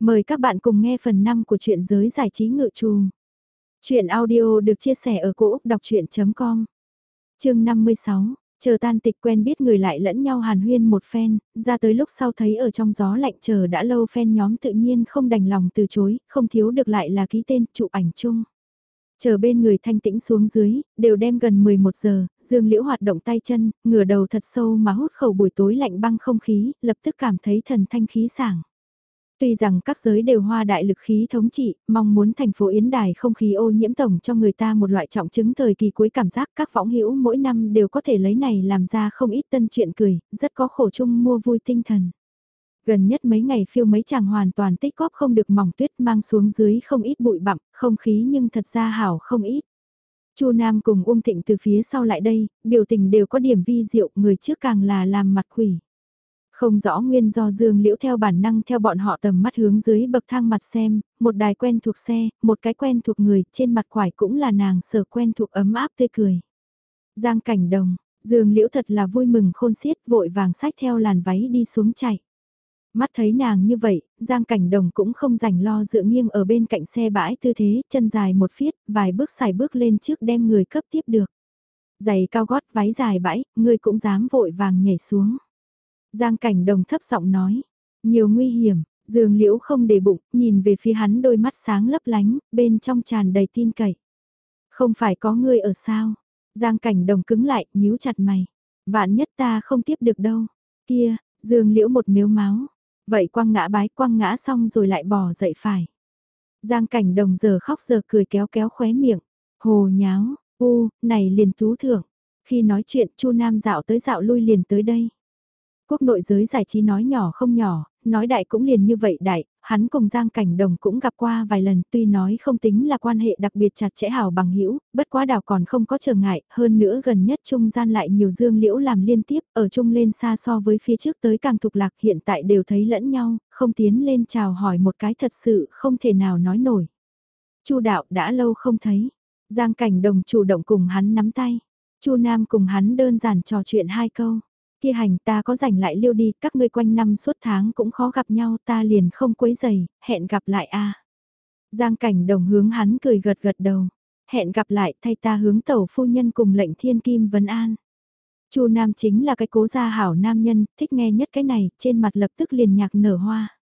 Mời các bạn cùng nghe phần 5 của truyện giới giải trí ngự trù. Chuyện audio được chia sẻ ở cỗ đọc chuyện.com Chương 56, chờ tan tịch quen biết người lại lẫn nhau hàn huyên một phen, ra tới lúc sau thấy ở trong gió lạnh chờ đã lâu phen nhóm tự nhiên không đành lòng từ chối, không thiếu được lại là ký tên, chụp ảnh chung. Chờ bên người thanh tĩnh xuống dưới, đều đem gần 11 giờ, dương liễu hoạt động tay chân, ngửa đầu thật sâu mà hút khẩu buổi tối lạnh băng không khí, lập tức cảm thấy thần thanh khí sảng. Tuy rằng các giới đều hoa đại lực khí thống trị, mong muốn thành phố Yến Đài không khí ô nhiễm tổng cho người ta một loại trọng chứng thời kỳ cuối cảm giác các võng hữu mỗi năm đều có thể lấy này làm ra không ít tân chuyện cười, rất có khổ chung mua vui tinh thần. Gần nhất mấy ngày phiêu mấy chàng hoàn toàn tích góp không được mỏng tuyết mang xuống dưới không ít bụi bặm, không khí nhưng thật ra hảo không ít. Chu Nam cùng Uông Thịnh từ phía sau lại đây, biểu tình đều có điểm vi diệu, người trước càng là làm mặt quỷ. Không rõ nguyên do Dương Liễu theo bản năng theo bọn họ tầm mắt hướng dưới bậc thang mặt xem, một đài quen thuộc xe, một cái quen thuộc người, trên mặt quải cũng là nàng sở quen thuộc ấm áp tươi cười. Giang cảnh đồng, Dương Liễu thật là vui mừng khôn xiết vội vàng sách theo làn váy đi xuống chạy. Mắt thấy nàng như vậy, Giang Cảnh Đồng cũng không rảnh lo dựa nghiêng ở bên cạnh xe bãi tư thế, chân dài một phiết, vài bước xài bước lên trước đem người cấp tiếp được. Giày cao gót váy dài bãi, người cũng dám vội vàng nhảy xuống. Giang cảnh đồng thấp giọng nói, nhiều nguy hiểm, dương liễu không để bụng, nhìn về phía hắn đôi mắt sáng lấp lánh, bên trong tràn đầy tin cậy. Không phải có ngươi ở sao? Giang cảnh đồng cứng lại, nhíu chặt mày. Vạn nhất ta không tiếp được đâu. Kia, dương liễu một miếu máu. Vậy quăng ngã bái quăng ngã xong rồi lại bỏ dậy phải. Giang cảnh đồng giờ khóc giờ cười kéo kéo khóe miệng. Hồ nháo, u, này liền tú thưởng. Khi nói chuyện chu Nam dạo tới dạo lui liền tới đây. Quốc nội giới giải trí nói nhỏ không nhỏ, nói đại cũng liền như vậy đại, hắn cùng Giang Cảnh Đồng cũng gặp qua vài lần tuy nói không tính là quan hệ đặc biệt chặt chẽ hào bằng hữu bất quá đảo còn không có trở ngại, hơn nữa gần nhất trung gian lại nhiều dương liễu làm liên tiếp, ở chung lên xa so với phía trước tới càng thục lạc hiện tại đều thấy lẫn nhau, không tiến lên chào hỏi một cái thật sự không thể nào nói nổi. Chu đạo đã lâu không thấy, Giang Cảnh Đồng chủ động cùng hắn nắm tay, Chu Nam cùng hắn đơn giản trò chuyện hai câu kia hành ta có rảnh lại liêu đi, các ngươi quanh năm suốt tháng cũng khó gặp nhau ta liền không quấy giày, hẹn gặp lại a Giang cảnh đồng hướng hắn cười gật gật đầu, hẹn gặp lại thay ta hướng tẩu phu nhân cùng lệnh thiên kim vấn an. Chu Nam chính là cái cố gia hảo nam nhân, thích nghe nhất cái này, trên mặt lập tức liền nhạc nở hoa.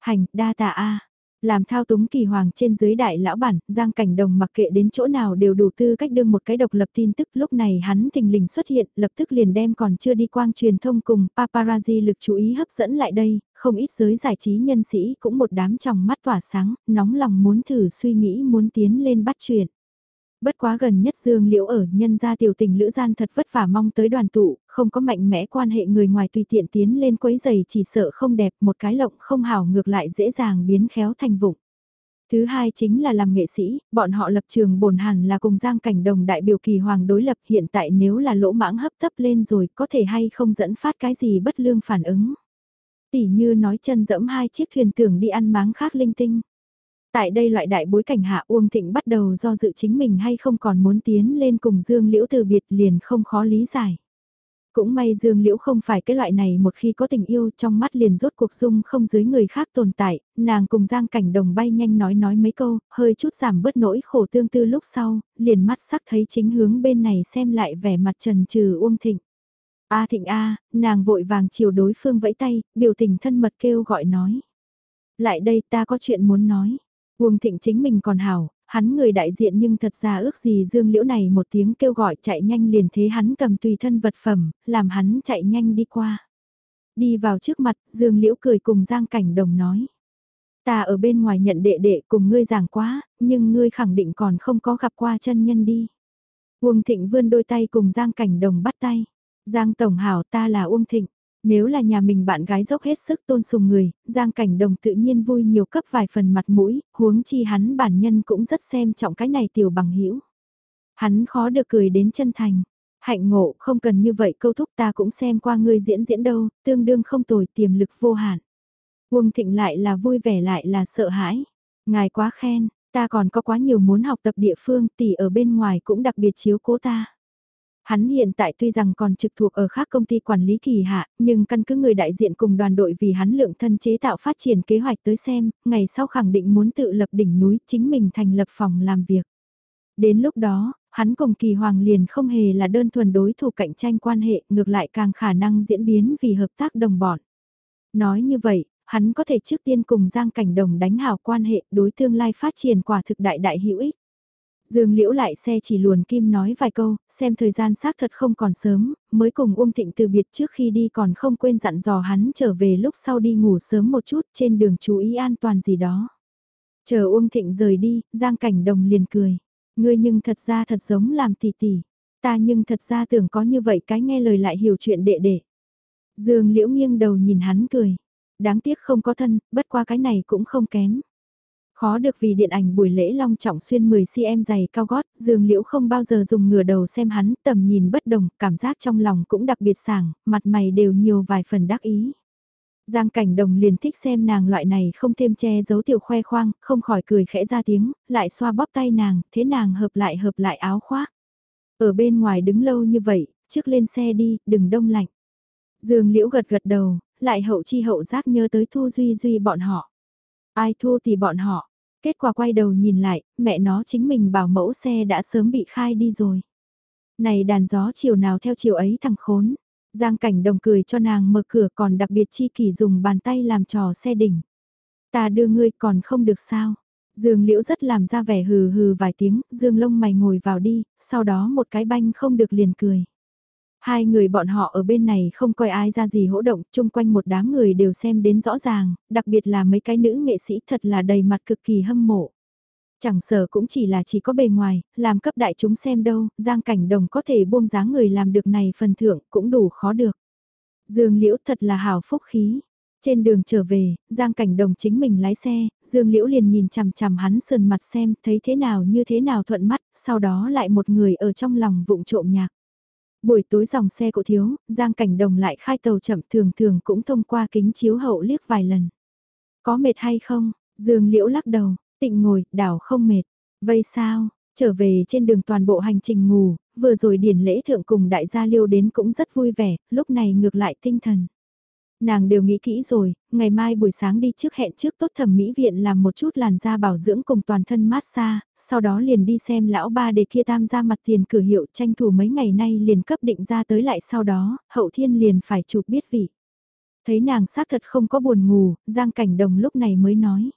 Hành, đa tạ a làm thao túng kỳ hoàng trên dưới đại lão bản, Giang Cảnh Đồng mặc kệ đến chỗ nào đều đủ tư cách đương một cái độc lập tin tức lúc này hắn thình lình xuất hiện, lập tức liền đem còn chưa đi quang truyền thông cùng paparazzi lực chú ý hấp dẫn lại đây, không ít giới giải trí nhân sĩ cũng một đám tròng mắt tỏa sáng, nóng lòng muốn thử suy nghĩ muốn tiến lên bắt chuyện. Bất quá gần nhất Dương Liễu ở nhân gia tiểu tình lữ gian thật vất vả mong tới đoàn tụ, không có mạnh mẽ quan hệ người ngoài tùy tiện tiến lên quấy giày chỉ sợ không đẹp một cái lộng không hảo ngược lại dễ dàng biến khéo thành vụng. Thứ hai chính là làm nghệ sĩ, bọn họ lập trường bổn hẳn là cùng Giang Cảnh Đồng đại biểu kỳ hoàng đối lập hiện tại nếu là lỗ mãng hấp tấp lên rồi có thể hay không dẫn phát cái gì bất lương phản ứng. Tỷ như nói chân dẫm hai chiếc thuyền tưởng đi ăn máng khác linh tinh. Tại đây loại đại bối cảnh hạ Uông Thịnh bắt đầu do dự chính mình hay không còn muốn tiến lên cùng Dương Liễu từ biệt liền không khó lý giải. Cũng may Dương Liễu không phải cái loại này một khi có tình yêu trong mắt liền rốt cuộc dung không dưới người khác tồn tại, nàng cùng Giang Cảnh Đồng bay nhanh nói nói mấy câu, hơi chút giảm bớt nỗi khổ tương tư lúc sau, liền mắt sắc thấy chính hướng bên này xem lại vẻ mặt trần trừ Uông Thịnh. A Thịnh A, nàng vội vàng chiều đối phương vẫy tay, biểu tình thân mật kêu gọi nói. Lại đây ta có chuyện muốn nói. Uông Thịnh chính mình còn hảo, hắn người đại diện nhưng thật ra ước gì Dương Liễu này một tiếng kêu gọi chạy nhanh liền thế hắn cầm tùy thân vật phẩm, làm hắn chạy nhanh đi qua. Đi vào trước mặt, Dương Liễu cười cùng Giang Cảnh Đồng nói. Ta ở bên ngoài nhận đệ đệ cùng ngươi giảng quá, nhưng ngươi khẳng định còn không có gặp qua chân nhân đi. Uông Thịnh vươn đôi tay cùng Giang Cảnh Đồng bắt tay. Giang Tổng Hảo ta là Uông Thịnh. Nếu là nhà mình bạn gái dốc hết sức tôn sùng người, Giang Cảnh Đồng tự nhiên vui nhiều cấp vài phần mặt mũi, huống chi hắn bản nhân cũng rất xem trọng cái này tiểu bằng hữu Hắn khó được cười đến chân thành. Hạnh ngộ không cần như vậy câu thúc ta cũng xem qua ngươi diễn diễn đâu, tương đương không tồi tiềm lực vô hạn. Uông Thịnh lại là vui vẻ lại là sợ hãi. Ngài quá khen, ta còn có quá nhiều muốn học tập địa phương tỷ ở bên ngoài cũng đặc biệt chiếu cố ta. Hắn hiện tại tuy rằng còn trực thuộc ở khác công ty quản lý kỳ hạ, nhưng căn cứ người đại diện cùng đoàn đội vì hắn lượng thân chế tạo phát triển kế hoạch tới xem, ngày sau khẳng định muốn tự lập đỉnh núi chính mình thành lập phòng làm việc. Đến lúc đó, hắn cùng kỳ hoàng liền không hề là đơn thuần đối thủ cạnh tranh quan hệ, ngược lại càng khả năng diễn biến vì hợp tác đồng bọn. Nói như vậy, hắn có thể trước tiên cùng Giang Cảnh Đồng đánh hào quan hệ đối tương lai phát triển quả thực đại đại hữu ích. Dương Liễu lại xe chỉ luồn kim nói vài câu, xem thời gian xác thật không còn sớm, mới cùng Uông Thịnh từ biệt trước khi đi còn không quên dặn dò hắn trở về lúc sau đi ngủ sớm một chút trên đường chú ý an toàn gì đó. Chờ Uông Thịnh rời đi, Giang Cảnh Đồng liền cười. Ngươi nhưng thật ra thật giống làm tỷ tỷ. Ta nhưng thật ra tưởng có như vậy cái nghe lời lại hiểu chuyện đệ đệ. Dương Liễu nghiêng đầu nhìn hắn cười. Đáng tiếc không có thân, bất qua cái này cũng không kém. Khó được vì điện ảnh buổi lễ long trọng xuyên 10cm dày cao gót, Dương Liễu không bao giờ dùng ngửa đầu xem hắn, tầm nhìn bất đồng, cảm giác trong lòng cũng đặc biệt sảng, mặt mày đều nhiều vài phần đắc ý. Giang cảnh đồng liền thích xem nàng loại này không thêm che giấu tiểu khoe khoang, không khỏi cười khẽ ra tiếng, lại xoa bóp tay nàng, thế nàng hợp lại hợp lại áo khoác. Ở bên ngoài đứng lâu như vậy, trước lên xe đi, đừng đông lạnh. Dương Liễu gật gật đầu, lại hậu chi hậu giác nhớ tới Thu Duy Duy bọn họ. Ai thua thì bọn họ. Kết quả quay đầu nhìn lại, mẹ nó chính mình bảo mẫu xe đã sớm bị khai đi rồi. Này đàn gió chiều nào theo chiều ấy thằng khốn. Giang cảnh đồng cười cho nàng mở cửa còn đặc biệt chi kỷ dùng bàn tay làm trò xe đỉnh. Ta đưa ngươi còn không được sao. Dương Liễu rất làm ra vẻ hừ hừ vài tiếng, Dương lông mày ngồi vào đi, sau đó một cái banh không được liền cười. Hai người bọn họ ở bên này không coi ai ra gì hỗ động, chung quanh một đám người đều xem đến rõ ràng, đặc biệt là mấy cái nữ nghệ sĩ thật là đầy mặt cực kỳ hâm mộ. Chẳng sở cũng chỉ là chỉ có bề ngoài, làm cấp đại chúng xem đâu, Giang Cảnh Đồng có thể buông dáng người làm được này phần thưởng cũng đủ khó được. Dương Liễu thật là hào phúc khí. Trên đường trở về, Giang Cảnh Đồng chính mình lái xe, Dương Liễu liền nhìn chằm chằm hắn sườn mặt xem thấy thế nào như thế nào thuận mắt, sau đó lại một người ở trong lòng vụng trộm nhạc. Buổi tối dòng xe của thiếu, Giang Cảnh Đồng lại khai tàu chậm thường thường cũng thông qua kính chiếu hậu liếc vài lần. Có mệt hay không? Dương Liễu lắc đầu, tịnh ngồi, đảo không mệt. vậy sao? Trở về trên đường toàn bộ hành trình ngủ, vừa rồi điển lễ thượng cùng đại gia liêu đến cũng rất vui vẻ, lúc này ngược lại tinh thần. Nàng đều nghĩ kỹ rồi, ngày mai buổi sáng đi trước hẹn trước tốt thẩm mỹ viện làm một chút làn da bảo dưỡng cùng toàn thân massage, sau đó liền đi xem lão ba để kia tam ra mặt tiền cửa hiệu tranh thủ mấy ngày nay liền cấp định ra tới lại sau đó, hậu thiên liền phải chụp biết vị. Thấy nàng xác thật không có buồn ngủ, Giang Cảnh Đồng lúc này mới nói.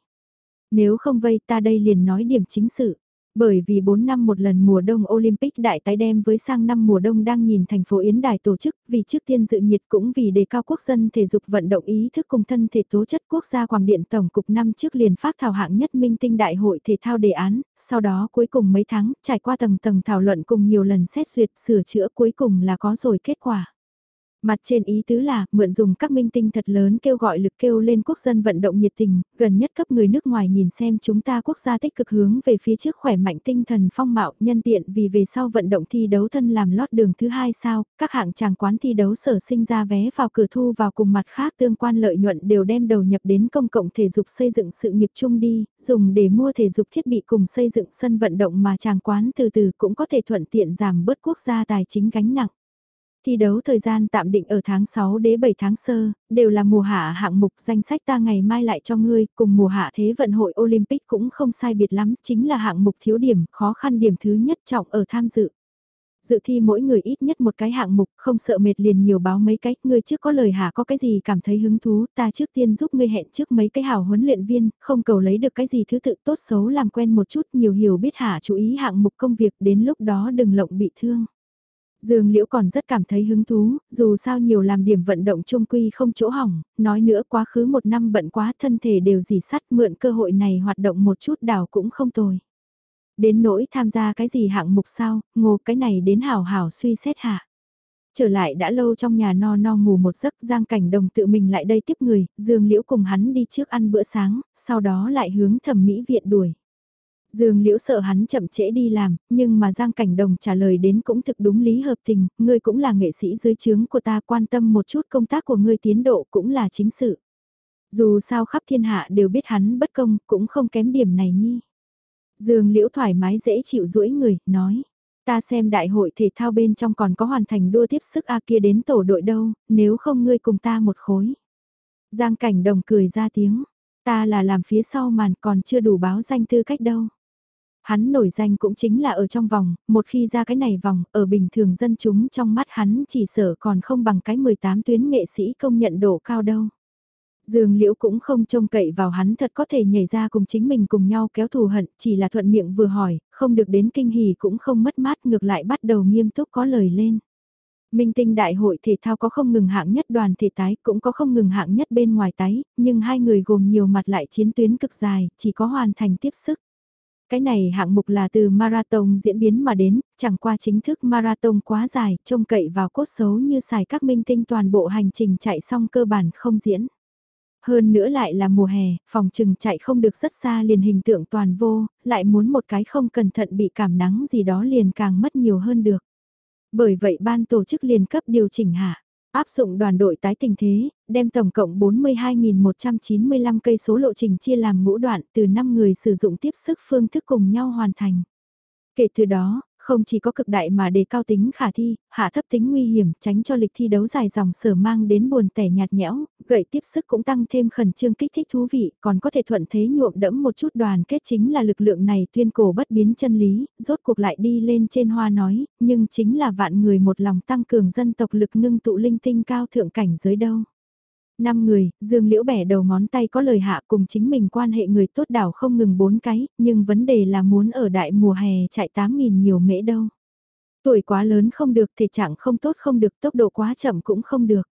Nếu không vây ta đây liền nói điểm chính sự. Bởi vì 4 năm một lần mùa đông Olympic đại tái đem với sang năm mùa đông đang nhìn thành phố Yến Đài tổ chức, vì trước tiên dự nhiệt cũng vì đề cao quốc dân thể dục vận động ý thức cùng thân thể tố chất quốc gia Quảng Điện Tổng cục năm trước liền phát thảo hạng nhất minh tinh đại hội thể thao đề án, sau đó cuối cùng mấy tháng trải qua tầng tầng thảo luận cùng nhiều lần xét duyệt sửa chữa cuối cùng là có rồi kết quả. Mặt trên ý tứ là, mượn dùng các minh tinh thật lớn kêu gọi lực kêu lên quốc dân vận động nhiệt tình, gần nhất cấp người nước ngoài nhìn xem chúng ta quốc gia tích cực hướng về phía trước khỏe mạnh tinh thần phong mạo nhân tiện vì về sau vận động thi đấu thân làm lót đường thứ hai sao, các hạng tràng quán thi đấu sở sinh ra vé vào cửa thu vào cùng mặt khác tương quan lợi nhuận đều đem đầu nhập đến công cộng thể dục xây dựng sự nghiệp chung đi, dùng để mua thể dục thiết bị cùng xây dựng sân vận động mà tràng quán từ từ cũng có thể thuận tiện giảm bớt quốc gia tài chính gánh nặng. Thi đấu thời gian tạm định ở tháng 6 đến 7 tháng sơ, đều là mùa hạ hạng mục danh sách ta ngày mai lại cho ngươi, cùng mùa hạ thế vận hội Olympic cũng không sai biệt lắm, chính là hạng mục thiếu điểm, khó khăn điểm thứ nhất trọng ở tham dự. Dự thi mỗi người ít nhất một cái hạng mục, không sợ mệt liền nhiều báo mấy cái, ngươi trước có lời hả có cái gì cảm thấy hứng thú, ta trước tiên giúp ngươi hẹn trước mấy cái hảo huấn luyện viên, không cầu lấy được cái gì thứ tự tốt xấu làm quen một chút, nhiều hiểu biết hả chú ý hạng mục công việc, đến lúc đó đừng lộng bị thương. Dương Liễu còn rất cảm thấy hứng thú, dù sao nhiều làm điểm vận động trung quy không chỗ hỏng, nói nữa quá khứ một năm bận quá thân thể đều dì sắt mượn cơ hội này hoạt động một chút đảo cũng không tồi. Đến nỗi tham gia cái gì hạng mục sao, ngô cái này đến hảo hảo suy xét hạ. Trở lại đã lâu trong nhà no no ngủ một giấc Giang Cảnh Đồng tự mình lại đây tiếp người, Dương Liễu cùng hắn đi trước ăn bữa sáng, sau đó lại hướng thẩm mỹ viện đuổi. Dương Liễu sợ hắn chậm trễ đi làm, nhưng mà Giang Cảnh Đồng trả lời đến cũng thực đúng lý hợp tình, ngươi cũng là nghệ sĩ dưới trướng của ta quan tâm một chút công tác của ngươi tiến độ cũng là chính sự. Dù sao khắp thiên hạ đều biết hắn bất công, cũng không kém điểm này nhi. Dương Liễu thoải mái dễ chịu duỗi người, nói. Ta xem đại hội thể thao bên trong còn có hoàn thành đua tiếp sức A kia đến tổ đội đâu, nếu không ngươi cùng ta một khối. Giang cảnh đồng cười ra tiếng, ta là làm phía sau màn còn chưa đủ báo danh tư cách đâu. Hắn nổi danh cũng chính là ở trong vòng, một khi ra cái này vòng, ở bình thường dân chúng trong mắt hắn chỉ sở còn không bằng cái 18 tuyến nghệ sĩ công nhận độ cao đâu. Dương Liễu cũng không trông cậy vào hắn thật có thể nhảy ra cùng chính mình cùng nhau kéo thù hận, chỉ là thuận miệng vừa hỏi, không được đến kinh hỉ cũng không mất mát ngược lại bắt đầu nghiêm túc có lời lên. Minh tinh đại hội thể thao có không ngừng hạng nhất đoàn thể tái cũng có không ngừng hạng nhất bên ngoài tái, nhưng hai người gồm nhiều mặt lại chiến tuyến cực dài, chỉ có hoàn thành tiếp sức. Cái này hạng mục là từ marathon diễn biến mà đến, chẳng qua chính thức marathon quá dài, trông cậy vào cốt xấu như xài các minh tinh toàn bộ hành trình chạy xong cơ bản không diễn. Hơn nữa lại là mùa hè, phòng trừng chạy không được rất xa liền hình tượng toàn vô, lại muốn một cái không cẩn thận bị cảm nắng gì đó liền càng mất nhiều hơn được. Bởi vậy ban tổ chức liền cấp điều chỉnh hạ, áp dụng đoàn đội tái tình thế, đem tổng cộng 42.195 cây số lộ trình chia làm ngũ đoạn từ 5 người sử dụng tiếp sức phương thức cùng nhau hoàn thành. Kể từ đó, không chỉ có cực đại mà đề cao tính khả thi, hạ thấp tính nguy hiểm, tránh cho lịch thi đấu dài dòng sở mang đến buồn tẻ nhạt nhẽo, gậy tiếp sức cũng tăng thêm khẩn trương kích thích thú vị, còn có thể thuận thế nhuộm đẫm một chút đoàn kết chính là lực lượng này tuyên cổ bất biến chân lý, rốt cuộc lại đi lên trên hoa nói, nhưng chính là vạn người một lòng tăng cường dân tộc lực ngưng tụ linh tinh cao thượng cảnh giới đâu. Năm người, Dương Liễu bẻ đầu ngón tay có lời hạ cùng chính mình quan hệ người tốt đảo không ngừng bốn cái, nhưng vấn đề là muốn ở đại mùa hè chạy 8.000 nhiều mễ đâu. Tuổi quá lớn không được, thể trạng không tốt không được, tốc độ quá chậm cũng không được.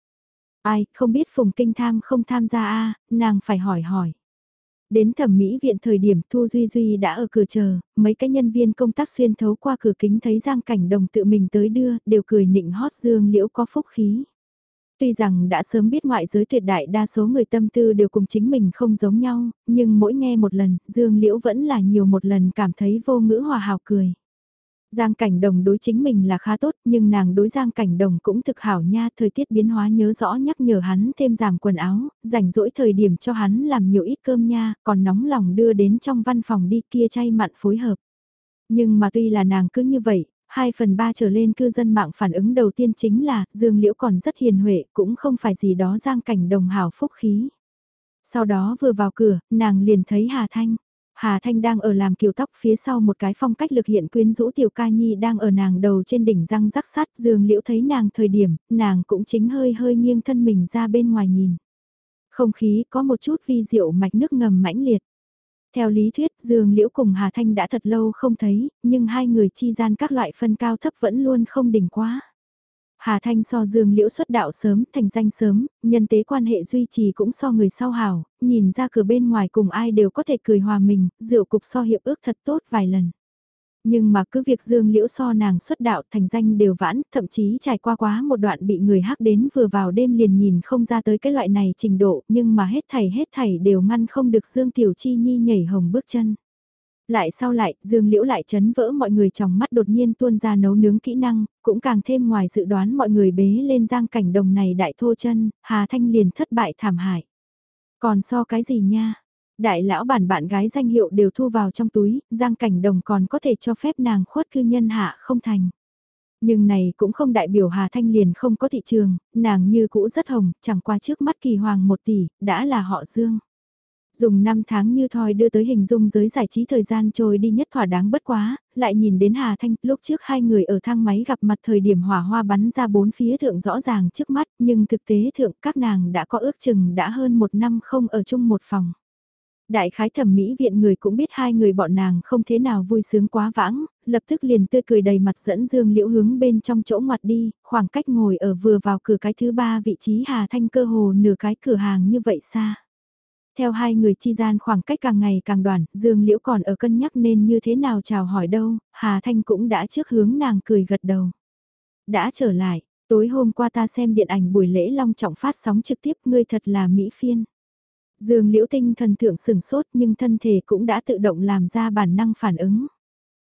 Ai, không biết Phùng Kinh Tham không tham gia a nàng phải hỏi hỏi. Đến thẩm mỹ viện thời điểm Thu Duy Duy đã ở cửa chờ, mấy cái nhân viên công tác xuyên thấu qua cửa kính thấy Giang Cảnh Đồng tự mình tới đưa, đều cười nịnh hót Dương Liễu có phúc khí. Tuy rằng đã sớm biết ngoại giới tuyệt đại đa số người tâm tư đều cùng chính mình không giống nhau, nhưng mỗi nghe một lần, Dương Liễu vẫn là nhiều một lần cảm thấy vô ngữ hòa hào cười. Giang cảnh đồng đối chính mình là khá tốt nhưng nàng đối giang cảnh đồng cũng thực hảo nha thời tiết biến hóa nhớ rõ nhắc nhở hắn thêm giảm quần áo, rảnh rỗi thời điểm cho hắn làm nhiều ít cơm nha, còn nóng lòng đưa đến trong văn phòng đi kia chay mặn phối hợp. Nhưng mà tuy là nàng cứ như vậy, 2 phần 3 trở lên cư dân mạng phản ứng đầu tiên chính là Dương Liễu còn rất hiền huệ cũng không phải gì đó giang cảnh đồng hào phúc khí. Sau đó vừa vào cửa, nàng liền thấy Hà Thanh. Hà Thanh đang ở làm kiều tóc phía sau một cái phong cách lực hiện quyến rũ tiểu ca nhi đang ở nàng đầu trên đỉnh răng rắc sát dương liễu thấy nàng thời điểm, nàng cũng chính hơi hơi nghiêng thân mình ra bên ngoài nhìn. Không khí có một chút vi diệu mạch nước ngầm mãnh liệt. Theo lý thuyết Dương Liễu cùng Hà Thanh đã thật lâu không thấy, nhưng hai người chi gian các loại phân cao thấp vẫn luôn không đỉnh quá. Hà Thanh so Dương Liễu xuất đạo sớm, thành danh sớm, nhân tế quan hệ duy trì cũng so người sau hảo, nhìn ra cửa bên ngoài cùng ai đều có thể cười hòa mình, rượu cục so hiệp ước thật tốt vài lần. Nhưng mà cứ việc Dương Liễu so nàng xuất đạo thành danh đều vãn, thậm chí trải qua quá một đoạn bị người hắc đến vừa vào đêm liền nhìn không ra tới cái loại này trình độ, nhưng mà hết thảy hết thảy đều ngăn không được Dương Tiểu Chi Nhi nhảy hồng bước chân. Lại sau lại, Dương Liễu lại chấn vỡ mọi người trong mắt đột nhiên tuôn ra nấu nướng kỹ năng, cũng càng thêm ngoài dự đoán mọi người bế lên giang cảnh đồng này đại thô chân, Hà Thanh liền thất bại thảm hại. Còn so cái gì nha? Đại lão bản bạn gái danh hiệu đều thu vào trong túi, giang cảnh đồng còn có thể cho phép nàng khuất cư nhân hạ không thành. Nhưng này cũng không đại biểu Hà Thanh liền không có thị trường, nàng như cũ rất hồng, chẳng qua trước mắt kỳ hoàng một tỷ, đã là họ Dương dùng năm tháng như thoi đưa tới hình dung giới giải trí thời gian trôi đi nhất thỏa đáng bất quá, lại nhìn đến Hà Thanh, lúc trước hai người ở thang máy gặp mặt thời điểm hỏa hoa bắn ra bốn phía thượng rõ ràng trước mắt, nhưng thực tế thượng các nàng đã có ước chừng đã hơn một năm không ở chung một phòng. Đại khái thẩm mỹ viện người cũng biết hai người bọn nàng không thế nào vui sướng quá vãng, lập tức liền tươi cười đầy mặt dẫn Dương Liễu hướng bên trong chỗ ngoặt đi, khoảng cách ngồi ở vừa vào cửa cái thứ ba vị trí Hà Thanh cơ hồ nửa cái cửa hàng như vậy xa. Theo hai người chi gian khoảng cách càng ngày càng đoàn, Dương Liễu còn ở cân nhắc nên như thế nào chào hỏi đâu, Hà Thanh cũng đã trước hướng nàng cười gật đầu. Đã trở lại, tối hôm qua ta xem điện ảnh buổi lễ long trọng phát sóng trực tiếp ngươi thật là mỹ phiên. Dương Liễu tinh thần thượng sừng sốt nhưng thân thể cũng đã tự động làm ra bản năng phản ứng.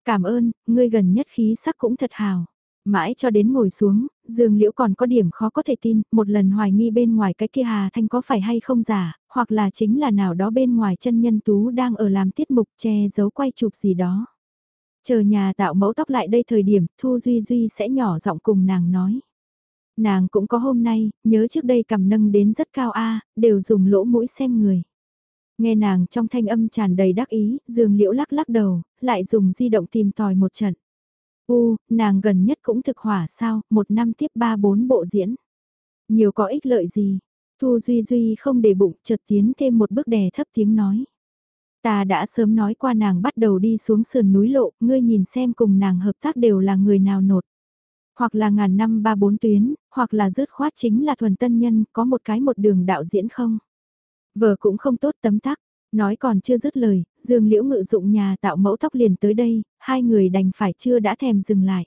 Cảm ơn, ngươi gần nhất khí sắc cũng thật hào. Mãi cho đến ngồi xuống, Dương Liễu còn có điểm khó có thể tin, một lần hoài nghi bên ngoài cái kia Hà Thanh có phải hay không giả, hoặc là chính là nào đó bên ngoài chân nhân tú đang ở làm tiết mục che giấu quay chụp gì đó. Chờ nhà tạo mẫu tóc lại đây thời điểm Thu Duy Duy sẽ nhỏ giọng cùng nàng nói. Nàng cũng có hôm nay, nhớ trước đây cầm nâng đến rất cao A, đều dùng lỗ mũi xem người. Nghe nàng trong thanh âm tràn đầy đắc ý, dương liễu lắc lắc đầu, lại dùng di động tìm tòi một trận. U, nàng gần nhất cũng thực hỏa sao, một năm tiếp ba bốn bộ diễn. Nhiều có ích lợi gì? Thu Duy Duy không để bụng chợt tiến thêm một bước đè thấp tiếng nói. Ta đã sớm nói qua nàng bắt đầu đi xuống sườn núi lộ, ngươi nhìn xem cùng nàng hợp tác đều là người nào nột. Hoặc là ngàn năm ba bốn tuyến, hoặc là dứt khoát chính là thuần tân nhân, có một cái một đường đạo diễn không. Vợ cũng không tốt tấm tắc, nói còn chưa dứt lời, Dương Liễu ngự dụng nhà tạo mẫu tóc liền tới đây, hai người đành phải chưa đã thèm dừng lại.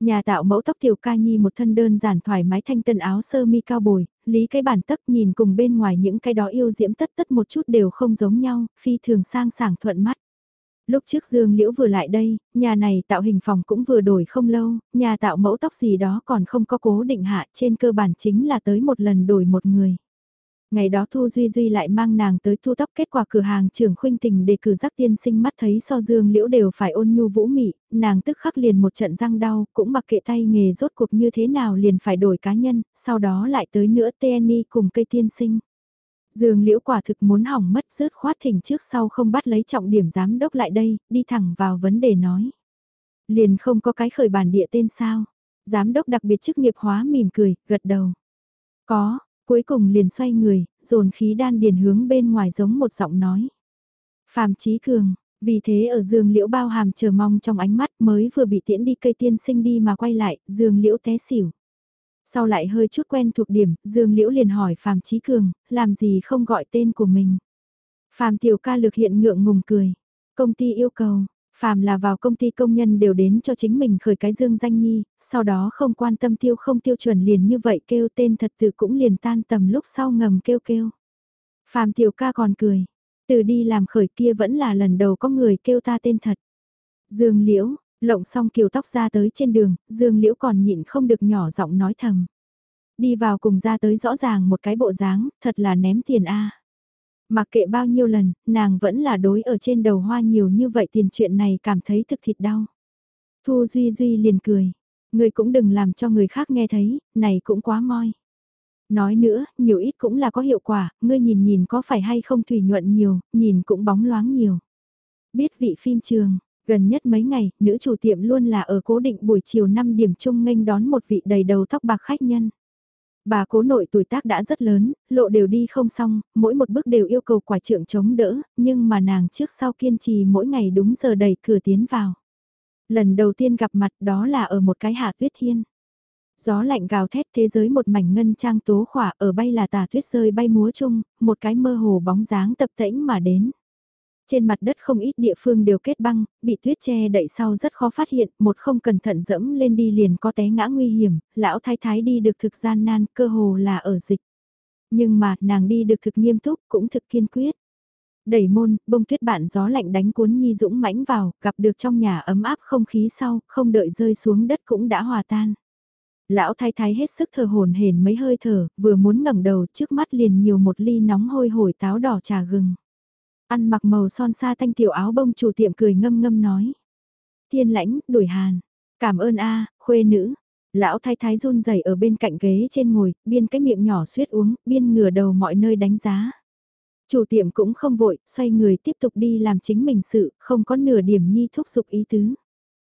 Nhà tạo mẫu tóc tiểu ca nhi một thân đơn giản thoải mái thanh tân áo sơ mi cao bồi, lý cái bản tấp nhìn cùng bên ngoài những cái đó yêu diễm tất tất một chút đều không giống nhau, phi thường sang sảng thuận mắt. Lúc trước Dương Liễu vừa lại đây, nhà này tạo hình phòng cũng vừa đổi không lâu, nhà tạo mẫu tóc gì đó còn không có cố định hạ trên cơ bản chính là tới một lần đổi một người. Ngày đó Thu Duy Duy lại mang nàng tới thu tóc kết quả cửa hàng trưởng khuynh tình để cử giác tiên sinh mắt thấy so dương liễu đều phải ôn nhu vũ mị, nàng tức khắc liền một trận răng đau, cũng mặc kệ tay nghề rốt cuộc như thế nào liền phải đổi cá nhân, sau đó lại tới nữa TNI cùng cây tiên sinh. Dương liễu quả thực muốn hỏng mất rớt khoát thỉnh trước sau không bắt lấy trọng điểm giám đốc lại đây, đi thẳng vào vấn đề nói. Liền không có cái khởi bản địa tên sao. Giám đốc đặc biệt chức nghiệp hóa mỉm cười, gật đầu. Có, Cuối cùng liền xoay người, dồn khí đan điền hướng bên ngoài giống một giọng nói. Phạm Chí Cường, vì thế ở Dương liễu bao hàm chờ mong trong ánh mắt mới vừa bị tiễn đi cây tiên sinh đi mà quay lại, Dương liễu té xỉu. Sau lại hơi chút quen thuộc điểm, Dương Liễu liền hỏi Phạm Chí Cường, làm gì không gọi tên của mình. Phạm Tiểu ca lực hiện ngượng ngùng cười. Công ty yêu cầu, Phạm là vào công ty công nhân đều đến cho chính mình khởi cái dương danh nhi, sau đó không quan tâm tiêu không tiêu chuẩn liền như vậy kêu tên thật tự cũng liền tan tầm lúc sau ngầm kêu kêu. Phạm tiểu ca còn cười, từ đi làm khởi kia vẫn là lần đầu có người kêu ta tên thật. Dương liễu, lộng xong kiều tóc ra tới trên đường, dương liễu còn nhịn không được nhỏ giọng nói thầm. Đi vào cùng ra tới rõ ràng một cái bộ dáng, thật là ném tiền a. Mặc kệ bao nhiêu lần, nàng vẫn là đối ở trên đầu hoa nhiều như vậy tiền chuyện này cảm thấy thực thịt đau. Thu Duy Duy liền cười, người cũng đừng làm cho người khác nghe thấy, này cũng quá moi. Nói nữa, nhiều ít cũng là có hiệu quả, ngươi nhìn nhìn có phải hay không thủy nhuận nhiều, nhìn cũng bóng loáng nhiều. Biết vị phim trường, gần nhất mấy ngày, nữ chủ tiệm luôn là ở cố định buổi chiều 5 điểm chung nghênh đón một vị đầy đầu tóc bạc khách nhân. Bà cố nội tuổi tác đã rất lớn, lộ đều đi không xong, mỗi một bước đều yêu cầu quả trượng chống đỡ, nhưng mà nàng trước sau kiên trì mỗi ngày đúng giờ đẩy cửa tiến vào. Lần đầu tiên gặp mặt đó là ở một cái hạ tuyết thiên. Gió lạnh gào thét thế giới một mảnh ngân trang tố khỏa ở bay là tà tuyết rơi bay múa chung, một cái mơ hồ bóng dáng tập tễnh mà đến. Trên mặt đất không ít địa phương đều kết băng, bị tuyết che đậy sau rất khó phát hiện, một không cẩn thận dẫm lên đi liền có té ngã nguy hiểm, lão thái thái đi được thực gian nan, cơ hồ là ở dịch. Nhưng mà, nàng đi được thực nghiêm túc, cũng thực kiên quyết. Đẩy môn, bông tuyết bạn gió lạnh đánh cuốn Nhi Dũng mãnh vào, gặp được trong nhà ấm áp không khí sau, không đợi rơi xuống đất cũng đã hòa tan. Lão thái thái hết sức thở hồn hển mấy hơi thở, vừa muốn ngẩng đầu trước mắt liền nhiều một ly nóng hôi hổi táo đỏ trà gừng. Ăn mặc màu son sa thanh tiểu áo bông chủ tiệm cười ngâm ngâm nói. Thiên lãnh, đuổi hàn. Cảm ơn a khuê nữ. Lão thái thái run rẩy ở bên cạnh ghế trên ngồi, biên cái miệng nhỏ suyết uống, biên ngửa đầu mọi nơi đánh giá. Chủ tiệm cũng không vội, xoay người tiếp tục đi làm chính mình sự, không có nửa điểm nhi thúc giục ý tứ.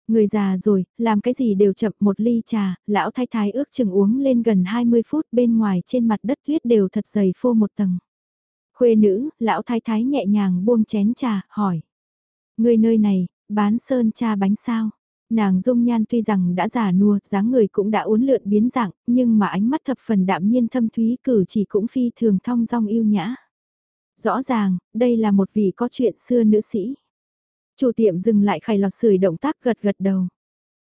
Người già rồi, làm cái gì đều chậm một ly trà, lão thái thái ước chừng uống lên gần 20 phút bên ngoài trên mặt đất tuyết đều thật dày phô một tầng. Khuê nữ, lão thái thái nhẹ nhàng buông chén trà, hỏi. Người nơi này, bán sơn cha bánh sao? Nàng dung nhan tuy rằng đã già nua, dáng người cũng đã uốn lượn biến dạng, nhưng mà ánh mắt thập phần đạm nhiên thâm thúy cử chỉ cũng phi thường thong dong yêu nhã. Rõ ràng, đây là một vị có chuyện xưa nữ sĩ. Chủ tiệm dừng lại khải lọt sưởi động tác gật gật đầu.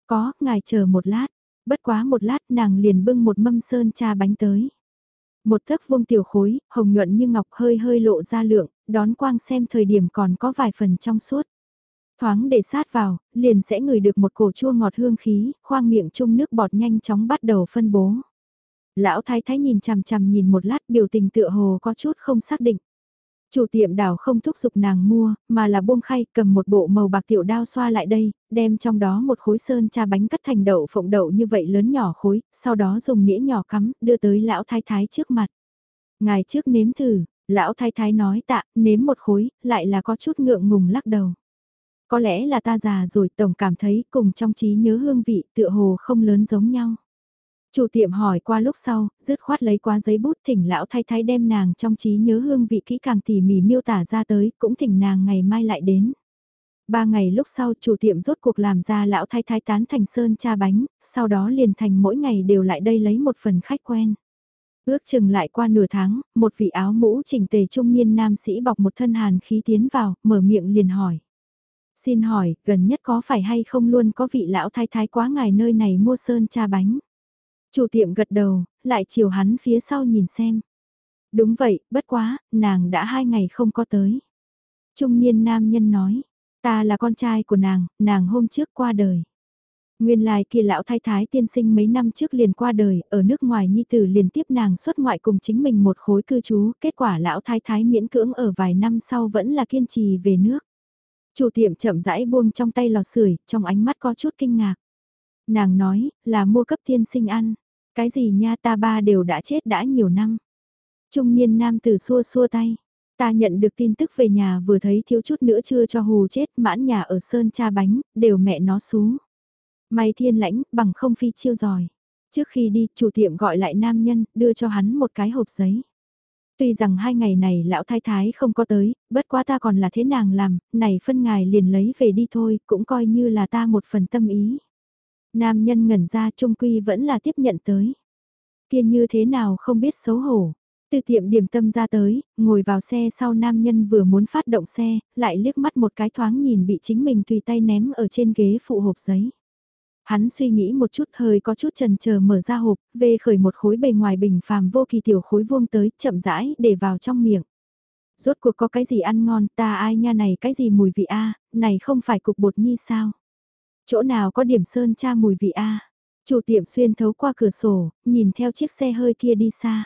Có, ngài chờ một lát. Bất quá một lát nàng liền bưng một mâm sơn cha bánh tới. Một thước vuông tiểu khối, hồng nhuận như ngọc hơi hơi lộ ra lượng, đón quang xem thời điểm còn có vài phần trong suốt. Thoáng để sát vào, liền sẽ ngửi được một cổ chua ngọt hương khí, khoang miệng chung nước bọt nhanh chóng bắt đầu phân bố. Lão thái thái nhìn chằm chằm nhìn một lát biểu tình tựa hồ có chút không xác định. Chủ tiệm đảo không thúc giục nàng mua, mà là buông khay cầm một bộ màu bạc tiểu đao xoa lại đây, đem trong đó một khối sơn cha bánh cắt thành đậu phộng đậu như vậy lớn nhỏ khối, sau đó dùng nĩa nhỏ cắm, đưa tới lão thái thái trước mặt. Ngài trước nếm thử, lão thái thái nói tạ, nếm một khối, lại là có chút ngượng ngùng lắc đầu. Có lẽ là ta già rồi tổng cảm thấy cùng trong trí nhớ hương vị tựa hồ không lớn giống nhau. Chủ tiệm hỏi qua lúc sau, dứt khoát lấy qua giấy bút thỉnh lão thái thái đem nàng trong trí nhớ hương vị kỹ càng tỉ mỉ miêu tả ra tới, cũng thỉnh nàng ngày mai lại đến. Ba ngày lúc sau chủ tiệm rốt cuộc làm ra lão thái thái tán thành sơn cha bánh, sau đó liền thành mỗi ngày đều lại đây lấy một phần khách quen. Ước chừng lại qua nửa tháng, một vị áo mũ chỉnh tề trung niên nam sĩ bọc một thân hàn khí tiến vào, mở miệng liền hỏi. Xin hỏi, gần nhất có phải hay không luôn có vị lão thái thái quá ngài nơi này mua sơn cha bánh? Chủ tiệm gật đầu, lại chiều hắn phía sau nhìn xem. Đúng vậy, bất quá, nàng đã hai ngày không có tới. Trung niên nam nhân nói, ta là con trai của nàng, nàng hôm trước qua đời. Nguyên lai kia lão thái thái tiên sinh mấy năm trước liền qua đời, ở nước ngoài nhi tử liền tiếp nàng xuất ngoại cùng chính mình một khối cư trú, kết quả lão thái thái miễn cưỡng ở vài năm sau vẫn là kiên trì về nước. Chủ tiệm chậm rãi buông trong tay lò sưởi, trong ánh mắt có chút kinh ngạc. Nàng nói, là mua cấp tiên sinh ăn. Cái gì nha ta ba đều đã chết đã nhiều năm. Trung niên nam tử xua xua tay. Ta nhận được tin tức về nhà vừa thấy thiếu chút nữa chưa cho hù chết mãn nhà ở sơn cha bánh, đều mẹ nó xuống. May thiên lãnh, bằng không phi chiêu giỏi. Trước khi đi, chủ tiệm gọi lại nam nhân, đưa cho hắn một cái hộp giấy. Tuy rằng hai ngày này lão thái thái không có tới, bất quá ta còn là thế nàng làm, này phân ngài liền lấy về đi thôi, cũng coi như là ta một phần tâm ý. Nam nhân ngẩn ra trung quy vẫn là tiếp nhận tới. Kia như thế nào không biết xấu hổ. Từ tiệm điểm tâm ra tới, ngồi vào xe sau nam nhân vừa muốn phát động xe, lại liếc mắt một cái thoáng nhìn bị chính mình tùy tay ném ở trên ghế phụ hộp giấy. Hắn suy nghĩ một chút hơi có chút trần chờ mở ra hộp, về khởi một khối bề ngoài bình phàm vô kỳ tiểu khối vuông tới, chậm rãi để vào trong miệng. Rốt cuộc có cái gì ăn ngon, ta ai nha này cái gì mùi vị a, này không phải cục bột nhi sao? Chỗ nào có điểm sơn cha mùi vị a? Chủ tiệm xuyên thấu qua cửa sổ, nhìn theo chiếc xe hơi kia đi xa.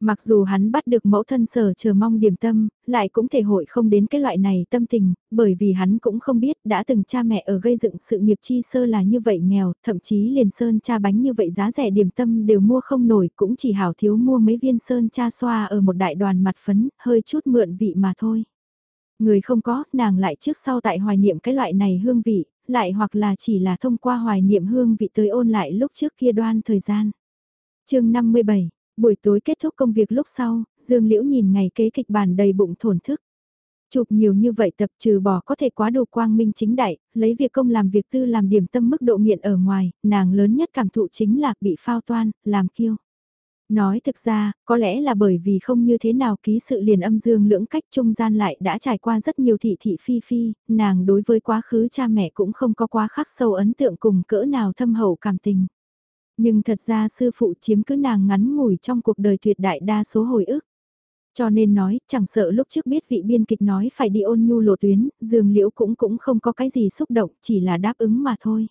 Mặc dù hắn bắt được mẫu thân sở chờ mong điểm tâm, lại cũng thể hội không đến cái loại này tâm tình, bởi vì hắn cũng không biết đã từng cha mẹ ở gây dựng sự nghiệp chi sơ là như vậy nghèo, thậm chí liền sơn cha bánh như vậy giá rẻ điểm tâm đều mua không nổi, cũng chỉ hảo thiếu mua mấy viên sơn cha xoa ở một đại đoàn mặt phấn, hơi chút mượn vị mà thôi. Người không có, nàng lại trước sau tại hoài niệm cái loại này hương vị, lại hoặc là chỉ là thông qua hoài niệm hương vị tới ôn lại lúc trước kia đoan thời gian. chương 57 Buổi tối kết thúc công việc lúc sau, Dương Liễu nhìn ngày kế kịch bản đầy bụng thổn thức. Chụp nhiều như vậy tập trừ bỏ có thể quá đồ quang minh chính đại, lấy việc công làm việc tư làm điểm tâm mức độ nghiện ở ngoài, nàng lớn nhất cảm thụ chính là bị phao toan, làm kiêu. Nói thực ra, có lẽ là bởi vì không như thế nào ký sự liền âm dương lưỡng cách trung gian lại đã trải qua rất nhiều thị thị phi phi, nàng đối với quá khứ cha mẹ cũng không có quá khắc sâu ấn tượng cùng cỡ nào thâm hậu cảm tình. Nhưng thật ra sư phụ chiếm cứ nàng ngắn ngủi trong cuộc đời tuyệt đại đa số hồi ức. Cho nên nói, chẳng sợ lúc trước biết vị biên kịch nói phải đi ôn nhu lộ tuyến, dường liễu cũng cũng không có cái gì xúc động, chỉ là đáp ứng mà thôi.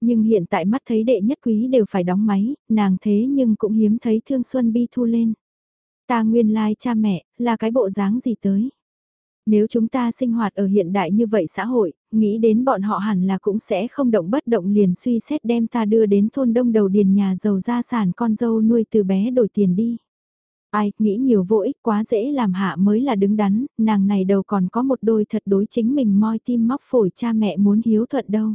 Nhưng hiện tại mắt thấy đệ nhất quý đều phải đóng máy, nàng thế nhưng cũng hiếm thấy thương xuân bi thu lên. Ta nguyên lai cha mẹ, là cái bộ dáng gì tới. Nếu chúng ta sinh hoạt ở hiện đại như vậy xã hội, nghĩ đến bọn họ hẳn là cũng sẽ không động bất động liền suy xét đem ta đưa đến thôn đông đầu điền nhà giàu gia sản con dâu nuôi từ bé đổi tiền đi. Ai, nghĩ nhiều vô ích quá dễ làm hạ mới là đứng đắn, nàng này đầu còn có một đôi thật đối chính mình moi tim móc phổi cha mẹ muốn hiếu thuận đâu.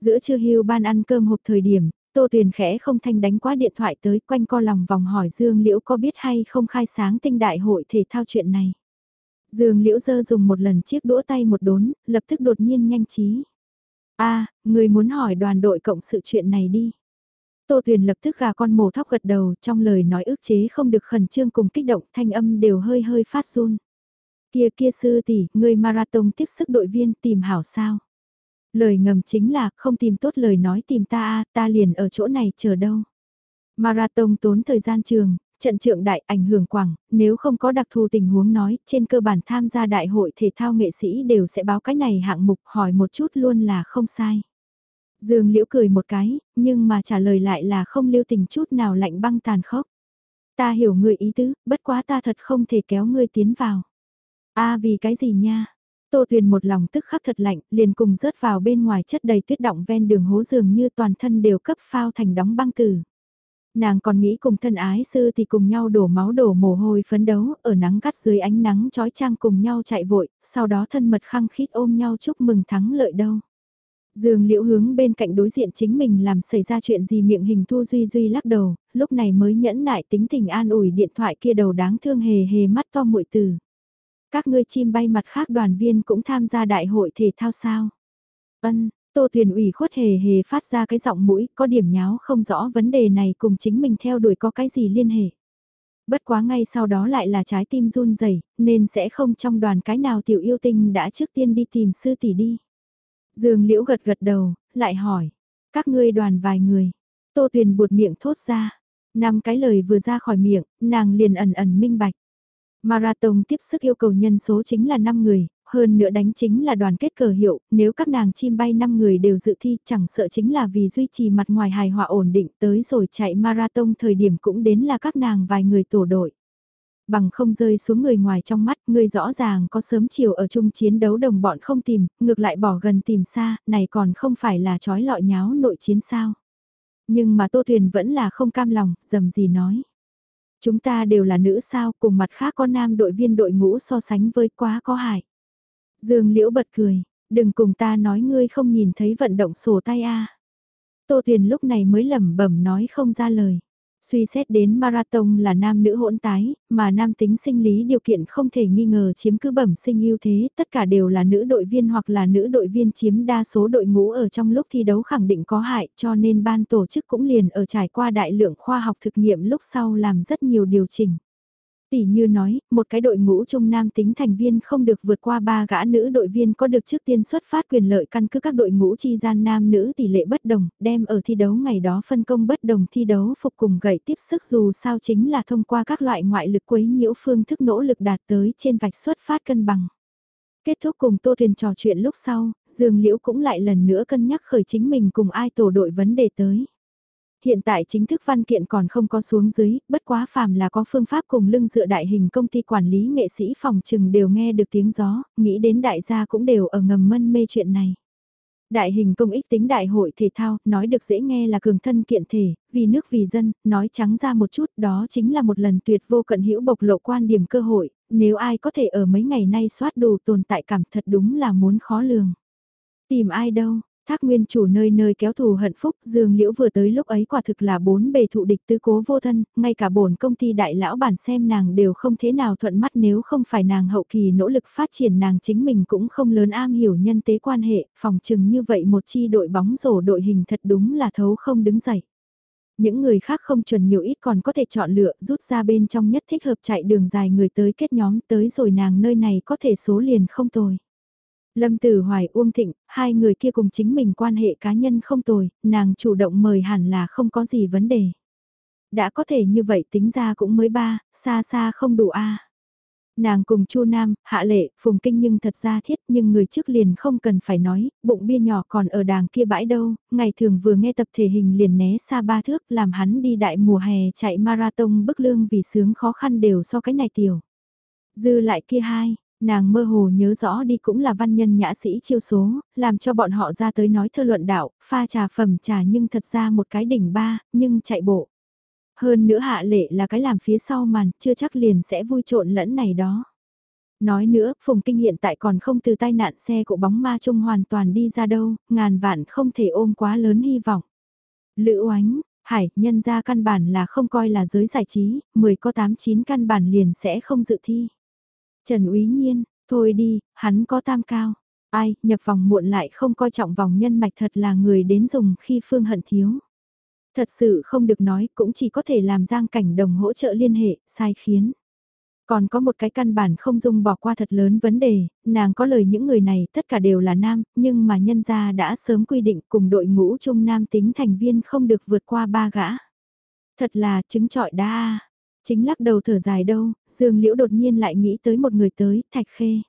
Giữa trưa hưu ban ăn cơm hộp thời điểm, Tô Tuyền khẽ không thanh đánh qua điện thoại tới quanh co lòng vòng hỏi Dương Liễu có biết hay không khai sáng tinh đại hội thể thao chuyện này. Dương Liễu Dơ dùng một lần chiếc đũa tay một đốn, lập tức đột nhiên nhanh trí. a người muốn hỏi đoàn đội cộng sự chuyện này đi. Tô Tuyền lập tức gà con mổ thóc gật đầu trong lời nói ước chế không được khẩn trương cùng kích động thanh âm đều hơi hơi phát run. Kia kia sư tỷ, người marathon tiếp sức đội viên tìm hảo sao. Lời ngầm chính là không tìm tốt lời nói tìm ta a ta liền ở chỗ này chờ đâu. Marathon tốn thời gian trường, trận trượng đại ảnh hưởng quảng, nếu không có đặc thù tình huống nói, trên cơ bản tham gia đại hội thể thao nghệ sĩ đều sẽ báo cái này hạng mục hỏi một chút luôn là không sai. Dương Liễu cười một cái, nhưng mà trả lời lại là không lưu tình chút nào lạnh băng tàn khốc. Ta hiểu người ý tứ, bất quá ta thật không thể kéo ngươi tiến vào. a vì cái gì nha? Tô Tuyền một lòng tức khắc thật lạnh, liền cùng rớt vào bên ngoài chất đầy tuyết động ven đường hố dường như toàn thân đều cấp phao thành đóng băng tử. Nàng còn nghĩ cùng thân ái sư thì cùng nhau đổ máu đổ mồ hôi phấn đấu, ở nắng gắt dưới ánh nắng trói trang cùng nhau chạy vội, sau đó thân mật khăng khít ôm nhau chúc mừng thắng lợi đâu. Dương liễu hướng bên cạnh đối diện chính mình làm xảy ra chuyện gì miệng hình thu duy duy lắc đầu, lúc này mới nhẫn nại tính tình an ủi điện thoại kia đầu đáng thương hề hề mắt to muội từ. Các ngươi chim bay mặt khác đoàn viên cũng tham gia đại hội thể thao sao? Ân, Tô thuyền ủy khuất hề hề phát ra cái giọng mũi, có điểm nháo không rõ vấn đề này cùng chính mình theo đuổi có cái gì liên hệ. Bất quá ngay sau đó lại là trái tim run rẩy nên sẽ không trong đoàn cái nào tiểu yêu tinh đã trước tiên đi tìm sư tỷ đi. Dương Liễu gật gật đầu, lại hỏi, các ngươi đoàn vài người. Tô Tuyền buột miệng thốt ra, năm cái lời vừa ra khỏi miệng, nàng liền ẩn ẩn minh bạch. Marathon tiếp sức yêu cầu nhân số chính là 5 người, hơn nữa đánh chính là đoàn kết cờ hiệu, nếu các nàng chim bay 5 người đều dự thi chẳng sợ chính là vì duy trì mặt ngoài hài hòa ổn định tới rồi chạy marathon thời điểm cũng đến là các nàng vài người tổ đội. Bằng không rơi xuống người ngoài trong mắt, người rõ ràng có sớm chiều ở chung chiến đấu đồng bọn không tìm, ngược lại bỏ gần tìm xa, này còn không phải là trói lọi nháo nội chiến sao. Nhưng mà Tô Thuyền vẫn là không cam lòng, dầm gì nói. Chúng ta đều là nữ sao, cùng mặt khác có nam đội viên đội ngũ so sánh với quá có hại. Dương Liễu bật cười, đừng cùng ta nói ngươi không nhìn thấy vận động sổ tay a. Tô Tuyền lúc này mới lẩm bẩm nói không ra lời. Suy xét đến marathon là nam nữ hỗn tái, mà nam tính sinh lý điều kiện không thể nghi ngờ chiếm cứ bẩm sinh ưu thế, tất cả đều là nữ đội viên hoặc là nữ đội viên chiếm đa số đội ngũ ở trong lúc thi đấu khẳng định có hại cho nên ban tổ chức cũng liền ở trải qua đại lượng khoa học thực nghiệm lúc sau làm rất nhiều điều chỉnh. Tỷ như nói, một cái đội ngũ trung nam tính thành viên không được vượt qua ba gã nữ đội viên có được trước tiên xuất phát quyền lợi căn cứ các đội ngũ chi gian nam nữ tỷ lệ bất đồng, đem ở thi đấu ngày đó phân công bất đồng thi đấu phục cùng gậy tiếp sức dù sao chính là thông qua các loại ngoại lực quấy nhiễu phương thức nỗ lực đạt tới trên vạch xuất phát cân bằng. Kết thúc cùng Tô Thuyền trò chuyện lúc sau, Dương Liễu cũng lại lần nữa cân nhắc khởi chính mình cùng ai tổ đội vấn đề tới. Hiện tại chính thức văn kiện còn không có xuống dưới, bất quá phàm là có phương pháp cùng lưng dựa đại hình công ty quản lý nghệ sĩ phòng trừng đều nghe được tiếng gió, nghĩ đến đại gia cũng đều ở ngầm mân mê chuyện này. Đại hình công ích tính đại hội thể thao, nói được dễ nghe là cường thân kiện thể, vì nước vì dân, nói trắng ra một chút, đó chính là một lần tuyệt vô cận hữu bộc lộ quan điểm cơ hội, nếu ai có thể ở mấy ngày nay soát đủ tồn tại cảm thật đúng là muốn khó lường. Tìm ai đâu, Thác nguyên chủ nơi nơi kéo thù hận phúc, Dương Liễu vừa tới lúc ấy quả thực là bốn bề thụ địch tư cố vô thân, ngay cả bổn công ty đại lão bản xem nàng đều không thế nào thuận mắt nếu không phải nàng hậu kỳ nỗ lực phát triển nàng chính mình cũng không lớn am hiểu nhân tế quan hệ, phòng chừng như vậy một chi đội bóng rổ đội hình thật đúng là thấu không đứng dậy. Những người khác không chuẩn nhiều ít còn có thể chọn lựa rút ra bên trong nhất thích hợp chạy đường dài người tới kết nhóm tới rồi nàng nơi này có thể số liền không tồi. Lâm Tử Hoài Uông Thịnh, hai người kia cùng chính mình quan hệ cá nhân không tồi, nàng chủ động mời hẳn là không có gì vấn đề. Đã có thể như vậy tính ra cũng mới ba, xa xa không đủ a. Nàng cùng Chu Nam, Hạ Lệ, Phùng Kinh nhưng thật ra thiết nhưng người trước liền không cần phải nói, bụng bia nhỏ còn ở đàng kia bãi đâu, ngày thường vừa nghe tập thể hình liền né xa ba thước làm hắn đi đại mùa hè chạy marathon bức lương vì sướng khó khăn đều so cái này tiểu. Dư lại kia hai, Nàng mơ hồ nhớ rõ đi cũng là văn nhân nhã sĩ chiêu số, làm cho bọn họ ra tới nói thơ luận đạo, pha trà phẩm trà nhưng thật ra một cái đỉnh ba, nhưng chạy bộ. Hơn nữa hạ lệ là cái làm phía sau màn, chưa chắc liền sẽ vui trộn lẫn này đó. Nói nữa, Phùng Kinh hiện tại còn không từ tai nạn xe của bóng ma trung hoàn toàn đi ra đâu, ngàn vạn không thể ôm quá lớn hy vọng. Lữ oánh, hải, nhân ra căn bản là không coi là giới giải trí, 10 có 8-9 căn bản liền sẽ không dự thi. Trần Úy Nhiên, thôi đi, hắn có tam cao. Ai, nhập vòng muộn lại không coi trọng vòng nhân mạch thật là người đến dùng khi phương hận thiếu. Thật sự không được nói, cũng chỉ có thể làm giang cảnh đồng hỗ trợ liên hệ, sai khiến. Còn có một cái căn bản không dung bỏ qua thật lớn vấn đề, nàng có lời những người này tất cả đều là nam, nhưng mà nhân gia đã sớm quy định cùng đội ngũ chung nam tính thành viên không được vượt qua ba gã. Thật là chứng trọi đa Chính lắc đầu thở dài đâu, Dương Liễu đột nhiên lại nghĩ tới một người tới, Thạch Khê.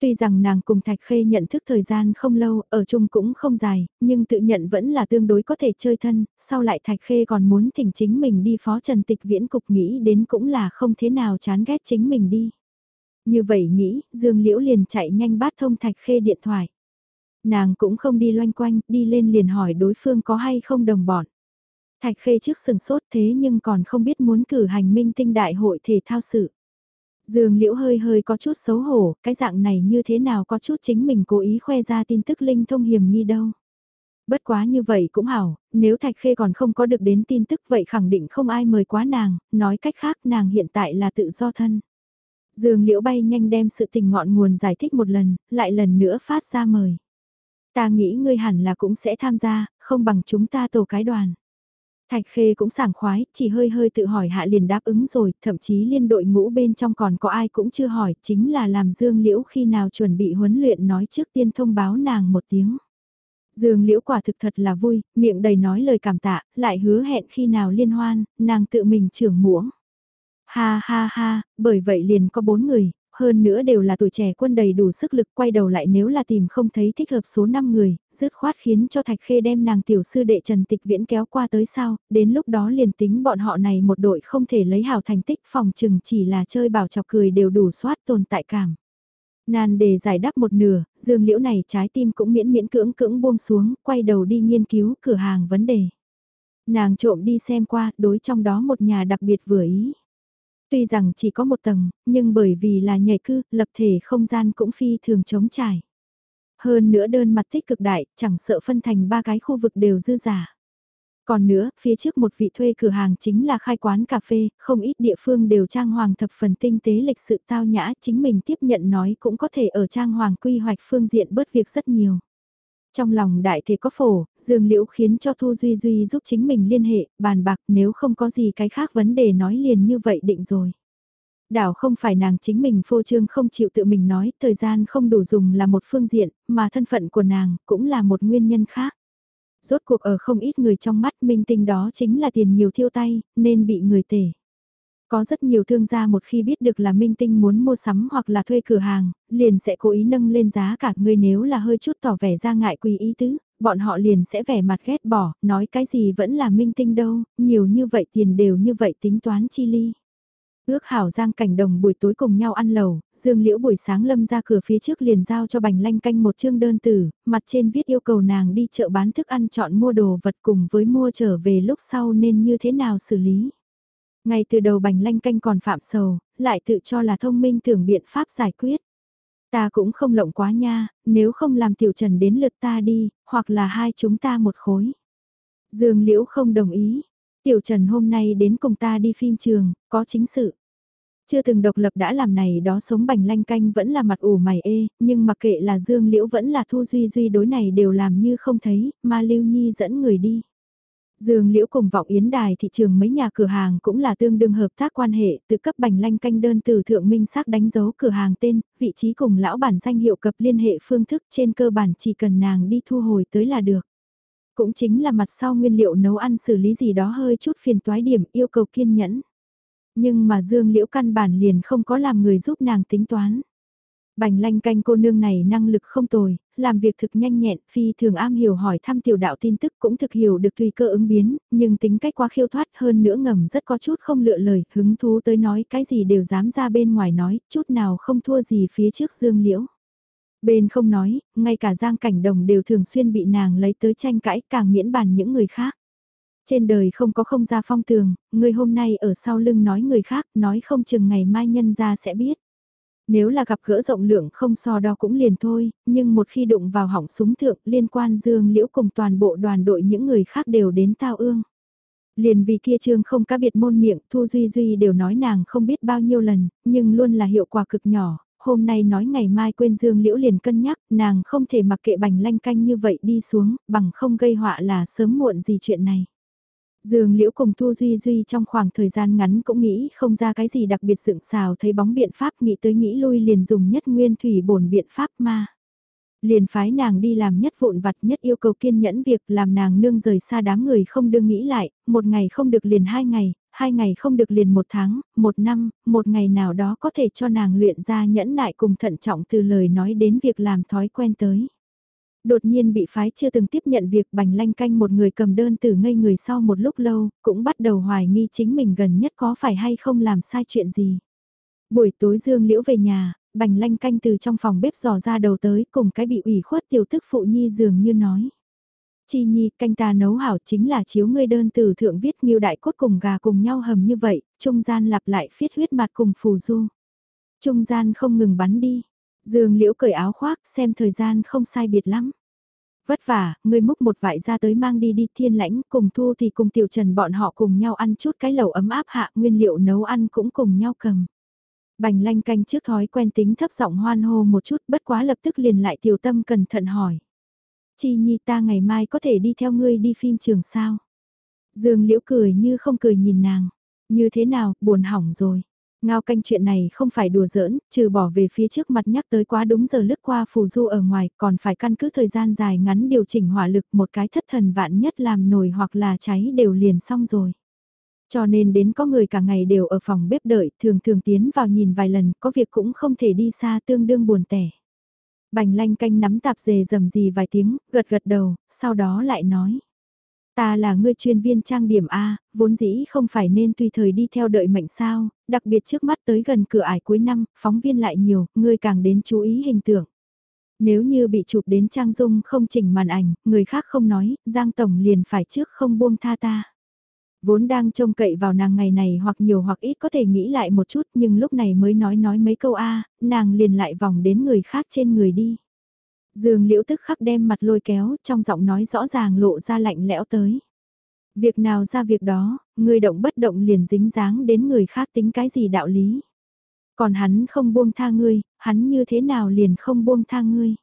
Tuy rằng nàng cùng Thạch Khê nhận thức thời gian không lâu, ở chung cũng không dài, nhưng tự nhận vẫn là tương đối có thể chơi thân, sau lại Thạch Khê còn muốn thỉnh chính mình đi phó trần tịch viễn cục nghĩ đến cũng là không thế nào chán ghét chính mình đi. Như vậy nghĩ, Dương Liễu liền chạy nhanh bát thông Thạch Khê điện thoại. Nàng cũng không đi loanh quanh, đi lên liền hỏi đối phương có hay không đồng bọn. Thạch Khê trước sừng sốt thế nhưng còn không biết muốn cử hành minh tinh đại hội thể thao sự. Dương Liễu hơi hơi có chút xấu hổ, cái dạng này như thế nào có chút chính mình cố ý khoe ra tin tức linh thông hiểm nghi đâu. Bất quá như vậy cũng hảo, nếu Thạch Khê còn không có được đến tin tức vậy khẳng định không ai mời quá nàng, nói cách khác nàng hiện tại là tự do thân. Dương Liễu bay nhanh đem sự tình ngọn nguồn giải thích một lần, lại lần nữa phát ra mời. Ta nghĩ ngươi hẳn là cũng sẽ tham gia, không bằng chúng ta tổ cái đoàn. Thạch Khê cũng sảng khoái, chỉ hơi hơi tự hỏi hạ liền đáp ứng rồi, thậm chí liên đội ngũ bên trong còn có ai cũng chưa hỏi, chính là làm Dương Liễu khi nào chuẩn bị huấn luyện nói trước tiên thông báo nàng một tiếng. Dương Liễu quả thực thật là vui, miệng đầy nói lời cảm tạ, lại hứa hẹn khi nào liên hoan, nàng tự mình trưởng muỗng. Ha ha ha, bởi vậy liền có bốn người, hơn nữa đều là tuổi trẻ quân đầy đủ sức lực quay đầu lại nếu là tìm không thấy thích hợp số 5 người, dứt khoát khiến cho Thạch Khê đem nàng tiểu sư đệ Trần Tịch Viễn kéo qua tới sau đến lúc đó liền tính bọn họ này một đội không thể lấy hào thành tích phòng chừng chỉ là chơi bảo chọc cười đều đủ soát tồn tại cảm. Nan đề giải đáp một nửa, dương liễu này trái tim cũng miễn miễn cưỡng cưỡng buông xuống, quay đầu đi nghiên cứu cửa hàng vấn đề. Nàng trộm đi xem qua, đối trong đó một nhà đặc biệt vừa ý. Tuy rằng chỉ có một tầng, nhưng bởi vì là nhảy cư, lập thể không gian cũng phi thường chống trải. Hơn nữa đơn mặt tích cực đại, chẳng sợ phân thành ba cái khu vực đều dư giả. Còn nữa, phía trước một vị thuê cửa hàng chính là khai quán cà phê, không ít địa phương đều trang hoàng thập phần tinh tế lịch sự tao nhã, chính mình tiếp nhận nói cũng có thể ở trang hoàng quy hoạch phương diện bớt việc rất nhiều. Trong lòng đại thể có phổ, Dương Liễu khiến cho Thu Duy Duy giúp chính mình liên hệ, bàn bạc nếu không có gì cái khác vấn đề nói liền như vậy định rồi. Đảo không phải nàng chính mình phô trương không chịu tự mình nói, thời gian không đủ dùng là một phương diện, mà thân phận của nàng cũng là một nguyên nhân khác. Rốt cuộc ở không ít người trong mắt minh tinh đó chính là tiền nhiều thiêu tay, nên bị người tể. Có rất nhiều thương gia một khi biết được là minh tinh muốn mua sắm hoặc là thuê cửa hàng, liền sẽ cố ý nâng lên giá cả người nếu là hơi chút tỏ vẻ ra ngại quỳ ý tứ, bọn họ liền sẽ vẻ mặt ghét bỏ, nói cái gì vẫn là minh tinh đâu, nhiều như vậy tiền đều như vậy tính toán chi ly. Ước hảo giang cảnh đồng buổi tối cùng nhau ăn lầu, dương liễu buổi sáng lâm ra cửa phía trước liền giao cho bành lanh canh một chương đơn tử, mặt trên viết yêu cầu nàng đi chợ bán thức ăn chọn mua đồ vật cùng với mua trở về lúc sau nên như thế nào xử lý. Ngay từ đầu bành lanh canh còn phạm sầu, lại tự cho là thông minh tưởng biện pháp giải quyết. Ta cũng không lộng quá nha, nếu không làm tiểu trần đến lượt ta đi, hoặc là hai chúng ta một khối. Dương Liễu không đồng ý. Tiểu Trần hôm nay đến cùng ta đi phim trường, có chính sự. Chưa từng độc lập đã làm này đó sống bành lanh canh vẫn là mặt ủ mày ê, nhưng mặc kệ là Dương Liễu vẫn là Thu Duy Duy đối này đều làm như không thấy, mà Lưu Nhi dẫn người đi. Dương Liễu cùng vọng yến đài thị trường mấy nhà cửa hàng cũng là tương đương hợp tác quan hệ, từ cấp bành lanh canh đơn từ thượng minh xác đánh dấu cửa hàng tên, vị trí cùng lão bản danh hiệu cập liên hệ phương thức trên cơ bản chỉ cần nàng đi thu hồi tới là được. Cũng chính là mặt sau nguyên liệu nấu ăn xử lý gì đó hơi chút phiền toái điểm yêu cầu kiên nhẫn. Nhưng mà Dương Liễu căn bản liền không có làm người giúp nàng tính toán. Bành lanh canh cô nương này năng lực không tồi, làm việc thực nhanh nhẹn, phi thường am hiểu hỏi thăm tiểu đạo tin tức cũng thực hiểu được tùy cơ ứng biến, nhưng tính cách quá khiêu thoát hơn nữa ngầm rất có chút không lựa lời, hứng thú tới nói cái gì đều dám ra bên ngoài nói, chút nào không thua gì phía trước dương liễu. Bên không nói, ngay cả giang cảnh đồng đều thường xuyên bị nàng lấy tới tranh cãi càng miễn bàn những người khác. Trên đời không có không ra phong tường, người hôm nay ở sau lưng nói người khác, nói không chừng ngày mai nhân ra sẽ biết. Nếu là gặp gỡ rộng lượng không so đo cũng liền thôi, nhưng một khi đụng vào hỏng súng thượng liên quan dương liễu cùng toàn bộ đoàn đội những người khác đều đến tao ương. Liền vì kia trương không cá biệt môn miệng, Thu Duy Duy đều nói nàng không biết bao nhiêu lần, nhưng luôn là hiệu quả cực nhỏ, hôm nay nói ngày mai quên Dương Liễu liền cân nhắc, nàng không thể mặc kệ bành lanh canh như vậy đi xuống, bằng không gây họa là sớm muộn gì chuyện này. Dương Liễu cùng Thu Duy Duy trong khoảng thời gian ngắn cũng nghĩ không ra cái gì đặc biệt dựng xào thấy bóng biện pháp nghĩ tới nghĩ lui liền dùng nhất nguyên thủy bổn biện pháp ma. Liền phái nàng đi làm nhất vụn vặt nhất yêu cầu kiên nhẫn việc làm nàng nương rời xa đám người không đương nghĩ lại, một ngày không được liền hai ngày, hai ngày không được liền một tháng, một năm, một ngày nào đó có thể cho nàng luyện ra nhẫn nại cùng thận trọng từ lời nói đến việc làm thói quen tới. Đột nhiên bị phái chưa từng tiếp nhận việc bành lanh canh một người cầm đơn từ ngây người sau một lúc lâu, cũng bắt đầu hoài nghi chính mình gần nhất có phải hay không làm sai chuyện gì. Buổi tối Dương Liễu về nhà, bành lanh canh từ trong phòng bếp dò ra đầu tới cùng cái bị ủy khuất tiểu tức phụ nhi dường như nói. Chi nhi canh ta nấu hảo chính là chiếu ngươi đơn từ thượng viết nghiêu đại cốt cùng gà cùng nhau hầm như vậy, trung gian lặp lại phiết huyết mặt cùng phù du. Trung gian không ngừng bắn đi, dương liễu cởi áo khoác xem thời gian không sai biệt lắm. Vất vả, ngươi múc một vải ra tới mang đi đi thiên lãnh cùng thu thì cùng tiểu trần bọn họ cùng nhau ăn chút cái lẩu ấm áp hạ nguyên liệu nấu ăn cũng cùng nhau cầm. Bành lanh canh trước thói quen tính thấp giọng hoan hô một chút bất quá lập tức liền lại tiểu tâm cẩn thận hỏi. Chi nhi ta ngày mai có thể đi theo ngươi đi phim trường sao? Dương liễu cười như không cười nhìn nàng. Như thế nào, buồn hỏng rồi. Ngao canh chuyện này không phải đùa giỡn, trừ bỏ về phía trước mặt nhắc tới quá đúng giờ lướt qua phù du ở ngoài, còn phải căn cứ thời gian dài ngắn điều chỉnh hỏa lực một cái thất thần vạn nhất làm nổi hoặc là cháy đều liền xong rồi. Cho nên đến có người cả ngày đều ở phòng bếp đợi, thường thường tiến vào nhìn vài lần, có việc cũng không thể đi xa tương đương buồn tẻ. Bành lanh canh nắm tạp dề dầm gì vài tiếng, gật gật đầu, sau đó lại nói. Ta là ngươi chuyên viên trang điểm A, vốn dĩ không phải nên tùy thời đi theo đợi mệnh sao, đặc biệt trước mắt tới gần cửa ải cuối năm, phóng viên lại nhiều, ngươi càng đến chú ý hình tượng. Nếu như bị chụp đến trang dung không chỉnh màn ảnh, người khác không nói, Giang Tổng liền phải trước không buông tha ta. Vốn đang trông cậy vào nàng ngày này hoặc nhiều hoặc ít có thể nghĩ lại một chút nhưng lúc này mới nói nói mấy câu A, nàng liền lại vòng đến người khác trên người đi. Dương liễu tức khắc đem mặt lôi kéo, trong giọng nói rõ ràng lộ ra lạnh lẽo tới. Việc nào ra việc đó, người động bất động liền dính dáng đến người khác tính cái gì đạo lý. Còn hắn không buông tha ngươi, hắn như thế nào liền không buông tha ngươi.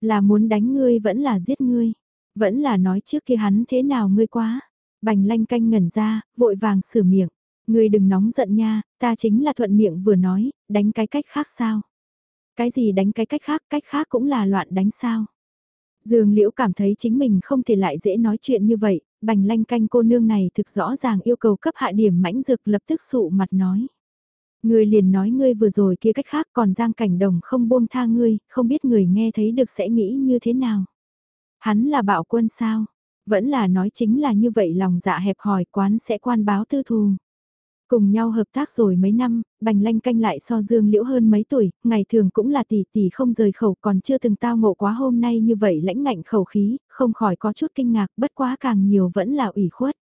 Là muốn đánh ngươi vẫn là giết ngươi, vẫn là nói trước kia hắn thế nào ngươi quá. Bành lanh canh ngẩn ra, vội vàng sửa miệng. Ngươi đừng nóng giận nha, ta chính là thuận miệng vừa nói, đánh cái cách khác sao. Cái gì đánh cái cách khác, cách khác cũng là loạn đánh sao. Dương Liễu cảm thấy chính mình không thể lại dễ nói chuyện như vậy, bành lanh canh cô nương này thực rõ ràng yêu cầu cấp hạ điểm mãnh dược lập tức sụ mặt nói. Người liền nói ngươi vừa rồi kia cách khác còn giang cảnh đồng không buông tha ngươi, không biết người nghe thấy được sẽ nghĩ như thế nào. Hắn là bạo quân sao? Vẫn là nói chính là như vậy lòng dạ hẹp hòi quán sẽ quan báo tư thù. Cùng nhau hợp tác rồi mấy năm, bành lanh canh lại so dương liễu hơn mấy tuổi, ngày thường cũng là tỷ tỷ không rời khẩu còn chưa từng tao ngộ quá hôm nay như vậy lãnh ngạnh khẩu khí, không khỏi có chút kinh ngạc bất quá càng nhiều vẫn là ủy khuất.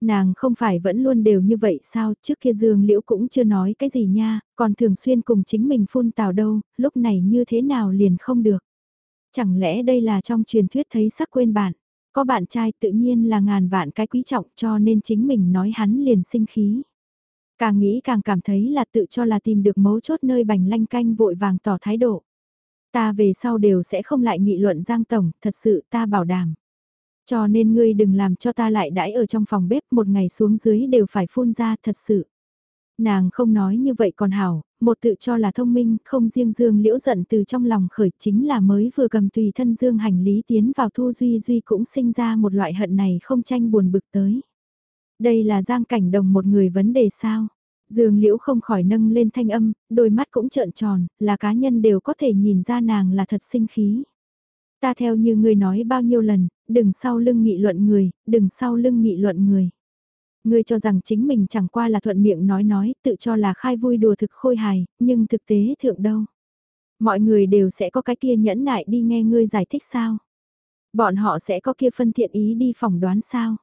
Nàng không phải vẫn luôn đều như vậy sao, trước kia dương liễu cũng chưa nói cái gì nha, còn thường xuyên cùng chính mình phun tào đâu, lúc này như thế nào liền không được. Chẳng lẽ đây là trong truyền thuyết thấy sắc quên bạn, có bạn trai tự nhiên là ngàn vạn cái quý trọng cho nên chính mình nói hắn liền sinh khí. Càng nghĩ càng cảm thấy là tự cho là tìm được mấu chốt nơi bành lanh canh vội vàng tỏ thái độ. Ta về sau đều sẽ không lại nghị luận Giang Tổng, thật sự ta bảo đảm. Cho nên ngươi đừng làm cho ta lại đãi ở trong phòng bếp một ngày xuống dưới đều phải phun ra thật sự. Nàng không nói như vậy còn hảo, một tự cho là thông minh, không riêng Dương Liễu giận từ trong lòng khởi chính là mới vừa cầm tùy thân Dương hành lý tiến vào Thu Duy Duy cũng sinh ra một loại hận này không tranh buồn bực tới. Đây là giang cảnh đồng một người vấn đề sao? Dương Liễu không khỏi nâng lên thanh âm, đôi mắt cũng trợn tròn, là cá nhân đều có thể nhìn ra nàng là thật sinh khí. Ta theo như ngươi nói bao nhiêu lần, đừng sau lưng nghị luận người, đừng sau lưng nghị luận người. Ngươi cho rằng chính mình chẳng qua là thuận miệng nói nói, tự cho là khai vui đùa thực khôi hài, nhưng thực tế thượng đâu. Mọi người đều sẽ có cái kia nhẫn nại đi nghe ngươi giải thích sao. Bọn họ sẽ có kia phân thiện ý đi phỏng đoán sao.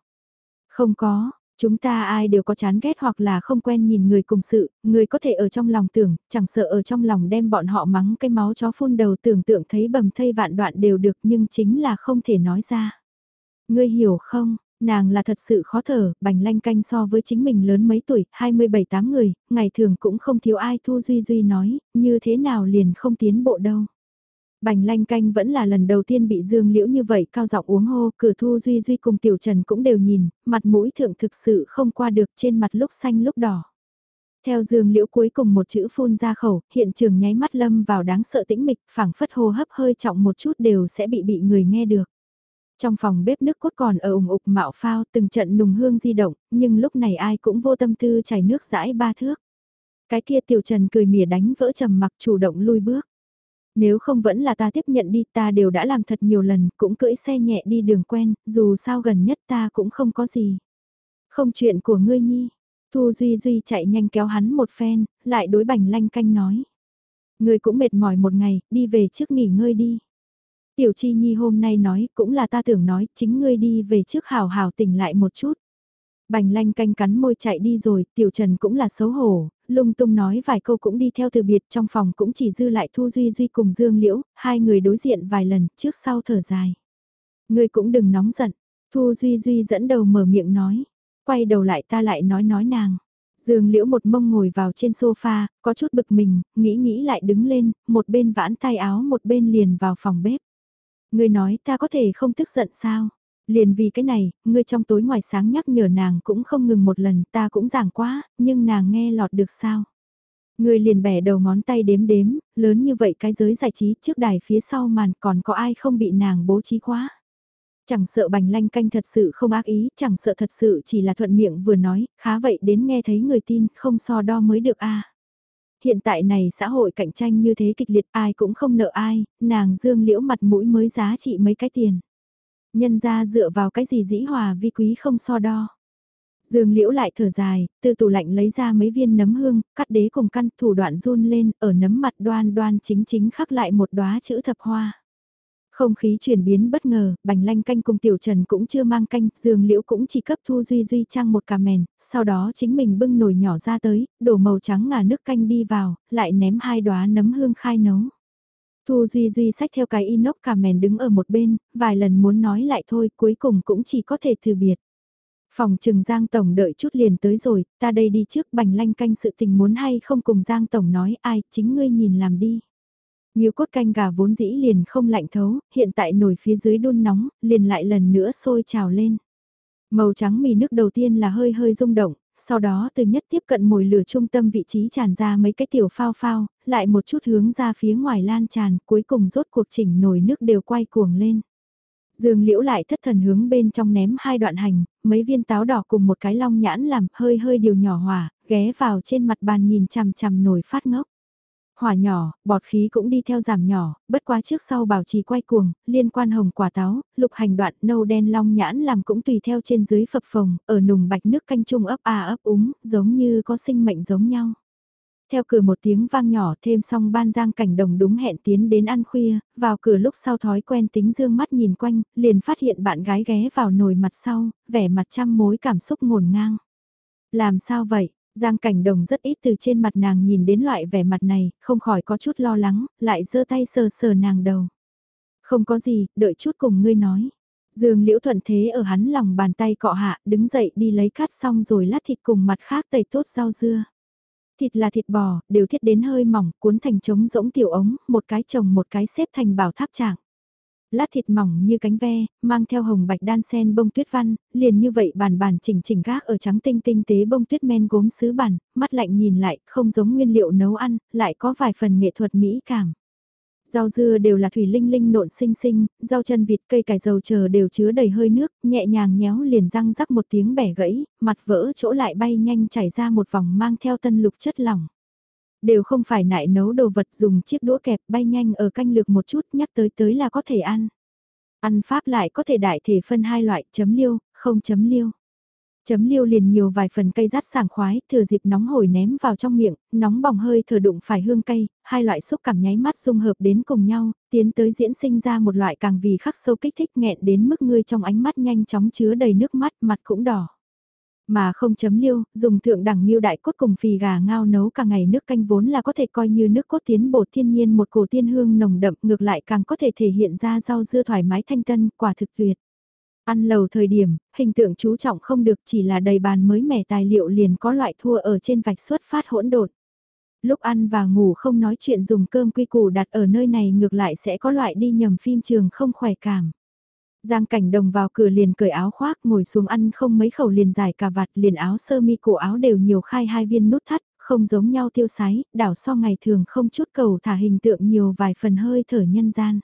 Không có, Chúng ta ai đều có chán ghét hoặc là không quen nhìn người cùng sự, người có thể ở trong lòng tưởng, chẳng sợ ở trong lòng đem bọn họ mắng cái máu chó phun đầu tưởng tượng thấy bầm thây vạn đoạn đều được nhưng chính là không thể nói ra. Ngươi hiểu không, nàng là thật sự khó thở, bành lanh canh so với chính mình lớn mấy tuổi, 27-8 người, ngày thường cũng không thiếu ai Thu Duy Duy nói, như thế nào liền không tiến bộ đâu. Bành lanh canh vẫn là lần đầu tiên bị dương liễu như vậy cao giọng uống hô, cửa thu duy duy cùng tiểu trần cũng đều nhìn, mặt mũi thượng thực sự không qua được trên mặt lúc xanh lúc đỏ. Theo dương liễu cuối cùng một chữ phun ra khẩu, hiện trường nháy mắt lâm vào đáng sợ tĩnh mịch, phảng phất hô hấp hơi trọng một chút đều sẽ bị bị người nghe được. Trong phòng bếp nước cốt còn ở ủng ục mạo phao từng trận nùng hương di động, nhưng lúc này ai cũng vô tâm tư chảy nước rãi ba thước. Cái kia tiểu trần cười mỉa đánh vỡ trầm mặc chủ động lui bước. Nếu không vẫn là ta tiếp nhận đi ta đều đã làm thật nhiều lần, cũng cưỡi xe nhẹ đi đường quen, dù sao gần nhất ta cũng không có gì. Không chuyện của ngươi nhi. Thu Duy Duy chạy nhanh kéo hắn một phen, lại đối bành lanh canh nói. Ngươi cũng mệt mỏi một ngày, đi về trước nghỉ ngơi đi. Tiểu Chi Nhi hôm nay nói, cũng là ta tưởng nói, chính ngươi đi về trước hào hào tỉnh lại một chút. Bành lanh canh cắn môi chạy đi rồi, Tiểu Trần cũng là xấu hổ, lung tung nói vài câu cũng đi theo từ biệt trong phòng cũng chỉ dư lại Thu Duy Duy cùng Dương Liễu, hai người đối diện vài lần trước sau thở dài. người cũng đừng nóng giận, Thu Duy Duy dẫn đầu mở miệng nói, quay đầu lại ta lại nói nói nàng. Dương Liễu một mông ngồi vào trên sofa, có chút bực mình, nghĩ nghĩ lại đứng lên, một bên vãn tay áo một bên liền vào phòng bếp. người nói ta có thể không tức giận sao? Liền vì cái này, ngươi trong tối ngoài sáng nhắc nhở nàng cũng không ngừng một lần, ta cũng giảng quá, nhưng nàng nghe lọt được sao? Ngươi liền bẻ đầu ngón tay đếm đếm, lớn như vậy cái giới giải trí trước đài phía sau màn còn có ai không bị nàng bố trí quá? Chẳng sợ bành lanh canh thật sự không ác ý, chẳng sợ thật sự chỉ là thuận miệng vừa nói, khá vậy đến nghe thấy người tin, không so đo mới được a hiện tại này xã hội cạnh tranh như thế kịch liệt ai cũng không nợ ai, nàng dương liễu mặt mũi mới giá trị mấy cái tiền. Nhân ra dựa vào cái gì dĩ hòa vi quý không so đo. Dương liễu lại thở dài, từ tủ lạnh lấy ra mấy viên nấm hương, cắt đế cùng căn thủ đoạn run lên, ở nấm mặt đoan đoan chính chính khắc lại một đóa chữ thập hoa. Không khí chuyển biến bất ngờ, bành lanh canh cùng tiểu trần cũng chưa mang canh, dương liễu cũng chỉ cấp thu duy duy trang một cà mèn, sau đó chính mình bưng nồi nhỏ ra tới, đổ màu trắng ngà nước canh đi vào, lại ném hai đóa nấm hương khai nấu. Thu Duy Duy sách theo cái inox cà mèn đứng ở một bên, vài lần muốn nói lại thôi, cuối cùng cũng chỉ có thể từ biệt. Phòng trừng Giang Tổng đợi chút liền tới rồi, ta đây đi trước bành lanh canh sự tình muốn hay không cùng Giang Tổng nói ai, chính ngươi nhìn làm đi. Nhiều cốt canh gà vốn dĩ liền không lạnh thấu, hiện tại nổi phía dưới đun nóng, liền lại lần nữa sôi trào lên. Màu trắng mì nước đầu tiên là hơi hơi rung động, sau đó từ nhất tiếp cận mồi lửa trung tâm vị trí tràn ra mấy cái tiểu phao phao, lại một chút hướng ra phía ngoài lan tràn, cuối cùng rốt cuộc chỉnh nồi nước đều quay cuồng lên. Dương liễu lại thất thần hướng bên trong ném hai đoạn hành, mấy viên táo đỏ cùng một cái long nhãn làm hơi hơi điều nhỏ hòa ghé vào trên mặt bàn nhìn chằm chằm nồi phát ngốc. Hỏa nhỏ, bọt khí cũng đi theo giảm nhỏ, bất quá trước sau bảo trì quay cuồng, liên quan hồng quả táo, lục hành đoạn nâu đen long nhãn làm cũng tùy theo trên dưới phập phồng, ở nùng bạch nước canh chung ấp à ấp úng, giống như có sinh mệnh giống nhau. Theo cửa một tiếng vang nhỏ thêm xong ban giang cảnh đồng đúng hẹn tiến đến ăn khuya, vào cửa lúc sau thói quen tính dương mắt nhìn quanh, liền phát hiện bạn gái ghé vào nồi mặt sau, vẻ mặt trăm mối cảm xúc ngổn ngang. Làm sao vậy? Giang cảnh đồng rất ít từ trên mặt nàng nhìn đến loại vẻ mặt này, không khỏi có chút lo lắng, lại giơ tay sờ sờ nàng đầu. Không có gì, đợi chút cùng ngươi nói. Dương liễu thuận thế ở hắn lòng bàn tay cọ hạ, đứng dậy đi lấy cát xong rồi lát thịt cùng mặt khác tẩy tốt rau dưa. Thịt là thịt bò, đều thiết đến hơi mỏng, cuốn thành trống rỗng tiểu ống, một cái chồng một cái xếp thành bảo tháp trạng lát thịt mỏng như cánh ve, mang theo hồng bạch đan sen bông tuyết văn, liền như vậy bàn bàn chỉnh chỉnh gác ở trắng tinh tinh tế bông tuyết men gốm sứ bản, mắt lạnh nhìn lại, không giống nguyên liệu nấu ăn, lại có vài phần nghệ thuật mỹ cảm. Rau dưa đều là thủy linh linh nộn xinh xinh, rau chân vịt cây cải dầu chờ đều chứa đầy hơi nước, nhẹ nhàng nhéo liền răng rắc một tiếng bẻ gãy, mặt vỡ chỗ lại bay nhanh chảy ra một vòng mang theo tân lục chất lỏng. Đều không phải nại nấu đồ vật dùng chiếc đũa kẹp bay nhanh ở canh lược một chút nhắc tới tới là có thể ăn. Ăn pháp lại có thể đại thể phân hai loại chấm liêu, không chấm liêu. Chấm liêu liền nhiều vài phần cây rát sảng khoái, thừa dịp nóng hổi ném vào trong miệng, nóng bỏng hơi thở đụng phải hương cây, hai loại xúc cảm nháy mắt dung hợp đến cùng nhau, tiến tới diễn sinh ra một loại càng vì khắc sâu kích thích nghẹn đến mức ngươi trong ánh mắt nhanh chóng chứa đầy nước mắt, mặt cũng đỏ. Mà không chấm liêu, dùng thượng đẳng miêu đại cốt cùng phì gà ngao nấu cả ngày nước canh vốn là có thể coi như nước cốt tiến bột thiên nhiên một cổ tiên hương nồng đậm ngược lại càng có thể thể hiện ra rau dưa thoải mái thanh tân, quả thực tuyệt. Ăn lầu thời điểm, hình tượng chú trọng không được chỉ là đầy bàn mới mẻ tài liệu liền có loại thua ở trên vạch xuất phát hỗn độn. Lúc ăn và ngủ không nói chuyện dùng cơm quy củ đặt ở nơi này ngược lại sẽ có loại đi nhầm phim trường không khỏe cảm. Giang cảnh đồng vào cửa liền cởi áo khoác ngồi xuống ăn không mấy khẩu liền giải cà vạt liền áo sơ mi cổ áo đều nhiều khai hai viên nút thắt, không giống nhau tiêu sái, đảo so ngày thường không chút cầu thả hình tượng nhiều vài phần hơi thở nhân gian.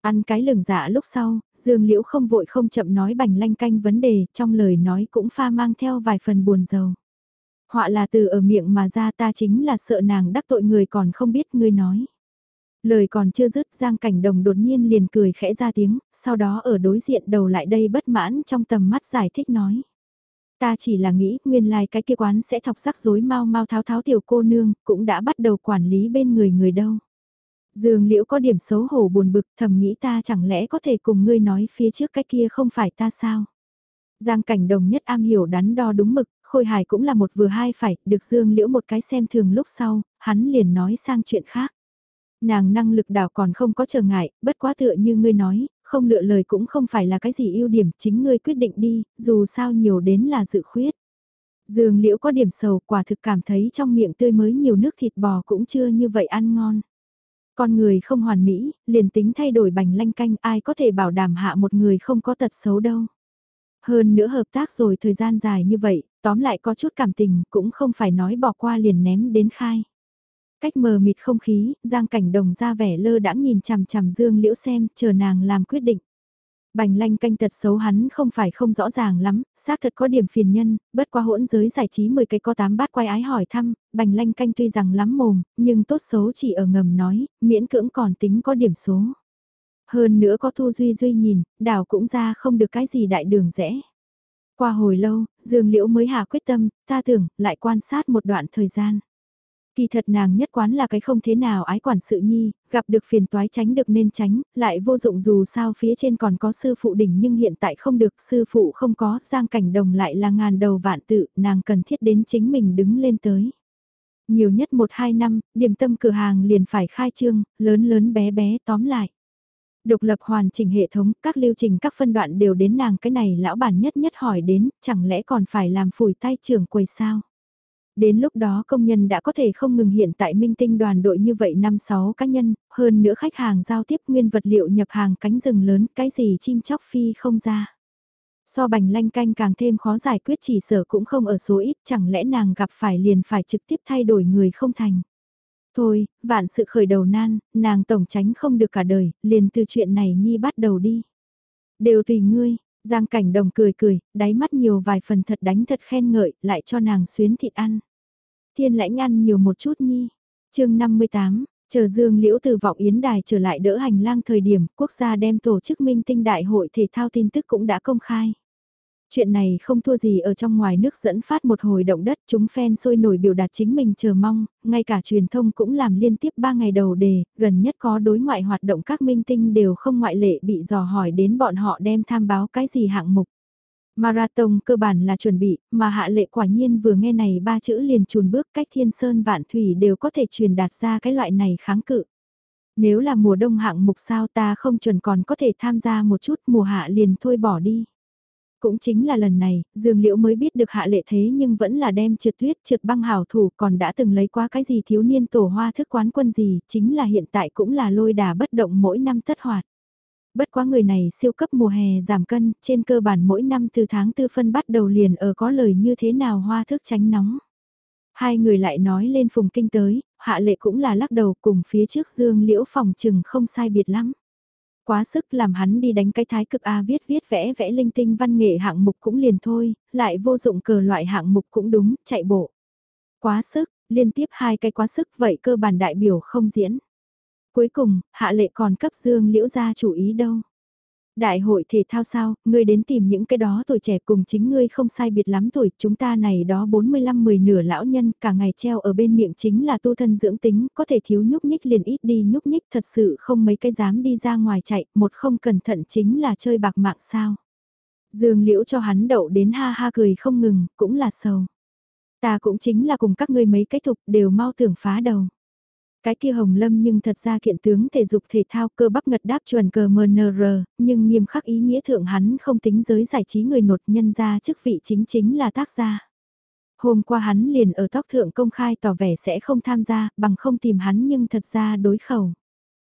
Ăn cái lửng dạ lúc sau, Dương Liễu không vội không chậm nói bành lanh canh vấn đề, trong lời nói cũng pha mang theo vài phần buồn dầu Họa là từ ở miệng mà ra ta chính là sợ nàng đắc tội người còn không biết ngươi nói. Lời còn chưa dứt Giang Cảnh Đồng đột nhiên liền cười khẽ ra tiếng, sau đó ở đối diện đầu lại đây bất mãn trong tầm mắt giải thích nói. Ta chỉ là nghĩ nguyên lai like cái kia quán sẽ thọc sắc rối mau mau tháo tháo tiểu cô nương, cũng đã bắt đầu quản lý bên người người đâu. Dương liễu có điểm xấu hổ buồn bực thầm nghĩ ta chẳng lẽ có thể cùng ngươi nói phía trước cái kia không phải ta sao. Giang cảnh đồng nhất am hiểu đắn đo đúng mực, khôi hài cũng là một vừa hai phải, được dương liễu một cái xem thường lúc sau, hắn liền nói sang chuyện khác. Nàng năng lực đảo còn không có trở ngại, bất quá tựa như ngươi nói, không lựa lời cũng không phải là cái gì ưu điểm, chính ngươi quyết định đi, dù sao nhiều đến là dự khuyết. Dương liễu có điểm sầu quả thực cảm thấy trong miệng tươi mới nhiều nước thịt bò cũng chưa như vậy ăn ngon. Con người không hoàn mỹ, liền tính thay đổi bành lanh canh ai có thể bảo đảm hạ một người không có tật xấu đâu. Hơn nữa hợp tác rồi thời gian dài như vậy, tóm lại có chút cảm tình cũng không phải nói bỏ qua liền ném đến khai. Cách mờ mịt không khí, Giang Cảnh Đồng ra vẻ lơ đãng nhìn chằm chằm Dương Liễu xem, chờ nàng làm quyết định. Bành lanh canh tật xấu hắn không phải không rõ ràng lắm, xác thật có điểm phiền nhân, bất qua hỗn giới giải trí 10 cái có 8 bát quay ái hỏi thăm, bành lanh canh tuy rằng lắm mồm, nhưng tốt xấu chỉ ở ngầm nói, miễn cưỡng còn tính có điểm số. Hơn nữa có Thu Duy Duy nhìn, đảo cũng ra không được cái gì đại đường rẽ. Qua hồi lâu, Dương Liễu mới hạ quyết tâm, ta tưởng, lại quan sát một đoạn thời gian. Kỳ thật nàng nhất quán là cái không thế nào ái quản sự nhi, gặp được phiền toái tránh được nên tránh, lại vô dụng dù sao phía trên còn có sư phụ đỉnh nhưng hiện tại không được, sư phụ không có, giang cảnh đồng lại là ngàn đầu vạn tự, nàng cần thiết đến chính mình đứng lên tới. Nhiều nhất một hai năm, điểm tâm cửa hàng liền phải khai trương, lớn lớn bé bé tóm lại. Độc lập hoàn chỉnh hệ thống, các lưu trình các phân đoạn đều đến nàng cái này lão bản nhất nhất hỏi đến, chẳng lẽ còn phải làm phủi tay trưởng quầy sao? Đến lúc đó công nhân đã có thể không ngừng hiện tại minh tinh đoàn đội như vậy 5-6 cá nhân, hơn nữa khách hàng giao tiếp nguyên vật liệu nhập hàng cánh rừng lớn, cái gì chim chóc phi không ra. So bành lanh canh càng thêm khó giải quyết chỉ sở cũng không ở số ít, chẳng lẽ nàng gặp phải liền phải trực tiếp thay đổi người không thành. Thôi, vạn sự khởi đầu nan, nàng tổng tránh không được cả đời, liền từ chuyện này nhi bắt đầu đi. Đều tùy ngươi, Giang cảnh đồng cười cười, đáy mắt nhiều vài phần thật đánh thật khen ngợi, lại cho nàng xuyến thịt ăn. Thiên lãnh ăn nhiều một chút nhi. chương 58, chờ Dương Liễu từ vọng Yến Đài trở lại đỡ hành lang thời điểm quốc gia đem tổ chức minh tinh đại hội thể thao tin tức cũng đã công khai. Chuyện này không thua gì ở trong ngoài nước dẫn phát một hồi động đất chúng fan sôi nổi biểu đạt chính mình chờ mong, ngay cả truyền thông cũng làm liên tiếp 3 ngày đầu đề, gần nhất có đối ngoại hoạt động các minh tinh đều không ngoại lệ bị dò hỏi đến bọn họ đem tham báo cái gì hạng mục. Marathon cơ bản là chuẩn bị, mà hạ lệ quả nhiên vừa nghe này ba chữ liền chùn bước cách thiên sơn vạn thủy đều có thể truyền đạt ra cái loại này kháng cự. Nếu là mùa đông hạng mục sao ta không chuẩn còn có thể tham gia một chút mùa hạ liền thôi bỏ đi. Cũng chính là lần này, Dương Liễu mới biết được hạ lệ thế nhưng vẫn là đem trượt tuyết trượt băng hảo thủ còn đã từng lấy qua cái gì thiếu niên tổ hoa thức quán quân gì, chính là hiện tại cũng là lôi đà bất động mỗi năm tất hoạt. Bất quá người này siêu cấp mùa hè giảm cân, trên cơ bản mỗi năm từ tháng tư phân bắt đầu liền ở có lời như thế nào hoa thức tránh nóng. Hai người lại nói lên phùng kinh tới, hạ lệ cũng là lắc đầu cùng phía trước dương liễu phòng trừng không sai biệt lắm. Quá sức làm hắn đi đánh cái thái cực A viết viết vẽ vẽ linh tinh văn nghệ hạng mục cũng liền thôi, lại vô dụng cờ loại hạng mục cũng đúng, chạy bộ. Quá sức, liên tiếp hai cái quá sức vậy cơ bản đại biểu không diễn. Cuối cùng, hạ lệ còn cấp dương liễu ra chủ ý đâu. Đại hội thể thao sao, ngươi đến tìm những cái đó tuổi trẻ cùng chính ngươi không sai biệt lắm tuổi, chúng ta này đó 45-10 nửa lão nhân, cả ngày treo ở bên miệng chính là tu thân dưỡng tính, có thể thiếu nhúc nhích liền ít đi nhúc nhích thật sự không mấy cái dám đi ra ngoài chạy, một không cẩn thận chính là chơi bạc mạng sao. Dương liễu cho hắn đậu đến ha ha cười không ngừng, cũng là sầu. Ta cũng chính là cùng các ngươi mấy cái thục đều mau tưởng phá đầu. Cái kia Hồng Lâm nhưng thật ra kiện tướng thể dục thể thao cơ bắp ngật đáp chuẩn cờ MNR, nhưng nghiêm khắc ý nghĩa thượng hắn không tính giới giải trí người nột nhân ra chức vị chính chính là tác gia. Hôm qua hắn liền ở tóc thượng công khai tỏ vẻ sẽ không tham gia, bằng không tìm hắn nhưng thật ra đối khẩu.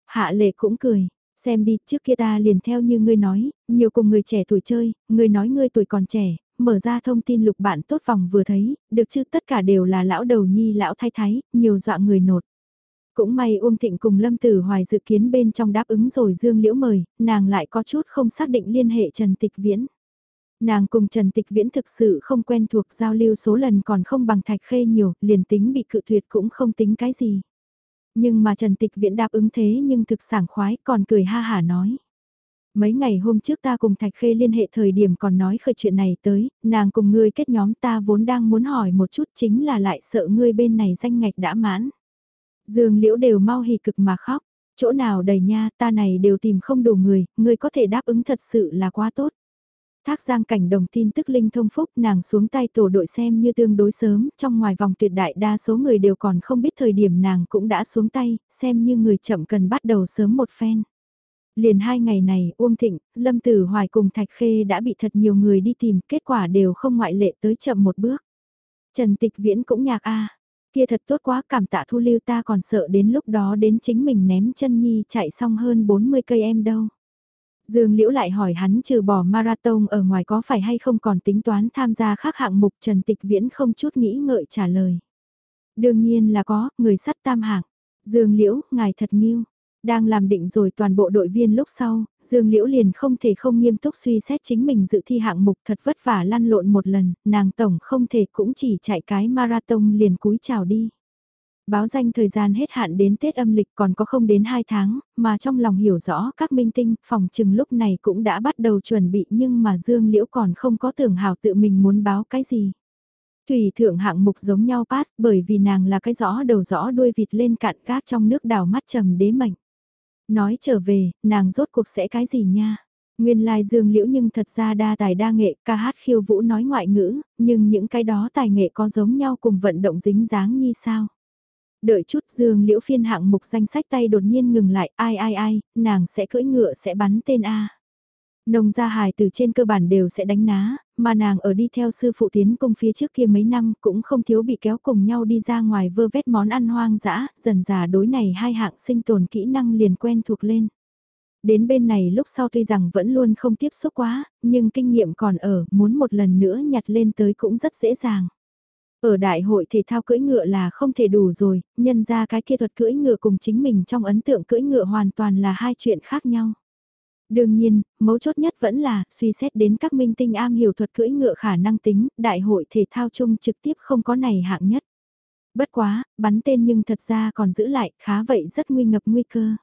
Hạ lệ cũng cười, xem đi, trước kia ta liền theo như ngươi nói, nhiều cùng người trẻ tuổi chơi, ngươi nói ngươi tuổi còn trẻ, mở ra thông tin lục bạn tốt vòng vừa thấy, được chứ tất cả đều là lão đầu nhi lão thái thái, nhiều dọa người nột. Cũng may Uông Thịnh cùng Lâm Tử Hoài dự kiến bên trong đáp ứng rồi Dương Liễu mời, nàng lại có chút không xác định liên hệ Trần Tịch Viễn. Nàng cùng Trần Tịch Viễn thực sự không quen thuộc giao lưu số lần còn không bằng thạch khê nhiều, liền tính bị cự tuyệt cũng không tính cái gì. Nhưng mà Trần Tịch Viễn đáp ứng thế nhưng thực sảng khoái còn cười ha hả nói. Mấy ngày hôm trước ta cùng Thạch Khê liên hệ thời điểm còn nói khởi chuyện này tới, nàng cùng ngươi kết nhóm ta vốn đang muốn hỏi một chút chính là lại sợ ngươi bên này danh ngạch đã mãn. Dương liễu đều mau hì cực mà khóc, chỗ nào đầy nha ta này đều tìm không đủ người, Người có thể đáp ứng thật sự là quá tốt. Thác Giang cảnh đồng tin tức linh thông phúc nàng xuống tay tổ đội xem như tương đối sớm, trong ngoài vòng tuyệt đại đa số người đều còn không biết thời điểm nàng cũng đã xuống tay, xem như người chậm cần bắt đầu sớm một phen. Liền hai ngày này, Uông Thịnh, Lâm Tử Hoài cùng Thạch Khê đã bị thật nhiều người đi tìm, kết quả đều không ngoại lệ tới chậm một bước. Trần Tịch Viễn cũng nhạc a kia thật tốt quá cảm tạ thu lưu ta còn sợ đến lúc đó đến chính mình ném chân nhi chạy xong hơn 40 cây em đâu. Dương Liễu lại hỏi hắn trừ bỏ marathon ở ngoài có phải hay không còn tính toán tham gia khác hạng mục Trần Tịch Viễn không chút nghĩ ngợi trả lời. Đương nhiên là có, người sắt tam hạng. Dương Liễu, ngài thật nghiêu. Đang làm định rồi toàn bộ đội viên lúc sau, Dương Liễu liền không thể không nghiêm túc suy xét chính mình dự thi hạng mục thật vất vả lăn lộn một lần, nàng tổng không thể cũng chỉ chạy cái marathon liền cúi chào đi. Báo danh thời gian hết hạn đến Tết âm lịch còn có không đến 2 tháng, mà trong lòng hiểu rõ các minh tinh, phòng trừng lúc này cũng đã bắt đầu chuẩn bị nhưng mà Dương Liễu còn không có tưởng hào tự mình muốn báo cái gì. Thủy thượng hạng mục giống nhau pass bởi vì nàng là cái rõ đầu rõ đuôi vịt lên cạn cát trong nước đào mắt trầm đế mệnh. Nói trở về, nàng rốt cuộc sẽ cái gì nha? Nguyên lai dương liễu nhưng thật ra đa tài đa nghệ, ca hát khiêu vũ nói ngoại ngữ, nhưng những cái đó tài nghệ có giống nhau cùng vận động dính dáng như sao? Đợi chút dương liễu phiên hạng mục danh sách tay đột nhiên ngừng lại, ai ai ai, nàng sẽ cưỡi ngựa sẽ bắn tên A. Nông gia hài từ trên cơ bản đều sẽ đánh ná, mà nàng ở đi theo sư phụ tiến công phía trước kia mấy năm cũng không thiếu bị kéo cùng nhau đi ra ngoài vơ vét món ăn hoang dã, dần già đối này hai hạng sinh tồn kỹ năng liền quen thuộc lên. Đến bên này lúc sau tuy rằng vẫn luôn không tiếp xúc quá, nhưng kinh nghiệm còn ở, muốn một lần nữa nhặt lên tới cũng rất dễ dàng. Ở đại hội thể thao cưỡi ngựa là không thể đủ rồi, nhân ra cái kia thuật cưỡi ngựa cùng chính mình trong ấn tượng cưỡi ngựa hoàn toàn là hai chuyện khác nhau. Đương nhiên, mấu chốt nhất vẫn là suy xét đến các minh tinh am hiểu thuật cưỡi ngựa khả năng tính, đại hội thể thao chung trực tiếp không có này hạng nhất. Bất quá, bắn tên nhưng thật ra còn giữ lại, khá vậy rất nguy ngập nguy cơ.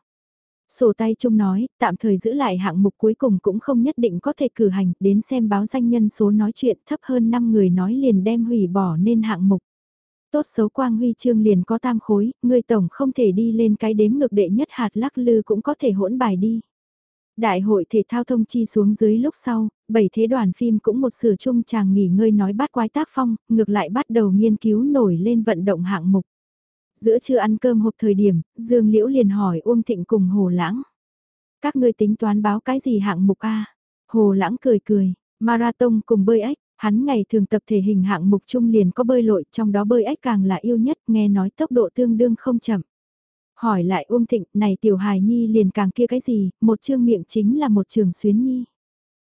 Sổ tay chung nói, tạm thời giữ lại hạng mục cuối cùng cũng không nhất định có thể cử hành, đến xem báo danh nhân số nói chuyện thấp hơn 5 người nói liền đem hủy bỏ nên hạng mục. Tốt xấu quang huy chương liền có tam khối, người tổng không thể đi lên cái đếm ngược đệ nhất hạt lắc lư cũng có thể hỗn bài đi. Đại hội thể thao thông chi xuống dưới lúc sau, bảy thế đoàn phim cũng một sửa chung chàng nghỉ ngơi nói bắt quái tác phong, ngược lại bắt đầu nghiên cứu nổi lên vận động hạng mục. Giữa trưa ăn cơm hộp thời điểm, Dương Liễu liền hỏi Uông Thịnh cùng Hồ Lãng. Các ngươi tính toán báo cái gì hạng mục A? Hồ Lãng cười cười, marathon cùng bơi ếch, hắn ngày thường tập thể hình hạng mục chung liền có bơi lội, trong đó bơi ếch càng là yêu nhất, nghe nói tốc độ tương đương không chậm. Hỏi lại Uông Thịnh, này tiểu hài nhi liền càng kia cái gì, một chương miệng chính là một trường xuyến nhi.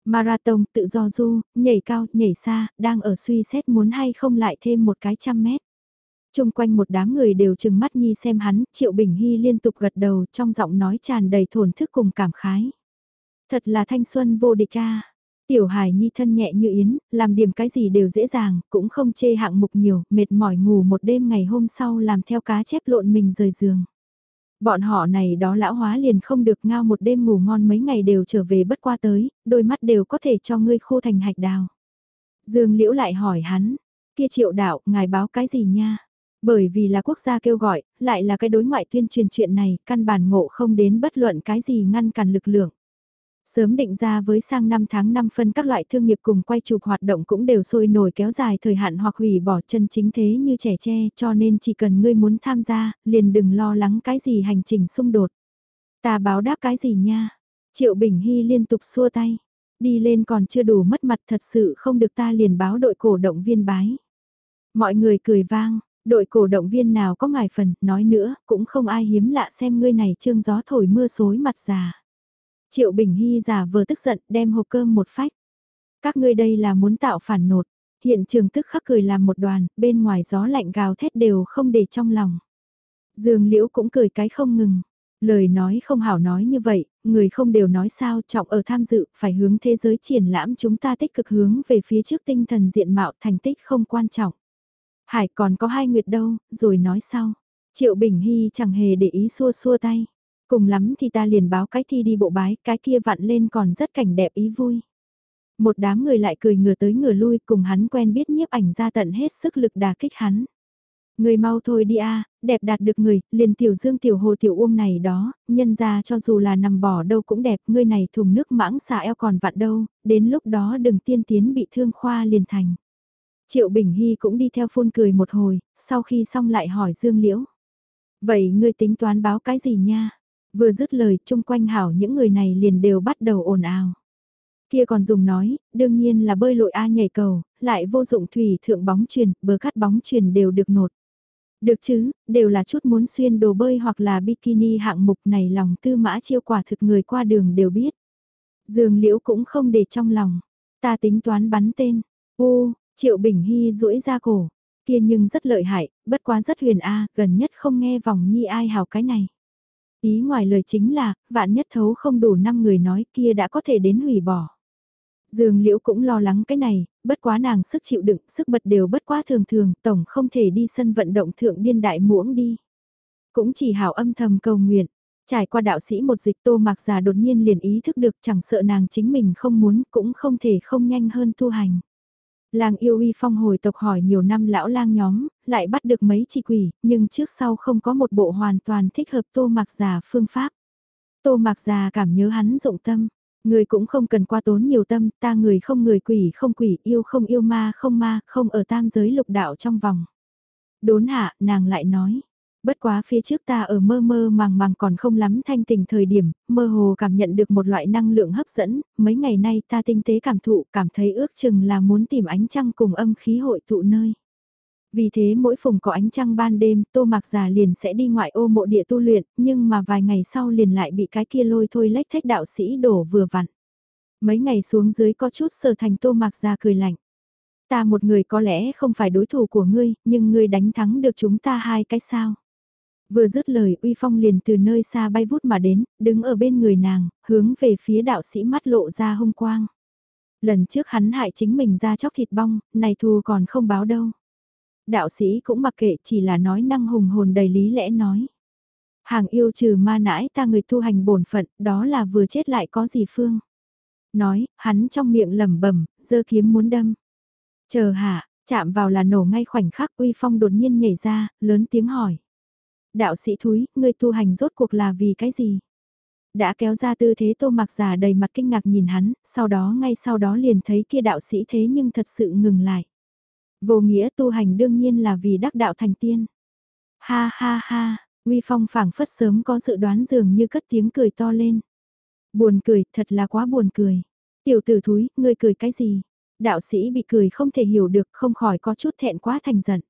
Marathon tự do du, nhảy cao, nhảy xa, đang ở suy xét muốn hay không lại thêm một cái trăm mét. Trung quanh một đám người đều chừng mắt nhi xem hắn, Triệu Bình Hy liên tục gật đầu trong giọng nói tràn đầy thổn thức cùng cảm khái. Thật là thanh xuân vô địch cha. Tiểu hài nhi thân nhẹ như yến, làm điểm cái gì đều dễ dàng, cũng không chê hạng mục nhiều, mệt mỏi ngủ một đêm ngày hôm sau làm theo cá chép lộn mình rời giường. Bọn họ này đó lão hóa liền không được ngao một đêm ngủ ngon mấy ngày đều trở về bất qua tới, đôi mắt đều có thể cho ngươi khô thành hạch đào. Dương Liễu lại hỏi hắn, kia triệu đạo, ngài báo cái gì nha? Bởi vì là quốc gia kêu gọi, lại là cái đối ngoại tuyên truyền chuyện này, căn bản ngộ không đến bất luận cái gì ngăn cản lực lượng. Sớm định ra với sang năm tháng 5 phân các loại thương nghiệp cùng quay chụp hoạt động cũng đều sôi nổi kéo dài thời hạn hoặc hủy bỏ chân chính thế như trẻ tre cho nên chỉ cần ngươi muốn tham gia, liền đừng lo lắng cái gì hành trình xung đột. Ta báo đáp cái gì nha? Triệu Bình Hy liên tục xua tay. Đi lên còn chưa đủ mất mặt thật sự không được ta liền báo đội cổ động viên bái. Mọi người cười vang, đội cổ động viên nào có ngài phần, nói nữa, cũng không ai hiếm lạ xem ngươi này trương gió thổi mưa xối mặt già. Triệu Bình Hy giả vờ tức giận đem hộp cơm một phách. Các ngươi đây là muốn tạo phản nột. Hiện trường tức khắc cười làm một đoàn, bên ngoài gió lạnh gào thét đều không để trong lòng. Dương Liễu cũng cười cái không ngừng. Lời nói không hảo nói như vậy, người không đều nói sao trọng ở tham dự, phải hướng thế giới triển lãm chúng ta tích cực hướng về phía trước tinh thần diện mạo thành tích không quan trọng. Hải còn có hai nguyệt đâu, rồi nói sau. Triệu Bình Hy chẳng hề để ý xua xua tay. Cùng lắm thì ta liền báo cái thi đi bộ bái, cái kia vặn lên còn rất cảnh đẹp ý vui. Một đám người lại cười ngửa tới ngửa lui cùng hắn quen biết nhiếp ảnh ra tận hết sức lực đà kích hắn. Người mau thôi đi a, đẹp đạt được người, liền tiểu dương tiểu hồ tiểu uông này đó, nhân ra cho dù là nằm bỏ đâu cũng đẹp, ngươi này thùng nước mãng xà eo còn vặn đâu, đến lúc đó đừng tiên tiến bị thương khoa liền thành. Triệu Bình Hy cũng đi theo phun cười một hồi, sau khi xong lại hỏi Dương Liễu. Vậy ngươi tính toán báo cái gì nha? Vừa dứt lời chung quanh hảo những người này liền đều bắt đầu ồn ào. Kia còn dùng nói, đương nhiên là bơi lội A nhảy cầu, lại vô dụng thủy thượng bóng truyền, bờ cắt bóng truyền đều được nột. Được chứ, đều là chút muốn xuyên đồ bơi hoặc là bikini hạng mục này lòng tư mã chiêu quả thực người qua đường đều biết. Dương liễu cũng không để trong lòng. Ta tính toán bắn tên. U, Triệu Bình Hy duỗi ra cổ. Kia nhưng rất lợi hại, bất quá rất huyền a gần nhất không nghe vòng nhi ai hào cái này. Ý ngoài lời chính là, vạn nhất thấu không đủ 5 người nói kia đã có thể đến hủy bỏ. Dương Liễu cũng lo lắng cái này, bất quá nàng sức chịu đựng, sức bật đều bất quá thường thường, tổng không thể đi sân vận động thượng điên đại muỗng đi. Cũng chỉ hảo âm thầm cầu nguyện, trải qua đạo sĩ một dịch tô mạc già đột nhiên liền ý thức được chẳng sợ nàng chính mình không muốn cũng không thể không nhanh hơn tu hành. Lang yêu uy phong hồi tộc hỏi nhiều năm lão lang nhóm, lại bắt được mấy chi quỷ, nhưng trước sau không có một bộ hoàn toàn thích hợp tô mạc già phương pháp. Tô mạc già cảm nhớ hắn dụng tâm, người cũng không cần qua tốn nhiều tâm, ta người không người quỷ không quỷ, yêu không yêu ma không ma, không ở tam giới lục đạo trong vòng. Đốn hạ, nàng lại nói, Bất quá phía trước ta ở mơ mơ màng màng còn không lắm thanh tình thời điểm, mơ hồ cảm nhận được một loại năng lượng hấp dẫn, mấy ngày nay ta tinh tế cảm thụ cảm thấy ước chừng là muốn tìm ánh trăng cùng âm khí hội tụ nơi. Vì thế mỗi phùng có ánh trăng ban đêm, tô mạc già liền sẽ đi ngoại ô mộ địa tu luyện, nhưng mà vài ngày sau liền lại bị cái kia lôi thôi lách thách đạo sĩ đổ vừa vặn. Mấy ngày xuống dưới có chút sở thành tô mạc già cười lạnh. Ta một người có lẽ không phải đối thủ của ngươi, nhưng ngươi đánh thắng được chúng ta hai cái sao. Vừa dứt lời uy phong liền từ nơi xa bay vút mà đến, đứng ở bên người nàng, hướng về phía đạo sĩ mắt lộ ra hung quang. Lần trước hắn hại chính mình ra chóc thịt bong, này thù còn không báo đâu. Đạo sĩ cũng mặc kệ chỉ là nói năng hùng hồn đầy lý lẽ nói. Hàng yêu trừ ma nãi ta người tu hành bổn phận, đó là vừa chết lại có gì phương. Nói, hắn trong miệng lẩm bẩm, dơ kiếm muốn đâm. Chờ hạ, chạm vào là nổ ngay khoảnh khắc uy phong đột nhiên nhảy ra, lớn tiếng hỏi. Đạo sĩ thúi, ngươi tu hành rốt cuộc là vì cái gì? Đã kéo ra tư thế tô mặc giả đầy mặt kinh ngạc nhìn hắn, sau đó ngay sau đó liền thấy kia đạo sĩ thế nhưng thật sự ngừng lại. Vô nghĩa tu hành đương nhiên là vì đắc đạo thành tiên. Ha ha ha, uy phong phảng phất sớm có dự đoán dường như cất tiếng cười to lên. Buồn cười, thật là quá buồn cười. Tiểu tử thúi, ngươi cười cái gì? Đạo sĩ bị cười không thể hiểu được, không khỏi có chút thẹn quá thành giận.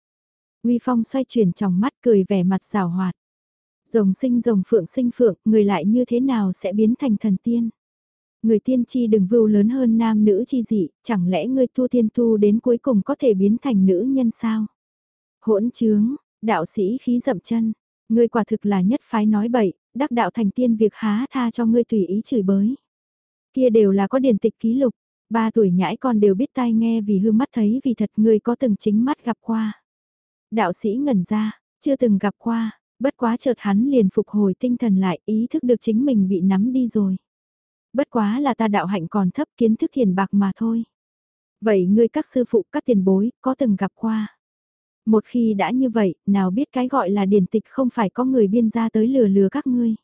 Uy Phong xoay chuyển trong mắt cười vẻ mặt rào hoạt. Rồng sinh rồng phượng sinh phượng, người lại như thế nào sẽ biến thành thần tiên? Người tiên chi đừng vưu lớn hơn nam nữ chi dị, chẳng lẽ ngươi tu tiên tu đến cuối cùng có thể biến thành nữ nhân sao? Hỗn trướng, đạo sĩ khí dậm chân, ngươi quả thực là nhất phái nói bậy, đắc đạo thành tiên việc há tha cho ngươi tùy ý chửi bới. Kia đều là có điển tịch ký lục, ba tuổi nhãi con đều biết tai nghe vì hư mắt thấy vì thật ngươi có từng chính mắt gặp qua. Đạo sĩ ngẩn ra, chưa từng gặp qua, bất quá chợt hắn liền phục hồi tinh thần lại ý thức được chính mình bị nắm đi rồi. Bất quá là ta đạo hạnh còn thấp kiến thức thiền bạc mà thôi. Vậy ngươi các sư phụ các tiền bối có từng gặp qua. Một khi đã như vậy, nào biết cái gọi là điển tịch không phải có người biên ra tới lừa lừa các ngươi.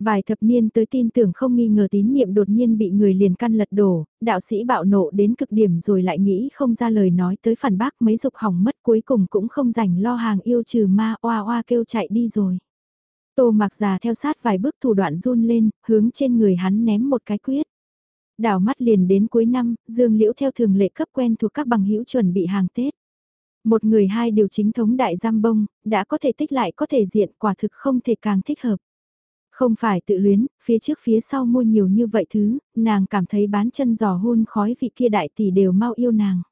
Vài thập niên tới tin tưởng không nghi ngờ tín niệm đột nhiên bị người liền căn lật đổ, đạo sĩ bạo nộ đến cực điểm rồi lại nghĩ không ra lời nói tới phản bác mấy dục hỏng mất cuối cùng cũng không rảnh lo hàng yêu trừ ma oa oa kêu chạy đi rồi. Tô mặc già theo sát vài bước thủ đoạn run lên, hướng trên người hắn ném một cái quyết. Đảo mắt liền đến cuối năm, Dương Liễu theo thường lệ cấp quen thuộc các bằng hữu chuẩn bị hàng Tết. Một người hai điều chính thống đại giam bông, đã có thể tích lại có thể diện quả thực không thể càng thích hợp. Không phải tự luyến, phía trước phía sau mua nhiều như vậy thứ, nàng cảm thấy bán chân giò hôn khói vị kia đại tỷ đều mau yêu nàng.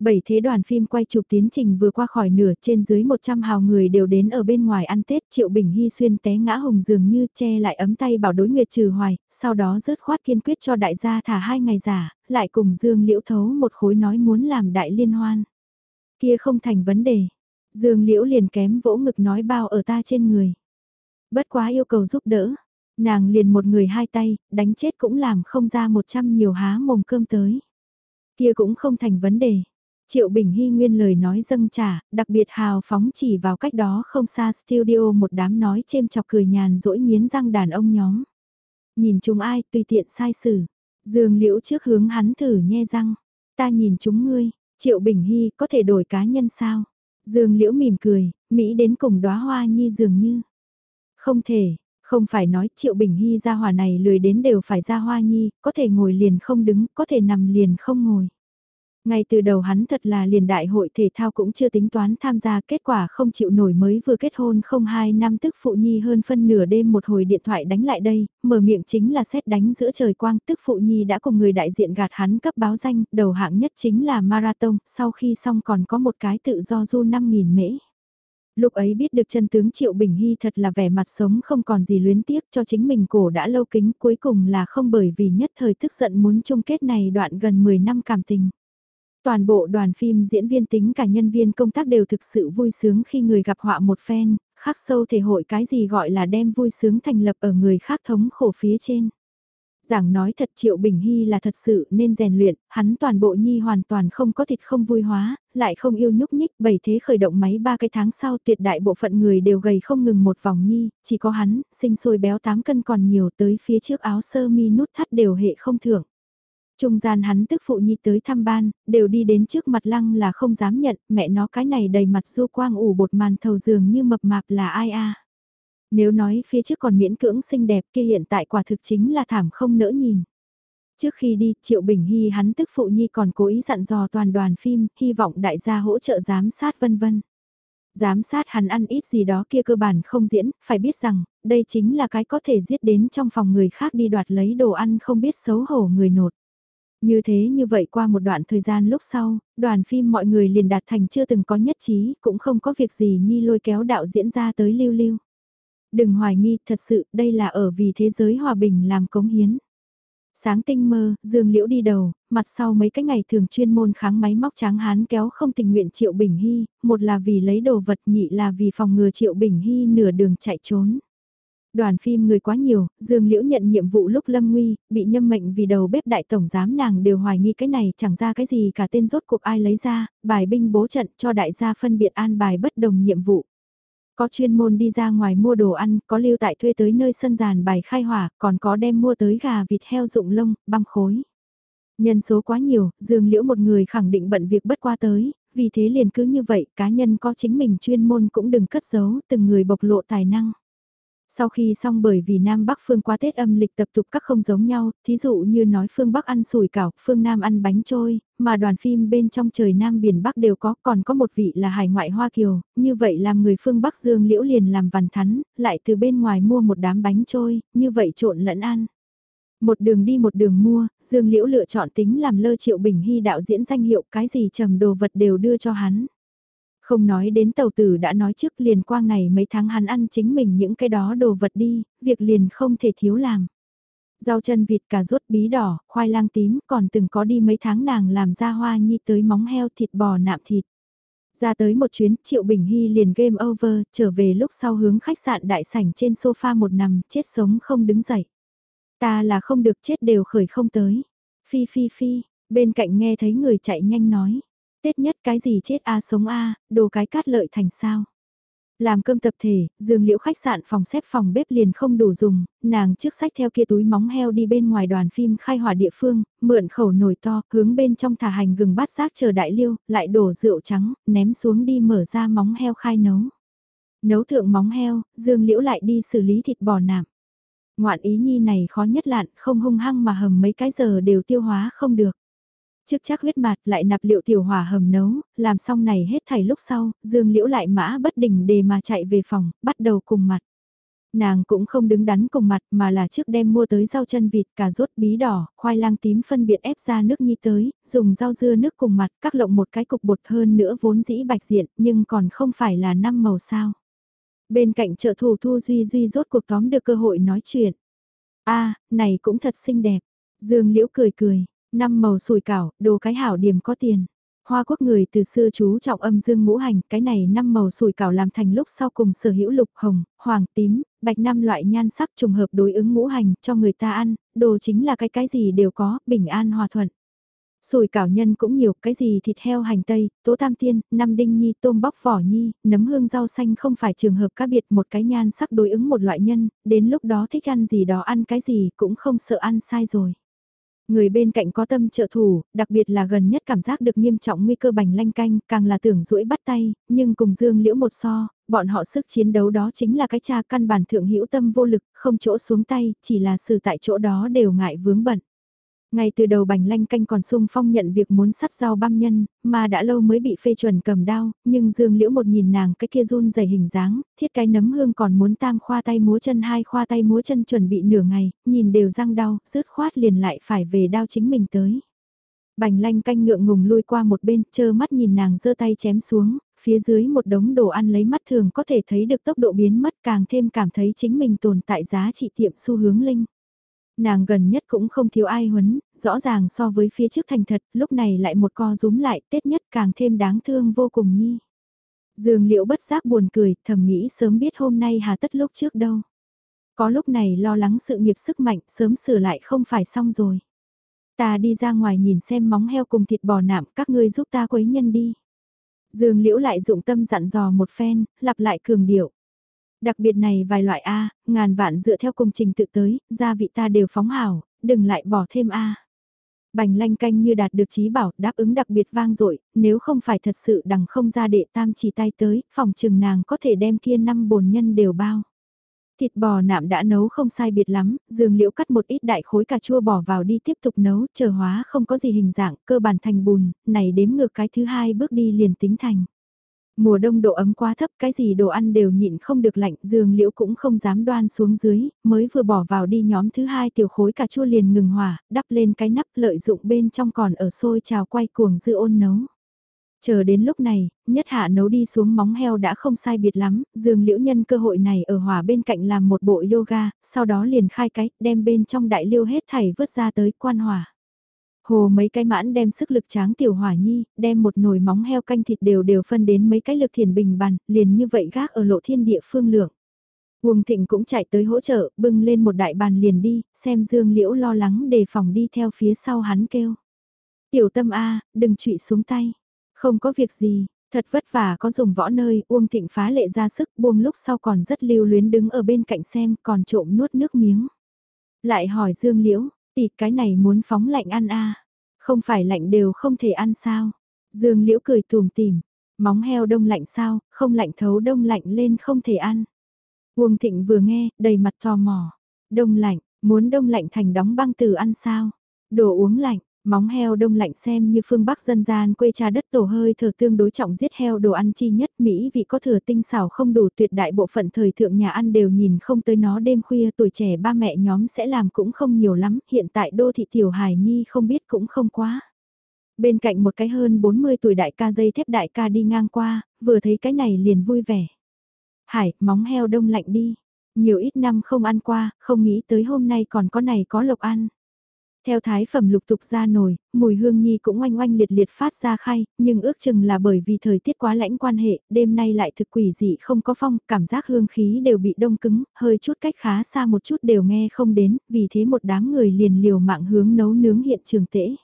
Bảy thế đoàn phim quay chụp tiến trình vừa qua khỏi nửa trên dưới 100 hào người đều đến ở bên ngoài ăn Tết Triệu Bình Hy xuyên té ngã hồng dường như che lại ấm tay bảo đối nguyệt trừ hoài, sau đó rớt khoát kiên quyết cho đại gia thả hai ngày giả, lại cùng Dương Liễu thấu một khối nói muốn làm đại liên hoan. Kia không thành vấn đề, Dương Liễu liền kém vỗ ngực nói bao ở ta trên người. Bất quá yêu cầu giúp đỡ. Nàng liền một người hai tay, đánh chết cũng làm không ra một trăm nhiều há mồm cơm tới. Kia cũng không thành vấn đề. Triệu Bình Hy nguyên lời nói dâng trả, đặc biệt hào phóng chỉ vào cách đó không xa studio một đám nói chêm chọc cười nhàn dỗi miến răng đàn ông nhóm. Nhìn chúng ai tùy tiện sai xử. Dương liễu trước hướng hắn thử nhe răng. Ta nhìn chúng ngươi, Triệu Bình Hy có thể đổi cá nhân sao? Dương liễu mỉm cười, Mỹ đến cùng đóa hoa nhi dường như. Không thể, không phải nói Triệu Bình Hy ra hòa này lười đến đều phải ra hoa nhi, có thể ngồi liền không đứng, có thể nằm liền không ngồi. Ngay từ đầu hắn thật là liền đại hội thể thao cũng chưa tính toán tham gia kết quả không chịu nổi mới vừa kết hôn không hai năm tức phụ nhi hơn phân nửa đêm một hồi điện thoại đánh lại đây, mở miệng chính là xét đánh giữa trời quang tức phụ nhi đã cùng người đại diện gạt hắn cấp báo danh, đầu hạng nhất chính là marathon, sau khi xong còn có một cái tự do du 5.000 mễ. Lúc ấy biết được chân tướng Triệu Bình Hy thật là vẻ mặt sống không còn gì luyến tiếc cho chính mình cổ đã lâu kính cuối cùng là không bởi vì nhất thời tức giận muốn chung kết này đoạn gần 10 năm cảm tình. Toàn bộ đoàn phim diễn viên tính cả nhân viên công tác đều thực sự vui sướng khi người gặp họa một phen, khắc sâu thể hội cái gì gọi là đem vui sướng thành lập ở người khác thống khổ phía trên. Giảng nói thật Triệu Bình Hy là thật sự nên rèn luyện, hắn toàn bộ nhi hoàn toàn không có thịt không vui hóa, lại không yêu nhúc nhích, bảy thế khởi động máy ba cái tháng sau tuyệt đại bộ phận người đều gầy không ngừng một vòng nhi, chỉ có hắn, sinh sôi béo 8 cân còn nhiều tới phía trước áo sơ mi nút thắt đều hệ không thưởng. Trung gian hắn tức phụ nhi tới thăm ban, đều đi đến trước mặt lăng là không dám nhận, mẹ nó cái này đầy mặt du quang ủ bột màn thầu giường như mập mạp là ai a nếu nói phía trước còn miễn cưỡng xinh đẹp kia hiện tại quả thực chính là thảm không nỡ nhìn. Trước khi đi, Triệu Bình Hy hắn tức phụ nhi còn cố ý dặn dò toàn đoàn phim, hy vọng đại gia hỗ trợ giám sát vân vân. Giám sát hắn ăn ít gì đó kia cơ bản không diễn, phải biết rằng, đây chính là cái có thể giết đến trong phòng người khác đi đoạt lấy đồ ăn không biết xấu hổ người nột. Như thế như vậy qua một đoạn thời gian lúc sau, đoàn phim mọi người liền đạt thành chưa từng có nhất trí, cũng không có việc gì nhi lôi kéo đạo diễn ra tới lưu lưu. Đừng hoài nghi, thật sự, đây là ở vì thế giới hòa bình làm cống hiến. Sáng tinh mơ, Dương Liễu đi đầu, mặt sau mấy cái ngày thường chuyên môn kháng máy móc tráng hán kéo không tình nguyện Triệu Bình Hy, một là vì lấy đồ vật nhị là vì phòng ngừa Triệu Bình Hy nửa đường chạy trốn. Đoàn phim người quá nhiều, Dương Liễu nhận nhiệm vụ lúc lâm nguy, bị nhâm mệnh vì đầu bếp đại tổng giám nàng đều hoài nghi cái này chẳng ra cái gì cả tên rốt cuộc ai lấy ra, bài binh bố trận cho đại gia phân biệt an bài bất đồng nhiệm vụ. Có chuyên môn đi ra ngoài mua đồ ăn, có lưu tại thuê tới nơi sân giàn bài khai hỏa, còn có đem mua tới gà vịt heo dụng lông, băm khối. Nhân số quá nhiều, Dương Liễu một người khẳng định bận việc bất qua tới, vì thế liền cứ như vậy, cá nhân có chính mình chuyên môn cũng đừng cất giấu, từng người bộc lộ tài năng. Sau khi xong bởi vì Nam Bắc phương qua Tết âm lịch tập tục các không giống nhau, thí dụ như nói phương Bắc ăn sủi cảo, phương Nam ăn bánh trôi, mà đoàn phim bên trong trời Nam biển Bắc đều có, còn có một vị là hải ngoại Hoa Kiều, như vậy làm người phương Bắc Dương Liễu liền làm vằn thắn, lại từ bên ngoài mua một đám bánh trôi, như vậy trộn lẫn ăn. Một đường đi một đường mua, Dương Liễu lựa chọn tính làm lơ triệu bình hy đạo diễn danh hiệu cái gì trầm đồ vật đều đưa cho hắn. Không nói đến tàu tử đã nói trước liền quang này mấy tháng hắn ăn chính mình những cái đó đồ vật đi, việc liền không thể thiếu làm. Rau chân vịt cà rốt bí đỏ, khoai lang tím, còn từng có đi mấy tháng nàng làm ra hoa nhi tới móng heo thịt bò nạm thịt. Ra tới một chuyến, Triệu Bình Hy liền game over, trở về lúc sau hướng khách sạn đại sảnh trên sofa một nằm, chết sống không đứng dậy. Ta là không được chết đều khởi không tới. Phi phi phi, bên cạnh nghe thấy người chạy nhanh nói. Tết nhất cái gì chết a sống a, đồ cái cát lợi thành sao. Làm cơm tập thể, giường liễu khách sạn phòng xếp phòng bếp liền không đủ dùng, nàng trước sách theo kia túi móng heo đi bên ngoài đoàn phim khai hỏa địa phương, mượn khẩu nồi to, hướng bên trong thả hành gừng bát giác chờ đại liêu, lại đổ rượu trắng, ném xuống đi mở ra móng heo khai nấu. Nấu thượng móng heo, dương liễu lại đi xử lý thịt bò nạm. Ngoạn ý nhi này khó nhất lạn, không hung hăng mà hầm mấy cái giờ đều tiêu hóa không được. Trước chắc huyết mạt lại nạp liệu tiểu hỏa hầm nấu, làm xong này hết thảy lúc sau, dương liễu lại mã bất đình để mà chạy về phòng, bắt đầu cùng mặt. Nàng cũng không đứng đắn cùng mặt mà là trước đem mua tới rau chân vịt, cà rốt bí đỏ, khoai lang tím phân biệt ép ra nước nhi tới, dùng rau dưa nước cùng mặt, các lộng một cái cục bột hơn nữa vốn dĩ bạch diện nhưng còn không phải là năm màu sao. Bên cạnh trợ thủ Thu Duy Duy rốt cuộc tóm được cơ hội nói chuyện. a này cũng thật xinh đẹp. Dương Liễu cười cười, Năm màu sùi cảo, đồ cái hảo điểm có tiền. Hoa quốc người từ xưa chú trọng âm dương ngũ hành, cái này năm màu sủi cảo làm thành lúc sau cùng sở hữu lục, hồng, hoàng, tím, bạch năm loại nhan sắc trùng hợp đối ứng ngũ hành cho người ta ăn, đồ chính là cái cái gì đều có, bình an hòa thuận. Sủi cảo nhân cũng nhiều, cái gì thịt heo hành tây, tố tam tiên, năm đinh nhi, tôm bóc vỏ nhi, nấm hương rau xanh không phải trường hợp cá biệt một cái nhan sắc đối ứng một loại nhân, đến lúc đó thích ăn gì đó ăn cái gì cũng không sợ ăn sai rồi. Người bên cạnh có tâm trợ thủ, đặc biệt là gần nhất cảm giác được nghiêm trọng nguy cơ bành lanh canh, càng là tưởng rũi bắt tay, nhưng cùng Dương Liễu một so, bọn họ sức chiến đấu đó chính là cái cha căn bản thượng hữu tâm vô lực, không chỗ xuống tay, chỉ là sự tại chỗ đó đều ngại vướng bận. Ngay từ đầu bành lanh canh còn sung phong nhận việc muốn sắt rau băm nhân, mà đã lâu mới bị phê chuẩn cầm đao, nhưng Dương Liễu một nhìn nàng cái kia run dày hình dáng, thiết cái nấm hương còn muốn tam khoa tay múa chân hai khoa tay múa chân chuẩn bị nửa ngày, nhìn đều răng đau, rứt khoát liền lại phải về đao chính mình tới. Bành lanh canh ngượng ngùng lui qua một bên, chơ mắt nhìn nàng giơ tay chém xuống, phía dưới một đống đồ ăn lấy mắt thường có thể thấy được tốc độ biến mất càng thêm cảm thấy chính mình tồn tại giá trị tiệm xu hướng linh. Nàng gần nhất cũng không thiếu ai huấn, rõ ràng so với phía trước thành thật, lúc này lại một co rúm lại, tết nhất càng thêm đáng thương vô cùng nhi. Dương liễu bất giác buồn cười, thầm nghĩ sớm biết hôm nay hà tất lúc trước đâu. Có lúc này lo lắng sự nghiệp sức mạnh, sớm sửa lại không phải xong rồi. Ta đi ra ngoài nhìn xem móng heo cùng thịt bò nạm, các ngươi giúp ta quấy nhân đi. Dương liễu lại dụng tâm dặn dò một phen, lặp lại cường điệu. Đặc biệt này vài loại A, ngàn vạn dựa theo công trình tự tới, gia vị ta đều phóng hảo, đừng lại bỏ thêm A. Bành lanh canh như đạt được trí bảo, đáp ứng đặc biệt vang dội nếu không phải thật sự đằng không ra đệ tam chỉ tay tới, phòng trừng nàng có thể đem kia năm bồn nhân đều bao. Thịt bò nạm đã nấu không sai biệt lắm, dường liễu cắt một ít đại khối cà chua bỏ vào đi tiếp tục nấu, chờ hóa không có gì hình dạng, cơ bản thành bùn, này đếm ngược cái thứ hai bước đi liền tính thành. Mùa đông độ ấm quá thấp cái gì đồ ăn đều nhịn không được lạnh dương liễu cũng không dám đoan xuống dưới, mới vừa bỏ vào đi nhóm thứ hai tiểu khối cà chua liền ngừng hỏa, đắp lên cái nắp lợi dụng bên trong còn ở sôi trào quay cuồng dư ôn nấu. Chờ đến lúc này, nhất hạ nấu đi xuống móng heo đã không sai biệt lắm, dương liễu nhân cơ hội này ở hỏa bên cạnh làm một bộ yoga, sau đó liền khai cái, đem bên trong đại liêu hết thảy vớt ra tới quan hỏa. Hồ mấy cái mãn đem sức lực tráng tiểu hỏa nhi, đem một nồi móng heo canh thịt đều đều phân đến mấy cái lực thiền bình bàn, liền như vậy gác ở lộ thiên địa phương lượng. Uông Thịnh cũng chạy tới hỗ trợ, bưng lên một đại bàn liền đi, xem Dương Liễu lo lắng đề phòng đi theo phía sau hắn kêu. Tiểu tâm A, đừng trụy xuống tay. Không có việc gì, thật vất vả có dùng võ nơi, Uông Thịnh phá lệ ra sức buông lúc sau còn rất lưu luyến đứng ở bên cạnh xem còn trộm nuốt nước miếng. Lại hỏi Dương Liễu, Tịt cái này muốn phóng lạnh ăn a Không phải lạnh đều không thể ăn sao? Dương Liễu cười tùm tìm. Móng heo đông lạnh sao, không lạnh thấu đông lạnh lên không thể ăn. Uông Thịnh vừa nghe, đầy mặt tò mò. Đông lạnh, muốn đông lạnh thành đóng băng từ ăn sao? Đồ uống lạnh, Móng heo đông lạnh xem như phương Bắc dân gian quê cha đất tổ hơi thở tương đối trọng giết heo đồ ăn chi nhất Mỹ vì có thừa tinh xảo không đủ tuyệt đại bộ phận thời thượng nhà ăn đều nhìn không tới nó đêm khuya tuổi trẻ ba mẹ nhóm sẽ làm cũng không nhiều lắm, hiện tại đô thị tiểu hài nhi không biết cũng không quá. Bên cạnh một cái hơn 40 tuổi đại ca dây thép đại ca đi ngang qua, vừa thấy cái này liền vui vẻ. Hải, móng heo đông lạnh đi. Nhiều ít năm không ăn qua, không nghĩ tới hôm nay còn có này có lộc ăn. Theo thái phẩm lục tục ra nồi, mùi hương nhi cũng oanh oanh liệt liệt phát ra khay, nhưng ước chừng là bởi vì thời tiết quá lãnh quan hệ, đêm nay lại thực quỷ dị không có phong, cảm giác hương khí đều bị đông cứng, hơi chút cách khá xa một chút đều nghe không đến, vì thế một đám người liền liều mạng hướng nấu nướng hiện trường tễ.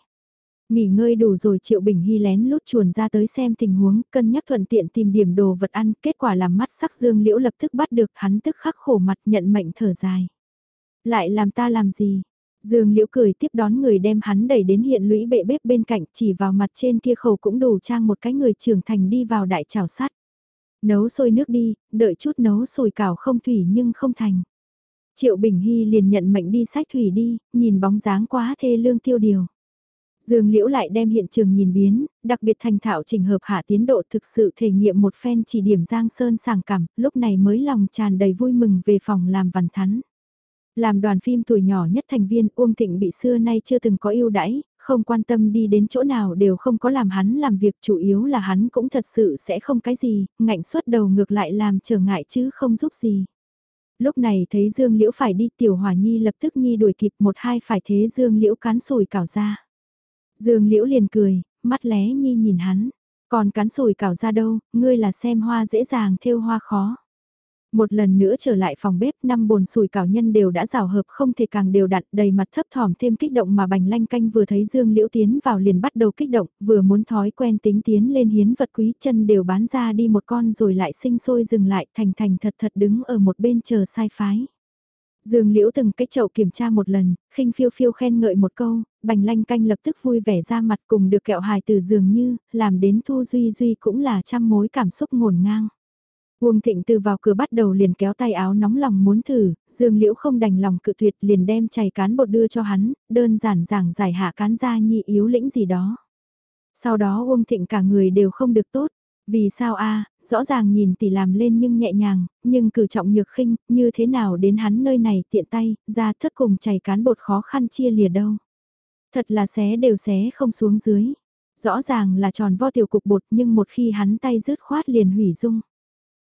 Nghỉ ngơi đủ rồi Triệu Bình Hy lén lút chuồn ra tới xem tình huống, cân nhắc thuận tiện tìm điểm đồ vật ăn, kết quả làm mắt sắc Dương Liễu lập tức bắt được hắn tức khắc khổ mặt nhận mệnh thở dài. Lại làm ta làm gì, Dương Liễu cười tiếp đón người đem hắn đẩy đến hiện lũy bệ bếp bên cạnh chỉ vào mặt trên kia khẩu cũng đủ trang một cái người trưởng thành đi vào đại chảo sắt. Nấu sôi nước đi, đợi chút nấu sôi cảo không thủy nhưng không thành. Triệu Bình Hy liền nhận mệnh đi sách thủy đi, nhìn bóng dáng quá thê lương tiêu điều. Dương Liễu lại đem hiện trường nhìn biến, đặc biệt thành thạo trình hợp hạ tiến độ thực sự thể nghiệm một phen chỉ điểm Giang Sơn sàng cảm, lúc này mới lòng tràn đầy vui mừng về phòng làm văn thắn. Làm đoàn phim tuổi nhỏ nhất thành viên Uông Thịnh bị xưa nay chưa từng có yêu đãi, không quan tâm đi đến chỗ nào đều không có làm hắn làm việc chủ yếu là hắn cũng thật sự sẽ không cái gì, ngạnh suốt đầu ngược lại làm trở ngại chứ không giúp gì. Lúc này thấy Dương Liễu phải đi tiểu hòa nhi lập tức nhi đuổi kịp một hai phải thế Dương Liễu cán sùi cảo ra. Dương Liễu liền cười, mắt lé nhi nhìn hắn. Còn cán sùi cảo ra đâu, ngươi là xem hoa dễ dàng thêu hoa khó. Một lần nữa trở lại phòng bếp, năm bồn sủi cảo nhân đều đã rào hợp không thể càng đều đặn, đầy mặt thấp thỏm thêm kích động mà bành lanh canh vừa thấy Dương Liễu tiến vào liền bắt đầu kích động, vừa muốn thói quen tính tiến lên hiến vật quý chân đều bán ra đi một con rồi lại sinh sôi dừng lại thành thành thật thật đứng ở một bên chờ sai phái. Dương Liễu từng cái chậu kiểm tra một lần, khinh phiêu phiêu khen ngợi một câu, bành lanh canh lập tức vui vẻ ra mặt cùng được kẹo hài từ dường như, làm đến Thu Duy Duy cũng là trăm mối cảm xúc ngổn ngang. Uông Thịnh từ vào cửa bắt đầu liền kéo tay áo nóng lòng muốn thử, Dương Liễu không đành lòng cự tuyệt liền đem chày cán bột đưa cho hắn, đơn giản giảng giải hạ cán ra nhi yếu lĩnh gì đó. Sau đó Uông Thịnh cả người đều không được tốt, vì sao a rõ ràng nhìn tỷ làm lên nhưng nhẹ nhàng, nhưng cử trọng nhược khinh, như thế nào đến hắn nơi này tiện tay, ra thất cùng chảy cán bột khó khăn chia lìa đâu. Thật là xé đều xé không xuống dưới. Rõ ràng là tròn vo tiểu cục bột nhưng một khi hắn tay rứt khoát liền hủy dung.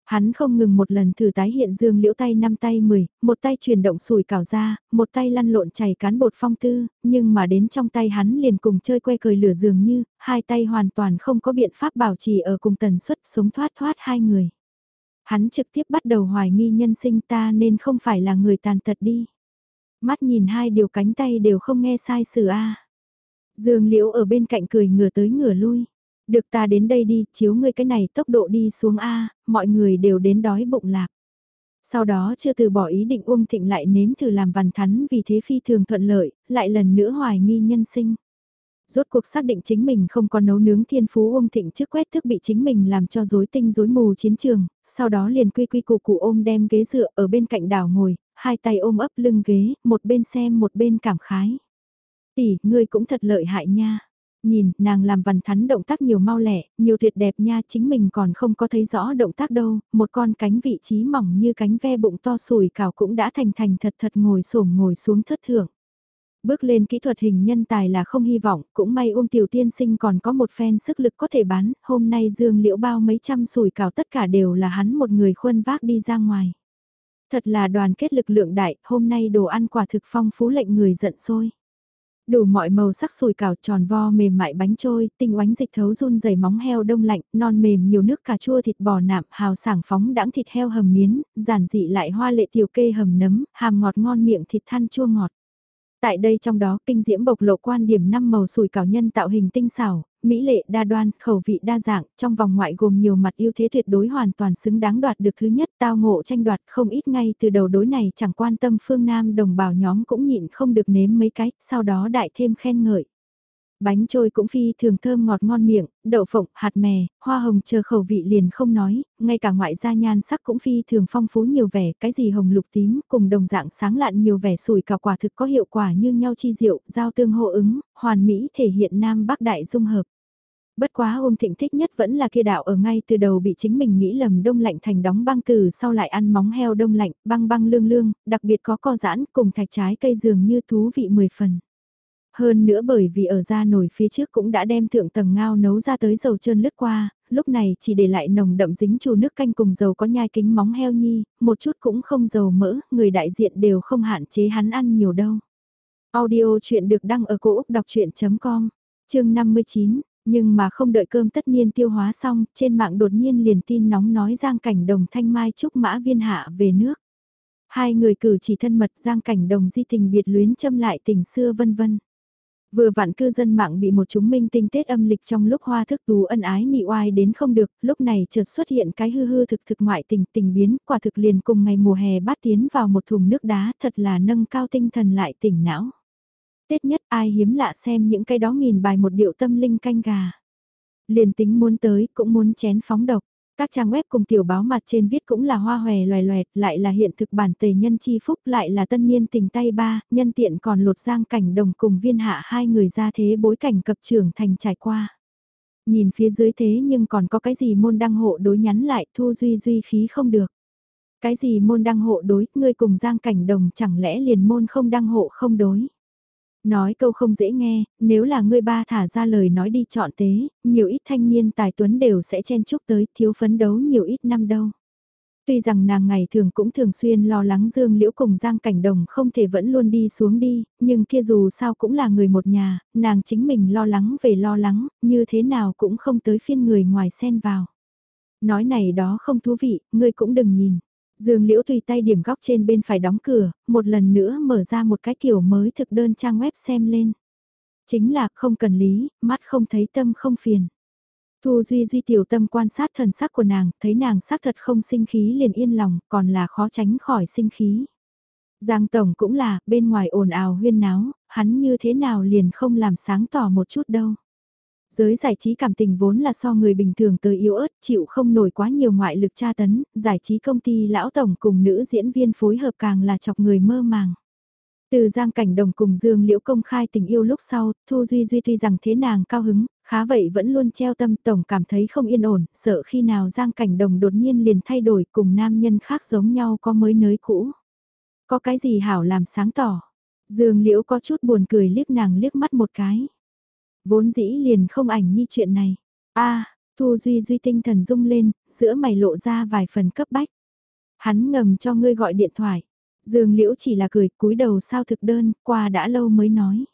Hắn không ngừng một lần thử tái hiện dương liễu tay năm tay mười, một tay chuyển động sủi cảo ra, một tay lăn lộn chảy cán bột phong tư, nhưng mà đến trong tay hắn liền cùng chơi que cười lửa dường như, hai tay hoàn toàn không có biện pháp bảo trì ở cùng tần suất sống thoát thoát hai người. Hắn trực tiếp bắt đầu hoài nghi nhân sinh ta nên không phải là người tàn tật đi. Mắt nhìn hai điều cánh tay đều không nghe sai sự a. Dương liễu ở bên cạnh cười ngửa tới ngửa lui được ta đến đây đi, chiếu ngươi cái này tốc độ đi xuống A, mọi người đều đến đói bụng lạc. Sau đó chưa từ bỏ ý định Uông Thịnh lại nếm thử làm vằn thắn vì thế phi thường thuận lợi, lại lần nữa hoài nghi nhân sinh. Rốt cuộc xác định chính mình không có nấu nướng thiên phú Uông Thịnh trước quét thức bị chính mình làm cho rối tinh rối mù chiến trường, sau đó liền quy quy củ cụ ôm đem ghế dựa ở bên cạnh đảo ngồi, hai tay ôm ấp lưng ghế, một bên xem một bên cảm khái. Tỷ, ngươi cũng thật lợi hại nha. Nhìn, nàng làm vằn thắn động tác nhiều mau lẻ, nhiều tuyệt đẹp nha chính mình còn không có thấy rõ động tác đâu, một con cánh vị trí mỏng như cánh ve bụng to sùi cào cũng đã thành thành thật thật ngồi sổm ngồi xuống thất thưởng. Bước lên kỹ thuật hình nhân tài là không hy vọng, cũng may Uông Tiểu Tiên Sinh còn có một phen sức lực có thể bán, hôm nay Dương Liễu bao mấy trăm sùi cào tất cả đều là hắn một người khuân vác đi ra ngoài. Thật là đoàn kết lực lượng đại, hôm nay đồ ăn quả thực phong phú lệnh người giận sôi Đủ mọi màu sắc sùi cảo tròn vo mềm mại bánh trôi, tinh oánh dịch thấu run dày móng heo đông lạnh, non mềm nhiều nước cà chua thịt bò nạm, hào sảng phóng đãng thịt heo hầm miến, giản dị lại hoa lệ tiểu kê hầm nấm, hàm ngọt ngon miệng thịt than chua ngọt. Tại đây trong đó kinh diễm bộc lộ quan điểm năm màu sùi cảo nhân tạo hình tinh xảo, mỹ lệ đa đoan, khẩu vị đa dạng, trong vòng ngoại gồm nhiều mặt ưu thế tuyệt đối hoàn toàn xứng đáng đoạt được thứ nhất tao ngộ tranh đoạt không ít ngay từ đầu đối này chẳng quan tâm phương Nam đồng bào nhóm cũng nhịn không được nếm mấy cái, sau đó đại thêm khen ngợi. Bánh trôi cũng phi thường thơm ngọt ngon miệng, đậu phộng, hạt mè, hoa hồng chờ khẩu vị liền không nói, ngay cả ngoại gia nhan sắc cũng phi thường phong phú nhiều vẻ, cái gì hồng lục tím cùng đồng dạng sáng lạn nhiều vẻ sủi cả quả thực có hiệu quả như nhau chi diệu, giao tương hô ứng, hoàn mỹ thể hiện Nam Bắc Đại dung hợp. Bất quá ôm Thịnh thích nhất vẫn là kia đạo ở ngay từ đầu bị chính mình nghĩ lầm đông lạnh thành đóng băng từ sau lại ăn móng heo đông lạnh, băng băng lương lương, đặc biệt có co giãn cùng thạch trái cây dường như thú vị mười phần. Hơn nữa bởi vì ở ra nồi phía trước cũng đã đem thượng tầng ngao nấu ra tới dầu trơn lướt qua, lúc này chỉ để lại nồng đậm dính chù nước canh cùng dầu có nhai kính móng heo nhi, một chút cũng không dầu mỡ, người đại diện đều không hạn chế hắn ăn nhiều đâu. Audio chuyện được đăng ở cổ Úc đọc chuyện.com, chương 59, nhưng mà không đợi cơm tất nhiên tiêu hóa xong, trên mạng đột nhiên liền tin nóng nói Giang Cảnh Đồng thanh mai chúc mã viên hạ về nước. Hai người cử chỉ thân mật Giang Cảnh Đồng di tình biệt luyến châm lại tình xưa vân vân. Vừa vạn cư dân mạng bị một chúng minh tinh Tết âm lịch trong lúc hoa thức tú ân ái nị oai đến không được, lúc này chợt xuất hiện cái hư hư thực thực ngoại tình tình biến, quả thực liền cùng ngày mùa hè bát tiến vào một thùng nước đá thật là nâng cao tinh thần lại tỉnh não. Tết nhất ai hiếm lạ xem những cái đó nghìn bài một điệu tâm linh canh gà. Liền tính muốn tới cũng muốn chén phóng độc. Các trang web cùng tiểu báo mặt trên viết cũng là hoa hòe loè loẹt, lại là hiện thực bản tề nhân chi phúc, lại là tân niên tình tay ba, nhân tiện còn lột giang cảnh đồng cùng viên hạ hai người ra thế bối cảnh cập trưởng thành trải qua. Nhìn phía dưới thế nhưng còn có cái gì môn đăng hộ đối nhắn lại thu duy duy khí không được. Cái gì môn đăng hộ đối, ngươi cùng giang cảnh đồng chẳng lẽ liền môn không đăng hộ không đối. Nói câu không dễ nghe, nếu là ngươi ba thả ra lời nói đi chọn tế, nhiều ít thanh niên tài tuấn đều sẽ chen chúc tới thiếu phấn đấu nhiều ít năm đâu. Tuy rằng nàng ngày thường cũng thường xuyên lo lắng Dương Liễu cùng Giang Cảnh Đồng không thể vẫn luôn đi xuống đi, nhưng kia dù sao cũng là người một nhà, nàng chính mình lo lắng về lo lắng, như thế nào cũng không tới phiên người ngoài xen vào. Nói này đó không thú vị, ngươi cũng đừng nhìn. Dương Liễu tùy tay điểm góc trên bên phải đóng cửa, một lần nữa mở ra một cái kiểu mới thực đơn trang web xem lên. Chính là không cần lý, mắt không thấy tâm không phiền. Thu Duy Duy tiểu tâm quan sát thần sắc của nàng, thấy nàng sắc thật không sinh khí liền yên lòng, còn là khó tránh khỏi sinh khí. Giang Tổng cũng là, bên ngoài ồn ào huyên náo, hắn như thế nào liền không làm sáng tỏ một chút đâu. Giới giải trí cảm tình vốn là so người bình thường tới yếu ớt, chịu không nổi quá nhiều ngoại lực tra tấn, giải trí công ty lão tổng cùng nữ diễn viên phối hợp càng là chọc người mơ màng. Từ Giang Cảnh Đồng cùng Dương Liễu công khai tình yêu lúc sau, Thu Duy Duy tuy rằng thế nàng cao hứng, khá vậy vẫn luôn treo tâm tổng cảm thấy không yên ổn, sợ khi nào Giang Cảnh Đồng đột nhiên liền thay đổi cùng nam nhân khác giống nhau có mới nới cũ. Có cái gì hảo làm sáng tỏ. Dương Liễu có chút buồn cười liếc nàng liếc mắt một cái. Vốn dĩ liền không ảnh như chuyện này. a Thu Duy Duy tinh thần rung lên, giữa mày lộ ra vài phần cấp bách. Hắn ngầm cho ngươi gọi điện thoại. Dương Liễu chỉ là cười cúi đầu sao thực đơn, qua đã lâu mới nói.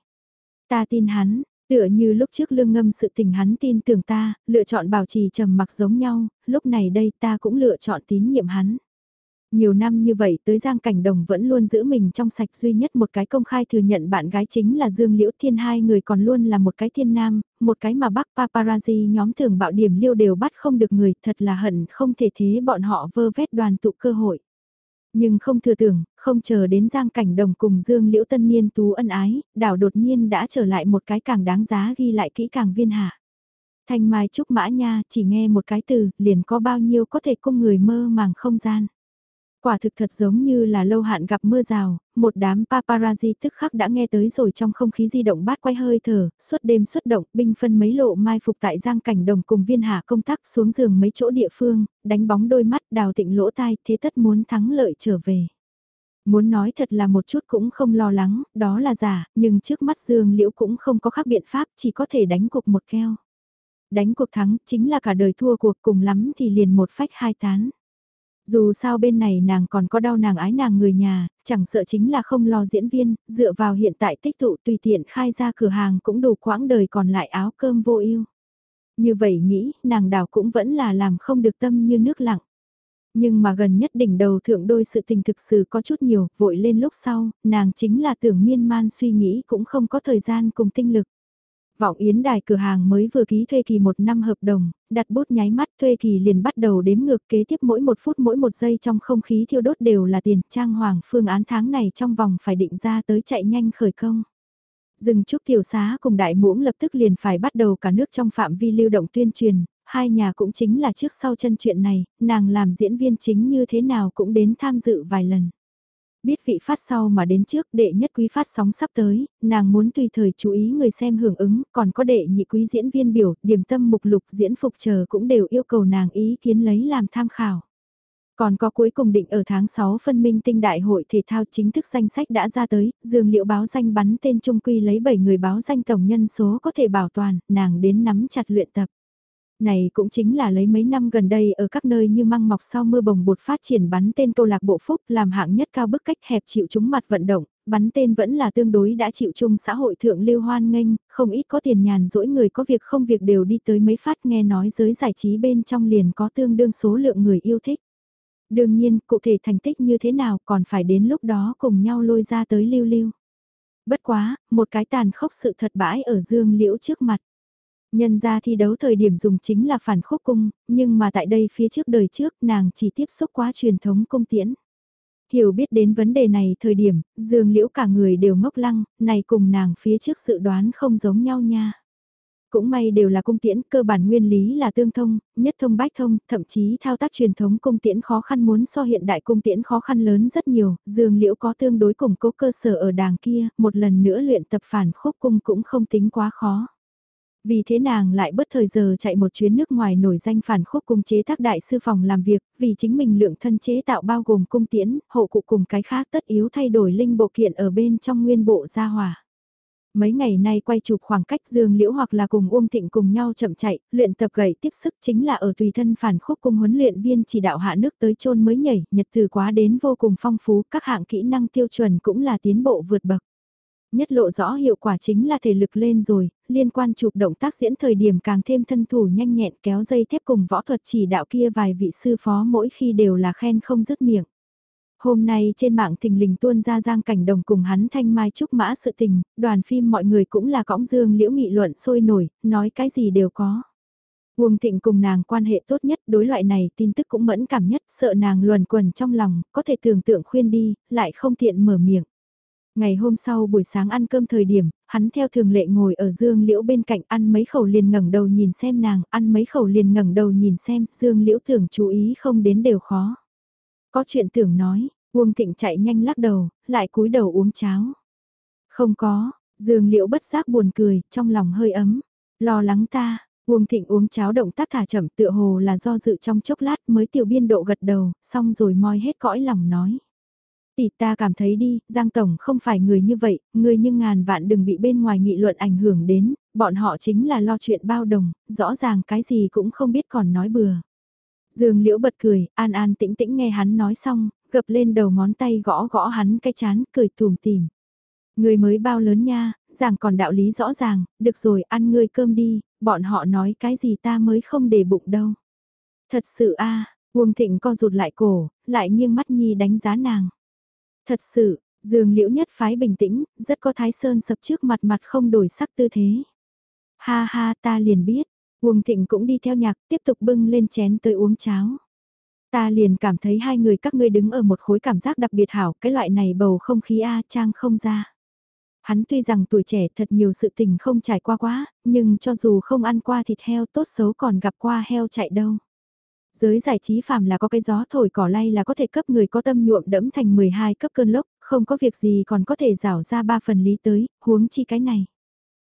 Ta tin hắn, tựa như lúc trước lương ngâm sự tình hắn tin tưởng ta, lựa chọn bảo trì trầm mặc giống nhau, lúc này đây ta cũng lựa chọn tín nhiệm hắn. Nhiều năm như vậy tới Giang Cảnh Đồng vẫn luôn giữ mình trong sạch duy nhất một cái công khai thừa nhận bạn gái chính là Dương Liễu Thiên hai người còn luôn là một cái thiên nam, một cái mà bác paparazzi nhóm thường bạo điểm liêu đều bắt không được người thật là hận không thể thế bọn họ vơ vét đoàn tụ cơ hội. Nhưng không thừa tưởng, không chờ đến Giang Cảnh Đồng cùng Dương Liễu Tân Niên tú ân ái, đảo đột nhiên đã trở lại một cái càng đáng giá ghi lại kỹ càng viên hạ. Thanh Mai Trúc Mã Nha chỉ nghe một cái từ, liền có bao nhiêu có thể cung người mơ màng không gian. Quả thực thật giống như là lâu hạn gặp mưa rào, một đám paparazzi tức khắc đã nghe tới rồi trong không khí di động bát quay hơi thở, suốt đêm xuất động, binh phân mấy lộ mai phục tại giang cảnh đồng cùng viên hạ công tác xuống giường mấy chỗ địa phương, đánh bóng đôi mắt đào tịnh lỗ tai thế tất muốn thắng lợi trở về. Muốn nói thật là một chút cũng không lo lắng, đó là giả, nhưng trước mắt Dương Liễu cũng không có khác biện pháp, chỉ có thể đánh cuộc một keo. Đánh cuộc thắng chính là cả đời thua cuộc cùng lắm thì liền một phách hai tán. Dù sao bên này nàng còn có đau nàng ái nàng người nhà, chẳng sợ chính là không lo diễn viên, dựa vào hiện tại tích tụ tùy tiện khai ra cửa hàng cũng đủ quãng đời còn lại áo cơm vô ưu. Như vậy nghĩ, nàng đào cũng vẫn là làm không được tâm như nước lặng. Nhưng mà gần nhất đỉnh đầu thượng đôi sự tình thực sự có chút nhiều, vội lên lúc sau, nàng chính là tưởng miên man suy nghĩ cũng không có thời gian cùng tinh lực. Vọng Yến đài cửa hàng mới vừa ký thuê kỳ một năm hợp đồng, đặt bút nháy mắt thuê kỳ liền bắt đầu đếm ngược kế tiếp mỗi một phút mỗi một giây trong không khí thiêu đốt đều là tiền trang hoàng phương án tháng này trong vòng phải định ra tới chạy nhanh khởi công. Dừng chúc tiểu xá cùng đại muỗng lập tức liền phải bắt đầu cả nước trong phạm vi lưu động tuyên truyền, hai nhà cũng chính là trước sau chân chuyện này, nàng làm diễn viên chính như thế nào cũng đến tham dự vài lần. Biết vị phát sau mà đến trước đệ nhất quý phát sóng sắp tới, nàng muốn tùy thời chú ý người xem hưởng ứng, còn có đệ nhị quý diễn viên biểu, điểm tâm mục lục diễn phục chờ cũng đều yêu cầu nàng ý kiến lấy làm tham khảo. Còn có cuối cùng định ở tháng 6 phân minh tinh đại hội thể thao chính thức danh sách đã ra tới, dường liệu báo danh bắn tên trung quy lấy 7 người báo danh tổng nhân số có thể bảo toàn, nàng đến nắm chặt luyện tập. Này cũng chính là lấy mấy năm gần đây ở các nơi như măng mọc sau mưa bồng bột phát triển bắn tên câu lạc bộ phúc làm hạng nhất cao bức cách hẹp chịu chúng mặt vận động, bắn tên vẫn là tương đối đã chịu chung xã hội thượng lưu hoan nghênh, không ít có tiền nhàn dỗi người có việc không việc đều đi tới mấy phát nghe nói giới giải trí bên trong liền có tương đương số lượng người yêu thích. Đương nhiên, cụ thể thành tích như thế nào còn phải đến lúc đó cùng nhau lôi ra tới lưu lưu. Bất quá, một cái tàn khốc sự thật bãi ở dương liễu trước mặt. Nhân ra thi đấu thời điểm dùng chính là phản khúc cung, nhưng mà tại đây phía trước đời trước nàng chỉ tiếp xúc quá truyền thống cung tiễn. Hiểu biết đến vấn đề này thời điểm, dương liễu cả người đều ngốc lăng, này cùng nàng phía trước sự đoán không giống nhau nha. Cũng may đều là cung tiễn, cơ bản nguyên lý là tương thông, nhất thông bách thông, thậm chí thao tác truyền thống cung tiễn khó khăn muốn so hiện đại cung tiễn khó khăn lớn rất nhiều, dương liễu có tương đối củng cố cơ sở ở đàng kia, một lần nữa luyện tập phản khúc cung cũng không tính quá khó. Vì thế nàng lại bất thời giờ chạy một chuyến nước ngoài nổi danh phản khúc cung chế tác đại sư phòng làm việc, vì chính mình lượng thân chế tạo bao gồm cung tiễn, hộ cụ cùng cái khác tất yếu thay đổi linh bộ kiện ở bên trong nguyên bộ gia hòa Mấy ngày nay quay chụp khoảng cách Dương Liễu hoặc là cùng Uông Thịnh cùng nhau chậm chạy, luyện tập gậy tiếp sức chính là ở tùy thân phản khúc cùng huấn luyện viên chỉ đạo hạ nước tới chôn mới nhảy, nhật từ quá đến vô cùng phong phú, các hạng kỹ năng tiêu chuẩn cũng là tiến bộ vượt bậc. Nhất lộ rõ hiệu quả chính là thể lực lên rồi, liên quan chụp động tác diễn thời điểm càng thêm thân thủ nhanh nhẹn kéo dây thép cùng võ thuật chỉ đạo kia vài vị sư phó mỗi khi đều là khen không dứt miệng. Hôm nay trên mạng thình lình tuôn ra giang cảnh đồng cùng hắn thanh mai trúc mã sự tình, đoàn phim mọi người cũng là cõng dương liễu nghị luận sôi nổi, nói cái gì đều có. Uông Thịnh cùng nàng quan hệ tốt nhất đối loại này tin tức cũng mẫn cảm nhất, sợ nàng luồn quần trong lòng, có thể tưởng tượng khuyên đi, lại không tiện mở miệng. Ngày hôm sau buổi sáng ăn cơm thời điểm, hắn theo thường lệ ngồi ở Dương Liễu bên cạnh ăn mấy khẩu liền ngẩng đầu nhìn xem nàng, ăn mấy khẩu liền ngẩng đầu nhìn xem, Dương Liễu tưởng chú ý không đến đều khó. Có chuyện tưởng nói, Uông Thịnh chạy nhanh lắc đầu, lại cúi đầu uống cháo. Không có, Dương Liễu bất giác buồn cười, trong lòng hơi ấm. Lo lắng ta, Uông Thịnh uống cháo động tác thả chậm tựa hồ là do dự trong chốc lát mới tiểu biên độ gật đầu, xong rồi moi hết cõi lòng nói. Tỷ ta cảm thấy đi, Giang Tổng không phải người như vậy, người nhưng ngàn vạn đừng bị bên ngoài nghị luận ảnh hưởng đến, bọn họ chính là lo chuyện bao đồng, rõ ràng cái gì cũng không biết còn nói bừa. Dương Liễu bật cười, an an tĩnh tĩnh nghe hắn nói xong, gập lên đầu ngón tay gõ gõ hắn cái chán, cười tùm tìm. Người mới bao lớn nha, giảng còn đạo lý rõ ràng, được rồi ăn ngươi cơm đi, bọn họ nói cái gì ta mới không để bụng đâu. Thật sự a à, Uông Thịnh co rụt lại cổ, lại nghiêng mắt nhi đánh giá nàng. Thật sự, Dương Liễu nhất phái bình tĩnh, rất có thái sơn sập trước mặt mặt không đổi sắc tư thế. Ha ha ta liền biết, Uông Thịnh cũng đi theo nhạc tiếp tục bưng lên chén tới uống cháo. Ta liền cảm thấy hai người các ngươi đứng ở một khối cảm giác đặc biệt hảo, cái loại này bầu không khí A trang không ra. Hắn tuy rằng tuổi trẻ thật nhiều sự tình không trải qua quá, nhưng cho dù không ăn qua thịt heo tốt xấu còn gặp qua heo chạy đâu. Giới giải trí phàm là có cái gió thổi cỏ lay là có thể cấp người có tâm nhuộm đẫm thành 12 cấp cơn lốc, không có việc gì còn có thể rảo ra ba phần lý tới, huống chi cái này.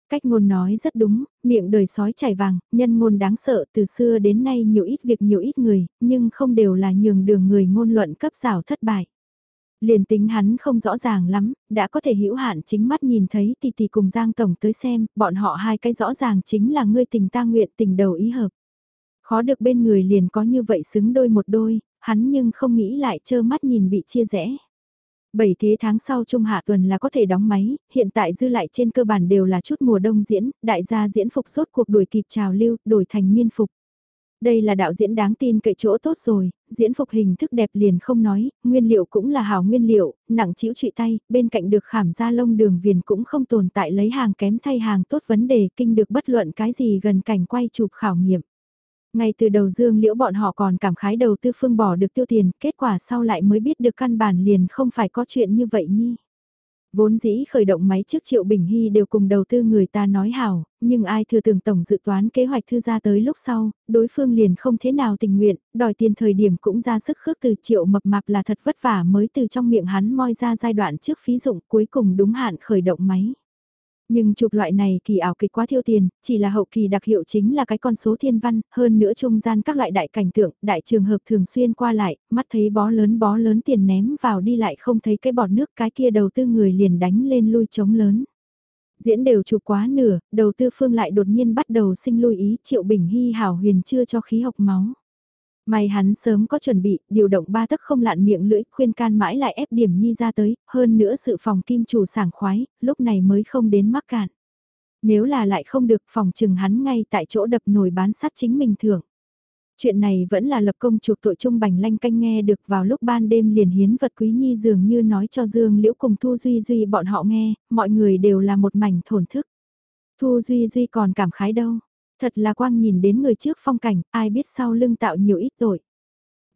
Cách ngôn nói rất đúng, miệng đời sói chảy vàng, nhân ngôn đáng sợ từ xưa đến nay nhiều ít việc nhiều ít người, nhưng không đều là nhường đường người ngôn luận cấp rào thất bại. Liền tính hắn không rõ ràng lắm, đã có thể hữu hạn chính mắt nhìn thấy thì thì cùng Giang Tổng tới xem, bọn họ hai cái rõ ràng chính là ngươi tình ta nguyện tình đầu ý hợp. Khó được bên người liền có như vậy xứng đôi một đôi, hắn nhưng không nghĩ lại trơ mắt nhìn bị chia rẽ. Bảy thế tháng sau trung hạ tuần là có thể đóng máy, hiện tại dư lại trên cơ bản đều là chút mùa đông diễn, đại gia diễn phục sốt cuộc đuổi kịp trào lưu, đổi thành miên phục. Đây là đạo diễn đáng tin cậy chỗ tốt rồi, diễn phục hình thức đẹp liền không nói, nguyên liệu cũng là hảo nguyên liệu, nặng chịu trụy tay, bên cạnh được khảm ra lông đường viền cũng không tồn tại lấy hàng kém thay hàng tốt vấn đề kinh được bất luận cái gì gần cảnh quay chụp khảo nghiệm. Ngay từ đầu dương liễu bọn họ còn cảm khái đầu tư phương bỏ được tiêu tiền, kết quả sau lại mới biết được căn bản liền không phải có chuyện như vậy nhi. Vốn dĩ khởi động máy trước Triệu Bình Hy đều cùng đầu tư người ta nói hảo, nhưng ai thừa tưởng tổng dự toán kế hoạch thư ra tới lúc sau, đối phương liền không thế nào tình nguyện, đòi tiền thời điểm cũng ra sức khước từ Triệu mập mạp là thật vất vả mới từ trong miệng hắn moi ra giai đoạn trước phí dụng cuối cùng đúng hạn khởi động máy. Nhưng chụp loại này kỳ ảo kịch quá thiêu tiền, chỉ là hậu kỳ đặc hiệu chính là cái con số thiên văn, hơn nữa trung gian các loại đại cảnh tượng, đại trường hợp thường xuyên qua lại, mắt thấy bó lớn bó lớn tiền ném vào đi lại không thấy cái bọt nước cái kia đầu tư người liền đánh lên lui chống lớn. Diễn đều chụp quá nửa, đầu tư phương lại đột nhiên bắt đầu sinh lui ý triệu bình hy hảo huyền chưa cho khí học máu. May hắn sớm có chuẩn bị, điều động ba tấc không lạn miệng lưỡi, khuyên can mãi lại ép điểm nhi ra tới, hơn nữa sự phòng kim chủ sảng khoái, lúc này mới không đến mắc cạn. Nếu là lại không được phòng trừng hắn ngay tại chỗ đập nồi bán sắt chính mình thưởng. Chuyện này vẫn là lập công chuộc tội trung bành lanh canh nghe được vào lúc ban đêm liền hiến vật quý nhi dường như nói cho Dương Liễu cùng Thu Duy Duy bọn họ nghe, mọi người đều là một mảnh thổn thức. Thu Duy Duy còn cảm khái đâu, Thật là quang nhìn đến người trước phong cảnh, ai biết sau lưng tạo nhiều ít tội.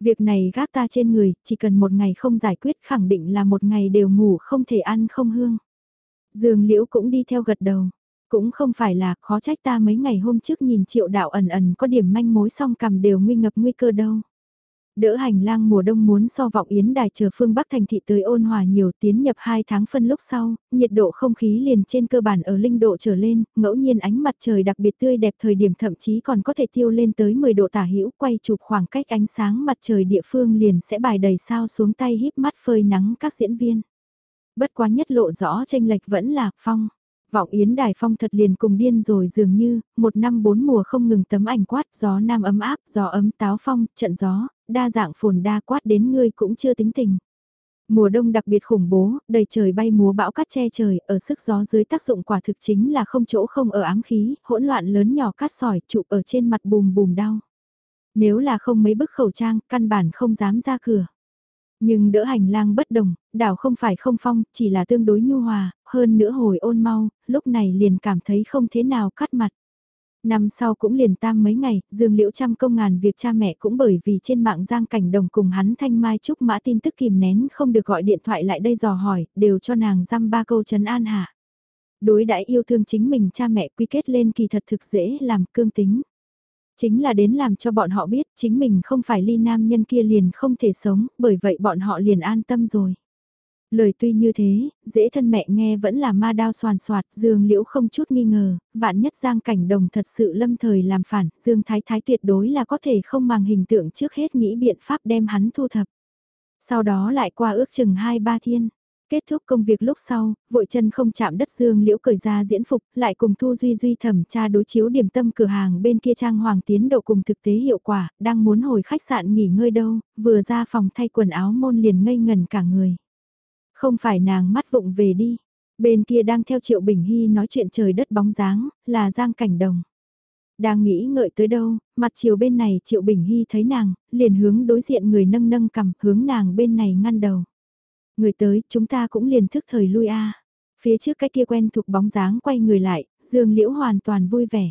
Việc này gác ta trên người, chỉ cần một ngày không giải quyết khẳng định là một ngày đều ngủ không thể ăn không hương. Dương Liễu cũng đi theo gật đầu. Cũng không phải là khó trách ta mấy ngày hôm trước nhìn triệu đạo ẩn ẩn có điểm manh mối song cầm đều nguy ngập nguy cơ đâu. Đỡ hành lang mùa đông muốn so vọng yến đài chờ phương Bắc thành thị tới ôn hòa nhiều tiến nhập 2 tháng phân lúc sau, nhiệt độ không khí liền trên cơ bản ở linh độ trở lên, ngẫu nhiên ánh mặt trời đặc biệt tươi đẹp thời điểm thậm chí còn có thể tiêu lên tới 10 độ tả hữu quay chụp khoảng cách ánh sáng mặt trời địa phương liền sẽ bài đầy sao xuống tay híp mắt phơi nắng các diễn viên. Bất quá nhất lộ rõ tranh lệch vẫn là phong. Vọng Yến Đài Phong thật liền cùng điên rồi dường như, một năm bốn mùa không ngừng tấm ảnh quát, gió nam ấm áp, gió ấm táo phong, trận gió, đa dạng phồn đa quát đến ngươi cũng chưa tính tình. Mùa đông đặc biệt khủng bố, đầy trời bay múa bão cát che trời, ở sức gió dưới tác dụng quả thực chính là không chỗ không ở ám khí, hỗn loạn lớn nhỏ cát sỏi, trụ ở trên mặt bùm bùm đau. Nếu là không mấy bức khẩu trang, căn bản không dám ra cửa. Nhưng đỡ hành lang bất đồng, đảo không phải không phong, chỉ là tương đối nhu hòa, hơn nữa hồi ôn mau, lúc này liền cảm thấy không thế nào cắt mặt. Năm sau cũng liền tam mấy ngày, Dương Liễu trăm công ngàn việc cha mẹ cũng bởi vì trên mạng giang cảnh đồng cùng hắn thanh mai trúc mã tin tức kìm nén không được gọi điện thoại lại đây dò hỏi, đều cho nàng dăm ba câu trấn an hạ. Đối đãi yêu thương chính mình cha mẹ quy kết lên kỳ thật thực dễ làm cương tính. Chính là đến làm cho bọn họ biết chính mình không phải ly nam nhân kia liền không thể sống, bởi vậy bọn họ liền an tâm rồi. Lời tuy như thế, dễ thân mẹ nghe vẫn là ma đao soàn soạt, Dương Liễu không chút nghi ngờ, vạn nhất Giang Cảnh Đồng thật sự lâm thời làm phản, Dương Thái Thái tuyệt đối là có thể không màng hình tượng trước hết nghĩ biện pháp đem hắn thu thập. Sau đó lại qua ước chừng 2-3 thiên. Kết thúc công việc lúc sau, vội chân không chạm đất Dương Liễu cởi ra diễn phục, lại cùng Thu Duy Duy thẩm tra đối chiếu điểm tâm cửa hàng bên kia trang hoàng tiến độ cùng thực tế hiệu quả, đang muốn hồi khách sạn nghỉ ngơi đâu, vừa ra phòng thay quần áo môn liền ngây ngần cả người. Không phải nàng mắt vụng về đi. Bên kia đang theo Triệu Bình Hy nói chuyện trời đất bóng dáng, là Giang Cảnh Đồng. Đang nghĩ ngợi tới đâu, mặt chiều bên này Triệu Bình Hy thấy nàng, liền hướng đối diện người nâng nâng cầm, hướng nàng bên này ngăn đầu. Người tới, chúng ta cũng liền thức thời lui a. Phía trước cái kia quen thuộc bóng dáng quay người lại, Dương Liễu hoàn toàn vui vẻ.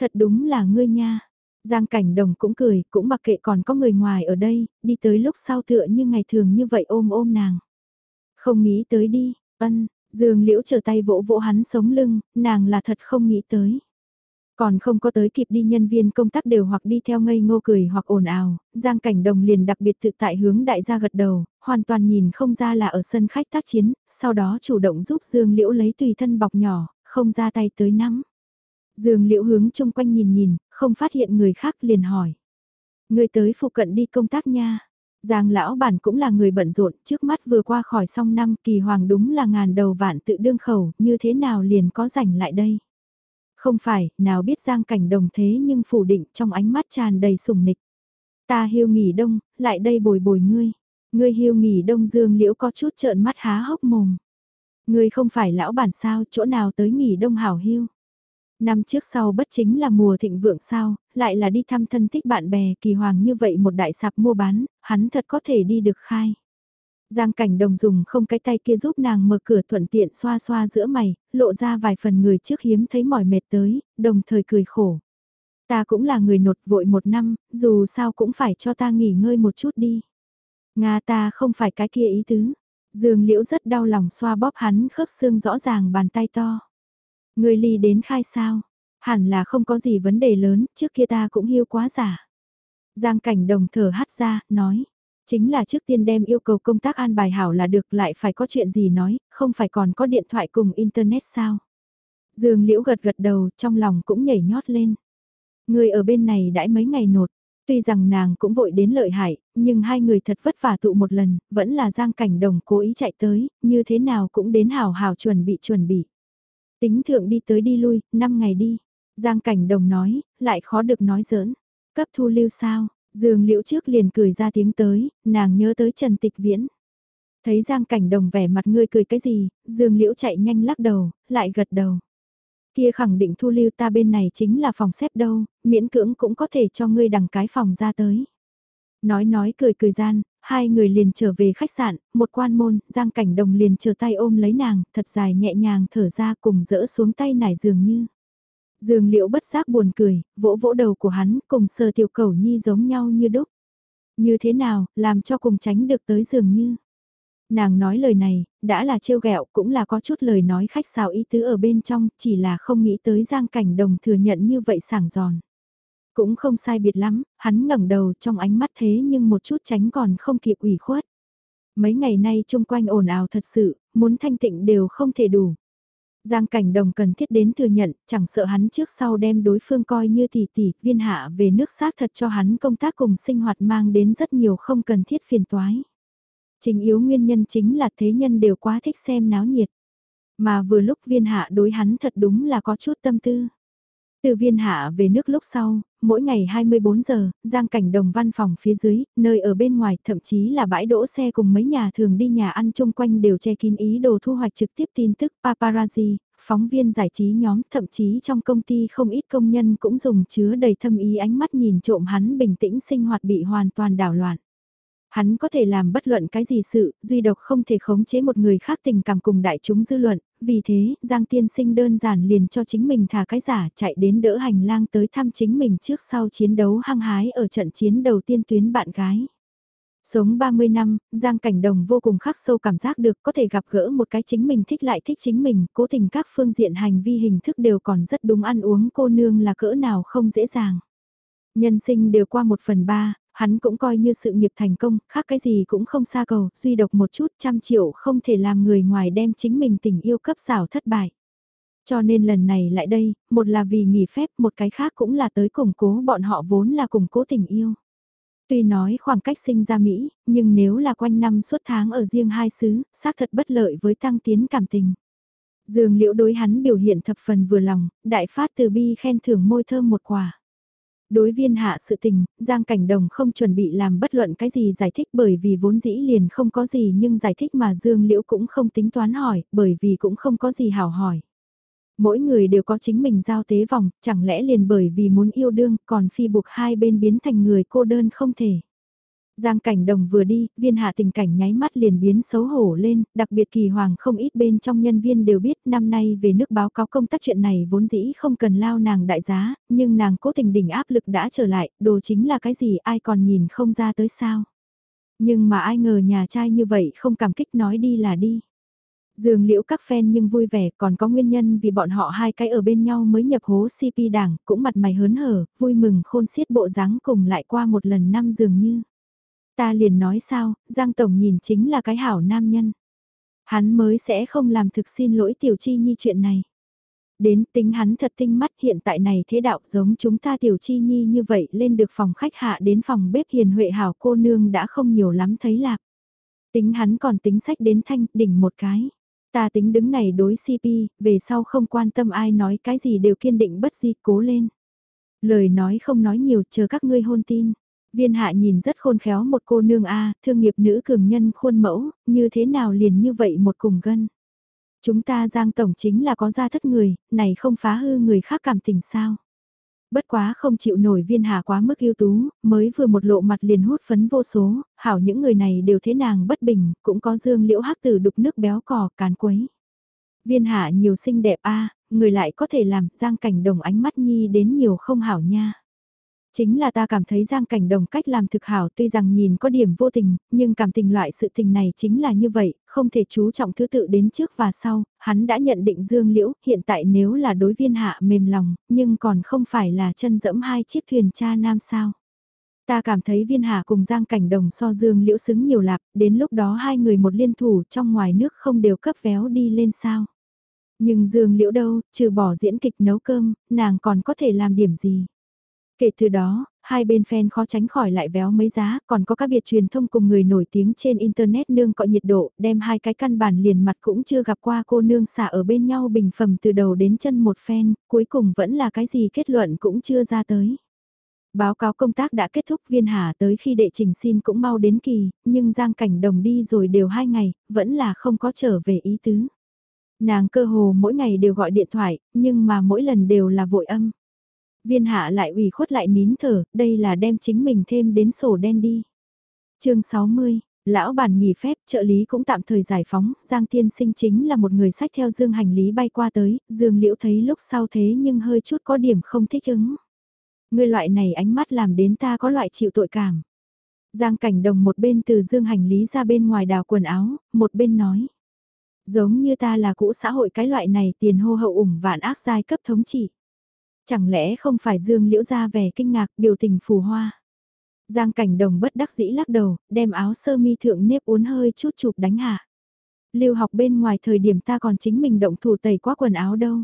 Thật đúng là ngươi nha. Giang Cảnh Đồng cũng cười, cũng mặc kệ còn có người ngoài ở đây, đi tới lúc sau tựa như ngày thường như vậy ôm ôm nàng. Không nghĩ tới đi, ân, Dương Liễu trở tay vỗ vỗ hắn sống lưng, nàng là thật không nghĩ tới. Còn không có tới kịp đi nhân viên công tác đều hoặc đi theo ngây ngô cười hoặc ồn ào, Giang Cảnh Đồng liền đặc biệt tự tại hướng đại gia gật đầu, hoàn toàn nhìn không ra là ở sân khách tác chiến, sau đó chủ động giúp Dương Liễu lấy tùy thân bọc nhỏ, không ra tay tới nắm. Dương Liễu hướng chung quanh nhìn nhìn, không phát hiện người khác liền hỏi. Người tới phụ cận đi công tác nha. Giang lão bản cũng là người bận rộn, trước mắt vừa qua khỏi xong năm kỳ hoàng đúng là ngàn đầu vạn tự đương khẩu, như thế nào liền có rảnh lại đây. Không phải, nào biết Giang cảnh đồng thế nhưng phủ định trong ánh mắt tràn đầy sùng nịch. Ta hiêu nghỉ đông, lại đây bồi bồi ngươi. Ngươi hiêu nghỉ đông dương liễu có chút trợn mắt há hốc mồm. Ngươi không phải lão bản sao, chỗ nào tới nghỉ đông hảo hiêu. Năm trước sau bất chính là mùa thịnh vượng sao, lại là đi thăm thân thích bạn bè kỳ hoàng như vậy một đại sạp mua bán, hắn thật có thể đi được khai. Giang cảnh đồng dùng không cái tay kia giúp nàng mở cửa thuận tiện xoa xoa giữa mày, lộ ra vài phần người trước hiếm thấy mỏi mệt tới, đồng thời cười khổ. Ta cũng là người nột vội một năm, dù sao cũng phải cho ta nghỉ ngơi một chút đi. Nga ta không phải cái kia ý tứ. Dương liễu rất đau lòng xoa bóp hắn khớp xương rõ ràng bàn tay to. Người ly đến khai sao? Hẳn là không có gì vấn đề lớn, trước kia ta cũng hiu quá giả. Giang cảnh đồng thở hắt ra, nói. Chính là trước tiên đem yêu cầu công tác an bài hảo là được lại phải có chuyện gì nói, không phải còn có điện thoại cùng internet sao? Dương Liễu gật gật đầu, trong lòng cũng nhảy nhót lên. Người ở bên này đãi mấy ngày nột, tuy rằng nàng cũng vội đến lợi hại, nhưng hai người thật vất vả tụ một lần, vẫn là Giang Cảnh Đồng cố ý chạy tới, như thế nào cũng đến hào hào chuẩn bị chuẩn bị. Tính thượng đi tới đi lui, 5 ngày đi. Giang Cảnh Đồng nói, lại khó được nói giỡn. Cấp thu lưu sao, Dương Liễu trước liền cười ra tiếng tới, nàng nhớ tới Trần Tịch Viễn. Thấy Giang Cảnh Đồng vẻ mặt ngươi cười cái gì, Dương Liễu chạy nhanh lắc đầu, lại gật đầu. Kia khẳng định thu lưu ta bên này chính là phòng xếp đâu, miễn cưỡng cũng có thể cho ngươi đằng cái phòng ra tới. Nói nói cười cười gian, hai người liền trở về khách sạn, một quan môn, Giang Cảnh Đồng liền chờ tay ôm lấy nàng, thật dài nhẹ nhàng thở ra cùng dỡ xuống tay nải dường như. Dương liễu bất giác buồn cười, vỗ vỗ đầu của hắn cùng sờ tiểu cầu nhi giống nhau như đúc. Như thế nào, làm cho cùng tránh được tới dường như. Nàng nói lời này, đã là trêu ghẹo cũng là có chút lời nói khách sáo ý tứ ở bên trong, chỉ là không nghĩ tới Giang Cảnh Đồng thừa nhận như vậy sảng giòn. Cũng không sai biệt lắm, hắn ngẩng đầu trong ánh mắt thế nhưng một chút tránh còn không kịp ủy khuất. Mấy ngày nay chung quanh ồn ào thật sự, muốn thanh tịnh đều không thể đủ. Giang cảnh đồng cần thiết đến thừa nhận, chẳng sợ hắn trước sau đem đối phương coi như tỷ tỷ, viên hạ về nước xác thật cho hắn công tác cùng sinh hoạt mang đến rất nhiều không cần thiết phiền toái. Chính yếu nguyên nhân chính là thế nhân đều quá thích xem náo nhiệt. Mà vừa lúc viên hạ đối hắn thật đúng là có chút tâm tư. Từ viên hạ về nước lúc sau, mỗi ngày 24 giờ, giang cảnh đồng văn phòng phía dưới, nơi ở bên ngoài, thậm chí là bãi đỗ xe cùng mấy nhà thường đi nhà ăn chung quanh đều che kín ý đồ thu hoạch trực tiếp tin tức paparazzi, phóng viên giải trí nhóm, thậm chí trong công ty không ít công nhân cũng dùng chứa đầy thâm ý ánh mắt nhìn trộm hắn bình tĩnh sinh hoạt bị hoàn toàn đảo loạn. Hắn có thể làm bất luận cái gì sự, duy độc không thể khống chế một người khác tình cảm cùng đại chúng dư luận, vì thế, Giang Tiên Sinh đơn giản liền cho chính mình thả cái giả chạy đến đỡ hành lang tới thăm chính mình trước sau chiến đấu hăng hái ở trận chiến đầu tiên tuyến bạn gái. Sống 30 năm, Giang Cảnh Đồng vô cùng khắc sâu cảm giác được có thể gặp gỡ một cái chính mình thích lại thích chính mình, cố tình các phương diện hành vi hình thức đều còn rất đúng ăn uống cô nương là cỡ nào không dễ dàng. Nhân sinh đều qua một phần ba, hắn cũng coi như sự nghiệp thành công, khác cái gì cũng không xa cầu, duy độc một chút trăm triệu không thể làm người ngoài đem chính mình tình yêu cấp xảo thất bại. Cho nên lần này lại đây, một là vì nghỉ phép, một cái khác cũng là tới củng cố bọn họ vốn là củng cố tình yêu. Tuy nói khoảng cách sinh ra Mỹ, nhưng nếu là quanh năm suốt tháng ở riêng hai xứ, xác thật bất lợi với tăng tiến cảm tình. Dương liễu đối hắn biểu hiện thập phần vừa lòng, đại phát từ bi khen thưởng môi thơm một quả. Đối viên hạ sự tình, Giang Cảnh Đồng không chuẩn bị làm bất luận cái gì giải thích bởi vì vốn dĩ liền không có gì nhưng giải thích mà Dương Liễu cũng không tính toán hỏi, bởi vì cũng không có gì hảo hỏi. Mỗi người đều có chính mình giao tế vòng, chẳng lẽ liền bởi vì muốn yêu đương còn phi buộc hai bên biến thành người cô đơn không thể. Giang cảnh đồng vừa đi, viên hạ tình cảnh nháy mắt liền biến xấu hổ lên, đặc biệt kỳ hoàng không ít bên trong nhân viên đều biết năm nay về nước báo cáo công tác chuyện này vốn dĩ không cần lao nàng đại giá, nhưng nàng cố tình đỉnh áp lực đã trở lại, đồ chính là cái gì ai còn nhìn không ra tới sao. Nhưng mà ai ngờ nhà trai như vậy không cảm kích nói đi là đi. Dường liễu các fan nhưng vui vẻ còn có nguyên nhân vì bọn họ hai cái ở bên nhau mới nhập hố CP đảng, cũng mặt mày hớn hở, vui mừng khôn xiết bộ dáng cùng lại qua một lần năm dường như. Ta liền nói sao, Giang Tổng nhìn chính là cái hảo nam nhân. Hắn mới sẽ không làm thực xin lỗi Tiểu Chi Nhi chuyện này. Đến tính hắn thật tinh mắt hiện tại này thế đạo giống chúng ta Tiểu Chi Nhi như vậy lên được phòng khách hạ đến phòng bếp hiền huệ hảo cô nương đã không nhiều lắm thấy lạc. Tính hắn còn tính sách đến thanh đỉnh một cái. Ta tính đứng này đối CP, về sau không quan tâm ai nói cái gì đều kiên định bất di cố lên. Lời nói không nói nhiều chờ các ngươi hôn tin. Viên hạ nhìn rất khôn khéo một cô nương A, thương nghiệp nữ cường nhân khuôn mẫu, như thế nào liền như vậy một cùng gân. Chúng ta giang tổng chính là có gia thất người, này không phá hư người khác cảm tình sao. Bất quá không chịu nổi viên hạ quá mức ưu tú, mới vừa một lộ mặt liền hút phấn vô số, hảo những người này đều thế nàng bất bình, cũng có dương liễu hắc tử đục nước béo cò càn quấy. Viên hạ nhiều xinh đẹp a người lại có thể làm giang cảnh đồng ánh mắt nhi đến nhiều không hảo nha. Chính là ta cảm thấy Giang Cảnh Đồng cách làm thực hảo tuy rằng nhìn có điểm vô tình, nhưng cảm tình loại sự tình này chính là như vậy, không thể chú trọng thứ tự đến trước và sau, hắn đã nhận định Dương Liễu, hiện tại nếu là đối viên hạ mềm lòng, nhưng còn không phải là chân dẫm hai chiếc thuyền cha nam sao. Ta cảm thấy viên hạ cùng Giang Cảnh Đồng so Dương Liễu xứng nhiều lạp, đến lúc đó hai người một liên thủ trong ngoài nước không đều cấp véo đi lên sao. Nhưng Dương Liễu đâu, trừ bỏ diễn kịch nấu cơm, nàng còn có thể làm điểm gì. Kể từ đó, hai bên fan khó tránh khỏi lại véo mấy giá, còn có các biệt truyền thông cùng người nổi tiếng trên Internet nương cọ nhiệt độ, đem hai cái căn bản liền mặt cũng chưa gặp qua cô nương xả ở bên nhau bình phẩm từ đầu đến chân một fan, cuối cùng vẫn là cái gì kết luận cũng chưa ra tới. Báo cáo công tác đã kết thúc viên hà tới khi đệ trình xin cũng mau đến kỳ, nhưng Giang Cảnh Đồng đi rồi đều hai ngày, vẫn là không có trở về ý tứ. Nàng cơ hồ mỗi ngày đều gọi điện thoại, nhưng mà mỗi lần đều là vội âm. Viên hạ lại ủy khuất lại nín thở, đây là đem chính mình thêm đến sổ đen đi. chương 60, lão bản nghỉ phép, trợ lý cũng tạm thời giải phóng, Giang Tiên Sinh chính là một người sách theo dương hành lý bay qua tới, Dương Liễu thấy lúc sau thế nhưng hơi chút có điểm không thích ứng. Người loại này ánh mắt làm đến ta có loại chịu tội cảm. Giang cảnh đồng một bên từ dương hành lý ra bên ngoài đào quần áo, một bên nói. Giống như ta là cũ xã hội cái loại này tiền hô hậu ủng vạn ác giai cấp thống trị. Chẳng lẽ không phải Dương Liễu ra vẻ kinh ngạc biểu tình phù hoa. Giang cảnh đồng bất đắc dĩ lắc đầu, đem áo sơ mi thượng nếp uốn hơi chút chụp đánh hạ. Lưu học bên ngoài thời điểm ta còn chính mình động thủ tẩy quá quần áo đâu.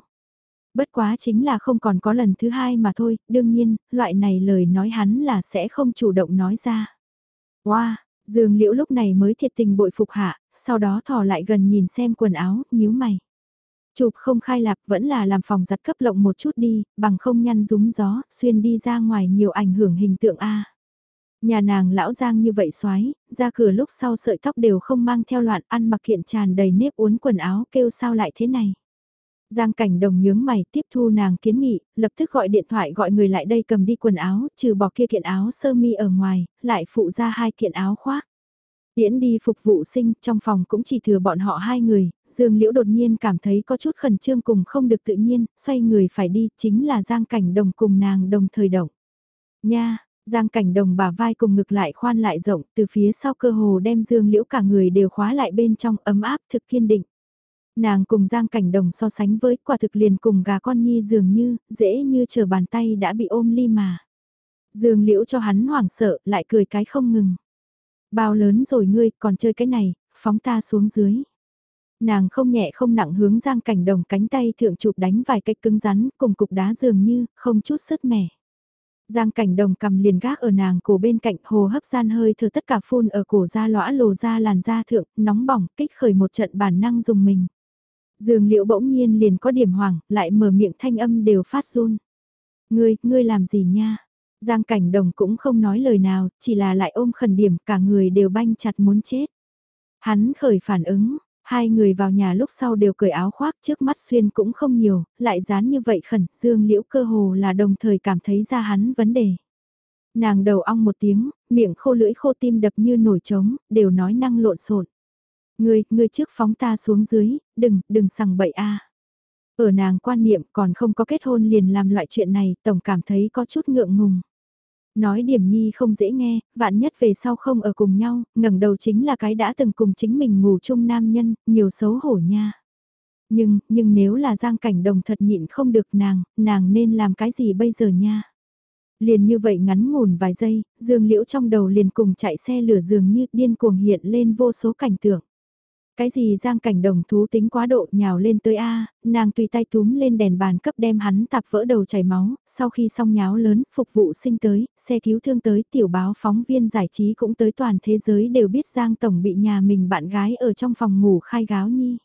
Bất quá chính là không còn có lần thứ hai mà thôi, đương nhiên, loại này lời nói hắn là sẽ không chủ động nói ra. Wow, Dương Liễu lúc này mới thiệt tình bội phục hạ, sau đó thò lại gần nhìn xem quần áo, nhíu mày. Chụp không khai lạp vẫn là làm phòng giặt cấp lộng một chút đi, bằng không nhăn rúng gió, xuyên đi ra ngoài nhiều ảnh hưởng hình tượng A. Nhà nàng lão giang như vậy xoái, ra cửa lúc sau sợi tóc đều không mang theo loạn ăn mặc kiện tràn đầy nếp uốn quần áo kêu sao lại thế này. Giang cảnh đồng nhướng mày tiếp thu nàng kiến nghị, lập tức gọi điện thoại gọi người lại đây cầm đi quần áo, trừ bỏ kia kiện áo sơ mi ở ngoài, lại phụ ra hai kiện áo khoác. Tiễn đi phục vụ sinh, trong phòng cũng chỉ thừa bọn họ hai người, Dương Liễu đột nhiên cảm thấy có chút khẩn trương cùng không được tự nhiên, xoay người phải đi, chính là Giang Cảnh Đồng cùng nàng đồng thời động. Nha, Giang Cảnh Đồng bà vai cùng ngực lại khoan lại rộng, từ phía sau cơ hồ đem Dương Liễu cả người đều khóa lại bên trong ấm áp thực kiên định. Nàng cùng Giang Cảnh Đồng so sánh với quả thực liền cùng gà con nhi dường như, dễ như chờ bàn tay đã bị ôm ly mà. Dương Liễu cho hắn hoảng sợ, lại cười cái không ngừng. Bao lớn rồi ngươi, còn chơi cái này, phóng ta xuống dưới. Nàng không nhẹ không nặng hướng Giang Cảnh Đồng cánh tay thượng chụp đánh vài cách cứng rắn, cùng cục đá dường như, không chút sứt mẻ. Giang cảnh đồng cầm liền gác ở nàng cổ bên cạnh hồ hấp gian hơi thở tất cả phun ở cổ da lõa lồ ra làn da thượng, nóng bỏng, kích khởi một trận bản năng dùng mình. Dương liễu bỗng nhiên liền có điểm hoảng, lại mở miệng thanh âm đều phát run. Ngươi, ngươi làm gì nha? Giang cảnh đồng cũng không nói lời nào, chỉ là lại ôm khẩn điểm cả người đều banh chặt muốn chết. Hắn khởi phản ứng, hai người vào nhà lúc sau đều cởi áo khoác trước mắt xuyên cũng không nhiều, lại dán như vậy khẩn, dương liễu cơ hồ là đồng thời cảm thấy ra hắn vấn đề. Nàng đầu ong một tiếng, miệng khô lưỡi khô tim đập như nổi trống, đều nói năng lộn xộn. Ngươi, ngươi trước phóng ta xuống dưới, đừng, đừng sằng bậy a. Ở nàng quan niệm còn không có kết hôn liền làm loại chuyện này, tổng cảm thấy có chút ngượng ngùng. Nói điểm nhi không dễ nghe, vạn nhất về sau không ở cùng nhau, ngẩng đầu chính là cái đã từng cùng chính mình ngủ chung nam nhân, nhiều xấu hổ nha. Nhưng, nhưng nếu là giang cảnh đồng thật nhịn không được nàng, nàng nên làm cái gì bây giờ nha? Liền như vậy ngắn ngủn vài giây, dương liễu trong đầu liền cùng chạy xe lửa dường như điên cuồng hiện lên vô số cảnh tượng. Cái gì giang cảnh đồng thú tính quá độ nhào lên tới A, nàng tùy tay túm lên đèn bàn cấp đem hắn tạp vỡ đầu chảy máu, sau khi xong nháo lớn, phục vụ sinh tới, xe cứu thương tới, tiểu báo phóng viên giải trí cũng tới toàn thế giới đều biết giang tổng bị nhà mình bạn gái ở trong phòng ngủ khai gáo nhi.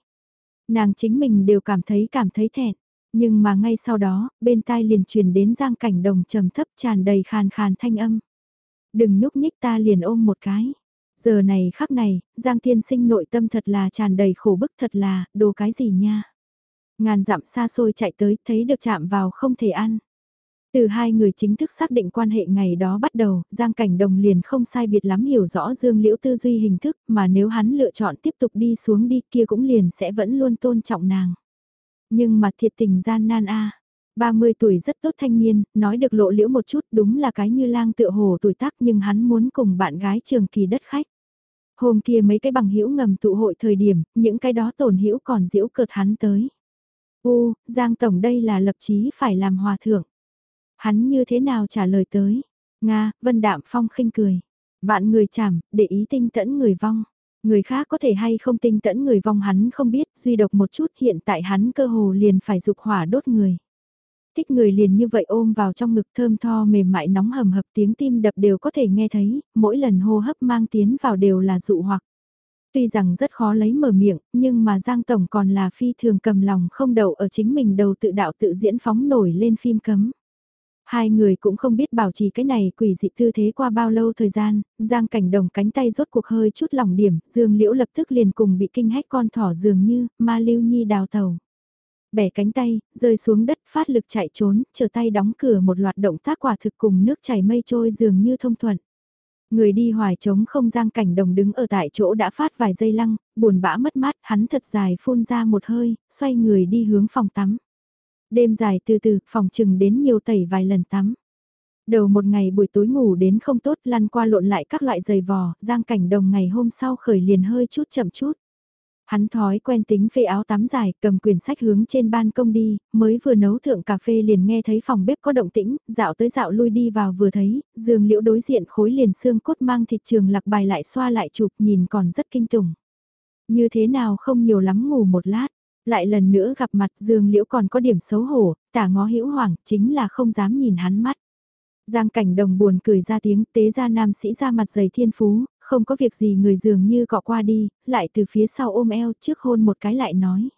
Nàng chính mình đều cảm thấy cảm thấy thẹn, nhưng mà ngay sau đó, bên tai liền truyền đến giang cảnh đồng trầm thấp tràn đầy khàn khàn thanh âm. Đừng nhúc nhích ta liền ôm một cái. Giờ này khắc này, Giang thiên Sinh nội tâm thật là tràn đầy khổ bức thật là, đồ cái gì nha. Ngàn dặm xa xôi chạy tới, thấy được chạm vào không thể ăn. Từ hai người chính thức xác định quan hệ ngày đó bắt đầu, Giang Cảnh Đồng liền không sai biệt lắm hiểu rõ Dương Liễu tư duy hình thức, mà nếu hắn lựa chọn tiếp tục đi xuống đi kia cũng liền sẽ vẫn luôn tôn trọng nàng. Nhưng mà thiệt tình gian nan a à. 30 tuổi rất tốt thanh niên, nói được lộ liễu một chút đúng là cái như lang tựa hồ tuổi tác nhưng hắn muốn cùng bạn gái trường kỳ đất khách. Hôm kia mấy cái bằng hữu ngầm tụ hội thời điểm, những cái đó tổn hữu còn diễu cợt hắn tới. U, Giang Tổng đây là lập chí phải làm hòa thượng. Hắn như thế nào trả lời tới? Nga, Vân Đạm Phong khinh cười. Vạn người chảm, để ý tinh tẫn người vong. Người khác có thể hay không tinh tẫn người vong hắn không biết, duy độc một chút hiện tại hắn cơ hồ liền phải dục hỏa đốt người thích người liền như vậy ôm vào trong ngực thơm tho mềm mại nóng hầm hập tiếng tim đập đều có thể nghe thấy, mỗi lần hô hấp mang tiến vào đều là dụ hoặc. Tuy rằng rất khó lấy mở miệng, nhưng mà Giang Tổng còn là phi thường cầm lòng không đậu ở chính mình đầu tự đạo tự diễn phóng nổi lên phim cấm. Hai người cũng không biết bảo trì cái này quỷ dị tư thế qua bao lâu thời gian, Giang Cảnh Đồng cánh tay rốt cuộc hơi chút lỏng điểm, Dương Liễu lập tức liền cùng bị kinh hách con thỏ dường như, ma lưu nhi đào tàu bẻ cánh tay, rơi xuống đất phát lực chạy trốn, chờ tay đóng cửa một loạt động tác quả thực cùng nước chảy mây trôi dường như thông thuận. Người đi hoài trống không giang cảnh đồng đứng ở tại chỗ đã phát vài giây lăng, buồn bã mất mát, hắn thật dài phun ra một hơi, xoay người đi hướng phòng tắm. Đêm dài từ từ, phòng chừng đến nhiều tẩy vài lần tắm. Đầu một ngày buổi tối ngủ đến không tốt lăn qua lộn lại các loại giày vò, giang cảnh đồng ngày hôm sau khởi liền hơi chút chậm chút. Hắn thói quen tính phê áo tắm dài, cầm quyển sách hướng trên ban công đi, mới vừa nấu thượng cà phê liền nghe thấy phòng bếp có động tĩnh, dạo tới dạo lui đi vào vừa thấy, giường liễu đối diện khối liền xương cốt mang thịt trường lạc bài lại xoa lại chụp nhìn còn rất kinh tủng. Như thế nào không nhiều lắm ngủ một lát, lại lần nữa gặp mặt giường liễu còn có điểm xấu hổ, tả ngó hữu hoảng chính là không dám nhìn hắn mắt. Giang cảnh đồng buồn cười ra tiếng tế ra nam sĩ ra mặt dày thiên phú, không có việc gì người dường như cọ qua đi, lại từ phía sau ôm eo trước hôn một cái lại nói.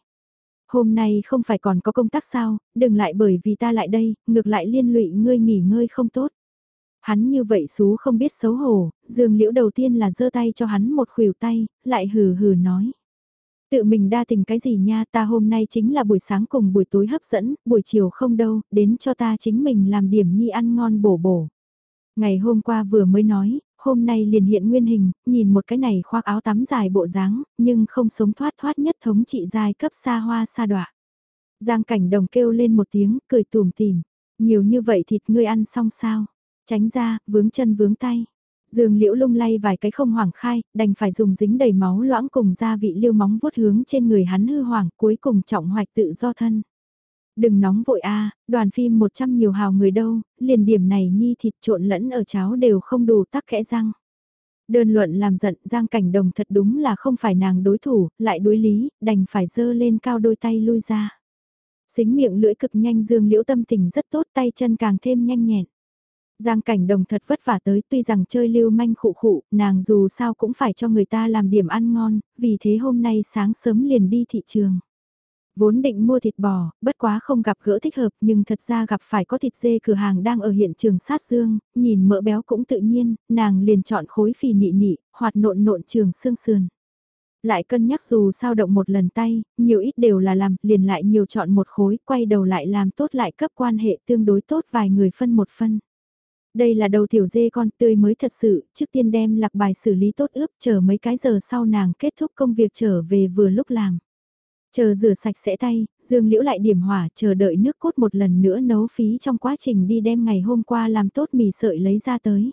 Hôm nay không phải còn có công tác sao, đừng lại bởi vì ta lại đây, ngược lại liên lụy ngươi nghỉ ngơi không tốt. Hắn như vậy xú không biết xấu hổ, dương liễu đầu tiên là giơ tay cho hắn một khuỷu tay, lại hừ hừ nói. Tự mình đa tình cái gì nha ta hôm nay chính là buổi sáng cùng buổi tối hấp dẫn, buổi chiều không đâu, đến cho ta chính mình làm điểm nhi ăn ngon bổ bổ. Ngày hôm qua vừa mới nói, hôm nay liền hiện nguyên hình, nhìn một cái này khoác áo tắm dài bộ dáng, nhưng không sống thoát thoát nhất thống trị giai cấp xa hoa xa đọa. Giang cảnh đồng kêu lên một tiếng, cười tùm tìm. Nhiều như vậy thịt ngươi ăn xong sao? Tránh ra, vướng chân vướng tay. Dương liễu lung lay vài cái không hoảng khai, đành phải dùng dính đầy máu loãng cùng gia vị liêu móng vuốt hướng trên người hắn hư hoảng cuối cùng trọng hoạch tự do thân. Đừng nóng vội a đoàn phim 100 nhiều hào người đâu, liền điểm này nhi thịt trộn lẫn ở cháo đều không đủ tắc kẽ răng. Đơn luận làm giận Giang Cảnh Đồng thật đúng là không phải nàng đối thủ, lại đối lý, đành phải dơ lên cao đôi tay lui ra. Xính miệng lưỡi cực nhanh Dương Liễu tâm tình rất tốt tay chân càng thêm nhanh nhẹn. Giang cảnh đồng thật vất vả tới tuy rằng chơi lưu manh khụ khụ, nàng dù sao cũng phải cho người ta làm điểm ăn ngon, vì thế hôm nay sáng sớm liền đi thị trường. Vốn định mua thịt bò, bất quá không gặp gỡ thích hợp nhưng thật ra gặp phải có thịt dê cửa hàng đang ở hiện trường sát dương, nhìn mỡ béo cũng tự nhiên, nàng liền chọn khối phì nị nị, hoạt nộn nộn trường xương sườn. Lại cân nhắc dù sao động một lần tay, nhiều ít đều là làm, liền lại nhiều chọn một khối, quay đầu lại làm tốt lại cấp quan hệ tương đối tốt vài người phân một phân. Đây là đầu tiểu dê con tươi mới thật sự, trước tiên đem lạc bài xử lý tốt ướp chờ mấy cái giờ sau nàng kết thúc công việc trở về vừa lúc làm. Chờ rửa sạch sẽ tay, Dương Liễu lại điểm hỏa chờ đợi nước cốt một lần nữa nấu phí trong quá trình đi đem ngày hôm qua làm tốt mì sợi lấy ra tới.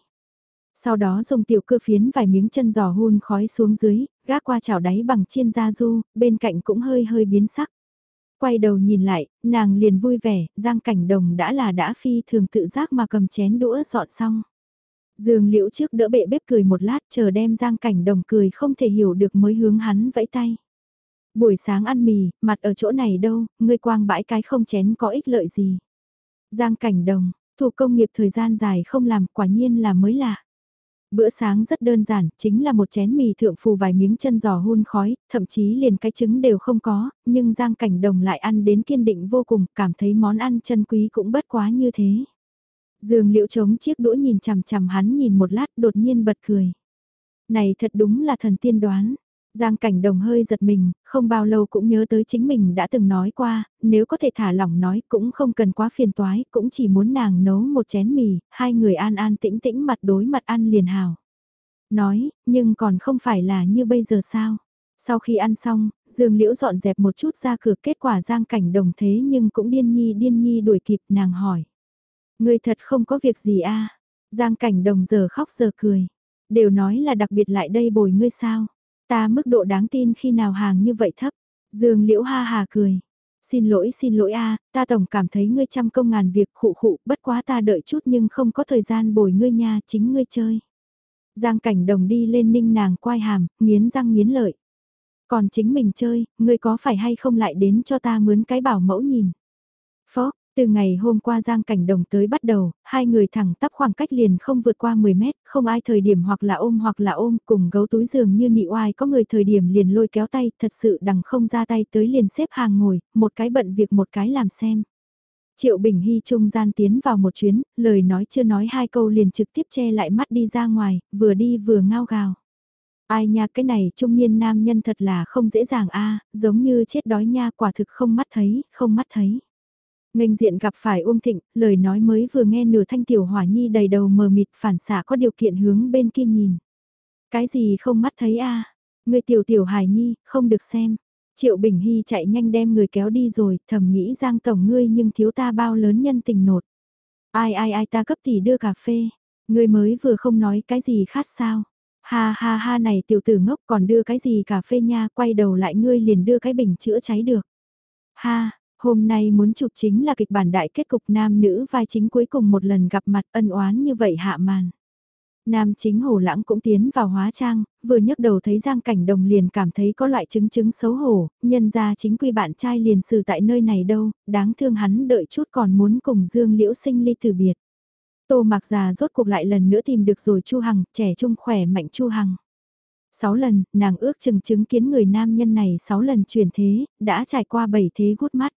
Sau đó dùng tiểu cơ phiến vài miếng chân giò hun khói xuống dưới, gác qua chảo đáy bằng chiên da du, bên cạnh cũng hơi hơi biến sắc. Quay đầu nhìn lại, nàng liền vui vẻ, Giang Cảnh Đồng đã là đã phi thường tự giác mà cầm chén đũa dọn xong. Dương Liễu trước đỡ bệ bếp cười một lát chờ đem Giang Cảnh Đồng cười không thể hiểu được mới hướng hắn vẫy tay. Buổi sáng ăn mì, mặt ở chỗ này đâu, ngươi quang bãi cái không chén có ích lợi gì. Giang Cảnh Đồng, thủ công nghiệp thời gian dài không làm quả nhiên là mới lạ. Bữa sáng rất đơn giản, chính là một chén mì thượng phù vài miếng chân giò hun khói, thậm chí liền cái trứng đều không có, nhưng Giang Cảnh Đồng lại ăn đến kiên định vô cùng, cảm thấy món ăn chân quý cũng bất quá như thế. Dương Liễu chống chiếc đũa nhìn chằm chằm hắn nhìn một lát đột nhiên bật cười. Này thật đúng là thần tiên đoán. Giang cảnh đồng hơi giật mình, không bao lâu cũng nhớ tới chính mình đã từng nói qua, nếu có thể thả lỏng nói cũng không cần quá phiền toái, cũng chỉ muốn nàng nấu một chén mì, hai người an an tĩnh tĩnh mặt đối mặt ăn liền hào. Nói, nhưng còn không phải là như bây giờ sao? Sau khi ăn xong, Dương Liễu dọn dẹp một chút ra cửa kết quả Giang cảnh đồng thế nhưng cũng điên nhi điên nhi đuổi kịp nàng hỏi. Người thật không có việc gì a à? Giang cảnh đồng giờ khóc giờ cười. Đều nói là đặc biệt lại đây bồi ngươi sao? Ta mức độ đáng tin khi nào hàng như vậy thấp. Dương Liễu ha hà cười. Xin lỗi xin lỗi a, ta tổng cảm thấy ngươi trăm công ngàn việc khụ khụ, bất quá ta đợi chút nhưng không có thời gian bồi ngươi nha, chính ngươi chơi. Giang cảnh đồng đi lên ninh nàng quai hàm, nghiến răng nghiến lợi. Còn chính mình chơi, ngươi có phải hay không lại đến cho ta mướn cái bảo mẫu nhìn. Phó, từ ngày hôm qua Giang Cảnh Đồng tới bắt đầu, hai người thẳng tắp khoảng cách liền không vượt qua 10 mét, không ai thời điểm hoặc là ôm hoặc là ôm, cùng gấu túi giường như nị oai có người thời điểm liền lôi kéo tay, thật sự đằng không ra tay tới liền xếp hàng ngồi, một cái bận việc một cái làm xem. Triệu Bình Hy trung gian tiến vào một chuyến, lời nói chưa nói hai câu liền trực tiếp che lại mắt đi ra ngoài, vừa đi vừa ngao gào. Ai nha cái này trung niên nam nhân thật là không dễ dàng a giống như chết đói nha quả thực không mắt thấy, không mắt thấy. Nghênh diện gặp phải Uông Thịnh, lời nói mới vừa nghe nửa thanh tiểu hỏa nhi đầy đầu mờ mịt phản xạ có điều kiện hướng bên kia nhìn. Cái gì không mắt thấy a Người tiểu tiểu hải nhi, không được xem. Triệu Bình Hy chạy nhanh đem người kéo đi rồi, thầm nghĩ Giang Tổng ngươi nhưng thiếu ta bao lớn nhân tình nột. Ai ai ai ta cấp tỷ đưa cà phê, ngươi mới vừa không nói cái gì khát sao. Ha ha ha này tiểu tử ngốc còn đưa cái gì cà phê nha, quay đầu lại ngươi liền đưa cái bình chữa cháy được. Ha, Hôm nay muốn chụp chính là kịch bản đại kết cục nam nữ vai chính cuối cùng một lần gặp mặt ân oán như vậy hạ màn. Nam chính hồ lãng cũng tiến vào hóa trang, vừa nhấc đầu thấy Giang Cảnh Đồng liền cảm thấy có loại chứng chứng xấu hổ, nhân ra chính quy bạn trai liền xử tại nơi này đâu, đáng thương hắn đợi chút còn muốn cùng Dương Liễu sinh ly từ biệt. Tô mặc già rốt cuộc lại lần nữa tìm được rồi Chu Hằng, trẻ trung khỏe mạnh Chu Hằng. Sáu lần, nàng ước chừng chứng kiến người nam nhân này sáu lần chuyển thế, đã trải qua bảy thế gút mắt.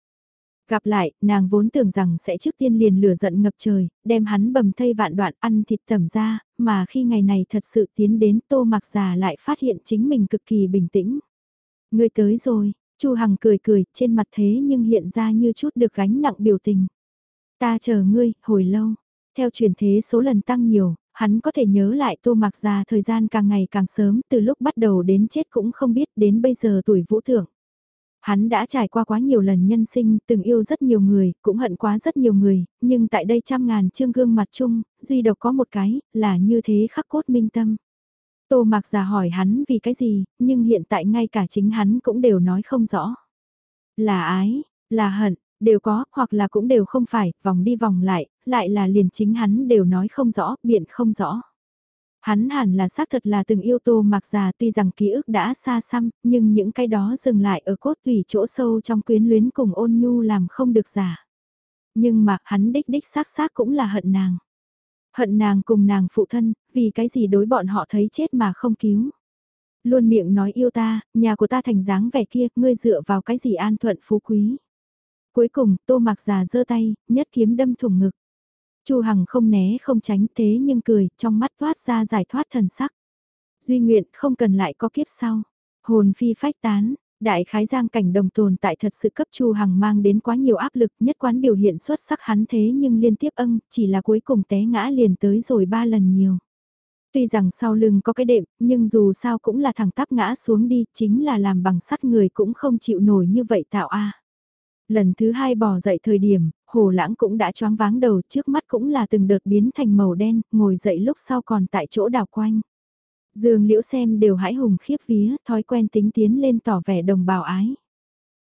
Gặp lại, nàng vốn tưởng rằng sẽ trước tiên liền lửa giận ngập trời, đem hắn bầm thây vạn đoạn ăn thịt tẩm ra, mà khi ngày này thật sự tiến đến tô mặc già lại phát hiện chính mình cực kỳ bình tĩnh. Người tới rồi, chu Hằng cười cười, trên mặt thế nhưng hiện ra như chút được gánh nặng biểu tình. Ta chờ ngươi, hồi lâu. Theo truyền thế số lần tăng nhiều, hắn có thể nhớ lại tô mặc già thời gian càng ngày càng sớm, từ lúc bắt đầu đến chết cũng không biết đến bây giờ tuổi vũ thượng. Hắn đã trải qua quá nhiều lần nhân sinh, từng yêu rất nhiều người, cũng hận quá rất nhiều người, nhưng tại đây trăm ngàn chương gương mặt chung, duy độc có một cái, là như thế khắc cốt minh tâm. Tô Mạc Già hỏi hắn vì cái gì, nhưng hiện tại ngay cả chính hắn cũng đều nói không rõ. Là ái, là hận, đều có, hoặc là cũng đều không phải, vòng đi vòng lại, lại là liền chính hắn đều nói không rõ, biện không rõ. Hắn hẳn là xác thật là từng yêu tô mặc già tuy rằng ký ức đã xa xăm, nhưng những cái đó dừng lại ở cốt tủy chỗ sâu trong quyến luyến cùng ôn nhu làm không được giả. Nhưng mà hắn đích đích xác xác cũng là hận nàng. Hận nàng cùng nàng phụ thân, vì cái gì đối bọn họ thấy chết mà không cứu. Luôn miệng nói yêu ta, nhà của ta thành dáng vẻ kia, ngươi dựa vào cái gì an thuận phú quý. Cuối cùng, tô mặc già giơ tay, nhất kiếm đâm thủng ngực. Chu Hằng không né không tránh thế nhưng cười, trong mắt thoát ra giải thoát thần sắc. Duy nguyện không cần lại có kiếp sau. Hồn phi phách tán, đại khái giang cảnh đồng tồn tại thật sự cấp Chu Hằng mang đến quá nhiều áp lực nhất quán biểu hiện xuất sắc hắn thế nhưng liên tiếp ân, chỉ là cuối cùng té ngã liền tới rồi ba lần nhiều. Tuy rằng sau lưng có cái đệm, nhưng dù sao cũng là thẳng tắp ngã xuống đi, chính là làm bằng sắt người cũng không chịu nổi như vậy tạo a. Lần thứ hai bò dậy thời điểm, hồ lãng cũng đã choáng váng đầu trước mắt cũng là từng đợt biến thành màu đen, ngồi dậy lúc sau còn tại chỗ đảo quanh. Dương liễu xem đều hãi hùng khiếp vía, thói quen tính tiến lên tỏ vẻ đồng bào ái.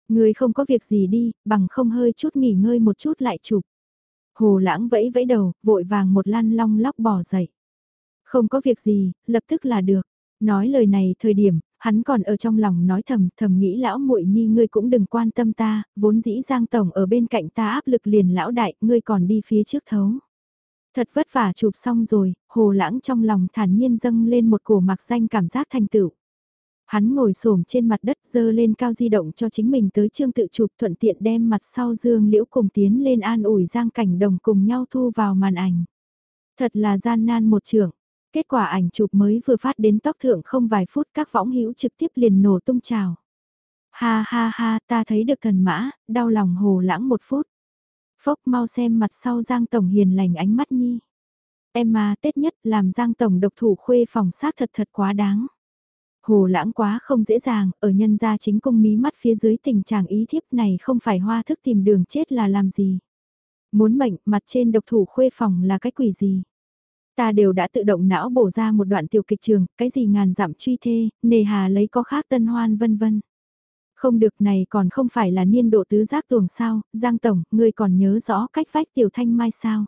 Người không có việc gì đi, bằng không hơi chút nghỉ ngơi một chút lại chụp. Hồ lãng vẫy vẫy đầu, vội vàng một lăn long lóc bò dậy. Không có việc gì, lập tức là được. Nói lời này thời điểm, hắn còn ở trong lòng nói thầm, thầm nghĩ lão muội nhi ngươi cũng đừng quan tâm ta, vốn dĩ Giang Tổng ở bên cạnh ta áp lực liền lão đại, ngươi còn đi phía trước thấu. Thật vất vả chụp xong rồi, hồ lãng trong lòng thản nhiên dâng lên một cổ mặc danh cảm giác thành tựu. Hắn ngồi xổm trên mặt đất dơ lên cao di động cho chính mình tới trương tự chụp thuận tiện đem mặt sau dương liễu cùng tiến lên an ủi giang cảnh đồng cùng nhau thu vào màn ảnh. Thật là gian nan một trưởng, Kết quả ảnh chụp mới vừa phát đến tóc thượng không vài phút các võng hữu trực tiếp liền nổ tung trào. Ha ha ha ta thấy được thần mã, đau lòng hồ lãng một phút. Phốc mau xem mặt sau Giang Tổng hiền lành ánh mắt nhi. Em mà Tết nhất làm Giang Tổng độc thủ khuê phòng sát thật thật quá đáng. Hồ lãng quá không dễ dàng, ở nhân gia chính cung mí mắt phía dưới tình trạng ý thiếp này không phải hoa thức tìm đường chết là làm gì. Muốn mệnh mặt trên độc thủ khuê phòng là cái quỷ gì. Ta đều đã tự động não bổ ra một đoạn tiểu kịch trường, cái gì ngàn dặm truy thê, nề hà lấy có khác tân hoan vân vân. Không được này còn không phải là niên độ tứ giác tuồng sao, Giang Tổng, ngươi còn nhớ rõ cách vách tiểu thanh mai sao.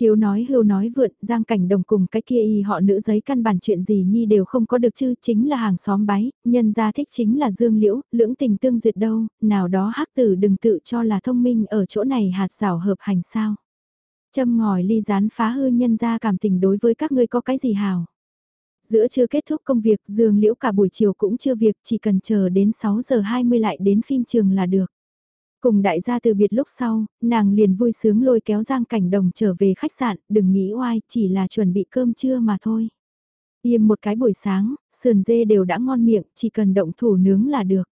Thiếu nói hưu nói vượn, giang cảnh đồng cùng cái kia y họ nữ giấy căn bản chuyện gì nhi đều không có được chứ, chính là hàng xóm bái, nhân gia thích chính là dương liễu, lưỡng tình tương duyệt đâu, nào đó hắc tử đừng tự cho là thông minh ở chỗ này hạt rào hợp hành sao. Châm ngòi ly rán phá hư nhân ra cảm tình đối với các ngươi có cái gì hào. Giữa chưa kết thúc công việc Dương Liễu cả buổi chiều cũng chưa việc chỉ cần chờ đến 6 giờ 20 lại đến phim trường là được. Cùng đại gia từ biệt lúc sau, nàng liền vui sướng lôi kéo Giang Cảnh Đồng trở về khách sạn, đừng nghĩ oai, chỉ là chuẩn bị cơm trưa mà thôi. Yêm một cái buổi sáng, sườn dê đều đã ngon miệng, chỉ cần động thủ nướng là được.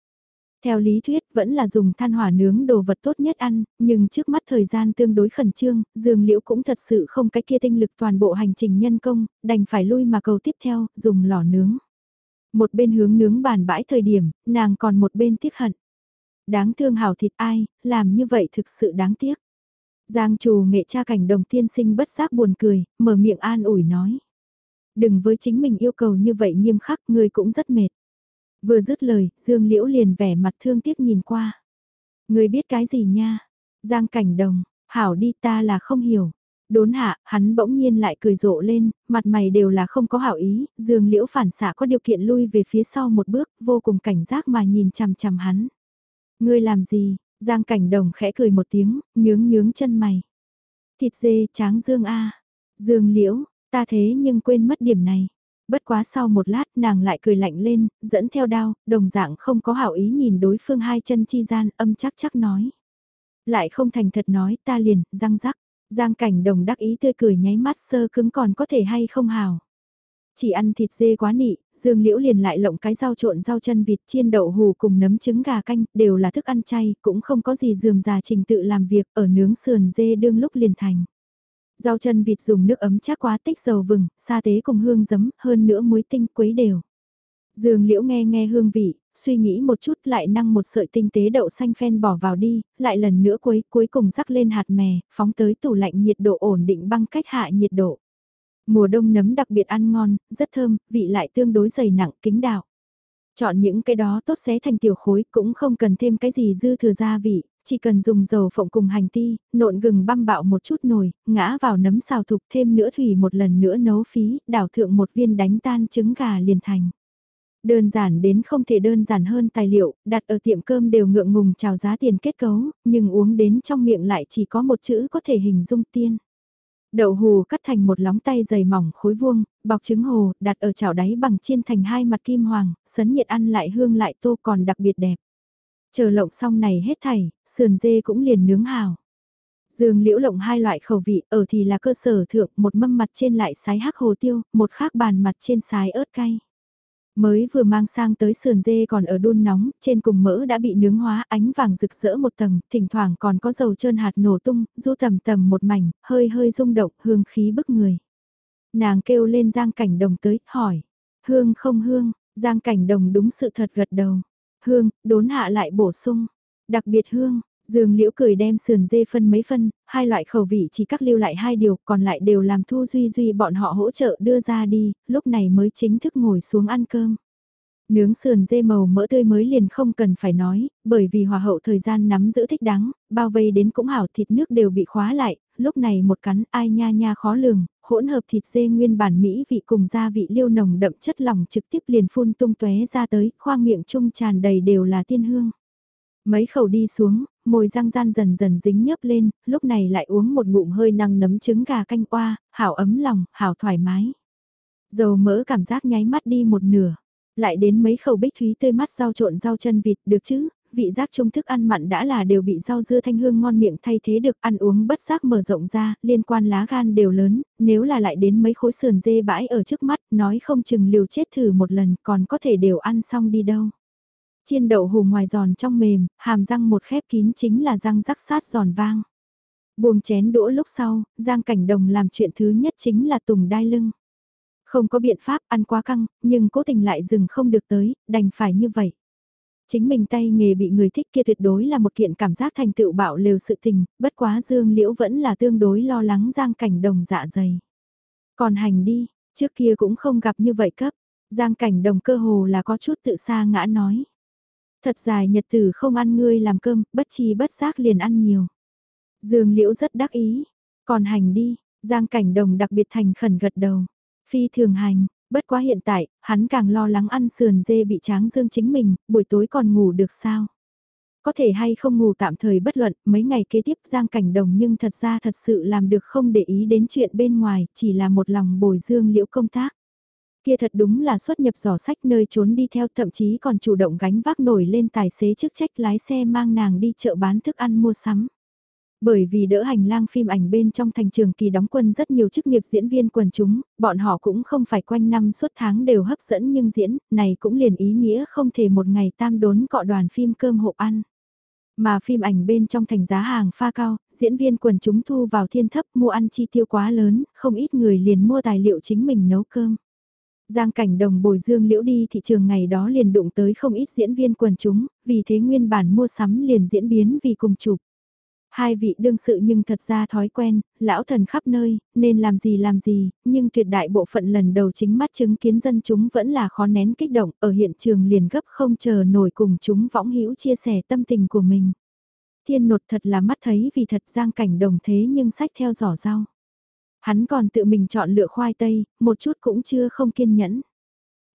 Theo lý thuyết vẫn là dùng than hỏa nướng đồ vật tốt nhất ăn, nhưng trước mắt thời gian tương đối khẩn trương, Dương Liễu cũng thật sự không cái kia tinh lực toàn bộ hành trình nhân công, đành phải lui mà cầu tiếp theo, dùng lò nướng. Một bên hướng nướng bàn bãi thời điểm, nàng còn một bên tiếc hận. Đáng thương hảo thịt ai, làm như vậy thực sự đáng tiếc. Giang trù nghệ cha cảnh đồng tiên sinh bất giác buồn cười, mở miệng an ủi nói. Đừng với chính mình yêu cầu như vậy nghiêm khắc, người cũng rất mệt. Vừa dứt lời, Dương Liễu liền vẻ mặt thương tiếc nhìn qua. Người biết cái gì nha? Giang cảnh đồng, hảo đi ta là không hiểu. Đốn hạ, hắn bỗng nhiên lại cười rộ lên, mặt mày đều là không có hảo ý, Dương Liễu phản xạ có điều kiện lui về phía sau một bước, vô cùng cảnh giác mà nhìn chằm chằm hắn. Ngươi làm gì? Giang cảnh đồng khẽ cười một tiếng, nhướng nhướng chân mày. Thịt dê tráng Dương A. Dương Liễu, ta thế nhưng quên mất điểm này. Bất quá sau một lát nàng lại cười lạnh lên, dẫn theo đao, đồng dạng không có hảo ý nhìn đối phương hai chân chi gian, âm chắc chắc nói. Lại không thành thật nói ta liền, răng rắc, giang cảnh đồng đắc ý tươi cười nháy mắt sơ cứng còn có thể hay không hào. Chỉ ăn thịt dê quá nị, dương liễu liền lại lộng cái rau trộn rau chân vịt chiên đậu hù cùng nấm trứng gà canh, đều là thức ăn chay, cũng không có gì dườm già trình tự làm việc, ở nướng sườn dê đương lúc liền thành. Rau chân vịt dùng nước ấm chắc quá tích dầu vừng, sa tế cùng hương giấm, hơn nữa muối tinh quấy đều. Dương liễu nghe nghe hương vị, suy nghĩ một chút lại năng một sợi tinh tế đậu xanh phen bỏ vào đi, lại lần nữa quấy cuối cùng rắc lên hạt mè, phóng tới tủ lạnh nhiệt độ ổn định băng cách hạ nhiệt độ. Mùa đông nấm đặc biệt ăn ngon, rất thơm, vị lại tương đối dày nặng, kính đạo. Chọn những cái đó tốt xé thành tiểu khối cũng không cần thêm cái gì dư thừa gia vị, chỉ cần dùng dầu phộng cùng hành ti, nộn gừng băm bạo một chút nồi, ngã vào nấm xào thục thêm nữa thủy một lần nữa nấu phí, đảo thượng một viên đánh tan trứng gà liền thành. Đơn giản đến không thể đơn giản hơn tài liệu, đặt ở tiệm cơm đều ngượng ngùng chào giá tiền kết cấu, nhưng uống đến trong miệng lại chỉ có một chữ có thể hình dung tiên. Đậu hù cắt thành một lóng tay dày mỏng khối vuông, bọc trứng hồ, đặt ở chảo đáy bằng chiên thành hai mặt kim hoàng, sấn nhiệt ăn lại hương lại tô còn đặc biệt đẹp. Chờ lộng xong này hết thảy, sườn dê cũng liền nướng hào. Dương liễu lộng hai loại khẩu vị, ở thì là cơ sở thượng, một mâm mặt trên lại sái hắc hồ tiêu, một khác bàn mặt trên sái ớt cay. Mới vừa mang sang tới sườn dê còn ở đun nóng, trên cùng mỡ đã bị nướng hóa ánh vàng rực rỡ một tầng, thỉnh thoảng còn có dầu trơn hạt nổ tung, du tầm tầm một mảnh, hơi hơi rung động, hương khí bức người. Nàng kêu lên Giang Cảnh Đồng tới, hỏi, hương không hương, Giang Cảnh Đồng đúng sự thật gật đầu, hương, đốn hạ lại bổ sung, đặc biệt hương, Dương Liễu cười đem sườn dê phân mấy phân, hai loại khẩu vị chỉ cắt lưu lại hai điều, còn lại đều làm Thu Duy Duy bọn họ hỗ trợ đưa ra đi, lúc này mới chính thức ngồi xuống ăn cơm. Nướng sườn dê màu mỡ tươi mới liền không cần phải nói, bởi vì hòa hậu thời gian nắm giữ thích đáng, bao vây đến cũng hảo thịt nước đều bị khóa lại, lúc này một cắn ai nha nha khó lường, hỗn hợp thịt dê nguyên bản Mỹ vị cùng gia vị liêu nồng đậm chất lỏng trực tiếp liền phun tung tóe ra tới, khoang miệng chung tràn đầy đều là tiên hương. Mấy khẩu đi xuống, môi răng gian dần dần dính nhấp lên, lúc này lại uống một ngụm hơi năng nấm trứng gà canh qua, hảo ấm lòng, hảo thoải mái. Dầu mỡ cảm giác nháy mắt đi một nửa, lại đến mấy khẩu bích thúy tươi mắt rau trộn rau chân vịt được chứ, vị giác trung thức ăn mặn đã là đều bị rau dưa thanh hương ngon miệng thay thế được ăn uống bất giác mở rộng ra, liên quan lá gan đều lớn, nếu là lại đến mấy khối sườn dê bãi ở trước mắt, nói không chừng liều chết thử một lần còn có thể đều ăn xong đi đâu. Chiên đậu hù ngoài giòn trong mềm, hàm răng một khép kín chính là răng rắc sát giòn vang. Buông chén đũa lúc sau, Giang Cảnh Đồng làm chuyện thứ nhất chính là tùng đai lưng. Không có biện pháp ăn quá căng, nhưng cố tình lại dừng không được tới, đành phải như vậy. Chính mình tay nghề bị người thích kia tuyệt đối là một kiện cảm giác thành tựu bạo lều sự tình, bất quá Dương Liễu vẫn là tương đối lo lắng Giang Cảnh Đồng dạ dày. Còn hành đi, trước kia cũng không gặp như vậy cấp, Giang Cảnh Đồng cơ hồ là có chút tự xa ngã nói. Thật dài nhật tử không ăn ngươi làm cơm, bất chi bất giác liền ăn nhiều. Dương Liễu rất đắc ý, còn hành đi, Giang Cảnh Đồng đặc biệt thành khẩn gật đầu. Phi thường hành, bất quá hiện tại, hắn càng lo lắng ăn sườn dê bị tráng dương chính mình, buổi tối còn ngủ được sao? Có thể hay không ngủ tạm thời bất luận, mấy ngày kế tiếp Giang Cảnh Đồng nhưng thật ra thật sự làm được không để ý đến chuyện bên ngoài, chỉ là một lòng bồi dương liễu công tác. Kia thật đúng là xuất nhập giỏ sách nơi trốn đi theo thậm chí còn chủ động gánh vác nổi lên tài xế chức trách lái xe mang nàng đi chợ bán thức ăn mua sắm. Bởi vì đỡ hành lang phim ảnh bên trong thành trường kỳ đóng quân rất nhiều chức nghiệp diễn viên quần chúng, bọn họ cũng không phải quanh năm suốt tháng đều hấp dẫn nhưng diễn, này cũng liền ý nghĩa không thể một ngày tam đốn cọ đoàn phim cơm hộp ăn. Mà phim ảnh bên trong thành giá hàng pha cao, diễn viên quần chúng thu vào thiên thấp mua ăn chi tiêu quá lớn, không ít người liền mua tài liệu chính mình nấu cơm. Giang cảnh đồng bồi dương liễu đi thị trường ngày đó liền đụng tới không ít diễn viên quần chúng, vì thế nguyên bản mua sắm liền diễn biến vì cùng chụp. Hai vị đương sự nhưng thật ra thói quen, lão thần khắp nơi, nên làm gì làm gì, nhưng tuyệt đại bộ phận lần đầu chính mắt chứng kiến dân chúng vẫn là khó nén kích động, ở hiện trường liền gấp không chờ nổi cùng chúng võng hữu chia sẻ tâm tình của mình. Thiên nột thật là mắt thấy vì thật giang cảnh đồng thế nhưng sách theo giỏ rau. Hắn còn tự mình chọn lựa khoai tây, một chút cũng chưa không kiên nhẫn.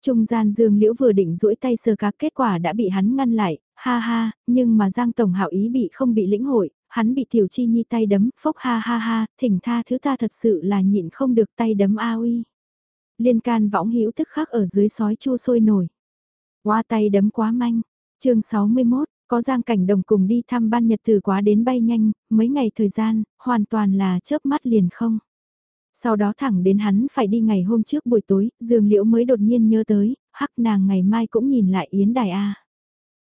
Trung gian Dương Liễu vừa định duỗi tay sơ cá kết quả đã bị hắn ngăn lại, ha ha, nhưng mà Giang Tổng hảo ý bị không bị lĩnh hội, hắn bị Tiểu Chi Nhi tay đấm, phốc ha ha ha, thỉnh tha thứ ta thật sự là nhịn không được tay đấm a uy. Liên can võng hữu tức khắc ở dưới sói chua sôi nổi. Qua tay đấm quá manh. chương 61, có giang cảnh đồng cùng đi thăm ban nhật từ quá đến bay nhanh, mấy ngày thời gian, hoàn toàn là chớp mắt liền không. Sau đó thẳng đến hắn phải đi ngày hôm trước buổi tối, Dương Liễu mới đột nhiên nhớ tới, hắc nàng ngày mai cũng nhìn lại Yến Đài A.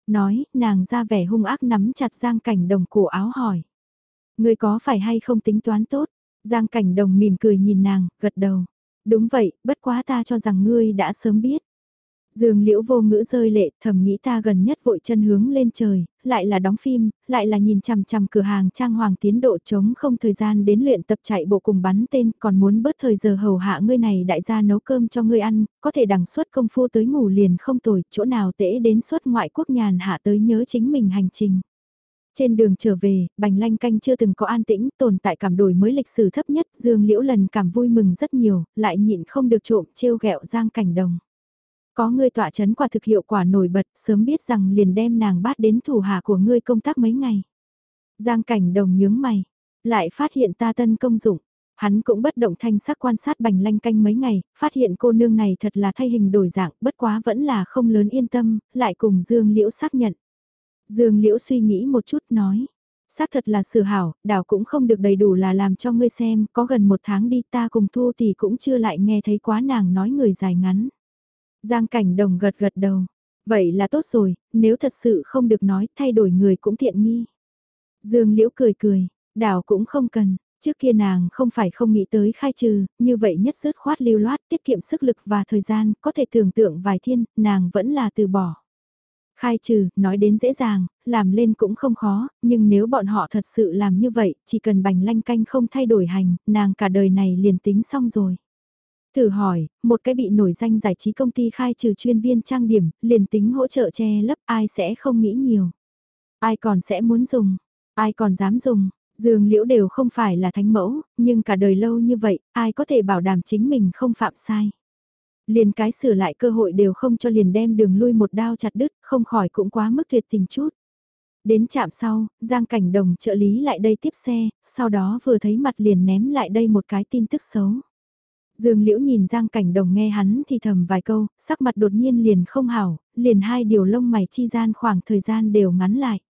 Nói, nàng ra vẻ hung ác nắm chặt Giang Cảnh Đồng cổ áo hỏi. Người có phải hay không tính toán tốt? Giang Cảnh Đồng mỉm cười nhìn nàng, gật đầu. Đúng vậy, bất quá ta cho rằng ngươi đã sớm biết. Dương liễu vô ngữ rơi lệ, thầm nghĩ ta gần nhất vội chân hướng lên trời, lại là đóng phim, lại là nhìn chằm chằm cửa hàng trang hoàng tiến độ chống không thời gian đến luyện tập chạy bộ cùng bắn tên, còn muốn bớt thời giờ hầu hạ ngươi này đại gia nấu cơm cho ngươi ăn, có thể đằng suất công phu tới ngủ liền không tồi, chỗ nào tễ đến suất ngoại quốc nhàn hạ tới nhớ chính mình hành trình. Trên đường trở về, bành lanh canh chưa từng có an tĩnh, tồn tại cảm đổi mới lịch sử thấp nhất, Dương Liễu lần cảm vui mừng rất nhiều, lại nhịn không được trộm trêu ghẹo Giang Cảnh Đồng. Có ngươi tỏa chấn quả thực hiệu quả nổi bật, sớm biết rằng liền đem nàng bắt đến thủ hạ của ngươi công tác mấy ngày. Giang cảnh đồng nhướng mày, lại phát hiện ta tân công dụng. Hắn cũng bất động thanh sắc quan sát bành lanh canh mấy ngày, phát hiện cô nương này thật là thay hình đổi dạng, bất quá vẫn là không lớn yên tâm, lại cùng Dương Liễu xác nhận. Dương Liễu suy nghĩ một chút nói, xác thật là sự hảo, đảo cũng không được đầy đủ là làm cho ngươi xem, có gần một tháng đi ta cùng thu thì cũng chưa lại nghe thấy quá nàng nói người dài ngắn. Giang cảnh đồng gật gật đầu. Vậy là tốt rồi, nếu thật sự không được nói thay đổi người cũng thiện nghi. Dương Liễu cười cười, đảo cũng không cần, trước kia nàng không phải không nghĩ tới khai trừ, như vậy nhất dứt khoát lưu loát tiết kiệm sức lực và thời gian, có thể tưởng tượng vài thiên, nàng vẫn là từ bỏ. Khai trừ, nói đến dễ dàng, làm lên cũng không khó, nhưng nếu bọn họ thật sự làm như vậy, chỉ cần bành lanh canh không thay đổi hành, nàng cả đời này liền tính xong rồi. Thử hỏi, một cái bị nổi danh giải trí công ty khai trừ chuyên viên trang điểm, liền tính hỗ trợ che lấp ai sẽ không nghĩ nhiều. Ai còn sẽ muốn dùng, ai còn dám dùng, dương liễu đều không phải là thánh mẫu, nhưng cả đời lâu như vậy, ai có thể bảo đảm chính mình không phạm sai. Liền cái sửa lại cơ hội đều không cho liền đem đường lui một đao chặt đứt, không khỏi cũng quá mức tuyệt tình chút. Đến chạm sau, Giang Cảnh Đồng trợ lý lại đây tiếp xe, sau đó vừa thấy mặt liền ném lại đây một cái tin tức xấu. Dương Liễu nhìn Giang Cảnh Đồng nghe hắn thì thầm vài câu, sắc mặt đột nhiên liền không hảo, liền hai điều lông mày chi gian khoảng thời gian đều ngắn lại.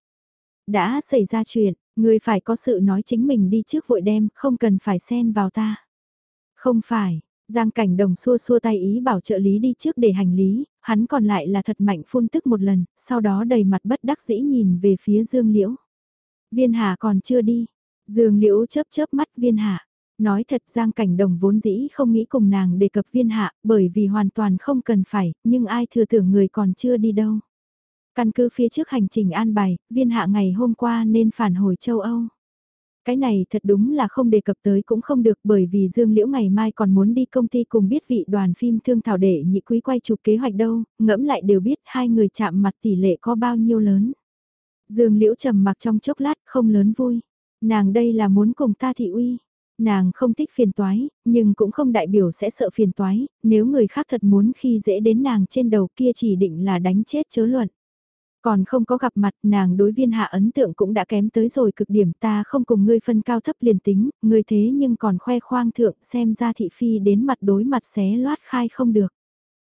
Đã xảy ra chuyện, người phải có sự nói chính mình đi trước vội đem, không cần phải xen vào ta. Không phải, Giang Cảnh Đồng xua xua tay ý bảo trợ lý đi trước để hành lý, hắn còn lại là thật mạnh phun tức một lần, sau đó đầy mặt bất đắc dĩ nhìn về phía Dương Liễu. Viên Hà còn chưa đi. Dương Liễu chớp chớp mắt Viên Hà. Nói thật Giang Cảnh Đồng vốn dĩ không nghĩ cùng nàng đề cập viên hạ, bởi vì hoàn toàn không cần phải, nhưng ai thừa tưởng người còn chưa đi đâu. Căn cứ phía trước hành trình an bài, viên hạ ngày hôm qua nên phản hồi châu Âu. Cái này thật đúng là không đề cập tới cũng không được bởi vì Dương Liễu ngày mai còn muốn đi công ty cùng biết vị đoàn phim thương thảo để nhị quý quay chụp kế hoạch đâu, ngẫm lại đều biết hai người chạm mặt tỷ lệ có bao nhiêu lớn. Dương Liễu trầm mặc trong chốc lát không lớn vui. Nàng đây là muốn cùng ta thị uy. Nàng không thích phiền toái, nhưng cũng không đại biểu sẽ sợ phiền toái, nếu người khác thật muốn khi dễ đến nàng trên đầu kia chỉ định là đánh chết chớ luận. Còn không có gặp mặt nàng đối viên hạ ấn tượng cũng đã kém tới rồi cực điểm ta không cùng ngươi phân cao thấp liền tính, ngươi thế nhưng còn khoe khoang thượng xem ra thị phi đến mặt đối mặt xé loát khai không được.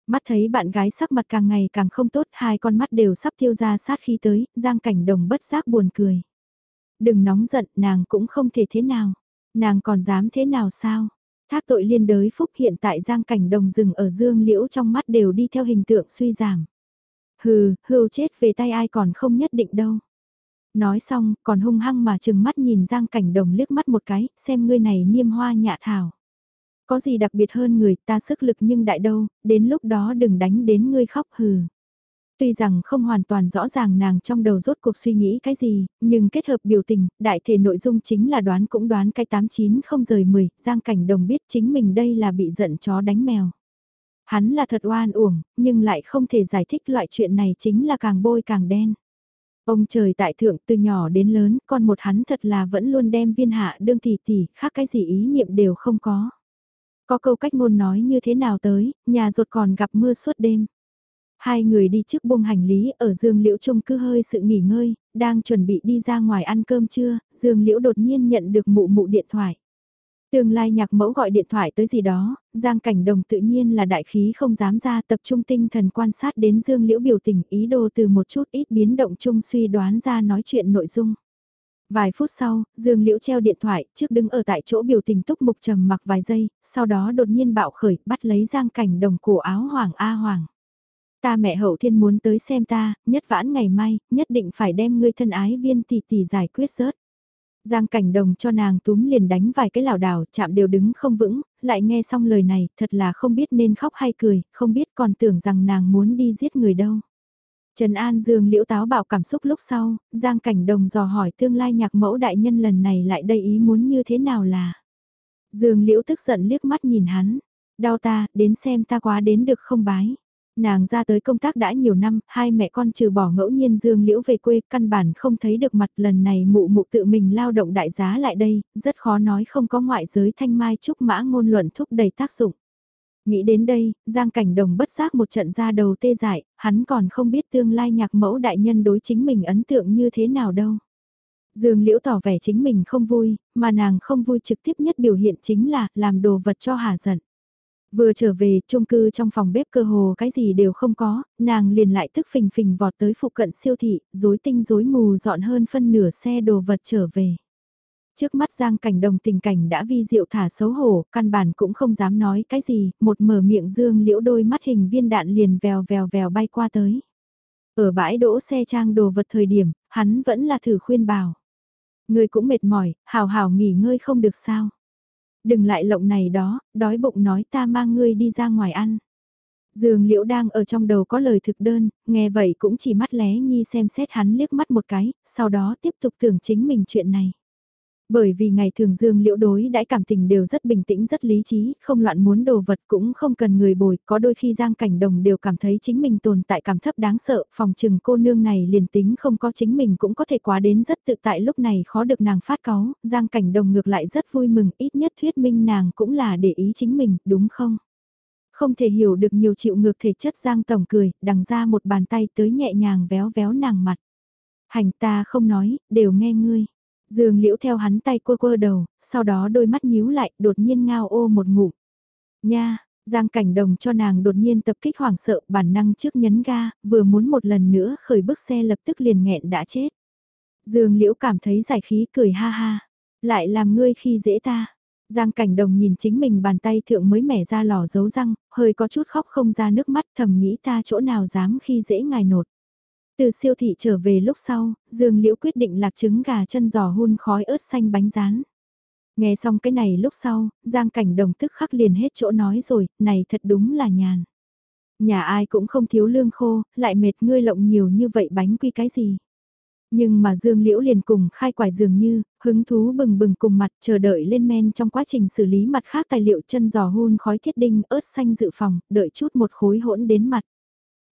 Mắt thấy bạn gái sắc mặt càng ngày càng không tốt hai con mắt đều sắp tiêu ra sát khi tới, giang cảnh đồng bất giác buồn cười. Đừng nóng giận nàng cũng không thể thế nào. Nàng còn dám thế nào sao? Thác tội liên đới phúc hiện tại giang cảnh đồng rừng ở dương liễu trong mắt đều đi theo hình tượng suy giảm. Hừ, hưu chết về tay ai còn không nhất định đâu. Nói xong, còn hung hăng mà chừng mắt nhìn giang cảnh đồng liếc mắt một cái, xem ngươi này niêm hoa nhạ thảo. Có gì đặc biệt hơn người ta sức lực nhưng đại đâu, đến lúc đó đừng đánh đến ngươi khóc hừ. Tuy rằng không hoàn toàn rõ ràng nàng trong đầu rốt cuộc suy nghĩ cái gì, nhưng kết hợp biểu tình, đại thể nội dung chính là đoán cũng đoán cái 89 không rời 10, Giang Cảnh Đồng biết chính mình đây là bị giận chó đánh mèo. Hắn là thật oan uổng, nhưng lại không thể giải thích loại chuyện này chính là càng bôi càng đen. Ông trời tại thượng từ nhỏ đến lớn, con một hắn thật là vẫn luôn đem viên hạ đương tỷ tỷ, khác cái gì ý niệm đều không có. Có câu cách ngôn nói như thế nào tới, nhà ruột còn gặp mưa suốt đêm. Hai người đi trước buông hành lý ở Dương Liễu Trung cứ hơi sự nghỉ ngơi, đang chuẩn bị đi ra ngoài ăn cơm trưa, Dương Liễu đột nhiên nhận được mụ mụ điện thoại. Tương lai nhạc mẫu gọi điện thoại tới gì đó, Giang Cảnh Đồng tự nhiên là đại khí không dám ra tập trung tinh thần quan sát đến Dương Liễu biểu tình ý đồ từ một chút ít biến động chung suy đoán ra nói chuyện nội dung. Vài phút sau, Dương Liễu treo điện thoại, trước đứng ở tại chỗ biểu tình túc mục trầm mặc vài giây, sau đó đột nhiên bạo khởi, bắt lấy Giang Cảnh Đồng cổ áo Hoàng A Hoàng. Ta mẹ hậu thiên muốn tới xem ta, nhất vãn ngày mai, nhất định phải đem ngươi thân ái viên tỷ tỷ giải quyết rớt. Giang cảnh đồng cho nàng túm liền đánh vài cái lảo đảo chạm đều đứng không vững, lại nghe xong lời này thật là không biết nên khóc hay cười, không biết còn tưởng rằng nàng muốn đi giết người đâu. Trần An Dương liễu táo bảo cảm xúc lúc sau, Giang cảnh đồng dò hỏi tương lai nhạc mẫu đại nhân lần này lại đây ý muốn như thế nào là. Dương liễu tức giận liếc mắt nhìn hắn, đau ta, đến xem ta quá đến được không bái. Nàng ra tới công tác đã nhiều năm, hai mẹ con trừ bỏ ngẫu nhiên dương liễu về quê, căn bản không thấy được mặt lần này mụ mụ tự mình lao động đại giá lại đây, rất khó nói không có ngoại giới thanh mai trúc mã ngôn luận thúc đẩy tác dụng. Nghĩ đến đây, Giang Cảnh Đồng bất giác một trận ra đầu tê dại, hắn còn không biết tương lai nhạc mẫu đại nhân đối chính mình ấn tượng như thế nào đâu. Dương Liễu tỏ vẻ chính mình không vui, mà nàng không vui trực tiếp nhất biểu hiện chính là làm đồ vật cho hà giận. Vừa trở về, chung cư trong phòng bếp cơ hồ cái gì đều không có, nàng liền lại tức phình phình vọt tới phụ cận siêu thị, rối tinh rối mù dọn hơn phân nửa xe đồ vật trở về. Trước mắt Giang Cảnh Đồng tình cảnh đã vi diệu thả xấu hổ, căn bản cũng không dám nói cái gì, một mở miệng dương liễu đôi mắt hình viên đạn liền vèo vèo vèo bay qua tới. Ở bãi đỗ xe trang đồ vật thời điểm, hắn vẫn là thử khuyên bảo. Người cũng mệt mỏi, hào hào nghỉ ngơi không được sao đừng lại lộng này đó, đói bụng nói ta mang ngươi đi ra ngoài ăn. Dương Liễu đang ở trong đầu có lời thực đơn, nghe vậy cũng chỉ mắt lé nhi xem xét hắn liếc mắt một cái, sau đó tiếp tục tưởng chính mình chuyện này. Bởi vì ngày thường dương liễu đối đãi cảm tình đều rất bình tĩnh rất lý trí, không loạn muốn đồ vật cũng không cần người bồi, có đôi khi giang cảnh đồng đều cảm thấy chính mình tồn tại cảm thấp đáng sợ, phòng trừng cô nương này liền tính không có chính mình cũng có thể quá đến rất tự tại lúc này khó được nàng phát cáu, giang cảnh đồng ngược lại rất vui mừng, ít nhất thuyết minh nàng cũng là để ý chính mình, đúng không? Không thể hiểu được nhiều chịu ngược thể chất giang tổng cười, đằng ra một bàn tay tới nhẹ nhàng véo véo nàng mặt. Hành ta không nói, đều nghe ngươi. Dương Liễu theo hắn tay quơ quơ đầu, sau đó đôi mắt nhíu lại, đột nhiên ngao ô một ngụm. Nha, Giang Cảnh Đồng cho nàng đột nhiên tập kích hoảng sợ, bản năng trước nhấn ga, vừa muốn một lần nữa khởi bước xe lập tức liền nghẹn đã chết. Dương Liễu cảm thấy giải khí cười ha ha, lại làm ngươi khi dễ ta. Giang Cảnh Đồng nhìn chính mình bàn tay thượng mới mẻ ra lò dấu răng, hơi có chút khóc không ra nước mắt thầm nghĩ ta chỗ nào dám khi dễ ngài nột. Từ siêu thị trở về lúc sau, Dương Liễu quyết định lạc trứng gà chân giò hun khói ớt xanh bánh rán. Nghe xong cái này lúc sau, Giang Cảnh Đồng tức khắc liền hết chỗ nói rồi, này thật đúng là nhàn. Nhà ai cũng không thiếu lương khô, lại mệt ngươi lộng nhiều như vậy bánh quy cái gì. Nhưng mà Dương Liễu liền cùng khai quải dường như, hứng thú bừng bừng cùng mặt chờ đợi lên men trong quá trình xử lý mặt khác tài liệu chân giò hun khói thiết đinh ớt xanh dự phòng, đợi chút một khối hỗn đến mặt.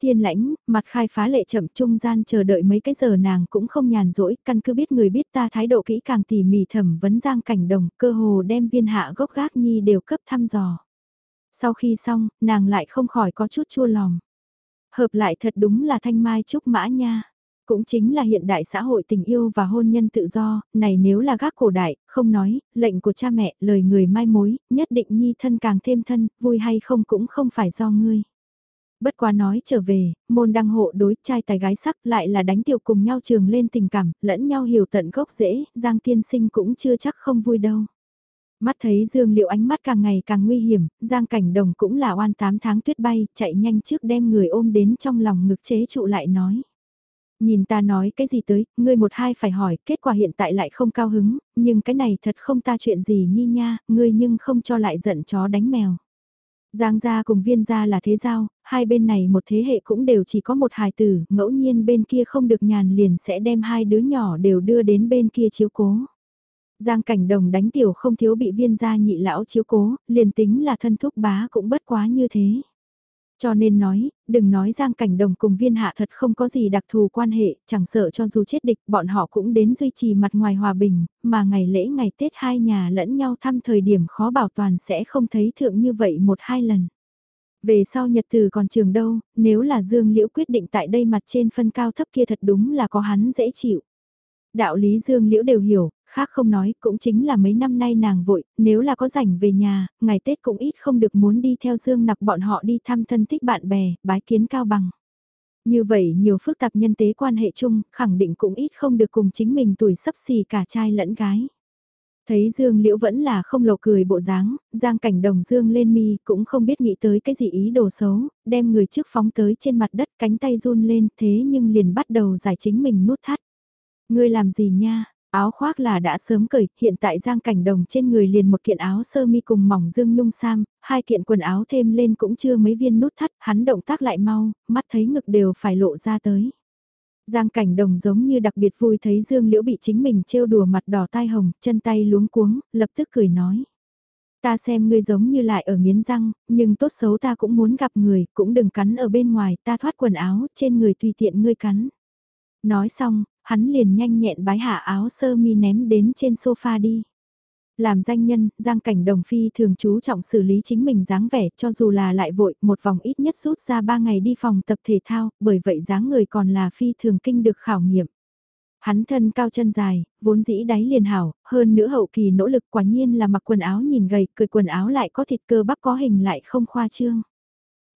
Thiên lãnh, mặt khai phá lệ chậm trung gian chờ đợi mấy cái giờ nàng cũng không nhàn rỗi, căn cứ biết người biết ta thái độ kỹ càng tỉ mỉ thẩm vấn giang cảnh đồng, cơ hồ đem viên hạ gốc gác nhi đều cấp thăm dò. Sau khi xong, nàng lại không khỏi có chút chua lòng. Hợp lại thật đúng là thanh mai trúc mã nha. Cũng chính là hiện đại xã hội tình yêu và hôn nhân tự do, này nếu là gác cổ đại, không nói, lệnh của cha mẹ, lời người mai mối, nhất định nhi thân càng thêm thân, vui hay không cũng không phải do ngươi bất quá nói trở về, môn đăng hộ đối trai tài gái sắc lại là đánh tiểu cùng nhau trường lên tình cảm, lẫn nhau hiểu tận gốc dễ, Giang tiên sinh cũng chưa chắc không vui đâu. Mắt thấy Dương Liệu ánh mắt càng ngày càng nguy hiểm, Giang Cảnh Đồng cũng là oan 8 tháng tuyết bay, chạy nhanh trước đem người ôm đến trong lòng ngực chế trụ lại nói. Nhìn ta nói cái gì tới, ngươi một hai phải hỏi, kết quả hiện tại lại không cao hứng, nhưng cái này thật không ta chuyện gì nhi nha, ngươi nhưng không cho lại giận chó đánh mèo. Giang gia cùng viên gia là thế giao, hai bên này một thế hệ cũng đều chỉ có một hài tử, ngẫu nhiên bên kia không được nhàn liền sẽ đem hai đứa nhỏ đều đưa đến bên kia chiếu cố. Giang cảnh đồng đánh tiểu không thiếu bị viên gia nhị lão chiếu cố, liền tính là thân thúc bá cũng bất quá như thế. Cho nên nói, đừng nói Giang Cảnh Đồng cùng viên hạ thật không có gì đặc thù quan hệ, chẳng sợ cho dù chết địch bọn họ cũng đến duy trì mặt ngoài hòa bình, mà ngày lễ ngày Tết hai nhà lẫn nhau thăm thời điểm khó bảo toàn sẽ không thấy thượng như vậy một hai lần. Về sau nhật từ còn trường đâu, nếu là Dương Liễu quyết định tại đây mặt trên phân cao thấp kia thật đúng là có hắn dễ chịu. Đạo lý Dương Liễu đều hiểu, khác không nói, cũng chính là mấy năm nay nàng vội, nếu là có rảnh về nhà, ngày Tết cũng ít không được muốn đi theo Dương Nặc bọn họ đi thăm thân thích bạn bè, bái kiến cao bằng. Như vậy nhiều phức tạp nhân tế quan hệ chung, khẳng định cũng ít không được cùng chính mình tuổi sắp xì cả trai lẫn gái. Thấy Dương Liễu vẫn là không lộ cười bộ dáng, Giang Cảnh Đồng Dương lên mi cũng không biết nghĩ tới cái gì ý đồ xấu, đem người trước phóng tới trên mặt đất cánh tay run lên thế nhưng liền bắt đầu giải chính mình nút thắt. Ngươi làm gì nha, áo khoác là đã sớm cởi, hiện tại Giang Cảnh Đồng trên người liền một kiện áo sơ mi cùng mỏng dương nhung sam, hai kiện quần áo thêm lên cũng chưa mấy viên nút thắt, hắn động tác lại mau, mắt thấy ngực đều phải lộ ra tới. Giang cảnh đồng giống như đặc biệt vui thấy Dương Liễu bị chính mình trêu đùa mặt đỏ tai hồng, chân tay luống cuống, lập tức cười nói. Ta xem ngươi giống như lại ở nghiến răng, nhưng tốt xấu ta cũng muốn gặp người, cũng đừng cắn ở bên ngoài, ta thoát quần áo, trên người tùy tiện ngươi cắn. Nói xong, hắn liền nhanh nhẹn bái hạ áo sơ mi ném đến trên sofa đi. Làm danh nhân, Giang Cảnh Đồng Phi thường chú trọng xử lý chính mình dáng vẻ cho dù là lại vội, một vòng ít nhất rút ra ba ngày đi phòng tập thể thao, bởi vậy dáng người còn là phi thường kinh được khảo nghiệm. Hắn thân cao chân dài, vốn dĩ đáy liền hảo, hơn nữa hậu kỳ nỗ lực quả nhiên là mặc quần áo nhìn gầy, cười quần áo lại có thịt cơ bắp có hình lại không khoa trương.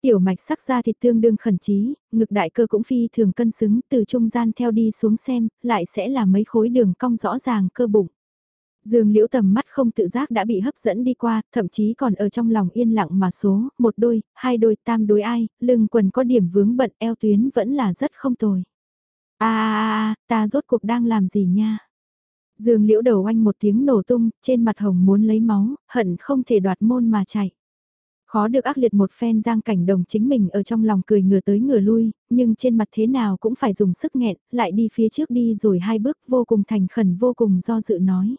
Tiểu mạch sắc ra thịt tương đương khẩn trí, ngực đại cơ cũng phi thường cân xứng từ trung gian theo đi xuống xem, lại sẽ là mấy khối đường cong rõ ràng cơ bụng. Dương liễu tầm mắt không tự giác đã bị hấp dẫn đi qua, thậm chí còn ở trong lòng yên lặng mà số, một đôi, hai đôi, tam đôi ai, lưng quần có điểm vướng bận eo tuyến vẫn là rất không tồi. a a ta rốt cuộc đang làm gì nha? Dương liễu đầu anh một tiếng nổ tung, trên mặt hồng muốn lấy máu, hận không thể đoạt môn mà chạy. Khó được ác liệt một phen giang cảnh đồng chính mình ở trong lòng cười ngửa tới ngửa lui, nhưng trên mặt thế nào cũng phải dùng sức nghẹn, lại đi phía trước đi rồi hai bước vô cùng thành khẩn vô cùng do dự nói.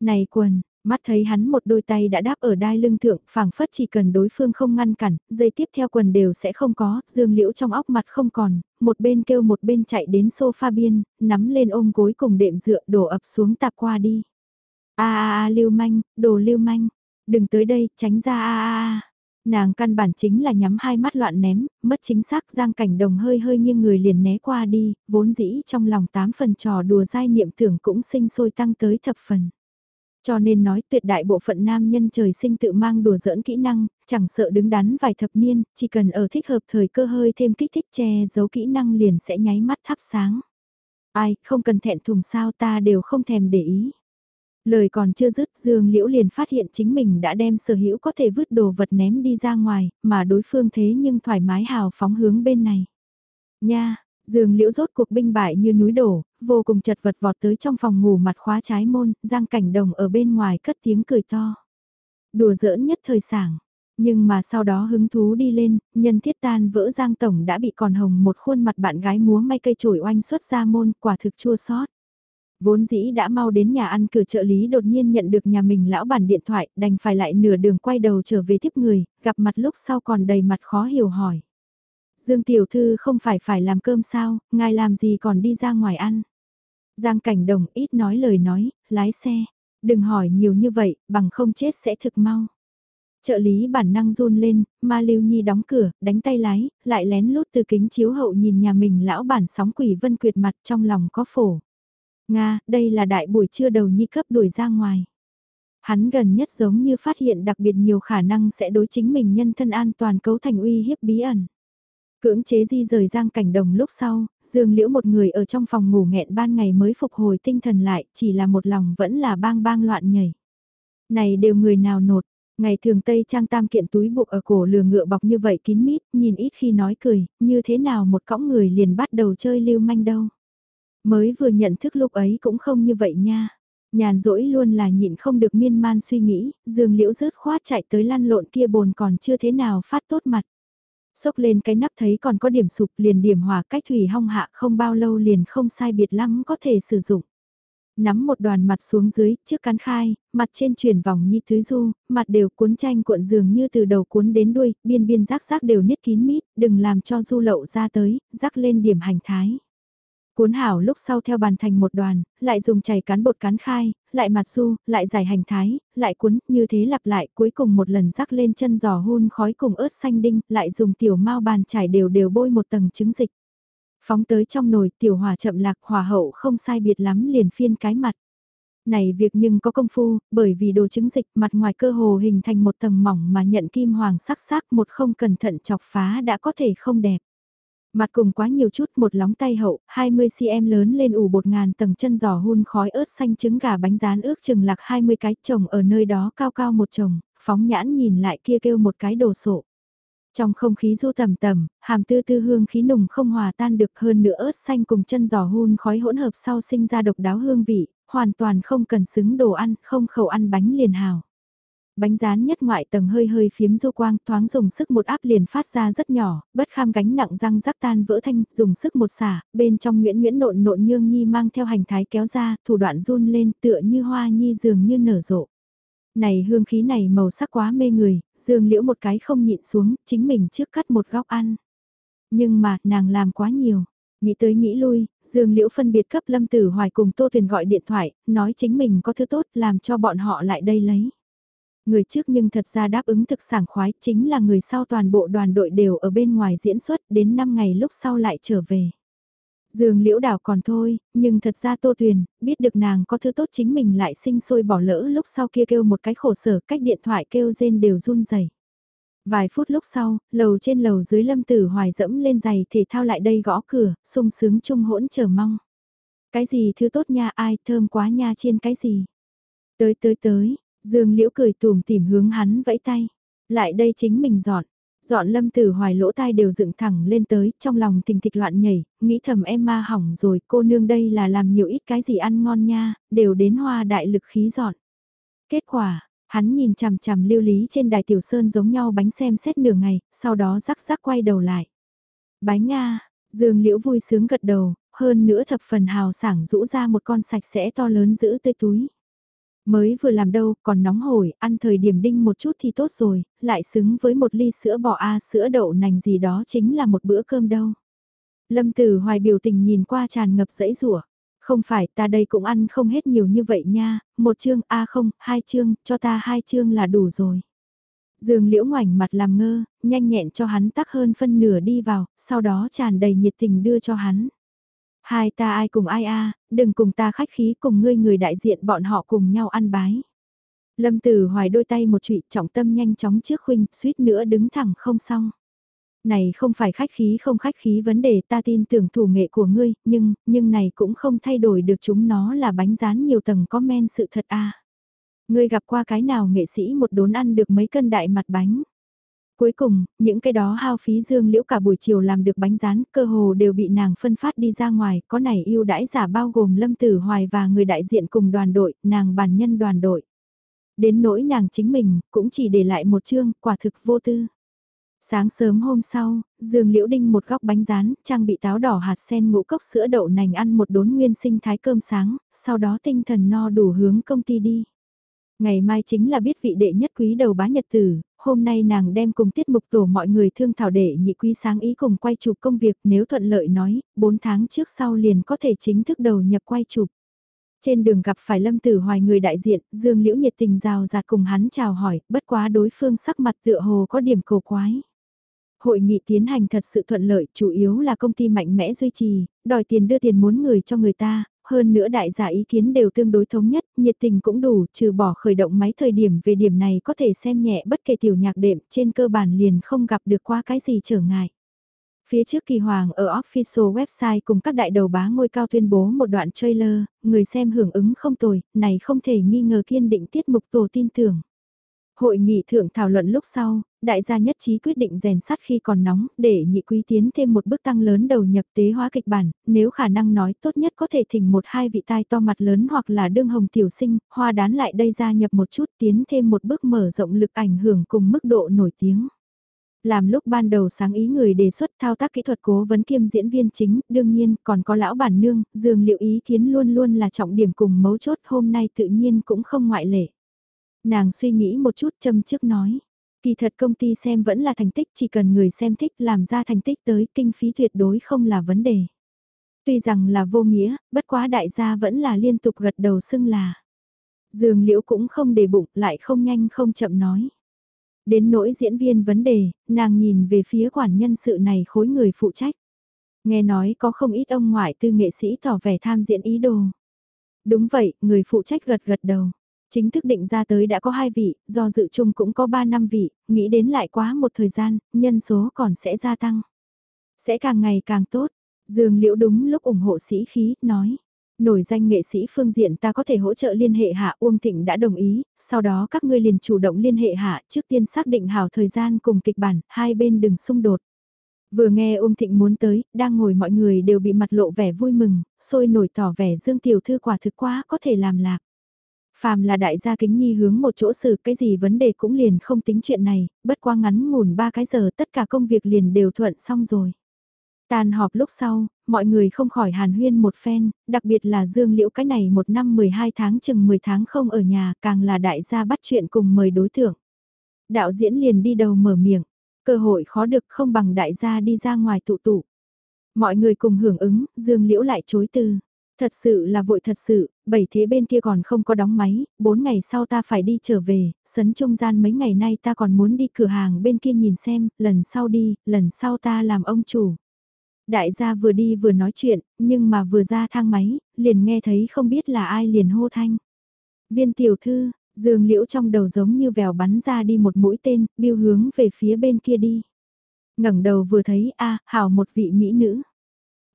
Này quần, mắt thấy hắn một đôi tay đã đáp ở đai lưng thượng, phảng phất chỉ cần đối phương không ngăn cản, dây tiếp theo quần đều sẽ không có, dương liễu trong óc mặt không còn, một bên kêu một bên chạy đến sofa biên, nắm lên ôm gối cùng đệm dựa đổ ập xuống tạp qua đi. a a a lưu manh, đồ lưu manh, đừng tới đây, tránh ra a a a. Nàng căn bản chính là nhắm hai mắt loạn ném, mất chính xác giang cảnh đồng hơi hơi nghiêng người liền né qua đi, vốn dĩ trong lòng tám phần trò đùa dai niệm tưởng cũng sinh sôi tăng tới thập phần. Cho nên nói tuyệt đại bộ phận nam nhân trời sinh tự mang đùa giỡn kỹ năng, chẳng sợ đứng đắn vài thập niên, chỉ cần ở thích hợp thời cơ hơi thêm kích thích che giấu kỹ năng liền sẽ nháy mắt thắp sáng. Ai, không cần thẹn thùng sao ta đều không thèm để ý. Lời còn chưa dứt Dương Liễu liền phát hiện chính mình đã đem sở hữu có thể vứt đồ vật ném đi ra ngoài, mà đối phương thế nhưng thoải mái hào phóng hướng bên này. Nha, Dương Liễu rốt cuộc binh bại như núi đổ, vô cùng chật vật vọt tới trong phòng ngủ mặt khóa trái môn, Giang Cảnh Đồng ở bên ngoài cất tiếng cười to. Đùa giỡn nhất thời sảng, nhưng mà sau đó hứng thú đi lên, nhân thiết tan vỡ Giang Tổng đã bị còn hồng một khuôn mặt bạn gái múa may cây chổi oanh xuất ra môn quả thực chua xót. Vốn dĩ đã mau đến nhà ăn cửa trợ lý đột nhiên nhận được nhà mình lão bản điện thoại đành phải lại nửa đường quay đầu trở về tiếp người, gặp mặt lúc sau còn đầy mặt khó hiểu hỏi. Dương Tiểu Thư không phải phải làm cơm sao, ngài làm gì còn đi ra ngoài ăn. Giang Cảnh Đồng ít nói lời nói, lái xe, đừng hỏi nhiều như vậy, bằng không chết sẽ thực mau. Trợ lý bản năng run lên, Ma Lưu Nhi đóng cửa, đánh tay lái, lại lén lút từ kính chiếu hậu nhìn nhà mình lão bản sóng quỷ vân quyệt mặt trong lòng có phổ. Nga, đây là đại buổi trưa đầu nhi cấp đuổi ra ngoài. Hắn gần nhất giống như phát hiện đặc biệt nhiều khả năng sẽ đối chính mình nhân thân an toàn cấu thành uy hiếp bí ẩn. Cưỡng chế di rời giang cảnh đồng lúc sau, Dương Liễu một người ở trong phòng ngủ nghẹn ban ngày mới phục hồi tinh thần lại, chỉ là một lòng vẫn là bang bang loạn nhảy. Này đều người nào nột, ngày thường Tây Trang tam kiện túi buộc ở cổ lừa ngựa bọc như vậy kín mít, nhìn ít khi nói cười, như thế nào một cõng người liền bắt đầu chơi lưu manh đâu. Mới vừa nhận thức lúc ấy cũng không như vậy nha. Nhàn rỗi luôn là nhịn không được miên man suy nghĩ, Dương Liễu rớt khoát chạy tới lăn lộn kia bồn còn chưa thế nào phát tốt mặt Xốc lên cái nắp thấy còn có điểm sụp liền điểm hòa cách thủy hong hạ không bao lâu liền không sai biệt lắm có thể sử dụng. Nắm một đoàn mặt xuống dưới, trước cán khai, mặt trên chuyển vòng như thứ du, mặt đều cuốn tranh cuộn dường như từ đầu cuốn đến đuôi, biên biên rác rác đều niết kín mít, đừng làm cho du lậu ra tới, rắc lên điểm hành thái. Cuốn hảo lúc sau theo bàn thành một đoàn, lại dùng chày cán bột cán khai, lại mặt su, lại giải hành thái, lại cuốn, như thế lặp lại cuối cùng một lần rắc lên chân giò hun khói cùng ớt xanh đinh, lại dùng tiểu mau bàn trải đều đều bôi một tầng trứng dịch. Phóng tới trong nồi tiểu hòa chậm lạc hòa hậu không sai biệt lắm liền phiên cái mặt. Này việc nhưng có công phu, bởi vì đồ trứng dịch mặt ngoài cơ hồ hình thành một tầng mỏng mà nhận kim hoàng sắc sắc một không cẩn thận chọc phá đã có thể không đẹp. Mặt cùng quá nhiều chút một lóng tay hậu, 20cm lớn lên ủ bột ngàn tầng chân giò hun khói ớt xanh trứng gà bánh rán ước chừng lạc 20 cái trồng ở nơi đó cao cao một chồng, phóng nhãn nhìn lại kia kêu một cái đồ sộ. Trong không khí du tầm tầm, hàm tư tư hương khí nùng không hòa tan được hơn nữa ớt xanh cùng chân giò hun khói hỗn hợp sau sinh ra độc đáo hương vị, hoàn toàn không cần xứng đồ ăn, không khẩu ăn bánh liền hào. Bánh rán nhất ngoại tầng hơi hơi phiếm du quang, thoáng dùng sức một áp liền phát ra rất nhỏ, bất kham gánh nặng răng rắc tan vỡ thanh, dùng sức một xả, bên trong nguyễn nguyễn nộn nộn nhương nhi mang theo hành thái kéo ra, thủ đoạn run lên tựa như hoa nhi dường như nở rộ. Này hương khí này màu sắc quá mê người, dương liễu một cái không nhịn xuống, chính mình trước cắt một góc ăn. Nhưng mà, nàng làm quá nhiều. Nghĩ tới nghĩ lui, Dương Liễu phân biệt cấp Lâm Tử Hoài cùng Tô Tuyền gọi điện thoại, nói chính mình có thứ tốt làm cho bọn họ lại đây lấy. Người trước nhưng thật ra đáp ứng thực sảng khoái chính là người sau toàn bộ đoàn đội đều ở bên ngoài diễn xuất đến 5 ngày lúc sau lại trở về. Dương liễu đảo còn thôi, nhưng thật ra Tô Tuyền, biết được nàng có thứ tốt chính mình lại sinh sôi bỏ lỡ lúc sau kia kêu một cái khổ sở cách điện thoại kêu rên đều run rẩy. Vài phút lúc sau, lầu trên lầu dưới lâm tử hoài dẫm lên giày thể thao lại đây gõ cửa, sung sướng chung hỗn chờ mong. Cái gì thứ tốt nha ai thơm quá nha chiên cái gì. Tới tới tới, Dương Liễu cười tùm tìm hướng hắn vẫy tay. Lại đây chính mình dọn. Dọn lâm tử hoài lỗ tai đều dựng thẳng lên tới, trong lòng tình thịch loạn nhảy, nghĩ thầm em ma hỏng rồi, cô nương đây là làm nhiều ít cái gì ăn ngon nha, đều đến hoa đại lực khí dọn. Kết quả, hắn nhìn chằm chằm lưu lý trên đài tiểu sơn giống nhau bánh xem xét nửa ngày, sau đó rắc rắc quay đầu lại. Bánh Nga, dương liễu vui sướng gật đầu, hơn nữa thập phần hào sảng rũ ra một con sạch sẽ to lớn giữ tươi túi. Mới vừa làm đâu, còn nóng hổi, ăn thời điểm đinh một chút thì tốt rồi, lại xứng với một ly sữa bò a sữa đậu nành gì đó chính là một bữa cơm đâu. Lâm Tử Hoài biểu tình nhìn qua tràn ngập dãy rủa Không phải ta đây cũng ăn không hết nhiều như vậy nha, một chương a không, hai chương, cho ta hai chương là đủ rồi. Dương liễu ngoảnh mặt làm ngơ, nhanh nhẹn cho hắn tắc hơn phân nửa đi vào, sau đó tràn đầy nhiệt tình đưa cho hắn. Hai ta ai cùng ai a, đừng cùng ta khách khí cùng ngươi người đại diện bọn họ cùng nhau ăn bái. Lâm Tử Hoài đôi tay một trụy trọng tâm nhanh chóng trước khuynh, suýt nữa đứng thẳng không xong. Này không phải khách khí không khách khí vấn đề ta tin tưởng thủ nghệ của ngươi, nhưng, nhưng này cũng không thay đổi được chúng nó là bánh rán nhiều tầng có men sự thật a. Ngươi gặp qua cái nào nghệ sĩ một đốn ăn được mấy cân đại mặt bánh. Cuối cùng, những cái đó hao phí dương liễu cả buổi chiều làm được bánh rán, cơ hồ đều bị nàng phân phát đi ra ngoài, có này yêu đãi giả bao gồm Lâm Tử Hoài và người đại diện cùng đoàn đội, nàng bản nhân đoàn đội. Đến nỗi nàng chính mình, cũng chỉ để lại một chương, quả thực vô tư. Sáng sớm hôm sau, Dương Liễu Đinh một góc bánh rán, trang bị táo đỏ hạt sen ngũ cốc sữa đậu nành ăn một đốn nguyên sinh thái cơm sáng, sau đó tinh thần no đủ hướng công ty đi. Ngày mai chính là biết vị đệ nhất quý đầu bá nhật tử, hôm nay nàng đem cùng tiết mục tổ mọi người thương thảo để nhị quý sáng ý cùng quay chụp công việc nếu thuận lợi nói, 4 tháng trước sau liền có thể chính thức đầu nhập quay chụp. Trên đường gặp phải Lâm Tử Hoài người đại diện, Dương Liễu nhiệt tình rào rạt cùng hắn chào hỏi, bất quá đối phương sắc mặt tựa hồ có điểm cổ quái. Hội nghị tiến hành thật sự thuận lợi, chủ yếu là công ty mạnh mẽ duy trì, đòi tiền đưa tiền muốn người cho người ta, hơn nữa đại giả ý kiến đều tương đối thống nhất, nhiệt tình cũng đủ, trừ bỏ khởi động máy thời điểm về điểm này có thể xem nhẹ bất kể tiểu nhạc đệm, trên cơ bản liền không gặp được qua cái gì trở ngại. Phía trước kỳ hoàng ở official website cùng các đại đầu bá ngôi cao tuyên bố một đoạn trailer, người xem hưởng ứng không tồi, này không thể nghi ngờ kiên định tiết mục tổ tin tưởng. Hội nghị thượng thảo luận lúc sau, đại gia nhất trí quyết định rèn sắt khi còn nóng, để nhị quý tiến thêm một bước tăng lớn đầu nhập tế hóa kịch bản, nếu khả năng nói tốt nhất có thể thỉnh một hai vị tai to mặt lớn hoặc là đương hồng tiểu sinh, hoa đán lại đây gia nhập một chút tiến thêm một bước mở rộng lực ảnh hưởng cùng mức độ nổi tiếng. Làm lúc ban đầu sáng ý người đề xuất thao tác kỹ thuật cố vấn kiêm diễn viên chính, đương nhiên còn có lão bản nương, dường liệu ý kiến luôn luôn là trọng điểm cùng mấu chốt hôm nay tự nhiên cũng không ngoại lệ. Nàng suy nghĩ một chút châm trước nói. Kỳ thật công ty xem vẫn là thành tích chỉ cần người xem thích làm ra thành tích tới kinh phí tuyệt đối không là vấn đề. Tuy rằng là vô nghĩa, bất quá đại gia vẫn là liên tục gật đầu xưng là. Dương liễu cũng không để bụng lại không nhanh không chậm nói. Đến nỗi diễn viên vấn đề, nàng nhìn về phía quản nhân sự này khối người phụ trách. Nghe nói có không ít ông ngoại tư nghệ sĩ tỏ vẻ tham diễn ý đồ. Đúng vậy, người phụ trách gật gật đầu. Chính thức định ra tới đã có hai vị, do dự chung cũng có ba năm vị, nghĩ đến lại quá một thời gian, nhân số còn sẽ gia tăng. Sẽ càng ngày càng tốt. Dương Liễu đúng lúc ủng hộ sĩ khí, nói. Nổi danh nghệ sĩ phương diện ta có thể hỗ trợ liên hệ hạ Uông Thịnh đã đồng ý, sau đó các ngươi liền chủ động liên hệ hạ trước tiên xác định hảo thời gian cùng kịch bản, hai bên đừng xung đột. Vừa nghe Uông Thịnh muốn tới, đang ngồi mọi người đều bị mặt lộ vẻ vui mừng, sôi nổi tỏ vẻ Dương Tiểu Thư quả thực quá có thể làm lạc. Phàm là đại gia kính nhi hướng một chỗ xử cái gì vấn đề cũng liền không tính chuyện này, bất qua ngắn ngủn ba cái giờ tất cả công việc liền đều thuận xong rồi. Tàn họp lúc sau, mọi người không khỏi hàn huyên một phen, đặc biệt là Dương Liễu cái này một năm 12 tháng chừng 10 tháng không ở nhà, càng là đại gia bắt chuyện cùng mời đối tượng. Đạo diễn liền đi đầu mở miệng, cơ hội khó được không bằng đại gia đi ra ngoài tụ tụ. Mọi người cùng hưởng ứng, Dương Liễu lại chối từ. Thật sự là vội thật sự, bảy thế bên kia còn không có đóng máy, bốn ngày sau ta phải đi trở về, sấn trung gian mấy ngày nay ta còn muốn đi cửa hàng bên kia nhìn xem, lần sau đi, lần sau ta làm ông chủ. Đại gia vừa đi vừa nói chuyện, nhưng mà vừa ra thang máy, liền nghe thấy không biết là ai liền hô thanh. Viên tiểu thư, dương liễu trong đầu giống như vèo bắn ra đi một mũi tên, biêu hướng về phía bên kia đi. ngẩng đầu vừa thấy a hảo một vị mỹ nữ.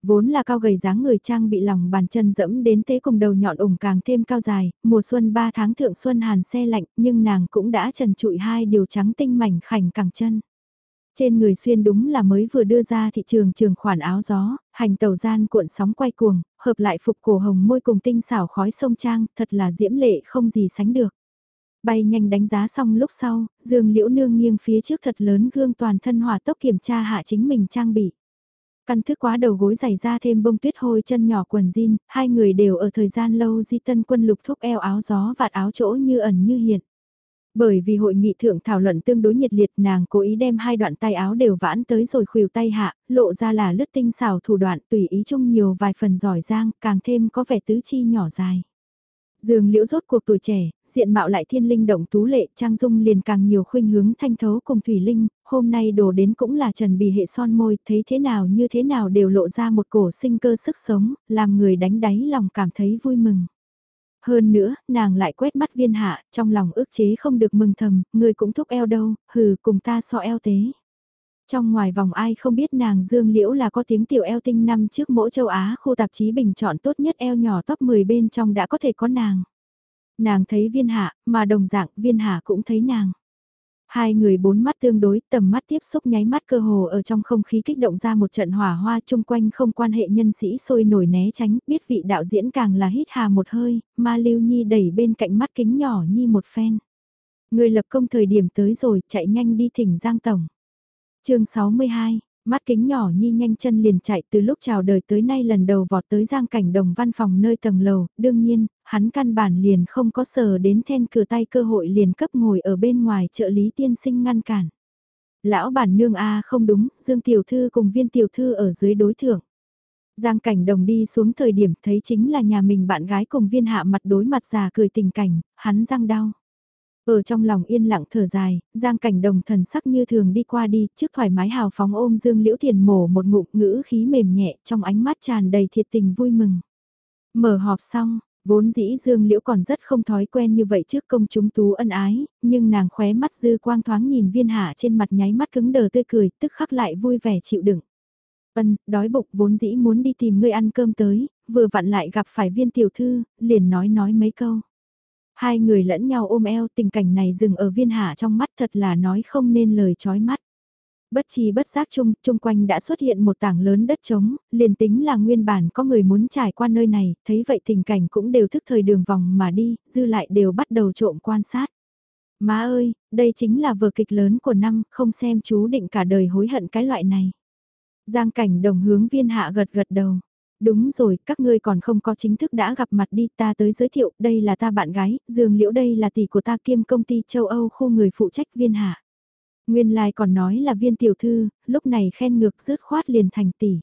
Vốn là cao gầy dáng người trang bị lòng bàn chân dẫm đến thế cùng đầu nhọn ủng càng thêm cao dài, mùa xuân 3 tháng thượng xuân hàn xe lạnh nhưng nàng cũng đã trần trụi hai điều trắng tinh mảnh khảnh càng chân. Trên người xuyên đúng là mới vừa đưa ra thị trường trường khoản áo gió, hành tàu gian cuộn sóng quay cuồng, hợp lại phục cổ hồng môi cùng tinh xảo khói sông trang, thật là diễm lệ không gì sánh được. Bay nhanh đánh giá xong lúc sau, dương liễu nương nghiêng phía trước thật lớn gương toàn thân hỏa tốc kiểm tra hạ chính mình trang bị. Căn thức quá đầu gối giày ra thêm bông tuyết hôi chân nhỏ quần jean, hai người đều ở thời gian lâu di tân quân lục thúc eo áo gió vạt áo chỗ như ẩn như hiện. Bởi vì hội nghị thượng thảo luận tương đối nhiệt liệt nàng cố ý đem hai đoạn tay áo đều vãn tới rồi khuỷu tay hạ, lộ ra là lướt tinh xảo thủ đoạn tùy ý chung nhiều vài phần giỏi giang, càng thêm có vẻ tứ chi nhỏ dài. Dương liễu rốt cuộc tuổi trẻ, diện mạo lại thiên linh động tú lệ, trang dung liền càng nhiều khuynh hướng thanh thấu cùng thủy linh, hôm nay đổ đến cũng là trần bì hệ son môi, thấy thế nào như thế nào đều lộ ra một cổ sinh cơ sức sống, làm người đánh đáy lòng cảm thấy vui mừng. Hơn nữa, nàng lại quét mắt viên hạ, trong lòng ước chế không được mừng thầm, người cũng thúc eo đâu, hừ cùng ta so eo tế. Trong ngoài vòng ai không biết nàng Dương Liễu là có tiếng tiểu eo tinh năm trước mỗi châu Á khu tạp chí bình chọn tốt nhất eo nhỏ top 10 bên trong đã có thể có nàng. Nàng thấy viên hạ, mà đồng dạng viên hạ cũng thấy nàng. Hai người bốn mắt tương đối, tầm mắt tiếp xúc nháy mắt cơ hồ ở trong không khí kích động ra một trận hỏa hoa chung quanh không quan hệ nhân sĩ sôi nổi né tránh, biết vị đạo diễn càng là hít hà một hơi, ma lưu nhi đẩy bên cạnh mắt kính nhỏ nhi một phen. Người lập công thời điểm tới rồi, chạy nhanh đi thỉnh Giang Tổng. chương 62, mắt kính nhỏ nhi nhanh chân liền chạy từ lúc chào đời tới nay lần đầu vọt tới giang cảnh đồng văn phòng nơi tầng lầu, đương nhiên, hắn căn bản liền không có sờ đến then cửa tay cơ hội liền cấp ngồi ở bên ngoài trợ lý tiên sinh ngăn cản. Lão bản nương A không đúng, Dương Tiểu Thư cùng viên Tiểu Thư ở dưới đối thưởng. Giang cảnh đồng đi xuống thời điểm thấy chính là nhà mình bạn gái cùng viên hạ mặt đối mặt già cười tình cảnh, hắn răng đau. Ở trong lòng yên lặng thở dài, Giang Cảnh Đồng thần sắc như thường đi qua đi, trước thoải mái hào phóng ôm Dương Liễu Thiền mổ một ngụm ngữ khí mềm nhẹ, trong ánh mắt tràn đầy thiệt tình vui mừng. Mở họp xong, vốn dĩ Dương Liễu còn rất không thói quen như vậy trước công chúng tú ân ái, nhưng nàng khóe mắt dư quang thoáng nhìn viên hạ trên mặt nháy mắt cứng đờ tươi cười, tức khắc lại vui vẻ chịu đựng. Ân, đói bụng vốn dĩ muốn đi tìm ngươi ăn cơm tới, vừa vặn lại gặp phải viên tiểu thư, liền nói nói mấy câu. Hai người lẫn nhau ôm eo tình cảnh này dừng ở viên hạ trong mắt thật là nói không nên lời chói mắt. Bất chi bất giác chung, chung quanh đã xuất hiện một tảng lớn đất trống, liền tính là nguyên bản có người muốn trải qua nơi này, thấy vậy tình cảnh cũng đều thức thời đường vòng mà đi, dư lại đều bắt đầu trộm quan sát. Má ơi, đây chính là vở kịch lớn của năm, không xem chú định cả đời hối hận cái loại này. Giang cảnh đồng hướng viên hạ gật gật đầu. Đúng rồi, các ngươi còn không có chính thức đã gặp mặt đi, ta tới giới thiệu, đây là ta bạn gái, Dương Liễu đây là tỷ của ta kiêm công ty châu Âu khu người phụ trách viên hạ. Nguyên lai like còn nói là viên tiểu thư, lúc này khen ngược rớt khoát liền thành tỷ.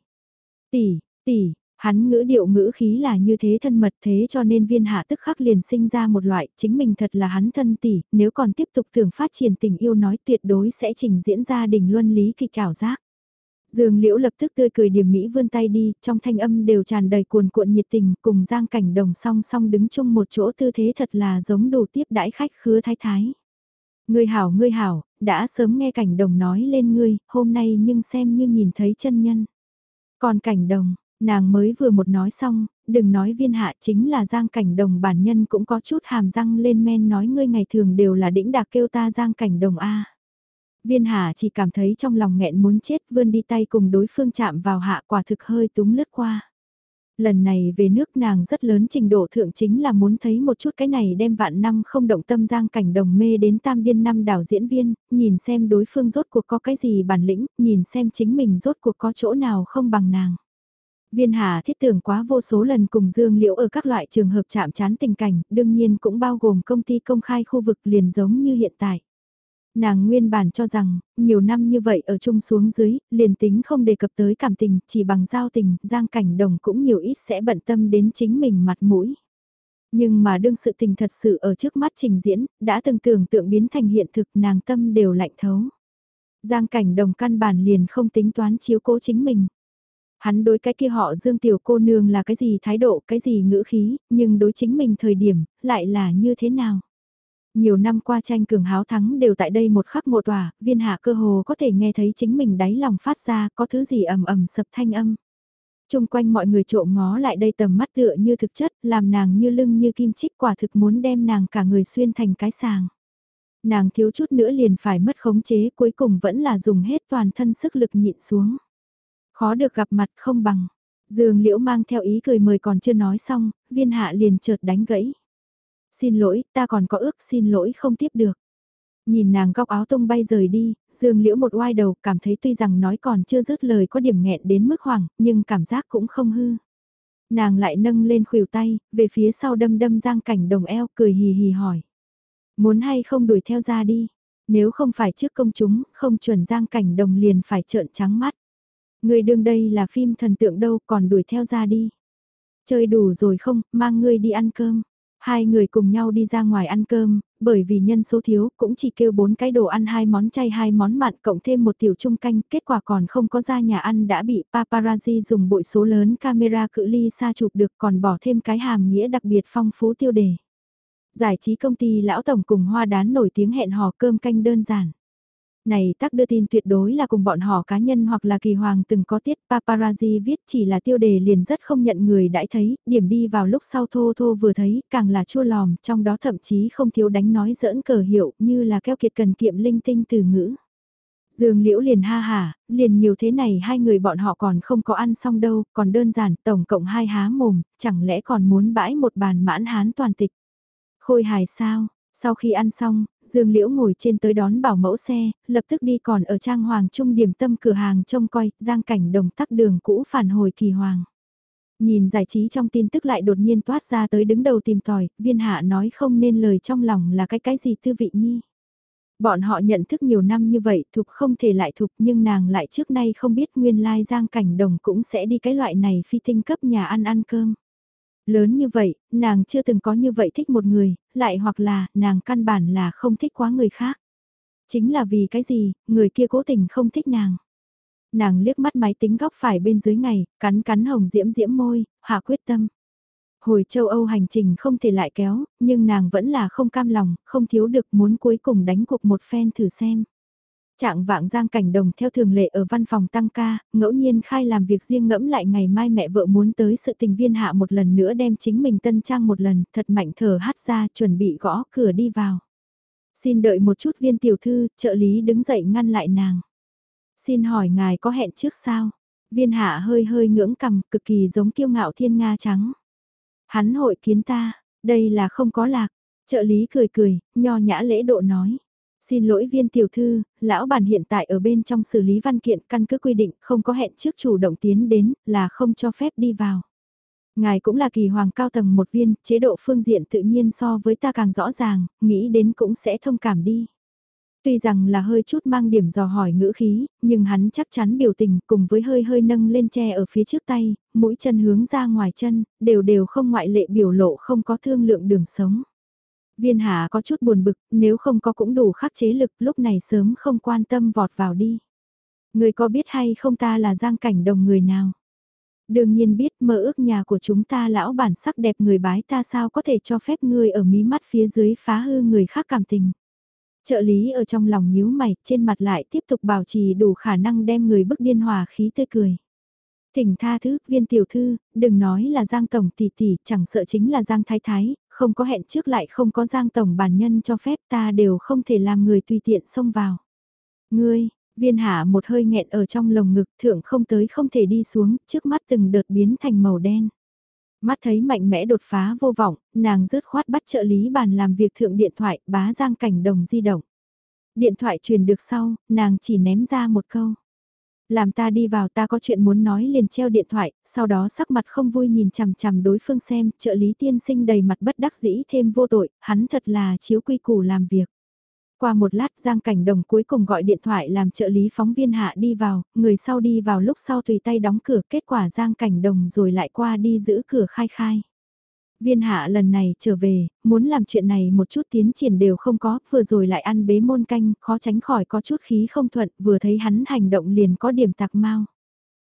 Tỷ, tỷ, hắn ngữ điệu ngữ khí là như thế thân mật thế cho nên viên hạ tức khắc liền sinh ra một loại, chính mình thật là hắn thân tỷ, nếu còn tiếp tục thường phát triển tình yêu nói tuyệt đối sẽ trình diễn ra đỉnh luân lý kịch ảo giác. Dương Liễu lập tức tươi cười điểm mỹ vươn tay đi, trong thanh âm đều tràn đầy cuồn cuộn nhiệt tình, cùng Giang Cảnh Đồng song song đứng chung một chỗ tư thế thật là giống đồ tiếp đãi khách khứa thái thái. Ngươi hảo ngươi hảo, đã sớm nghe Cảnh Đồng nói lên ngươi, hôm nay nhưng xem như nhìn thấy chân nhân. Còn Cảnh Đồng, nàng mới vừa một nói xong, đừng nói viên hạ chính là Giang Cảnh Đồng bản nhân cũng có chút hàm răng lên men nói ngươi ngày thường đều là đĩnh đạc kêu ta Giang Cảnh Đồng A. Viên Hà chỉ cảm thấy trong lòng nghẹn muốn chết vươn đi tay cùng đối phương chạm vào hạ quả thực hơi túng lướt qua. Lần này về nước nàng rất lớn trình độ thượng chính là muốn thấy một chút cái này đem vạn năm không động tâm giang cảnh đồng mê đến tam điên năm đảo diễn viên, nhìn xem đối phương rốt cuộc có cái gì bản lĩnh, nhìn xem chính mình rốt cuộc có chỗ nào không bằng nàng. Viên Hà thiết tưởng quá vô số lần cùng Dương Liễu ở các loại trường hợp chạm chán tình cảnh, đương nhiên cũng bao gồm công ty công khai khu vực liền giống như hiện tại. Nàng nguyên bản cho rằng, nhiều năm như vậy ở chung xuống dưới, liền tính không đề cập tới cảm tình, chỉ bằng giao tình, Giang Cảnh Đồng cũng nhiều ít sẽ bận tâm đến chính mình mặt mũi. Nhưng mà đương sự tình thật sự ở trước mắt trình diễn, đã từng tưởng tượng biến thành hiện thực nàng tâm đều lạnh thấu. Giang Cảnh Đồng căn bản liền không tính toán chiếu cố chính mình. Hắn đối cái kia họ Dương Tiểu cô nương là cái gì thái độ, cái gì ngữ khí, nhưng đối chính mình thời điểm, lại là như thế nào? Nhiều năm qua tranh cường háo thắng đều tại đây một khắc một tòa, viên hạ cơ hồ có thể nghe thấy chính mình đáy lòng phát ra có thứ gì ầm ầm sập thanh âm. Trung quanh mọi người trộm ngó lại đây tầm mắt tựa như thực chất, làm nàng như lưng như kim chích quả thực muốn đem nàng cả người xuyên thành cái sàng. Nàng thiếu chút nữa liền phải mất khống chế cuối cùng vẫn là dùng hết toàn thân sức lực nhịn xuống. Khó được gặp mặt không bằng. Dương Liễu mang theo ý cười mời còn chưa nói xong, viên hạ liền chợt đánh gãy. Xin lỗi, ta còn có ước xin lỗi không tiếp được. Nhìn nàng góc áo tung bay rời đi, Dương Liễu một oai đầu cảm thấy tuy rằng nói còn chưa dứt lời có điểm nghẹn đến mức hoảng, nhưng cảm giác cũng không hư. Nàng lại nâng lên khuỷu tay, về phía sau đâm đâm giang cảnh đồng eo cười hì hì hỏi. Muốn hay không đuổi theo ra đi, nếu không phải trước công chúng, không chuẩn giang cảnh đồng liền phải trợn trắng mắt. Người đương đây là phim thần tượng đâu còn đuổi theo ra đi. Chơi đủ rồi không, mang ngươi đi ăn cơm. Hai người cùng nhau đi ra ngoài ăn cơm, bởi vì nhân số thiếu cũng chỉ kêu bốn cái đồ ăn hai món chay hai món mặn cộng thêm một tiểu trung canh, kết quả còn không có ra nhà ăn đã bị paparazzi dùng bội số lớn camera cự ly xa chụp được còn bỏ thêm cái hàm nghĩa đặc biệt phong phú tiêu đề. Giải trí công ty lão tổng cùng hoa đán nổi tiếng hẹn hò cơm canh đơn giản. Này tác đưa tin tuyệt đối là cùng bọn họ cá nhân hoặc là kỳ hoàng từng có tiết paparazzi viết chỉ là tiêu đề liền rất không nhận người đãi thấy, điểm đi vào lúc sau thô thô vừa thấy càng là chua lòm, trong đó thậm chí không thiếu đánh nói giỡn cờ hiệu như là keo kiệt cần kiệm linh tinh từ ngữ. Dương Liễu liền ha hà, liền nhiều thế này hai người bọn họ còn không có ăn xong đâu, còn đơn giản tổng cộng hai há mồm, chẳng lẽ còn muốn bãi một bàn mãn hán toàn tịch. Khôi hài sao, sau khi ăn xong, Dương Liễu ngồi trên tới đón bảo mẫu xe, lập tức đi còn ở trang hoàng trung điểm tâm cửa hàng trông coi, giang cảnh đồng tắc đường cũ phản hồi kỳ hoàng. Nhìn giải trí trong tin tức lại đột nhiên toát ra tới đứng đầu tìm tòi, viên hạ nói không nên lời trong lòng là cái cái gì tư vị nhi. Bọn họ nhận thức nhiều năm như vậy thục không thể lại thục nhưng nàng lại trước nay không biết nguyên lai giang cảnh đồng cũng sẽ đi cái loại này phi tinh cấp nhà ăn ăn cơm. Lớn như vậy, nàng chưa từng có như vậy thích một người, lại hoặc là nàng căn bản là không thích quá người khác. Chính là vì cái gì, người kia cố tình không thích nàng. Nàng liếc mắt máy tính góc phải bên dưới ngày, cắn cắn hồng diễm diễm môi, hạ quyết tâm. Hồi châu Âu hành trình không thể lại kéo, nhưng nàng vẫn là không cam lòng, không thiếu được muốn cuối cùng đánh cuộc một phen thử xem. Trạng vạng Giang Cảnh Đồng theo thường lệ ở văn phòng tăng ca, ngẫu nhiên khai làm việc riêng ngẫm lại ngày mai mẹ vợ muốn tới sự tình viên hạ một lần nữa đem chính mình tân trang một lần, thật mạnh thở hát ra chuẩn bị gõ cửa đi vào. Xin đợi một chút viên tiểu thư, trợ lý đứng dậy ngăn lại nàng. Xin hỏi ngài có hẹn trước sao? Viên hạ hơi hơi ngưỡng cầm, cực kỳ giống kiêu ngạo thiên nga trắng. Hắn hội kiến ta, đây là không có lạc. Trợ lý cười cười, nho nhã lễ độ nói. Xin lỗi viên tiểu thư, lão bản hiện tại ở bên trong xử lý văn kiện căn cứ quy định không có hẹn trước chủ động tiến đến là không cho phép đi vào. Ngài cũng là kỳ hoàng cao tầng một viên, chế độ phương diện tự nhiên so với ta càng rõ ràng, nghĩ đến cũng sẽ thông cảm đi. Tuy rằng là hơi chút mang điểm dò hỏi ngữ khí, nhưng hắn chắc chắn biểu tình cùng với hơi hơi nâng lên che ở phía trước tay, mũi chân hướng ra ngoài chân, đều đều không ngoại lệ biểu lộ không có thương lượng đường sống. Viên Hà có chút buồn bực, nếu không có cũng đủ khắc chế lực lúc này sớm không quan tâm vọt vào đi. Người có biết hay không ta là Giang Cảnh Đồng người nào? Đương nhiên biết mơ ước nhà của chúng ta lão bản sắc đẹp người bái ta sao có thể cho phép ngươi ở mí mắt phía dưới phá hư người khác cảm tình. Trợ lý ở trong lòng nhíu mày, trên mặt lại tiếp tục bảo trì đủ khả năng đem người bức điên hòa khí tươi cười. Thỉnh tha thứ, viên tiểu thư, đừng nói là Giang Tổng tỷ tỷ, chẳng sợ chính là Giang Thái Thái, không có hẹn trước lại không có Giang Tổng bản nhân cho phép ta đều không thể làm người tùy tiện xông vào. Ngươi, viên hạ một hơi nghẹn ở trong lồng ngực thượng không tới không thể đi xuống, trước mắt từng đợt biến thành màu đen. Mắt thấy mạnh mẽ đột phá vô vọng, nàng rớt khoát bắt trợ lý bàn làm việc thượng điện thoại, bá Giang Cảnh Đồng di động. Điện thoại truyền được sau, nàng chỉ ném ra một câu. Làm ta đi vào ta có chuyện muốn nói liền treo điện thoại, sau đó sắc mặt không vui nhìn chằm chằm đối phương xem, trợ lý tiên sinh đầy mặt bất đắc dĩ thêm vô tội, hắn thật là chiếu quy củ làm việc. Qua một lát Giang Cảnh Đồng cuối cùng gọi điện thoại làm trợ lý phóng viên hạ đi vào, người sau đi vào lúc sau tùy tay đóng cửa kết quả Giang Cảnh Đồng rồi lại qua đi giữ cửa khai khai. Viên hạ lần này trở về, muốn làm chuyện này một chút tiến triển đều không có, vừa rồi lại ăn bế môn canh, khó tránh khỏi có chút khí không thuận, vừa thấy hắn hành động liền có điểm tạc mau.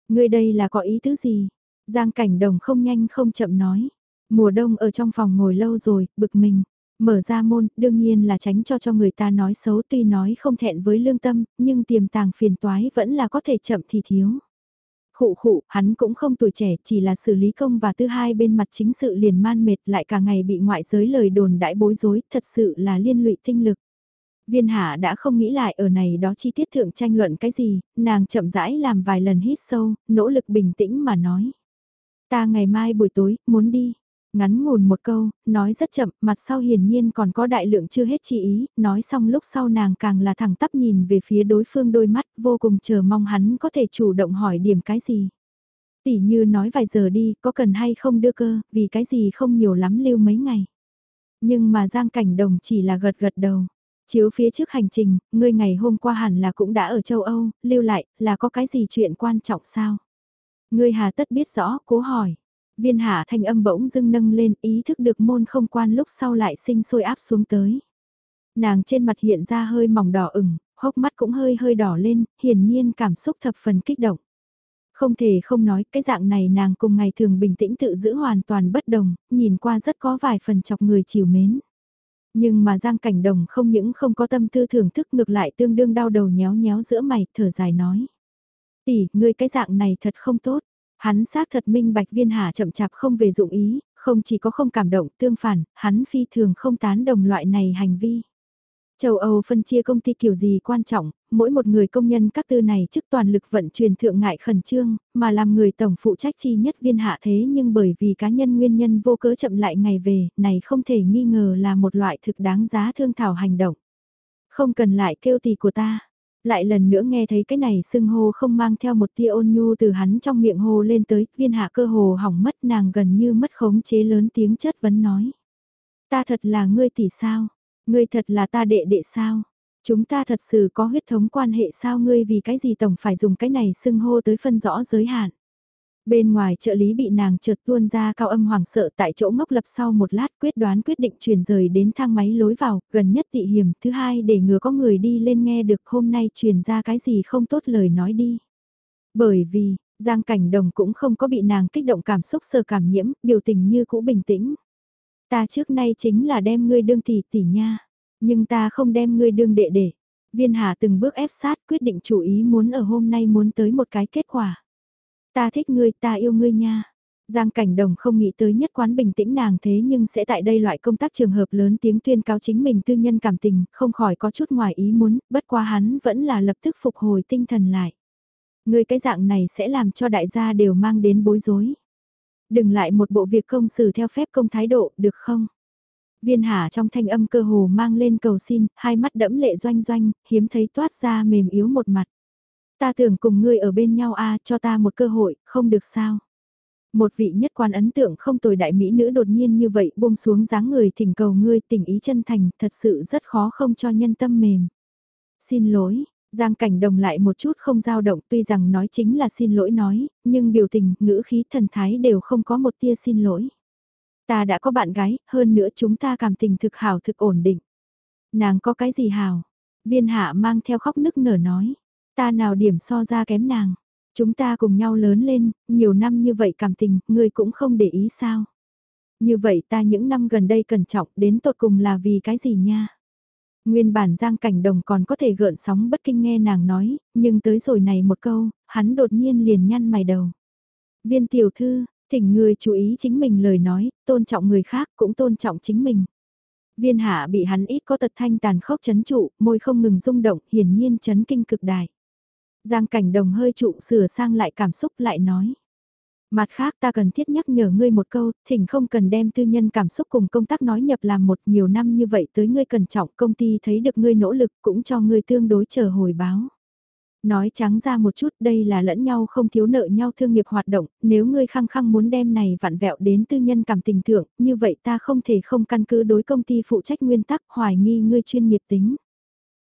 Người đây là có ý tứ gì? Giang cảnh đồng không nhanh không chậm nói. Mùa đông ở trong phòng ngồi lâu rồi, bực mình. Mở ra môn, đương nhiên là tránh cho cho người ta nói xấu tuy nói không thẹn với lương tâm, nhưng tiềm tàng phiền toái vẫn là có thể chậm thì thiếu. Khụ khụ, hắn cũng không tuổi trẻ, chỉ là xử lý công và thứ hai bên mặt chính sự liền man mệt lại cả ngày bị ngoại giới lời đồn đãi bối rối, thật sự là liên lụy tinh lực. Viên hạ đã không nghĩ lại ở này đó chi tiết thượng tranh luận cái gì, nàng chậm rãi làm vài lần hít sâu, nỗ lực bình tĩnh mà nói. Ta ngày mai buổi tối, muốn đi. Ngắn ngủn một câu, nói rất chậm, mặt sau hiển nhiên còn có đại lượng chưa hết chi ý, nói xong lúc sau nàng càng là thẳng tắp nhìn về phía đối phương đôi mắt, vô cùng chờ mong hắn có thể chủ động hỏi điểm cái gì. Tỷ như nói vài giờ đi, có cần hay không đưa cơ, vì cái gì không nhiều lắm lưu mấy ngày. Nhưng mà Giang Cảnh Đồng chỉ là gật gật đầu. Chiếu phía trước hành trình, ngươi ngày hôm qua hẳn là cũng đã ở châu Âu, lưu lại, là có cái gì chuyện quan trọng sao? Ngươi hà tất biết rõ, cố hỏi. Viên hạ thanh âm bỗng dưng nâng lên ý thức được môn không quan lúc sau lại sinh sôi áp xuống tới. Nàng trên mặt hiện ra hơi mỏng đỏ ửng, hốc mắt cũng hơi hơi đỏ lên, hiển nhiên cảm xúc thập phần kích động. Không thể không nói cái dạng này nàng cùng ngày thường bình tĩnh tự giữ hoàn toàn bất đồng, nhìn qua rất có vài phần chọc người chiều mến. Nhưng mà Giang Cảnh Đồng không những không có tâm tư thưởng thức ngược lại tương đương đau đầu nhéo nhéo giữa mày, thở dài nói. Tỷ, ngươi cái dạng này thật không tốt. Hắn xác thật minh bạch viên hạ chậm chạp không về dụng ý, không chỉ có không cảm động tương phản, hắn phi thường không tán đồng loại này hành vi. Châu Âu phân chia công ty kiểu gì quan trọng, mỗi một người công nhân các tư này chức toàn lực vận chuyển thượng ngại khẩn trương, mà làm người tổng phụ trách chi nhất viên hạ thế nhưng bởi vì cá nhân nguyên nhân vô cớ chậm lại ngày về, này không thể nghi ngờ là một loại thực đáng giá thương thảo hành động. Không cần lại kêu tỷ của ta, lại lần nữa nghe thấy cái này sưng hô không mang theo một tia ôn nhu từ hắn trong miệng hô lên tới, viên hạ cơ hồ hỏng mất nàng gần như mất khống chế lớn tiếng chất vấn nói. Ta thật là ngươi tỷ sao? Ngươi thật là ta đệ đệ sao? Chúng ta thật sự có huyết thống quan hệ sao ngươi vì cái gì tổng phải dùng cái này sưng hô tới phân rõ giới hạn? Bên ngoài trợ lý bị nàng chợt tuôn ra cao âm hoảng sợ tại chỗ ngốc lập sau một lát quyết đoán quyết định chuyển rời đến thang máy lối vào, gần nhất tị hiểm, thứ hai để ngừa có người đi lên nghe được hôm nay truyền ra cái gì không tốt lời nói đi. Bởi vì, Giang Cảnh Đồng cũng không có bị nàng kích động cảm xúc sơ cảm nhiễm, biểu tình như cũ bình tĩnh. Ta trước nay chính là đem ngươi đương tỷ tỷ nha, nhưng ta không đem ngươi đương đệ đệ. Viên Hà từng bước ép sát quyết định chủ ý muốn ở hôm nay muốn tới một cái kết quả. Ta thích ngươi, ta yêu ngươi nha. Giang Cảnh Đồng không nghĩ tới nhất quán bình tĩnh nàng thế nhưng sẽ tại đây loại công tác trường hợp lớn tiếng tuyên cáo chính mình tư nhân cảm tình, không khỏi có chút ngoài ý muốn, bất qua hắn vẫn là lập tức phục hồi tinh thần lại. Ngươi cái dạng này sẽ làm cho đại gia đều mang đến bối rối. Đừng lại một bộ việc công xử theo phép công thái độ, được không? Viên Hà trong thanh âm cơ hồ mang lên cầu xin, hai mắt đẫm lệ doanh doanh, hiếm thấy toát ra mềm yếu một mặt. Ta tưởng cùng ngươi ở bên nhau a cho ta một cơ hội, không được sao. Một vị nhất quan ấn tượng không tồi đại mỹ nữ đột nhiên như vậy buông xuống dáng người thỉnh cầu ngươi tình ý chân thành, thật sự rất khó không cho nhân tâm mềm. Xin lỗi, Giang cảnh đồng lại một chút không dao động tuy rằng nói chính là xin lỗi nói, nhưng biểu tình, ngữ khí thần thái đều không có một tia xin lỗi. Ta đã có bạn gái, hơn nữa chúng ta cảm tình thực hảo thực ổn định. Nàng có cái gì hảo? Viên hạ mang theo khóc nức nở nói. Ta nào điểm so ra kém nàng. Chúng ta cùng nhau lớn lên, nhiều năm như vậy cảm tình, ngươi cũng không để ý sao. Như vậy ta những năm gần đây cẩn trọng đến tột cùng là vì cái gì nha. Nguyên bản Giang Cảnh Đồng còn có thể gợn sóng bất kinh nghe nàng nói, nhưng tới rồi này một câu, hắn đột nhiên liền nhăn mày đầu. Viên tiểu thư, thỉnh người chú ý chính mình lời nói, tôn trọng người khác cũng tôn trọng chính mình. Viên hạ bị hắn ít có tật thanh tàn khốc chấn trụ, môi không ngừng rung động, hiển nhiên chấn kinh cực đại. Giang cảnh đồng hơi trụ sửa sang lại cảm xúc lại nói. Mặt khác ta cần thiết nhắc nhở ngươi một câu, thỉnh không cần đem tư nhân cảm xúc cùng công tác nói nhập làm một nhiều năm như vậy tới ngươi cần trọng công ty thấy được ngươi nỗ lực cũng cho ngươi tương đối chờ hồi báo. Nói trắng ra một chút đây là lẫn nhau không thiếu nợ nhau thương nghiệp hoạt động, nếu ngươi khăng khăng muốn đem này vặn vẹo đến tư nhân cảm tình thượng, như vậy ta không thể không căn cứ đối công ty phụ trách nguyên tắc hoài nghi ngươi chuyên nghiệp tính.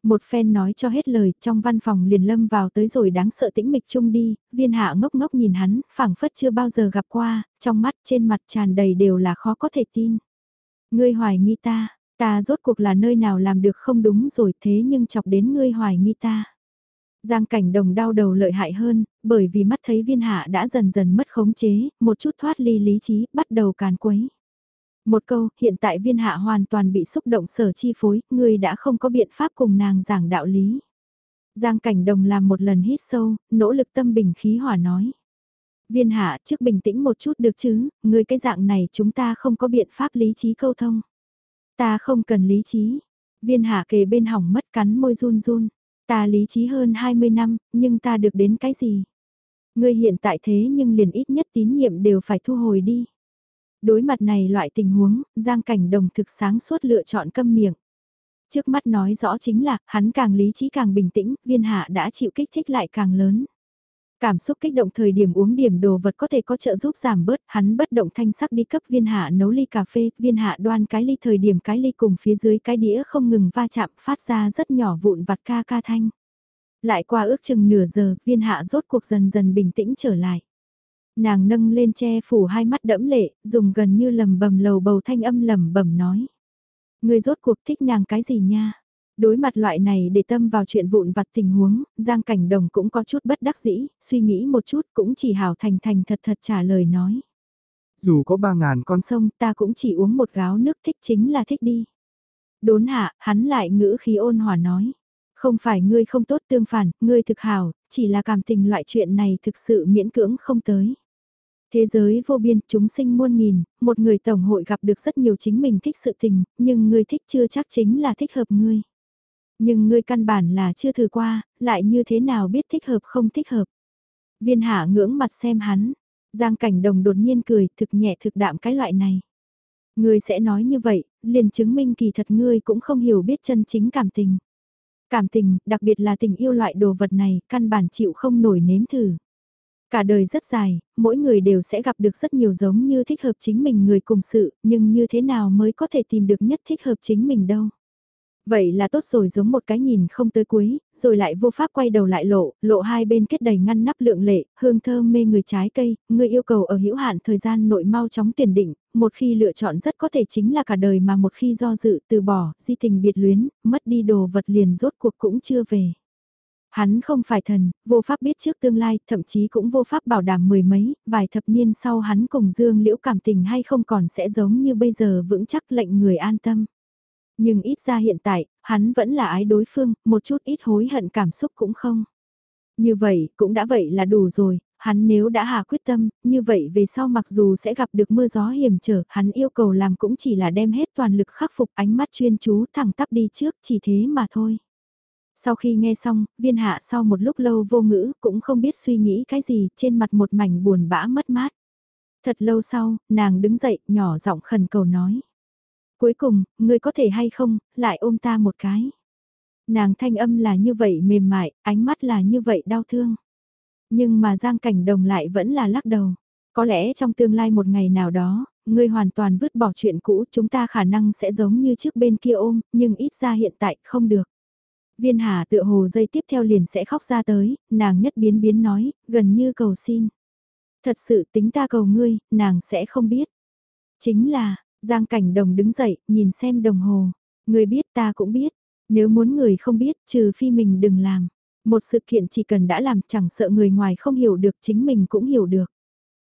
Một phen nói cho hết lời, trong văn phòng liền lâm vào tới rồi đáng sợ tĩnh mịch chung đi, viên hạ ngốc ngốc nhìn hắn, phảng phất chưa bao giờ gặp qua, trong mắt trên mặt tràn đầy đều là khó có thể tin. Ngươi hoài nghi ta, ta rốt cuộc là nơi nào làm được không đúng rồi thế nhưng chọc đến ngươi hoài nghi ta. Giang cảnh đồng đau đầu lợi hại hơn, bởi vì mắt thấy viên hạ đã dần dần mất khống chế, một chút thoát ly lý trí, bắt đầu càn quấy. Một câu, hiện tại viên hạ hoàn toàn bị xúc động sở chi phối, người đã không có biện pháp cùng nàng giảng đạo lý. Giang cảnh đồng làm một lần hít sâu, nỗ lực tâm bình khí hỏa nói. Viên hạ trước bình tĩnh một chút được chứ, người cái dạng này chúng ta không có biện pháp lý trí câu thông. Ta không cần lý trí. Viên hạ kề bên hỏng mất cắn môi run run. Ta lý trí hơn 20 năm, nhưng ta được đến cái gì? Ngươi hiện tại thế nhưng liền ít nhất tín nhiệm đều phải thu hồi đi. Đối mặt này loại tình huống, Giang Cảnh Đồng thực sáng suốt lựa chọn câm miệng. Trước mắt nói rõ chính là, hắn càng lý trí càng bình tĩnh, viên hạ đã chịu kích thích lại càng lớn. Cảm xúc kích động thời điểm uống điểm đồ vật có thể có trợ giúp giảm bớt, hắn bất động thanh sắc đi cấp viên hạ nấu ly cà phê, viên hạ đoan cái ly thời điểm cái ly cùng phía dưới cái đĩa không ngừng va chạm phát ra rất nhỏ vụn vặt ca ca thanh. Lại qua ước chừng nửa giờ, viên hạ rốt cuộc dần dần bình tĩnh trở lại. Nàng nâng lên che phủ hai mắt đẫm lệ, dùng gần như lầm bầm lầu bầu thanh âm lầm bầm nói. Người rốt cuộc thích nàng cái gì nha? Đối mặt loại này để tâm vào chuyện vụn vặt tình huống, Giang Cảnh Đồng cũng có chút bất đắc dĩ, suy nghĩ một chút cũng chỉ hào thành thành thật thật trả lời nói. Dù có ba ngàn con sông ta cũng chỉ uống một gáo nước thích chính là thích đi. Đốn hạ, hắn lại ngữ khí ôn hòa nói. Không phải ngươi không tốt tương phản, ngươi thực hào, chỉ là cảm tình loại chuyện này thực sự miễn cưỡng không tới. Thế giới vô biên, chúng sinh muôn nghìn, một người tổng hội gặp được rất nhiều chính mình thích sự tình, nhưng người thích chưa chắc chính là thích hợp ngươi. Nhưng ngươi căn bản là chưa thử qua, lại như thế nào biết thích hợp không thích hợp. Viên hạ ngưỡng mặt xem hắn, giang cảnh đồng đột nhiên cười, thực nhẹ thực đạm cái loại này. Ngươi sẽ nói như vậy, liền chứng minh kỳ thật ngươi cũng không hiểu biết chân chính cảm tình. Cảm tình, đặc biệt là tình yêu loại đồ vật này, căn bản chịu không nổi nếm thử. Cả đời rất dài, mỗi người đều sẽ gặp được rất nhiều giống như thích hợp chính mình người cùng sự, nhưng như thế nào mới có thể tìm được nhất thích hợp chính mình đâu. Vậy là tốt rồi giống một cái nhìn không tới cuối, rồi lại vô pháp quay đầu lại lộ, lộ hai bên kết đầy ngăn nắp lượng lệ, hương thơm mê người trái cây, người yêu cầu ở hữu hạn thời gian nội mau chóng tuyển định, một khi lựa chọn rất có thể chính là cả đời mà một khi do dự từ bỏ, di tình biệt luyến, mất đi đồ vật liền rốt cuộc cũng chưa về. Hắn không phải thần, vô pháp biết trước tương lai, thậm chí cũng vô pháp bảo đảm mười mấy, vài thập niên sau hắn cùng Dương Liễu cảm tình hay không còn sẽ giống như bây giờ vững chắc lệnh người an tâm. Nhưng ít ra hiện tại, hắn vẫn là ái đối phương, một chút ít hối hận cảm xúc cũng không. Như vậy, cũng đã vậy là đủ rồi, hắn nếu đã hạ quyết tâm, như vậy về sau mặc dù sẽ gặp được mưa gió hiểm trở, hắn yêu cầu làm cũng chỉ là đem hết toàn lực khắc phục ánh mắt chuyên chú thẳng tắp đi trước, chỉ thế mà thôi. Sau khi nghe xong, viên hạ sau một lúc lâu vô ngữ, cũng không biết suy nghĩ cái gì, trên mặt một mảnh buồn bã mất mát. Thật lâu sau, nàng đứng dậy, nhỏ giọng khẩn cầu nói. Cuối cùng, ngươi có thể hay không, lại ôm ta một cái. Nàng thanh âm là như vậy mềm mại, ánh mắt là như vậy đau thương. Nhưng mà Giang Cảnh Đồng lại vẫn là lắc đầu. Có lẽ trong tương lai một ngày nào đó, ngươi hoàn toàn vứt bỏ chuyện cũ, chúng ta khả năng sẽ giống như trước bên kia ôm, nhưng ít ra hiện tại không được. Viên Hà tựa hồ dây tiếp theo liền sẽ khóc ra tới, nàng nhất biến biến nói, gần như cầu xin. Thật sự tính ta cầu ngươi, nàng sẽ không biết. Chính là, Giang Cảnh Đồng đứng dậy, nhìn xem đồng hồ. Người biết ta cũng biết. Nếu muốn người không biết, trừ phi mình đừng làm. Một sự kiện chỉ cần đã làm chẳng sợ người ngoài không hiểu được chính mình cũng hiểu được.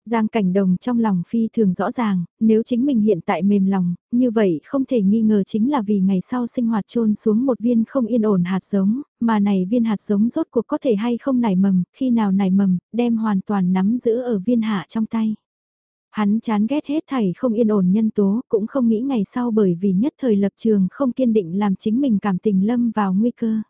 Giang cảnh đồng trong lòng phi thường rõ ràng, nếu chính mình hiện tại mềm lòng, như vậy không thể nghi ngờ chính là vì ngày sau sinh hoạt trôn xuống một viên không yên ổn hạt giống, mà này viên hạt giống rốt cuộc có thể hay không nảy mầm, khi nào nảy mầm, đem hoàn toàn nắm giữ ở viên hạ trong tay. Hắn chán ghét hết thảy không yên ổn nhân tố, cũng không nghĩ ngày sau bởi vì nhất thời lập trường không kiên định làm chính mình cảm tình lâm vào nguy cơ.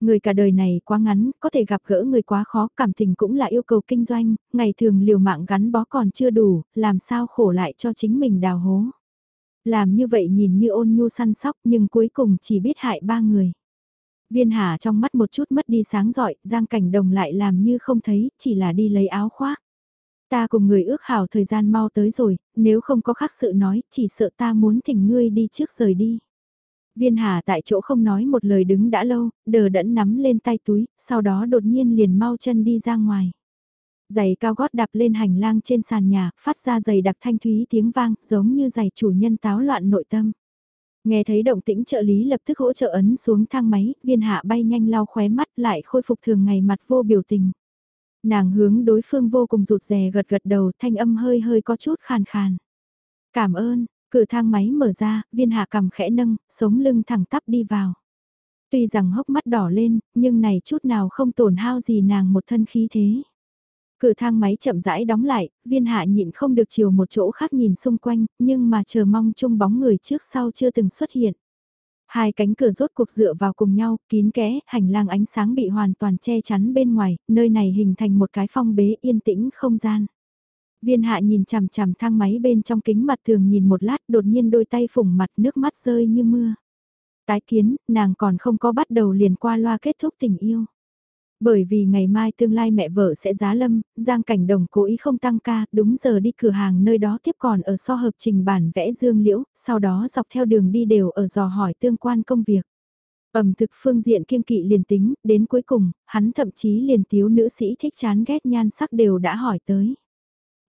Người cả đời này quá ngắn, có thể gặp gỡ người quá khó, cảm tình cũng là yêu cầu kinh doanh, ngày thường liều mạng gắn bó còn chưa đủ, làm sao khổ lại cho chính mình đào hố. Làm như vậy nhìn như ôn nhu săn sóc nhưng cuối cùng chỉ biết hại ba người. Viên Hà trong mắt một chút mất đi sáng giỏi, Giang Cảnh Đồng lại làm như không thấy, chỉ là đi lấy áo khoác. Ta cùng người ước hảo thời gian mau tới rồi, nếu không có khác sự nói, chỉ sợ ta muốn thỉnh ngươi đi trước rời đi. Viên Hà tại chỗ không nói một lời đứng đã lâu, đờ đẫn nắm lên tay túi, sau đó đột nhiên liền mau chân đi ra ngoài. Giày cao gót đạp lên hành lang trên sàn nhà, phát ra giày đặc thanh thúy tiếng vang, giống như giày chủ nhân táo loạn nội tâm. Nghe thấy động tĩnh trợ lý lập tức hỗ trợ ấn xuống thang máy, viên hạ bay nhanh lau khóe mắt lại khôi phục thường ngày mặt vô biểu tình. Nàng hướng đối phương vô cùng rụt rè gật gật đầu thanh âm hơi hơi có chút khàn khàn. Cảm ơn, cửa thang máy mở ra, viên hạ cầm khẽ nâng, sống lưng thẳng tắp đi vào. Tuy rằng hốc mắt đỏ lên, nhưng này chút nào không tổn hao gì nàng một thân khí thế. Cửa thang máy chậm rãi đóng lại, viên hạ nhịn không được chiều một chỗ khác nhìn xung quanh, nhưng mà chờ mong chung bóng người trước sau chưa từng xuất hiện. Hai cánh cửa rốt cuộc dựa vào cùng nhau, kín kẽ, hành lang ánh sáng bị hoàn toàn che chắn bên ngoài, nơi này hình thành một cái phong bế yên tĩnh không gian. Viên hạ nhìn chằm chằm thang máy bên trong kính mặt thường nhìn một lát đột nhiên đôi tay phủng mặt nước mắt rơi như mưa. Tái kiến, nàng còn không có bắt đầu liền qua loa kết thúc tình yêu. Bởi vì ngày mai tương lai mẹ vợ sẽ giá lâm, Giang Cảnh Đồng cố ý không tăng ca, đúng giờ đi cửa hàng nơi đó tiếp còn ở so hợp trình bản vẽ dương liễu, sau đó dọc theo đường đi đều ở dò hỏi tương quan công việc. Ẩm thực phương diện kiêng kỵ liền tính, đến cuối cùng, hắn thậm chí liền thiếu nữ sĩ thích chán ghét nhan sắc đều đã hỏi tới.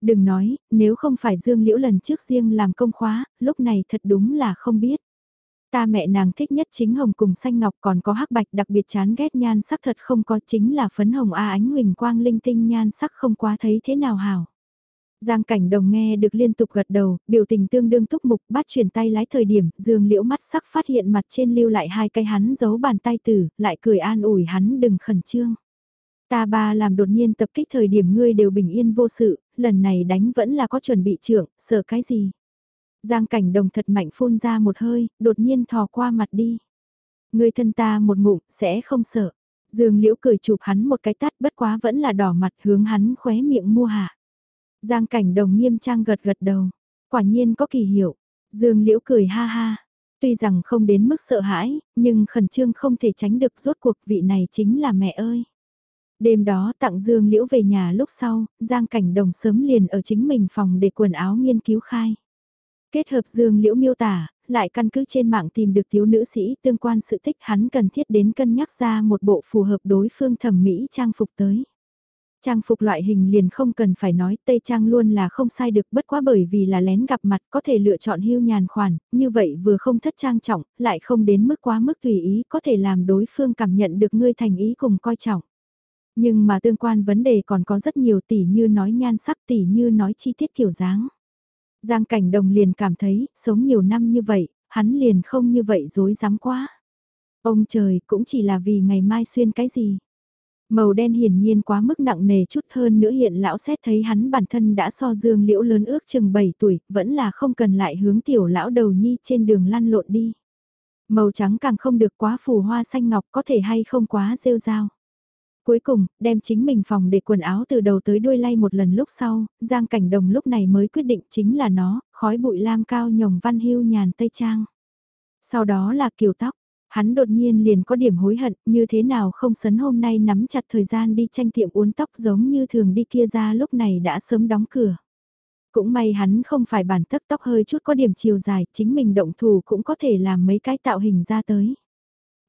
Đừng nói, nếu không phải Dương Liễu lần trước riêng làm công khóa, lúc này thật đúng là không biết. Ta mẹ nàng thích nhất chính hồng cùng xanh ngọc còn có hắc bạch đặc biệt chán ghét nhan sắc thật không có chính là phấn hồng A ánh huỳnh quang linh tinh nhan sắc không quá thấy thế nào hảo. Giang cảnh đồng nghe được liên tục gật đầu, biểu tình tương đương túc mục bắt chuyển tay lái thời điểm, dương liễu mắt sắc phát hiện mặt trên lưu lại hai cây hắn giấu bàn tay tử, lại cười an ủi hắn đừng khẩn trương. Ta ba làm đột nhiên tập kích thời điểm ngươi đều bình yên vô sự, lần này đánh vẫn là có chuẩn bị trưởng, sợ cái gì. Giang cảnh đồng thật mạnh phun ra một hơi, đột nhiên thò qua mặt đi. Ngươi thân ta một ngụm, sẽ không sợ. Dương liễu cười chụp hắn một cái tắt bất quá vẫn là đỏ mặt hướng hắn khóe miệng mua hạ. Giang cảnh đồng nghiêm trang gật gật đầu. Quả nhiên có kỳ hiệu. Dương liễu cười ha ha. Tuy rằng không đến mức sợ hãi, nhưng khẩn trương không thể tránh được rốt cuộc vị này chính là mẹ ơi. Đêm đó tặng Dương Liễu về nhà lúc sau, Giang Cảnh Đồng sớm liền ở chính mình phòng để quần áo nghiên cứu khai. Kết hợp Dương Liễu miêu tả, lại căn cứ trên mạng tìm được thiếu nữ sĩ tương quan sự tích hắn cần thiết đến cân nhắc ra một bộ phù hợp đối phương thẩm mỹ trang phục tới. Trang phục loại hình liền không cần phải nói Tây Trang luôn là không sai được bất quá bởi vì là lén gặp mặt có thể lựa chọn hưu nhàn khoản, như vậy vừa không thất trang trọng, lại không đến mức quá mức tùy ý có thể làm đối phương cảm nhận được ngươi thành ý cùng coi trọng. Nhưng mà tương quan vấn đề còn có rất nhiều tỷ như nói nhan sắc tỷ như nói chi tiết kiểu dáng. Giang cảnh đồng liền cảm thấy, sống nhiều năm như vậy, hắn liền không như vậy dối dám quá. Ông trời cũng chỉ là vì ngày mai xuyên cái gì. Màu đen hiển nhiên quá mức nặng nề chút hơn nữa hiện lão xét thấy hắn bản thân đã so dương liễu lớn ước chừng 7 tuổi, vẫn là không cần lại hướng tiểu lão đầu nhi trên đường lăn lộn đi. Màu trắng càng không được quá phù hoa xanh ngọc có thể hay không quá rêu rao. Cuối cùng, đem chính mình phòng để quần áo từ đầu tới đuôi lay một lần lúc sau, Giang Cảnh Đồng lúc này mới quyết định chính là nó, khói bụi lam cao nhồng văn hưu nhàn tây trang. Sau đó là kiều tóc, hắn đột nhiên liền có điểm hối hận như thế nào không sấn hôm nay nắm chặt thời gian đi tranh tiệm uốn tóc giống như thường đi kia ra lúc này đã sớm đóng cửa. Cũng may hắn không phải bản tất tóc hơi chút có điểm chiều dài, chính mình động thủ cũng có thể làm mấy cái tạo hình ra tới.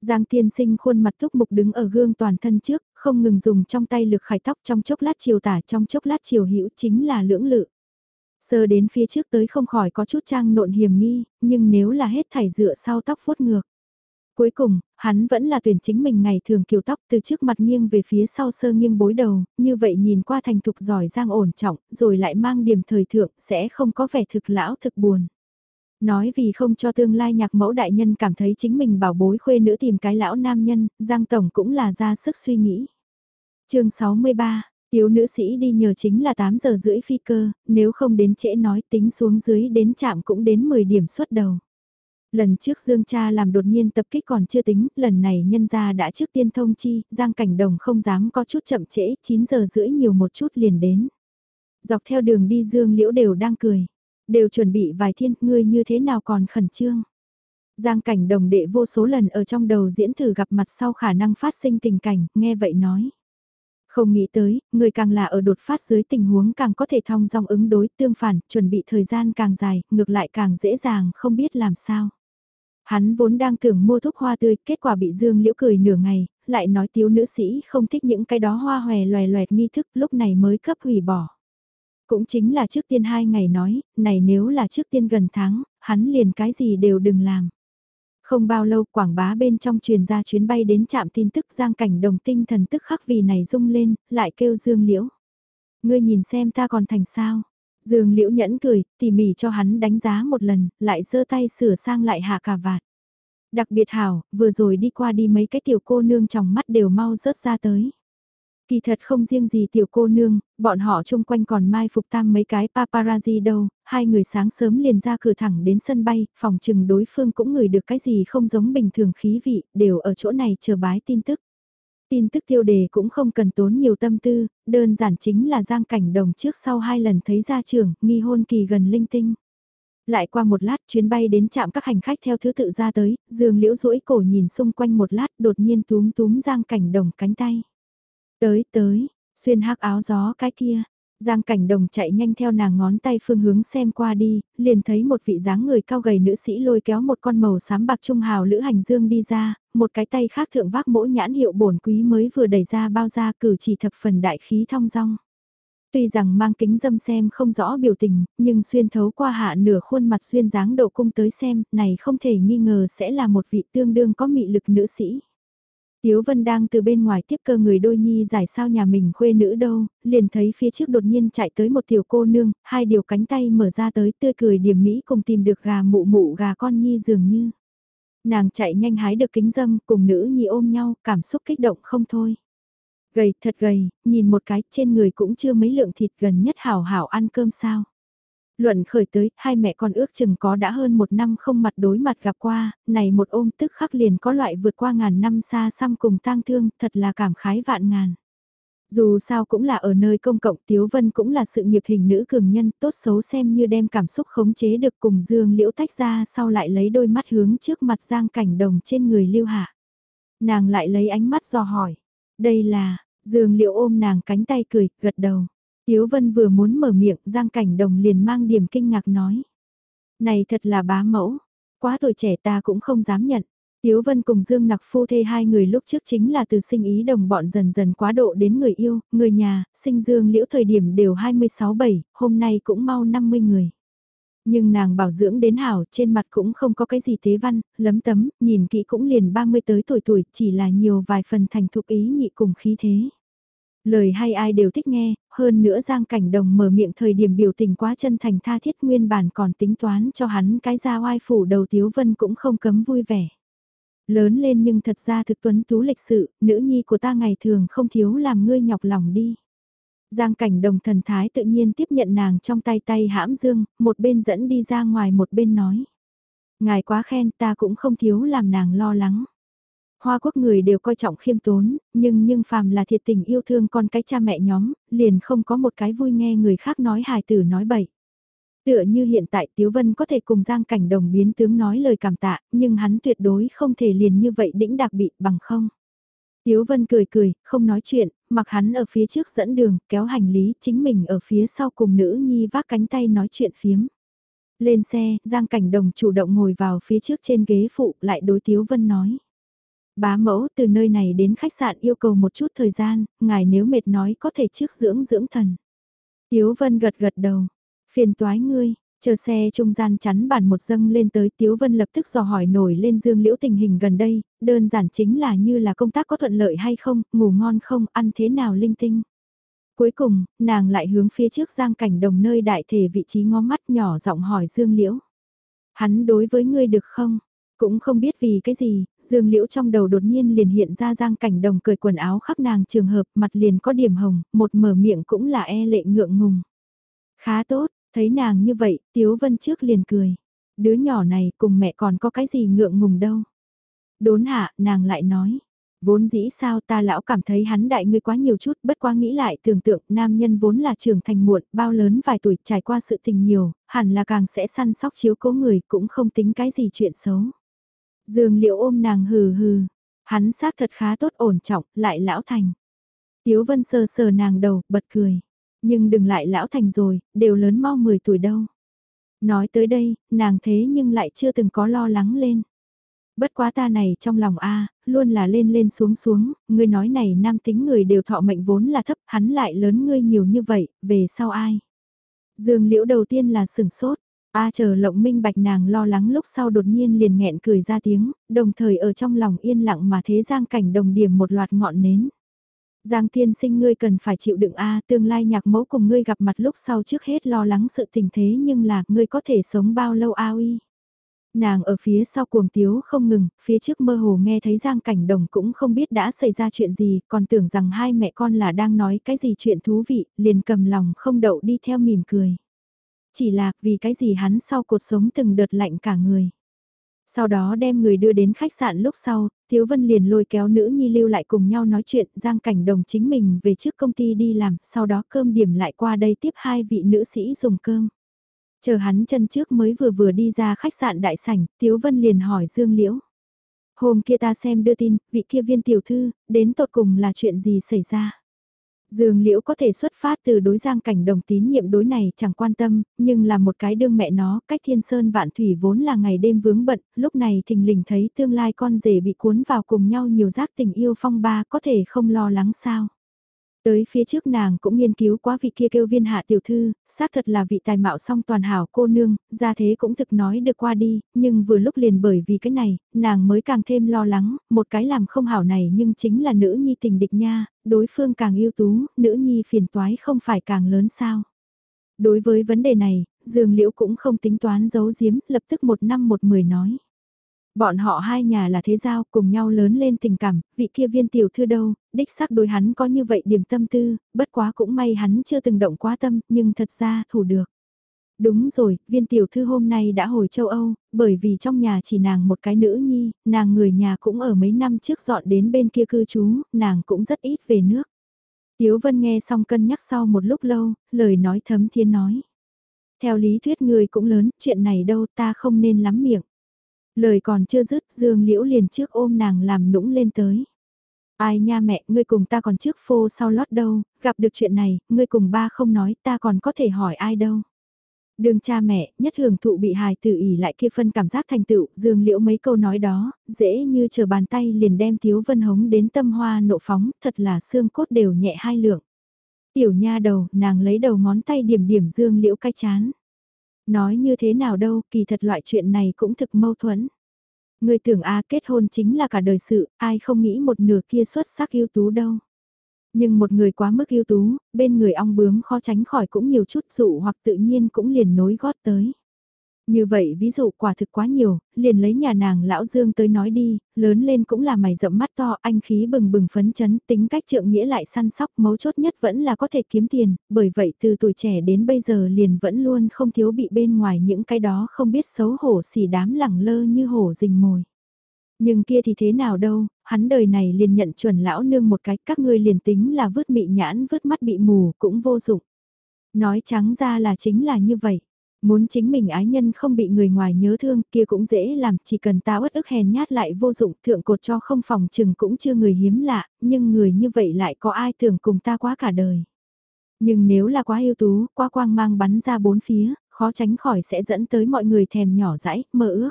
Giang tiên sinh khuôn mặt thúc mục đứng ở gương toàn thân trước, không ngừng dùng trong tay lực khải tóc trong chốc lát chiều tả trong chốc lát chiều hữu chính là lưỡng lự. Sơ đến phía trước tới không khỏi có chút trang nộn hiểm nghi, nhưng nếu là hết thảy dựa sau tóc phốt ngược. Cuối cùng, hắn vẫn là tuyển chính mình ngày thường kiều tóc từ trước mặt nghiêng về phía sau sơ nghiêng bối đầu, như vậy nhìn qua thành thục giỏi giang ổn trọng, rồi lại mang điểm thời thượng sẽ không có vẻ thực lão thực buồn. Nói vì không cho tương lai nhạc mẫu đại nhân cảm thấy chính mình bảo bối khuê nữ tìm cái lão nam nhân, Giang Tổng cũng là ra sức suy nghĩ. chương 63, tiểu nữ sĩ đi nhờ chính là 8 giờ rưỡi phi cơ, nếu không đến trễ nói tính xuống dưới đến chạm cũng đến 10 điểm xuất đầu. Lần trước Dương cha làm đột nhiên tập kích còn chưa tính, lần này nhân gia đã trước tiên thông chi, Giang Cảnh Đồng không dám có chút chậm trễ, 9 giờ rưỡi nhiều một chút liền đến. Dọc theo đường đi Dương Liễu đều đang cười, đều chuẩn bị vài thiên, ngươi như thế nào còn khẩn trương. Giang Cảnh Đồng đệ vô số lần ở trong đầu diễn thử gặp mặt sau khả năng phát sinh tình cảnh, nghe vậy nói. Không nghĩ tới, người càng là ở đột phát dưới tình huống càng có thể thong dong ứng đối tương phản, chuẩn bị thời gian càng dài, ngược lại càng dễ dàng không biết làm sao. Hắn vốn đang tưởng mua thuốc hoa tươi, kết quả bị Dương Liễu cười nửa ngày, lại nói tiếu nữ sĩ không thích những cái đó hoa hòe loè loẹt nghi thức lúc này mới cấp hủy bỏ. Cũng chính là trước tiên hai ngày nói, này nếu là trước tiên gần tháng, hắn liền cái gì đều đừng làm. Không bao lâu quảng bá bên trong truyền ra chuyến bay đến trạm tin tức giang cảnh đồng tinh thần tức khắc vì này rung lên, lại kêu Dương Liễu. Ngươi nhìn xem ta còn thành sao. Dương Liễu nhẫn cười, tỉ mỉ cho hắn đánh giá một lần, lại giơ tay sửa sang lại hạ cà vạt. Đặc biệt hảo, vừa rồi đi qua đi mấy cái tiểu cô nương trong mắt đều mau rớt ra tới. Kỳ thật không riêng gì tiểu cô nương, bọn họ chung quanh còn mai phục tam mấy cái paparazzi đâu, hai người sáng sớm liền ra cửa thẳng đến sân bay, phòng trừng đối phương cũng ngửi được cái gì không giống bình thường khí vị, đều ở chỗ này chờ bái tin tức. Tin tức tiêu đề cũng không cần tốn nhiều tâm tư, đơn giản chính là giang cảnh đồng trước sau hai lần thấy ra trưởng nghi hôn kỳ gần linh tinh. Lại qua một lát chuyến bay đến chạm các hành khách theo thứ tự ra tới, dương liễu rũi cổ nhìn xung quanh một lát đột nhiên túm túm giang cảnh đồng cánh tay. Tới tới, xuyên hắc áo gió cái kia. Giang cảnh đồng chạy nhanh theo nàng ngón tay phương hướng xem qua đi, liền thấy một vị dáng người cao gầy nữ sĩ lôi kéo một con màu xám bạc trung hào lữ hành dương đi ra, một cái tay khác thượng vác mỗi nhãn hiệu bổn quý mới vừa đẩy ra bao ra cử chỉ thập phần đại khí thong dong. Tuy rằng mang kính dâm xem không rõ biểu tình, nhưng xuyên thấu qua hạ nửa khuôn mặt xuyên dáng độ cung tới xem, này không thể nghi ngờ sẽ là một vị tương đương có mị lực nữ sĩ. Tiếu Vân đang từ bên ngoài tiếp cơ người đôi nhi giải sao nhà mình khuê nữ đâu, liền thấy phía trước đột nhiên chạy tới một tiểu cô nương, hai điều cánh tay mở ra tới tươi cười điểm mỹ cùng tìm được gà mụ mụ gà con nhi dường như. Nàng chạy nhanh hái được kính dâm cùng nữ nhi ôm nhau, cảm xúc kích động không thôi. Gầy, thật gầy, nhìn một cái trên người cũng chưa mấy lượng thịt gần nhất hảo hảo ăn cơm sao. Luận khởi tới, hai mẹ con ước chừng có đã hơn một năm không mặt đối mặt gặp qua, này một ôm tức khắc liền có loại vượt qua ngàn năm xa xăm cùng tang thương, thật là cảm khái vạn ngàn. Dù sao cũng là ở nơi công cộng Tiếu Vân cũng là sự nghiệp hình nữ cường nhân tốt xấu xem như đem cảm xúc khống chế được cùng Dương Liễu tách ra sau lại lấy đôi mắt hướng trước mặt Giang Cảnh Đồng trên người lưu hạ. Nàng lại lấy ánh mắt dò hỏi, đây là, Dương Liễu ôm nàng cánh tay cười, gật đầu. Tiếu Vân vừa muốn mở miệng, Giang Cảnh Đồng liền mang điểm kinh ngạc nói. Này thật là bá mẫu, quá tuổi trẻ ta cũng không dám nhận. Tiếu Vân cùng Dương Nặc phu thê hai người lúc trước chính là từ sinh ý đồng bọn dần dần quá độ đến người yêu, người nhà, sinh Dương liễu thời điểm đều 26-7, hôm nay cũng mau 50 người. Nhưng nàng bảo dưỡng đến hảo, trên mặt cũng không có cái gì tế văn, lấm tấm, nhìn kỹ cũng liền 30 tới tuổi tuổi, chỉ là nhiều vài phần thành thục ý nhị cùng khí thế. Lời hay ai đều thích nghe, hơn nữa Giang Cảnh Đồng mở miệng thời điểm biểu tình quá chân thành tha thiết nguyên bản còn tính toán cho hắn cái ra oai phủ đầu Tiếu Vân cũng không cấm vui vẻ. Lớn lên nhưng thật ra thực tuấn tú lịch sự, nữ nhi của ta ngày thường không thiếu làm ngươi nhọc lòng đi. Giang Cảnh Đồng thần thái tự nhiên tiếp nhận nàng trong tay tay hãm dương, một bên dẫn đi ra ngoài một bên nói. Ngài quá khen ta cũng không thiếu làm nàng lo lắng. Hoa quốc người đều coi trọng khiêm tốn, nhưng nhưng phàm là thiệt tình yêu thương con cái cha mẹ nhóm, liền không có một cái vui nghe người khác nói hài tử nói bậy. Tựa như hiện tại Tiếu Vân có thể cùng Giang Cảnh Đồng biến tướng nói lời cảm tạ, nhưng hắn tuyệt đối không thể liền như vậy đĩnh đặc bị bằng không. Tiếu Vân cười cười, không nói chuyện, mặc hắn ở phía trước dẫn đường, kéo hành lý, chính mình ở phía sau cùng nữ nhi vác cánh tay nói chuyện phiếm. Lên xe, Giang Cảnh Đồng chủ động ngồi vào phía trước trên ghế phụ, lại đối Tiếu Vân nói. Bá mẫu từ nơi này đến khách sạn yêu cầu một chút thời gian, ngài nếu mệt nói có thể trước dưỡng dưỡng thần. Tiếu Vân gật gật đầu, phiền toái ngươi, Chờ xe trung gian chắn bàn một dâng lên tới Tiếu Vân lập tức dò hỏi nổi lên Dương Liễu tình hình gần đây, đơn giản chính là như là công tác có thuận lợi hay không, ngủ ngon không, ăn thế nào linh tinh. Cuối cùng, nàng lại hướng phía trước giang cảnh đồng nơi đại thể vị trí ngó mắt nhỏ giọng hỏi Dương Liễu. Hắn đối với ngươi được không? Cũng không biết vì cái gì, Dương Liễu trong đầu đột nhiên liền hiện ra giang cảnh đồng cười quần áo khắp nàng trường hợp mặt liền có điểm hồng, một mở miệng cũng là e lệ ngượng ngùng. Khá tốt, thấy nàng như vậy, Tiếu Vân trước liền cười. Đứa nhỏ này cùng mẹ còn có cái gì ngượng ngùng đâu. Đốn hạ, nàng lại nói. Vốn dĩ sao ta lão cảm thấy hắn đại ngươi quá nhiều chút, bất quá nghĩ lại tưởng tượng nam nhân vốn là trưởng thành muộn, bao lớn vài tuổi trải qua sự tình nhiều, hẳn là càng sẽ săn sóc chiếu cố người cũng không tính cái gì chuyện xấu. Dương liệu ôm nàng hừ hừ, hắn xác thật khá tốt ổn trọng, lại lão thành. Tiếu vân sờ sờ nàng đầu, bật cười. Nhưng đừng lại lão thành rồi, đều lớn mau 10 tuổi đâu. Nói tới đây, nàng thế nhưng lại chưa từng có lo lắng lên. Bất quá ta này trong lòng a luôn là lên lên xuống xuống, ngươi nói này nam tính người đều thọ mệnh vốn là thấp, hắn lại lớn ngươi nhiều như vậy, về sau ai? Dương liễu đầu tiên là sửng sốt, A chờ lộng minh bạch nàng lo lắng lúc sau đột nhiên liền nghẹn cười ra tiếng, đồng thời ở trong lòng yên lặng mà thế giang cảnh đồng điểm một loạt ngọn nến. Giang tiên sinh ngươi cần phải chịu đựng A tương lai nhạc mẫu cùng ngươi gặp mặt lúc sau trước hết lo lắng sự tình thế nhưng là ngươi có thể sống bao lâu A uy. Nàng ở phía sau cuồng tiếu không ngừng, phía trước mơ hồ nghe thấy Giang Cảnh Đồng cũng không biết đã xảy ra chuyện gì, còn tưởng rằng hai mẹ con là đang nói cái gì chuyện thú vị, liền cầm lòng không đậu đi theo mỉm cười. Chỉ là vì cái gì hắn sau cuộc sống từng đợt lạnh cả người. Sau đó đem người đưa đến khách sạn lúc sau, Thiếu Vân liền lôi kéo nữ nhi lưu lại cùng nhau nói chuyện, Giang Cảnh Đồng chính mình về trước công ty đi làm, sau đó cơm điểm lại qua đây tiếp hai vị nữ sĩ dùng cơm. Chờ hắn chân trước mới vừa vừa đi ra khách sạn đại sảnh, thiếu Vân liền hỏi Dương Liễu. Hôm kia ta xem đưa tin, vị kia viên tiểu thư, đến tột cùng là chuyện gì xảy ra? Dương Liễu có thể xuất phát từ đối giang cảnh đồng tín nhiệm đối này chẳng quan tâm, nhưng là một cái đương mẹ nó, cách thiên sơn vạn thủy vốn là ngày đêm vướng bận, lúc này thình lình thấy tương lai con rể bị cuốn vào cùng nhau nhiều giác tình yêu phong ba có thể không lo lắng sao. Tới phía trước nàng cũng nghiên cứu quá vị kia kêu viên hạ tiểu thư, xác thật là vị tài mạo song toàn hảo cô nương, ra thế cũng thực nói được qua đi, nhưng vừa lúc liền bởi vì cái này, nàng mới càng thêm lo lắng, một cái làm không hảo này nhưng chính là nữ nhi tình địch nha, đối phương càng ưu tú, nữ nhi phiền toái không phải càng lớn sao. Đối với vấn đề này, Dương Liễu cũng không tính toán giấu giếm, lập tức một năm một mười nói. Bọn họ hai nhà là thế giao cùng nhau lớn lên tình cảm, vị kia viên tiểu thư đâu, đích xác đối hắn có như vậy điểm tâm tư, bất quá cũng may hắn chưa từng động quá tâm, nhưng thật ra thủ được. Đúng rồi, viên tiểu thư hôm nay đã hồi châu Âu, bởi vì trong nhà chỉ nàng một cái nữ nhi, nàng người nhà cũng ở mấy năm trước dọn đến bên kia cư trú, nàng cũng rất ít về nước. Tiếu Vân nghe xong cân nhắc sau một lúc lâu, lời nói thấm thiên nói. Theo lý thuyết người cũng lớn, chuyện này đâu ta không nên lắm miệng. Lời còn chưa dứt Dương Liễu liền trước ôm nàng làm nũng lên tới. Ai nha mẹ, ngươi cùng ta còn trước phô sau lót đâu, gặp được chuyện này, ngươi cùng ba không nói ta còn có thể hỏi ai đâu. Đường cha mẹ, nhất hưởng thụ bị hài tử ỉ lại kia phân cảm giác thành tựu, dương liễu mấy câu nói đó, dễ như chờ bàn tay liền đem Tiếu Vân Hống đến tâm hoa nộ phóng, thật là xương cốt đều nhẹ hai lượng. Tiểu nha đầu, nàng lấy đầu ngón tay điểm điểm dương liễu cay chán. Nói như thế nào đâu, kỳ thật loại chuyện này cũng thực mâu thuẫn. Người tưởng A kết hôn chính là cả đời sự, ai không nghĩ một nửa kia xuất sắc ưu tú đâu. Nhưng một người quá mức ưu tú, bên người ong bướm khó tránh khỏi cũng nhiều chút dụ hoặc tự nhiên cũng liền nối gót tới. Như vậy ví dụ quả thực quá nhiều, liền lấy nhà nàng lão Dương tới nói đi, lớn lên cũng là mày rậm mắt to, anh khí bừng bừng phấn chấn, tính cách trượng nghĩa lại săn sóc, mấu chốt nhất vẫn là có thể kiếm tiền, bởi vậy từ tuổi trẻ đến bây giờ liền vẫn luôn không thiếu bị bên ngoài những cái đó không biết xấu hổ xỉ đám lẳng lơ như hổ rình mồi. Nhưng kia thì thế nào đâu, hắn đời này liền nhận chuẩn lão nương một cái, các ngươi liền tính là vứt mị nhãn vứt mắt bị mù cũng vô dụng. Nói trắng ra là chính là như vậy. Muốn chính mình ái nhân không bị người ngoài nhớ thương kia cũng dễ làm, chỉ cần ta uất ức hèn nhát lại vô dụng thượng cột cho không phòng chừng cũng chưa người hiếm lạ, nhưng người như vậy lại có ai tưởng cùng ta quá cả đời. Nhưng nếu là quá yêu tú, quá quang mang bắn ra bốn phía, khó tránh khỏi sẽ dẫn tới mọi người thèm nhỏ dãi, mơ ước.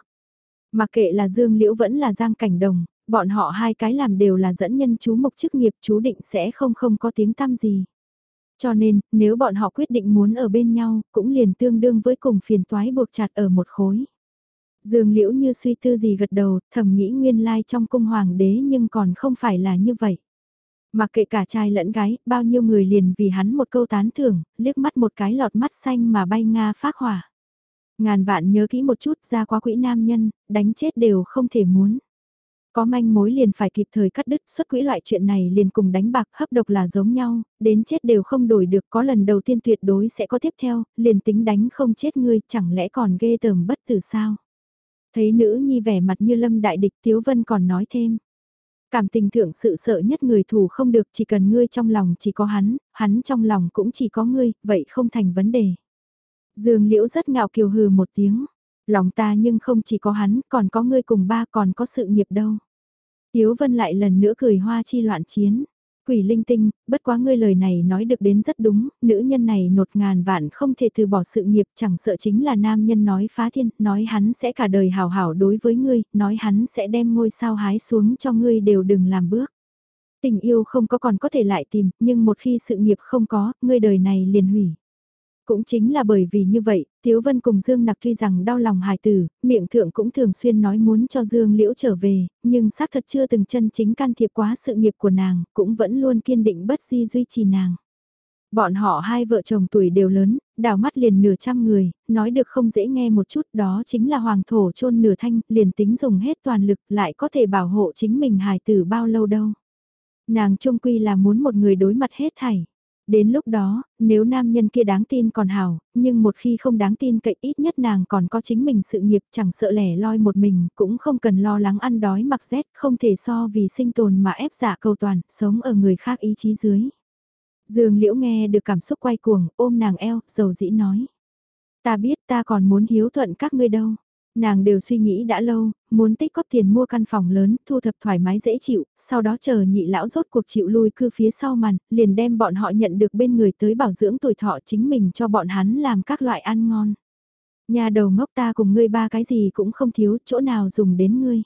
mà kệ là Dương Liễu vẫn là Giang Cảnh Đồng, bọn họ hai cái làm đều là dẫn nhân chú mục chức nghiệp chú định sẽ không không có tiếng tăm gì. Cho nên, nếu bọn họ quyết định muốn ở bên nhau, cũng liền tương đương với cùng phiền toái buộc chặt ở một khối. Dương liễu như suy tư gì gật đầu, thầm nghĩ nguyên lai trong cung hoàng đế nhưng còn không phải là như vậy. mà kệ cả trai lẫn gái, bao nhiêu người liền vì hắn một câu tán thưởng, liếc mắt một cái lọt mắt xanh mà bay Nga phát hỏa. Ngàn vạn nhớ kỹ một chút ra quá quỹ nam nhân, đánh chết đều không thể muốn. Có manh mối liền phải kịp thời cắt đứt xuất quỹ loại chuyện này liền cùng đánh bạc hấp độc là giống nhau, đến chết đều không đổi được có lần đầu tiên tuyệt đối sẽ có tiếp theo, liền tính đánh không chết ngươi chẳng lẽ còn ghê tởm bất tử sao. Thấy nữ nhi vẻ mặt như lâm đại địch Tiếu Vân còn nói thêm. Cảm tình thượng sự sợ nhất người thù không được chỉ cần ngươi trong lòng chỉ có hắn, hắn trong lòng cũng chỉ có ngươi, vậy không thành vấn đề. Dương Liễu rất ngạo kiều hừ một tiếng, lòng ta nhưng không chỉ có hắn, còn có ngươi cùng ba còn có sự nghiệp đâu. Tiếu Vân lại lần nữa cười hoa chi loạn chiến. Quỷ linh tinh, bất quá ngươi lời này nói được đến rất đúng, nữ nhân này nột ngàn vạn không thể từ bỏ sự nghiệp chẳng sợ chính là nam nhân nói phá thiên, nói hắn sẽ cả đời hào hảo đối với ngươi, nói hắn sẽ đem ngôi sao hái xuống cho ngươi đều đừng làm bước. Tình yêu không có còn có thể lại tìm, nhưng một khi sự nghiệp không có, ngươi đời này liền hủy. Cũng chính là bởi vì như vậy, Tiếu Vân cùng Dương Nặc tuy rằng đau lòng hài tử, miệng thượng cũng thường xuyên nói muốn cho Dương Liễu trở về, nhưng xác thật chưa từng chân chính can thiệp quá sự nghiệp của nàng, cũng vẫn luôn kiên định bất di duy trì nàng. Bọn họ hai vợ chồng tuổi đều lớn, đào mắt liền nửa trăm người, nói được không dễ nghe một chút đó chính là hoàng thổ chôn nửa thanh, liền tính dùng hết toàn lực lại có thể bảo hộ chính mình hài tử bao lâu đâu. Nàng trung quy là muốn một người đối mặt hết thảy. Đến lúc đó, nếu nam nhân kia đáng tin còn hảo, nhưng một khi không đáng tin cậy ít nhất nàng còn có chính mình sự nghiệp chẳng sợ lẻ loi một mình, cũng không cần lo lắng ăn đói mặc rét, không thể so vì sinh tồn mà ép giả cầu toàn, sống ở người khác ý chí dưới. Dương Liễu nghe được cảm xúc quay cuồng, ôm nàng eo, dầu dĩ nói. Ta biết ta còn muốn hiếu thuận các ngươi đâu. Nàng đều suy nghĩ đã lâu, muốn tích góp tiền mua căn phòng lớn, thu thập thoải mái dễ chịu, sau đó chờ nhị lão rốt cuộc chịu lui cư phía sau màn, liền đem bọn họ nhận được bên người tới bảo dưỡng tuổi thọ chính mình cho bọn hắn làm các loại ăn ngon. Nhà đầu ngốc ta cùng ngươi ba cái gì cũng không thiếu, chỗ nào dùng đến ngươi.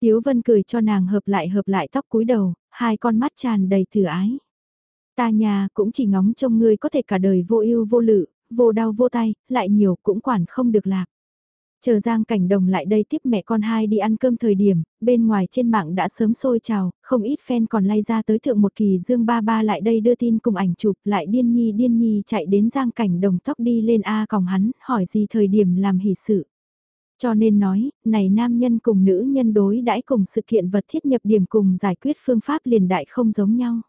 Tiếu Vân cười cho nàng hợp lại hợp lại tóc cúi đầu, hai con mắt tràn đầy thử ái. Ta nhà cũng chỉ ngóng trông ngươi có thể cả đời vô ưu vô lự, vô đau vô tay, lại nhiều cũng quản không được lạc. Chờ Giang Cảnh Đồng lại đây tiếp mẹ con hai đi ăn cơm thời điểm, bên ngoài trên mạng đã sớm sôi trào, không ít fan còn lay ra tới thượng một kỳ Dương Ba Ba lại đây đưa tin cùng ảnh chụp lại điên nhi điên nhi chạy đến Giang Cảnh Đồng tóc đi lên A còng hắn, hỏi gì thời điểm làm hỷ sự. Cho nên nói, này nam nhân cùng nữ nhân đối đãi cùng sự kiện vật thiết nhập điểm cùng giải quyết phương pháp liền đại không giống nhau.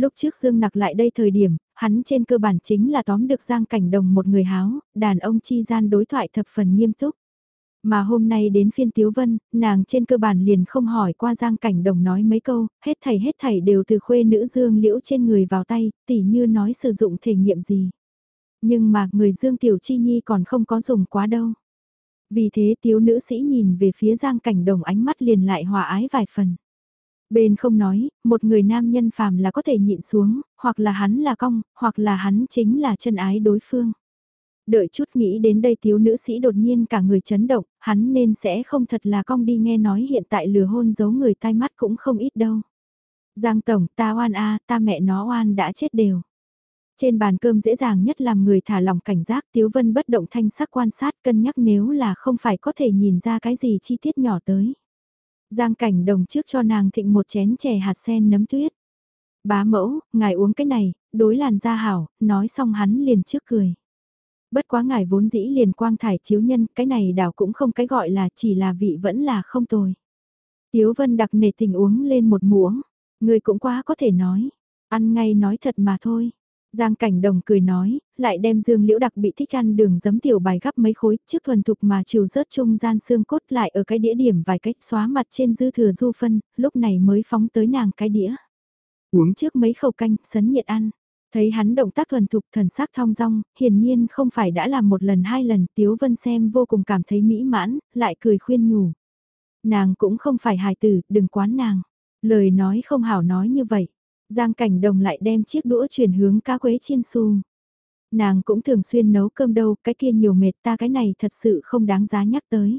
Lúc trước Dương Nặc lại đây thời điểm, hắn trên cơ bản chính là tóm được Giang Cảnh Đồng một người háo, đàn ông chi gian đối thoại thập phần nghiêm túc. Mà hôm nay đến phiên Tiếu Vân, nàng trên cơ bản liền không hỏi qua Giang Cảnh Đồng nói mấy câu, hết thảy hết thảy đều từ khuê nữ Dương Liễu trên người vào tay, tỉ như nói sử dụng thể nghiệm gì. Nhưng mà người Dương Tiểu Chi Nhi còn không có dùng quá đâu. Vì thế tiếu nữ sĩ nhìn về phía Giang Cảnh Đồng ánh mắt liền lại hòa ái vài phần. Bên không nói, một người nam nhân phàm là có thể nhịn xuống, hoặc là hắn là cong, hoặc là hắn chính là chân ái đối phương. Đợi chút nghĩ đến đây thiếu nữ sĩ đột nhiên cả người chấn động, hắn nên sẽ không thật là cong đi nghe nói hiện tại lừa hôn giấu người tai mắt cũng không ít đâu. Giang Tổng, ta oan a ta mẹ nó oan đã chết đều. Trên bàn cơm dễ dàng nhất làm người thả lòng cảnh giác Tiếu Vân bất động thanh sắc quan sát cân nhắc nếu là không phải có thể nhìn ra cái gì chi tiết nhỏ tới. Giang cảnh đồng trước cho nàng thịnh một chén chè hạt sen nấm tuyết. Bá mẫu, ngài uống cái này, đối làn da hảo, nói xong hắn liền trước cười. Bất quá ngài vốn dĩ liền quang thải chiếu nhân, cái này đảo cũng không cái gọi là chỉ là vị vẫn là không tồi. Tiếu vân đặc nề tình uống lên một muỗng, người cũng quá có thể nói, ăn ngay nói thật mà thôi. Giang Cảnh Đồng cười nói, lại đem Dương Liễu đặc bị thích ăn đường giấm tiểu bài gắp mấy khối, trước thuần thục mà chiều rớt trung gian xương cốt lại ở cái đĩa điểm vài cách xóa mặt trên dư thừa du phân, lúc này mới phóng tới nàng cái đĩa. Uống trước mấy khẩu canh, sấn nhiệt ăn. Thấy hắn động tác thuần thục thần sắc thong dong, hiển nhiên không phải đã làm một lần hai lần, Tiếu Vân xem vô cùng cảm thấy mỹ mãn, lại cười khuyên nhủ. Nàng cũng không phải hài tử, đừng quán nàng. Lời nói không hảo nói như vậy. Giang cảnh đồng lại đem chiếc đũa chuyển hướng cá quế chiên su. Nàng cũng thường xuyên nấu cơm đâu, cái kia nhiều mệt ta cái này thật sự không đáng giá nhắc tới.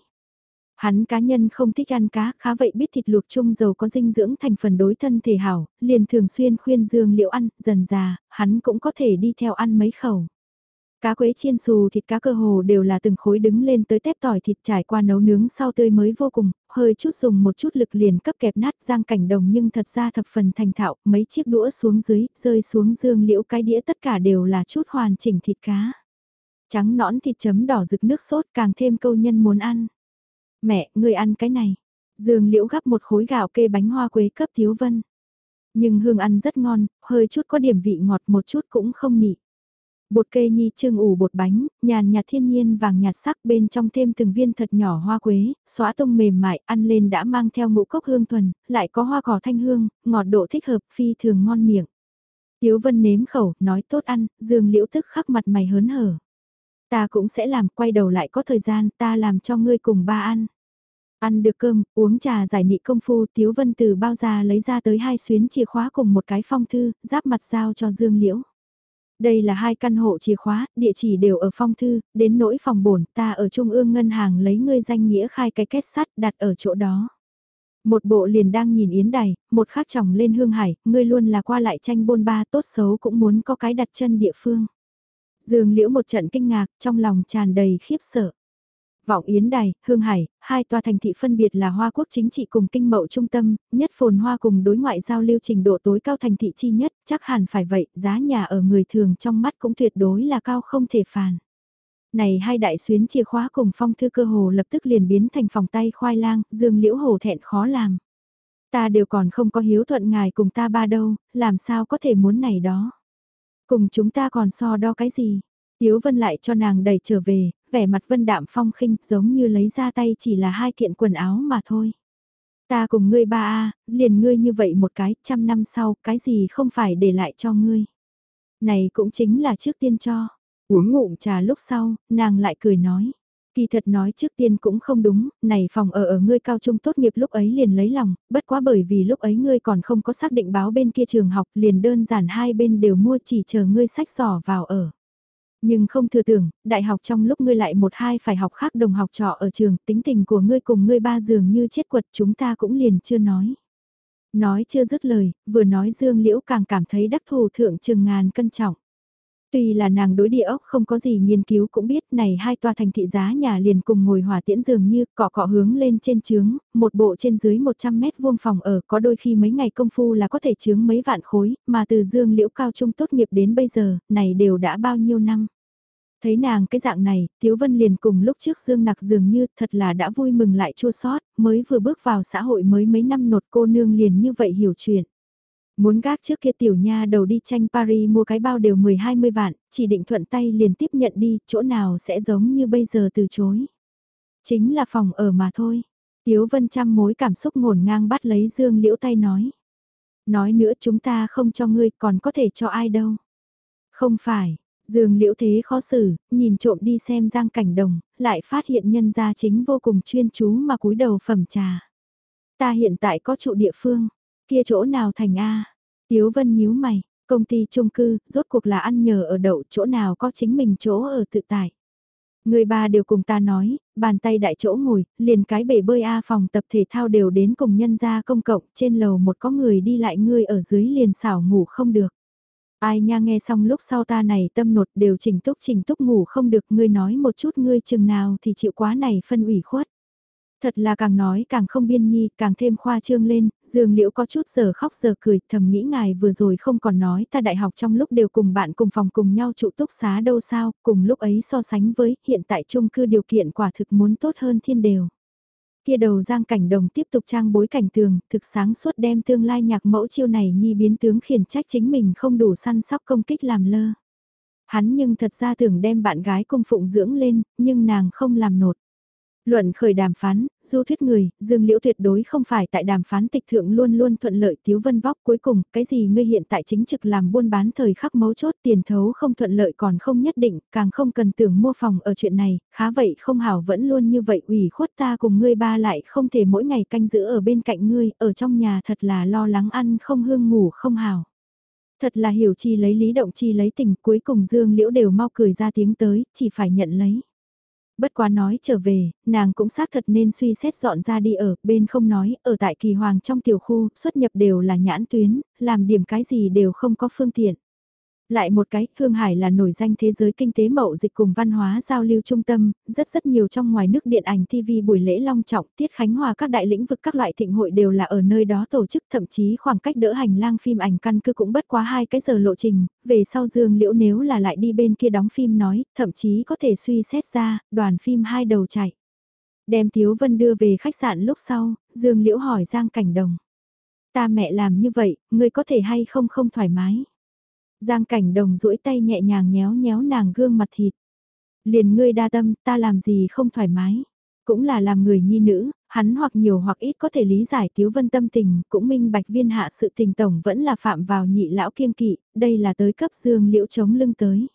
Hắn cá nhân không thích ăn cá, khá vậy biết thịt luộc chung dầu có dinh dưỡng thành phần đối thân thể hảo, liền thường xuyên khuyên Dương Liễu ăn, dần già, hắn cũng có thể đi theo ăn mấy khẩu. Cá quế chiên xù thịt cá cơ hồ đều là từng khối đứng lên tới tép tỏi thịt trải qua nấu nướng sau tươi mới vô cùng, hơi chút dùng một chút lực liền cấp kẹp nát giang cảnh đồng nhưng thật ra thập phần thành thạo, mấy chiếc đũa xuống dưới, rơi xuống dương liễu cái đĩa tất cả đều là chút hoàn chỉnh thịt cá. Trắng nõn thịt chấm đỏ rực nước sốt càng thêm câu nhân muốn ăn. Mẹ, người ăn cái này. Dương liễu gắp một khối gạo kê bánh hoa quế cấp thiếu vân. Nhưng hương ăn rất ngon, hơi chút có điểm vị ngọt một chút cũng không nị. Bột cây nhi trương ủ bột bánh, nhàn nhạt thiên nhiên vàng nhạt sắc bên trong thêm từng viên thật nhỏ hoa quế, xóa tông mềm mại, ăn lên đã mang theo ngũ cốc hương thuần, lại có hoa cỏ thanh hương, ngọt độ thích hợp, phi thường ngon miệng. Tiếu vân nếm khẩu, nói tốt ăn, dương liễu tức khắc mặt mày hớn hở. Ta cũng sẽ làm, quay đầu lại có thời gian, ta làm cho ngươi cùng ba ăn. Ăn được cơm, uống trà giải nị công phu, Tiếu Vân từ bao ra lấy ra tới hai xuyến chìa khóa cùng một cái phong thư, giáp mặt giao cho Dương Liễu. Đây là hai căn hộ chìa khóa, địa chỉ đều ở phong thư, đến nỗi phòng bổn, ta ở Trung ương ngân hàng lấy ngươi danh nghĩa khai cái kết sắt đặt ở chỗ đó. Một bộ liền đang nhìn yến đài, một khác chồng lên hương hải, ngươi luôn là qua lại tranh bôn ba tốt xấu cũng muốn có cái đặt chân địa phương. Dương liễu một trận kinh ngạc, trong lòng tràn đầy khiếp sợ. Vọng Yến Đài, Hương Hải, hai tòa thành thị phân biệt là Hoa Quốc chính trị cùng kinh mậu trung tâm, nhất phồn hoa cùng đối ngoại giao lưu trình độ tối cao thành thị chi nhất, chắc hẳn phải vậy, giá nhà ở người thường trong mắt cũng tuyệt đối là cao không thể phàn. Này hai đại xuyến chìa khóa cùng phong thư cơ hồ lập tức liền biến thành phòng tay khoai lang, dương liễu hồ thẹn khó làm. Ta đều còn không có hiếu thuận ngài cùng ta ba đâu, làm sao có thể muốn này đó. Cùng chúng ta còn so đo cái gì? Tiếu Vân lại cho nàng đẩy trở về, vẻ mặt vân đạm phong khinh giống như lấy ra tay chỉ là hai kiện quần áo mà thôi. Ta cùng ngươi ba a liền ngươi như vậy một cái, trăm năm sau, cái gì không phải để lại cho ngươi. Này cũng chính là trước tiên cho. Uống ngụm trà lúc sau, nàng lại cười nói. Kỳ thật nói trước tiên cũng không đúng, này phòng ở ở ngươi cao trung tốt nghiệp lúc ấy liền lấy lòng, bất quá bởi vì lúc ấy ngươi còn không có xác định báo bên kia trường học liền đơn giản hai bên đều mua chỉ chờ ngươi sách giỏ vào ở. Nhưng không thừa tưởng, đại học trong lúc ngươi lại một hai phải học khác đồng học trọ ở trường, tính tình của ngươi cùng ngươi ba dường như chết quật chúng ta cũng liền chưa nói. Nói chưa dứt lời, vừa nói Dương Liễu càng cảm thấy đắc thù thượng trường ngàn cân trọng. Tuy là nàng đối địa ốc không có gì nghiên cứu cũng biết này hai tòa thành thị giá nhà liền cùng ngồi hỏa tiễn dường như cọ cọ hướng lên trên trướng, một bộ trên dưới 100 mét vuông phòng ở có đôi khi mấy ngày công phu là có thể trướng mấy vạn khối, mà từ dương liễu cao trung tốt nghiệp đến bây giờ, này đều đã bao nhiêu năm. Thấy nàng cái dạng này, Tiếu Vân liền cùng lúc trước Dương Nặc dường như thật là đã vui mừng lại chua sót, mới vừa bước vào xã hội mới mấy năm nột cô nương liền như vậy hiểu chuyện. Muốn gác trước kia tiểu nha đầu đi tranh Paris mua cái bao đều 10-20 vạn, chỉ định thuận tay liền tiếp nhận đi, chỗ nào sẽ giống như bây giờ từ chối. Chính là phòng ở mà thôi. Tiếu Vân trăm mối cảm xúc ngổn ngang bắt lấy Dương Liễu tay nói. Nói nữa chúng ta không cho ngươi còn có thể cho ai đâu. Không phải, Dương Liễu thế khó xử, nhìn trộm đi xem Giang Cảnh Đồng, lại phát hiện nhân gia chính vô cùng chuyên chú mà cúi đầu phẩm trà. Ta hiện tại có trụ địa phương, kia chỗ nào thành A. Tiếu Vân nhíu mày, công ty chung cư, rốt cuộc là ăn nhờ ở đậu chỗ nào có chính mình chỗ ở tự tại. Người ba đều cùng ta nói, bàn tay đại chỗ ngồi, liền cái bể bơi A phòng tập thể thao đều đến cùng nhân gia công cộng, trên lầu một có người đi lại ngươi ở dưới liền xảo ngủ không được. Ai nha nghe xong lúc sau ta này tâm nột đều chỉnh túc chỉnh túc ngủ không được ngươi nói một chút ngươi chừng nào thì chịu quá này phân ủy khuất. Thật là càng nói càng không biên nhi, càng thêm khoa trương lên, dường liễu có chút giờ khóc giờ cười, thầm nghĩ ngài vừa rồi không còn nói ta đại học trong lúc đều cùng bạn cùng phòng cùng nhau trụ túc xá đâu sao, cùng lúc ấy so sánh với hiện tại chung cư điều kiện quả thực muốn tốt hơn thiên đều. Kia đầu giang cảnh đồng tiếp tục trang bối cảnh tường, thực sáng suốt đem tương lai nhạc mẫu chiêu này nhi biến tướng khiển trách chính mình không đủ săn sóc công kích làm lơ. Hắn nhưng thật ra tưởng đem bạn gái cung phụng dưỡng lên, nhưng nàng không làm nột. Luận khởi đàm phán, du thuyết người, Dương Liễu tuyệt đối không phải tại đàm phán tịch thượng luôn luôn thuận lợi Tiếu Vân Vóc cuối cùng, cái gì ngươi hiện tại chính trực làm buôn bán thời khắc mấu chốt tiền thấu không thuận lợi còn không nhất định, càng không cần tưởng mua phòng ở chuyện này, khá vậy không hảo vẫn luôn như vậy ủy khuất ta cùng ngươi ba lại không thể mỗi ngày canh giữ ở bên cạnh ngươi, ở trong nhà thật là lo lắng ăn không hương ngủ không hảo. Thật là hiểu chi lấy lý động chi lấy tình cuối cùng Dương Liễu đều mau cười ra tiếng tới, chỉ phải nhận lấy. Bất quá nói trở về, nàng cũng xác thật nên suy xét dọn ra đi ở, bên không nói, ở tại kỳ hoàng trong tiểu khu, xuất nhập đều là nhãn tuyến, làm điểm cái gì đều không có phương tiện. Lại một cái, Hương Hải là nổi danh thế giới kinh tế mậu dịch cùng văn hóa giao lưu trung tâm, rất rất nhiều trong ngoài nước điện ảnh TV buổi lễ long trọng, tiết khánh hòa các đại lĩnh vực các loại thịnh hội đều là ở nơi đó tổ chức thậm chí khoảng cách đỡ hành lang phim ảnh căn cứ cũng bất quá hai cái giờ lộ trình, về sau dương liễu nếu là lại đi bên kia đóng phim nói, thậm chí có thể suy xét ra, đoàn phim hai đầu chạy. Đem Tiếu Vân đưa về khách sạn lúc sau, Dương Liễu hỏi Giang Cảnh Đồng. Ta mẹ làm như vậy, ngươi có thể hay không không thoải mái. Giang cảnh đồng duỗi tay nhẹ nhàng nhéo nhéo nàng gương mặt thịt. Liền ngươi đa tâm, ta làm gì không thoải mái. Cũng là làm người nhi nữ, hắn hoặc nhiều hoặc ít có thể lý giải tiếu vân tâm tình, cũng minh bạch viên hạ sự tình tổng vẫn là phạm vào nhị lão kiêng kỵ, đây là tới cấp dương liễu chống lưng tới.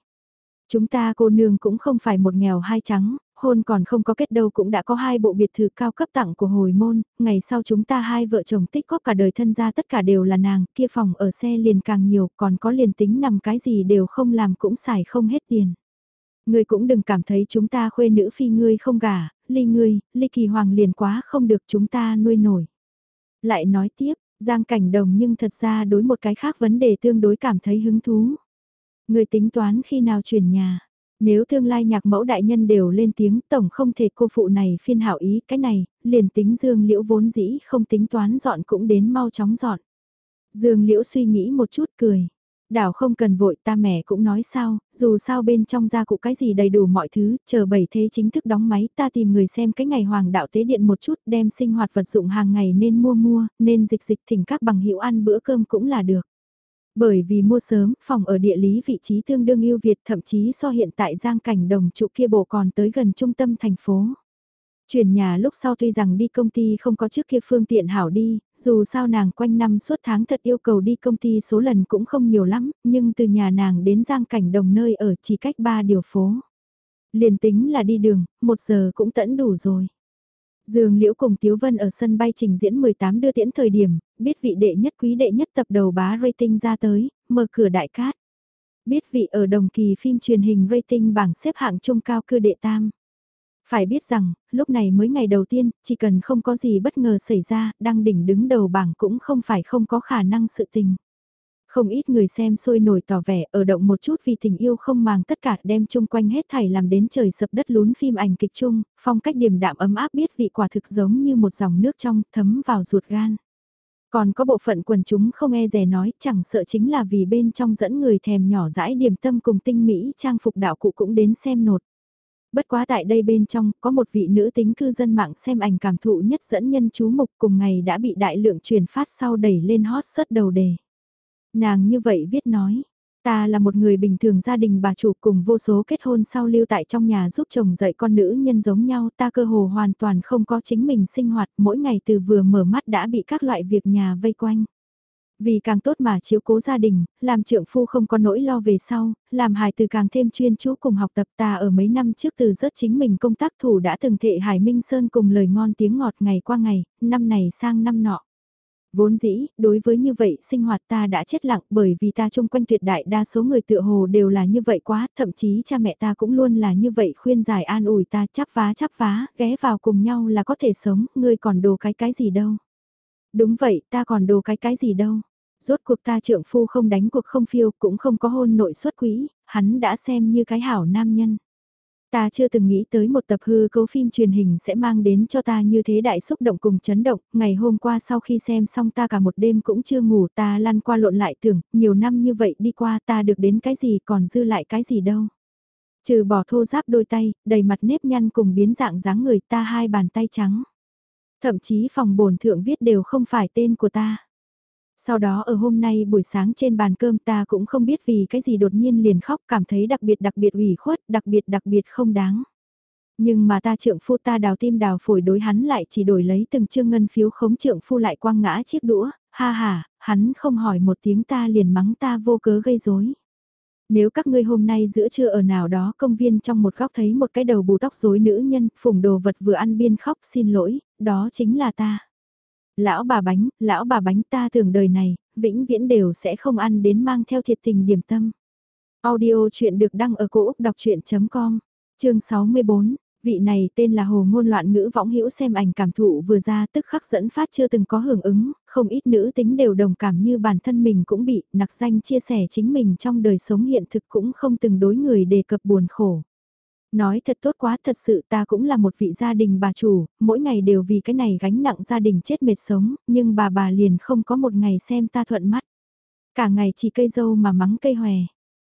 Chúng ta cô nương cũng không phải một nghèo hai trắng, hôn còn không có kết đâu cũng đã có hai bộ biệt thự cao cấp tặng của hồi môn, ngày sau chúng ta hai vợ chồng tích góp cả đời thân gia tất cả đều là nàng, kia phòng ở xe liền càng nhiều, còn có liền tính nằm cái gì đều không làm cũng xài không hết tiền. Ngươi cũng đừng cảm thấy chúng ta khuê nữ phi ngươi không gả, ly ngươi, ly kỳ hoàng liền quá không được chúng ta nuôi nổi. Lại nói tiếp, Giang cảnh đồng nhưng thật ra đối một cái khác vấn đề tương đối cảm thấy hứng thú. Ngươi tính toán khi nào chuyển nhà, nếu tương lai nhạc mẫu đại nhân đều lên tiếng tổng không thể cô phụ này phiên hảo ý cái này, liền tính Dương Liễu vốn dĩ không tính toán dọn cũng đến mau chóng dọn. Dương Liễu suy nghĩ một chút cười. Đảo không cần vội ta mẹ cũng nói sao, dù sao bên trong gia cụ cái gì đầy đủ mọi thứ, chờ bảy thế chính thức đóng máy ta tìm người xem cái ngày hoàng đạo tế điện một chút đem sinh hoạt vật dụng hàng ngày nên mua mua, nên dịch dịch thỉnh các bằng hữu ăn bữa cơm cũng là được. Bởi vì mua sớm, phòng ở địa lý vị trí tương đương ưu Việt thậm chí so hiện tại giang cảnh đồng trụ kia bộ còn tới gần trung tâm thành phố. Chuyển nhà lúc sau tuy rằng đi công ty không có trước kia phương tiện hảo đi, dù sao nàng quanh năm suốt tháng thật yêu cầu đi công ty số lần cũng không nhiều lắm, nhưng từ nhà nàng đến giang cảnh đồng nơi ở chỉ cách ba điều phố. Liền tính là đi đường, một giờ cũng tẫn đủ rồi. Dương Liễu cùng Tiếu Vân ở sân bay trình diễn 18 đưa tiễn thời điểm, biết vị đệ nhất quý đệ nhất tập đầu bá rating ra tới, mở cửa đại cát. Biết vị ở đồng kỳ phim truyền hình rating bảng xếp hạng trung cao cư đệ tam. Phải biết rằng, lúc này mới ngày đầu tiên, chỉ cần không có gì bất ngờ xảy ra, đăng đỉnh đứng đầu bảng cũng không phải không có khả năng sự tình. Không ít người xem sôi nổi tỏ vẻ ở động một chút vì tình yêu không màng tất cả đem chung quanh hết thảy làm đến trời sập đất lún phim ảnh kịch chung, phong cách điềm đạm ấm áp biết vị quả thực giống như một dòng nước trong thấm vào ruột gan. Còn có bộ phận quần chúng không e dè nói chẳng sợ chính là vì bên trong dẫn người thèm nhỏ dãi điểm tâm cùng tinh mỹ trang phục đạo cụ cũng đến xem nột. Bất quá tại đây bên trong có một vị nữ tính cư dân mạng xem ảnh cảm thụ nhất dẫn nhân chú mục cùng ngày đã bị đại lượng truyền phát sau đẩy lên hot search đầu đề. Nàng như vậy viết nói, ta là một người bình thường gia đình bà chủ cùng vô số kết hôn sau lưu tại trong nhà giúp chồng dạy con nữ nhân giống nhau ta cơ hồ hoàn toàn không có chính mình sinh hoạt mỗi ngày từ vừa mở mắt đã bị các loại việc nhà vây quanh. Vì càng tốt mà chiếu cố gia đình, làm trượng phu không có nỗi lo về sau, làm hài từ càng thêm chuyên chú cùng học tập ta ở mấy năm trước từ rất chính mình công tác thủ đã từng thệ Hải Minh Sơn cùng lời ngon tiếng ngọt ngày qua ngày, năm này sang năm nọ. Vốn dĩ, đối với như vậy sinh hoạt ta đã chết lặng bởi vì ta chung quanh tuyệt đại đa số người tựa hồ đều là như vậy quá, thậm chí cha mẹ ta cũng luôn là như vậy khuyên giải an ủi ta chắp vá chắp vá, ghé vào cùng nhau là có thể sống, ngươi còn đồ cái cái gì đâu. Đúng vậy, ta còn đồ cái cái gì đâu. Rốt cuộc ta trượng phu không đánh cuộc không phiêu, cũng không có hôn nội xuất quỹ, hắn đã xem như cái hảo nam nhân. Ta chưa từng nghĩ tới một tập hư cấu phim truyền hình sẽ mang đến cho ta như thế đại xúc động cùng chấn động, ngày hôm qua sau khi xem xong ta cả một đêm cũng chưa ngủ ta lăn qua lộn lại tưởng, nhiều năm như vậy đi qua ta được đến cái gì còn dư lại cái gì đâu. Trừ bỏ thô giáp đôi tay, đầy mặt nếp nhăn cùng biến dạng dáng người ta hai bàn tay trắng. Thậm chí phòng bổn thượng viết đều không phải tên của ta. Sau đó ở hôm nay buổi sáng trên bàn cơm ta cũng không biết vì cái gì đột nhiên liền khóc cảm thấy đặc biệt đặc biệt ủy khuất, đặc biệt đặc biệt không đáng. Nhưng mà ta trượng phu ta đào tim đào phổi đối hắn lại chỉ đổi lấy từng chương ngân phiếu khống trượng phu lại quăng ngã chiếc đũa, ha ha, hắn không hỏi một tiếng ta liền mắng ta vô cớ gây rối. Nếu các ngươi hôm nay giữa trưa ở nào đó công viên trong một góc thấy một cái đầu bù tóc rối nữ nhân, phùng đồ vật vừa ăn biên khóc xin lỗi, đó chính là ta. Lão bà bánh, lão bà bánh ta thường đời này, vĩnh viễn đều sẽ không ăn đến mang theo thiệt tình điểm tâm. Audio chuyện được đăng ở cổ Úc đọc chuyện.com, chương 64, Vị này tên là Hồ Ngôn Loạn Ngữ Võng Hữu xem ảnh cảm thụ vừa ra tức khắc dẫn phát chưa từng có hưởng ứng, không ít nữ tính đều đồng cảm như bản thân mình cũng bị, nặc danh chia sẻ chính mình trong đời sống hiện thực cũng không từng đối người đề cập buồn khổ. Nói thật tốt quá thật sự ta cũng là một vị gia đình bà chủ, mỗi ngày đều vì cái này gánh nặng gia đình chết mệt sống, nhưng bà bà liền không có một ngày xem ta thuận mắt. Cả ngày chỉ cây dâu mà mắng cây hòe.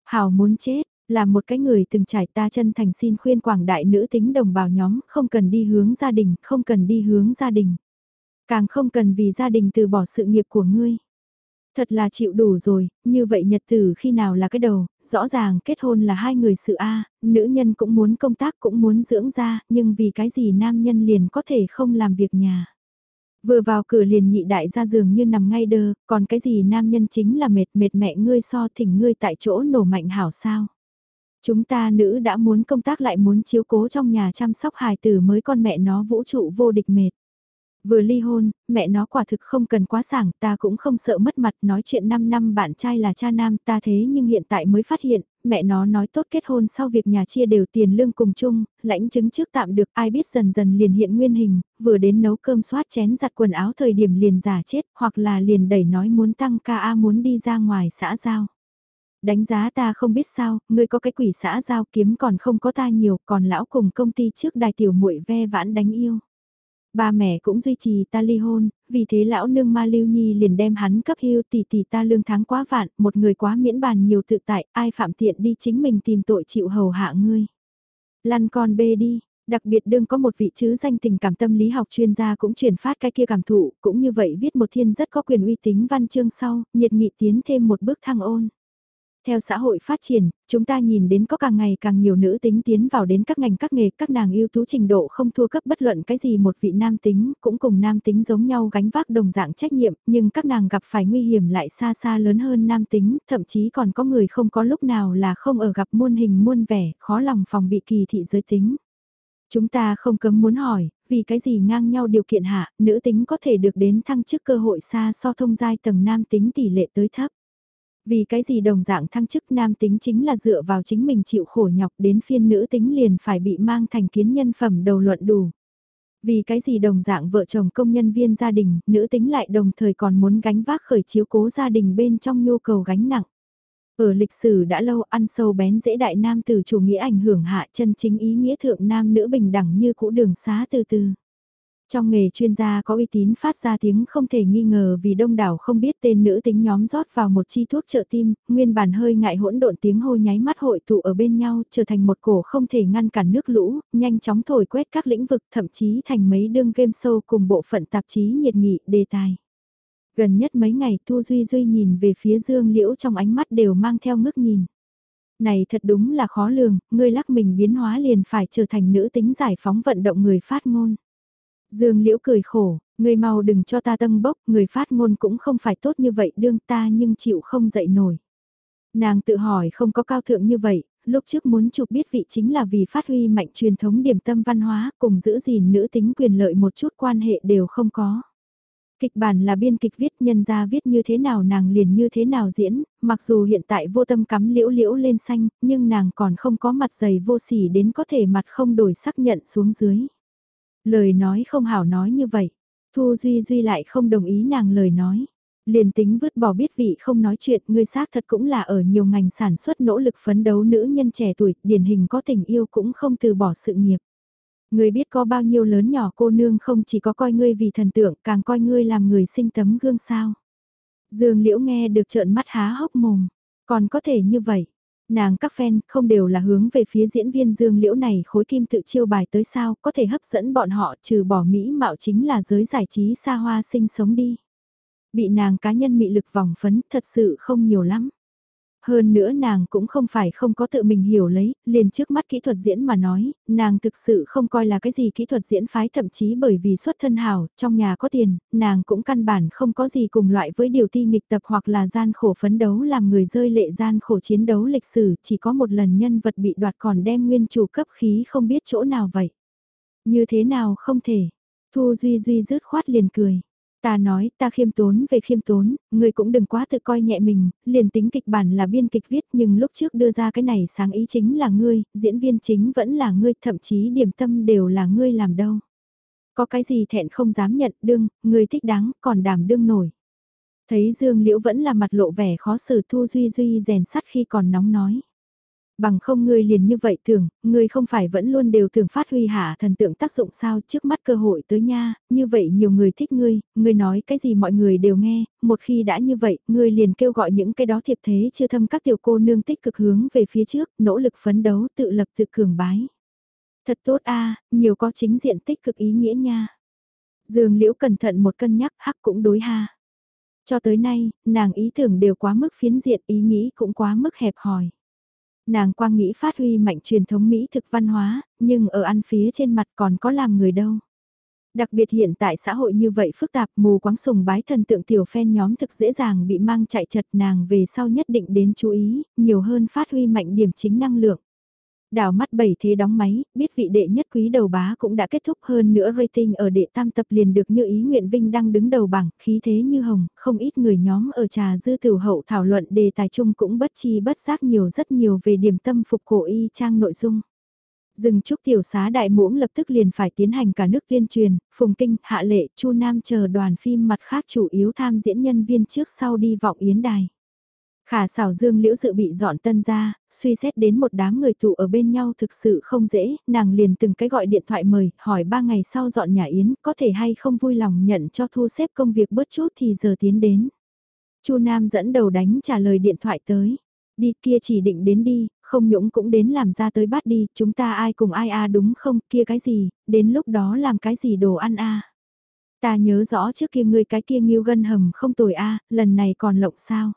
Hào muốn chết, là một cái người từng trải ta chân thành xin khuyên quảng đại nữ tính đồng bào nhóm không cần đi hướng gia đình, không cần đi hướng gia đình. Càng không cần vì gia đình từ bỏ sự nghiệp của ngươi. Thật là chịu đủ rồi, như vậy nhật tử khi nào là cái đầu, rõ ràng kết hôn là hai người sự A, nữ nhân cũng muốn công tác cũng muốn dưỡng ra, nhưng vì cái gì nam nhân liền có thể không làm việc nhà. Vừa vào cửa liền nhị đại ra giường như nằm ngay đơ, còn cái gì nam nhân chính là mệt mệt mẹ ngươi so thỉnh ngươi tại chỗ nổ mạnh hảo sao. Chúng ta nữ đã muốn công tác lại muốn chiếu cố trong nhà chăm sóc hài tử mới con mẹ nó vũ trụ vô địch mệt. Vừa ly hôn, mẹ nó quả thực không cần quá sảng, ta cũng không sợ mất mặt nói chuyện 5 năm bạn trai là cha nam ta thế nhưng hiện tại mới phát hiện, mẹ nó nói tốt kết hôn sau việc nhà chia đều tiền lương cùng chung, lãnh chứng trước tạm được ai biết dần dần liền hiện nguyên hình, vừa đến nấu cơm xoát chén giặt quần áo thời điểm liền giả chết, hoặc là liền đẩy nói muốn tăng ca a muốn đi ra ngoài xã giao. Đánh giá ta không biết sao, ngươi có cái quỷ xã giao kiếm còn không có ta nhiều, còn lão cùng công ty trước đài tiểu muội ve vãn đánh yêu. Ba mẹ cũng duy trì ta ly hôn, vì thế lão nương ma lưu nhi liền đem hắn cấp hưu tỷ tỷ ta lương tháng quá vạn, một người quá miễn bàn nhiều tự tại, ai phạm tiện đi chính mình tìm tội chịu hầu hạ ngươi. Lăn con bê đi, Đặc biệt đương có một vị chứ danh tình cảm tâm lý học chuyên gia cũng truyền phát cái kia cảm thụ, cũng như vậy viết một thiên rất có quyền uy tín văn chương sau, nhiệt nghị tiến thêm một bước thăng ôn. Theo xã hội phát triển, chúng ta nhìn đến có càng ngày càng nhiều nữ tính tiến vào đến các ngành các nghề, các nàng ưu tú trình độ không thua cấp bất luận cái gì một vị nam tính, cũng cùng nam tính giống nhau gánh vác đồng dạng trách nhiệm, nhưng các nàng gặp phải nguy hiểm lại xa xa lớn hơn nam tính, thậm chí còn có người không có lúc nào là không ở gặp muôn hình muôn vẻ, khó lòng phòng bị kỳ thị giới tính. Chúng ta không cấm muốn hỏi, vì cái gì ngang nhau điều kiện hạ, nữ tính có thể được đến thăng chức cơ hội xa so thông giai tầng nam tính tỷ lệ tới thấp. Vì cái gì đồng dạng thăng chức nam tính chính là dựa vào chính mình chịu khổ nhọc đến phiên nữ tính liền phải bị mang thành kiến nhân phẩm đầu luận đủ. Vì cái gì đồng dạng vợ chồng công nhân viên gia đình, nữ tính lại đồng thời còn muốn gánh vác khởi chiếu cố gia đình bên trong nhu cầu gánh nặng. Ở lịch sử đã lâu ăn sâu bén dễ đại nam từ chủ nghĩa ảnh hưởng hạ chân chính ý nghĩa thượng nam nữ bình đẳng như cũ đường xá từ từ. Trong nghề chuyên gia có uy tín phát ra tiếng không thể nghi ngờ vì đông đảo không biết tên nữ tính nhóm rót vào một chi thuốc trợ tim, nguyên bản hơi ngại hỗn độn tiếng hô nháy mắt hội tụ ở bên nhau trở thành một cổ không thể ngăn cản nước lũ, nhanh chóng thổi quét các lĩnh vực thậm chí thành mấy đương game show cùng bộ phận tạp chí nhiệt nghị đề tài. Gần nhất mấy ngày Thu Duy Duy nhìn về phía Dương Liễu trong ánh mắt đều mang theo ngước nhìn. Này thật đúng là khó lường, ngươi lắc mình biến hóa liền phải trở thành nữ tính giải phóng vận động người phát ngôn. Dương Liễu cười khổ, người mau đừng cho ta tâm bốc, người phát ngôn cũng không phải tốt như vậy đương ta nhưng chịu không dậy nổi. Nàng tự hỏi không có cao thượng như vậy, lúc trước muốn chụp biết vị chính là vì phát huy mạnh truyền thống điểm tâm văn hóa cùng giữ gìn nữ tính quyền lợi một chút quan hệ đều không có. Kịch bản là biên kịch viết nhân ra viết như thế nào nàng liền như thế nào diễn, mặc dù hiện tại vô tâm cắm liễu liễu lên xanh, nhưng nàng còn không có mặt dày vô sỉ đến có thể mặt không đổi sắc nhận xuống dưới. Lời nói không hảo nói như vậy. Thu Duy Duy lại không đồng ý nàng lời nói. Liền tính vứt bỏ biết vị không nói chuyện, ngươi xác thật cũng là ở nhiều ngành sản xuất nỗ lực phấn đấu nữ nhân trẻ tuổi, điển hình có tình yêu cũng không từ bỏ sự nghiệp. Ngươi biết có bao nhiêu lớn nhỏ cô nương không chỉ có coi ngươi vì thần tượng, càng coi ngươi làm người sinh tấm gương sao. Dương Liễu nghe được trợn mắt há hốc mồm, còn có thể như vậy. Nàng các fan không đều là hướng về phía diễn viên Dương Liễu này khối kim tự chiêu bài tới sao, có thể hấp dẫn bọn họ trừ bỏ Mỹ mạo chính là giới giải trí xa hoa sinh sống đi. Bị nàng cá nhân mị lực vòng phấn, thật sự không nhiều lắm. Hơn nữa nàng cũng không phải không có tự mình hiểu lấy, liền trước mắt kỹ thuật diễn mà nói, nàng thực sự không coi là cái gì kỹ thuật diễn phái thậm chí bởi vì xuất thân hào, trong nhà có tiền, nàng cũng căn bản không có gì cùng loại với điều ti nghịch tập hoặc là gian khổ phấn đấu làm người rơi lệ gian khổ chiến đấu lịch sử, chỉ có một lần nhân vật bị đoạt còn đem nguyên chủ cấp khí không biết chỗ nào vậy. Như thế nào không thể, Thu Duy Duy rứt khoát liền cười. Ta nói, ta khiêm tốn về khiêm tốn, ngươi cũng đừng quá tự coi nhẹ mình, liền tính kịch bản là biên kịch viết nhưng lúc trước đưa ra cái này sáng ý chính là ngươi, diễn viên chính vẫn là ngươi, thậm chí điểm tâm đều là ngươi làm đâu. Có cái gì thẹn không dám nhận đương, ngươi thích đáng, còn đảm đương nổi. Thấy Dương Liễu vẫn là mặt lộ vẻ khó xử Thu Duy Duy rèn sắt khi còn nóng nói. Bằng không ngươi liền như vậy tưởng, ngươi không phải vẫn luôn đều thường phát huy hạ thần tượng tác dụng sao trước mắt cơ hội tới nha, như vậy nhiều người thích ngươi, ngươi nói cái gì mọi người đều nghe, một khi đã như vậy, ngươi liền kêu gọi những cái đó thiệp thế chưa thâm các tiểu cô nương tích cực hướng về phía trước, nỗ lực phấn đấu tự lập tự cường bái. Thật tốt a nhiều có chính diện tích cực ý nghĩa nha. Dương Liễu cẩn thận một cân nhắc hắc cũng đối ha. Cho tới nay, nàng ý tưởng đều quá mức phiến diện ý nghĩ cũng quá mức hẹp hòi. Nàng quang nghĩ phát huy mạnh truyền thống Mỹ thực văn hóa, nhưng ở ăn phía trên mặt còn có làm người đâu. Đặc biệt hiện tại xã hội như vậy phức tạp mù quáng sùng bái thần tượng tiểu phen nhóm thực dễ dàng bị mang chạy chật nàng về sau nhất định đến chú ý, nhiều hơn phát huy mạnh điểm chính năng lượng. Đào mắt bảy thế đóng máy, biết vị đệ nhất quý đầu bá cũng đã kết thúc hơn nữa rating ở đệ tam tập liền được như ý nguyện vinh đang đứng đầu bảng, khí thế như hồng, không ít người nhóm ở trà dư tiểu hậu thảo luận đề tài chung cũng bất chi bất giác nhiều rất nhiều về điểm tâm phục cổ y trang nội dung. Dừng chúc tiểu xá đại muỗng lập tức liền phải tiến hành cả nước tuyên truyền, phùng kinh, hạ lệ, chu nam chờ đoàn phim mặt khác chủ yếu tham diễn nhân viên trước sau đi vọng yến đài. Khả xảo dương liễu dự bị dọn tân ra, suy xét đến một đám người tụ ở bên nhau thực sự không dễ, nàng liền từng cái gọi điện thoại mời, hỏi ba ngày sau dọn nhà Yến, có thể hay không vui lòng nhận cho thu xếp công việc bớt chút thì giờ tiến đến. chu Nam dẫn đầu đánh trả lời điện thoại tới, đi kia chỉ định đến đi, không nhũng cũng đến làm ra tới bắt đi, chúng ta ai cùng ai a đúng không, kia cái gì, đến lúc đó làm cái gì đồ ăn a Ta nhớ rõ trước kia ngươi cái kia nghiêu gân hầm không tồi a lần này còn lộng sao.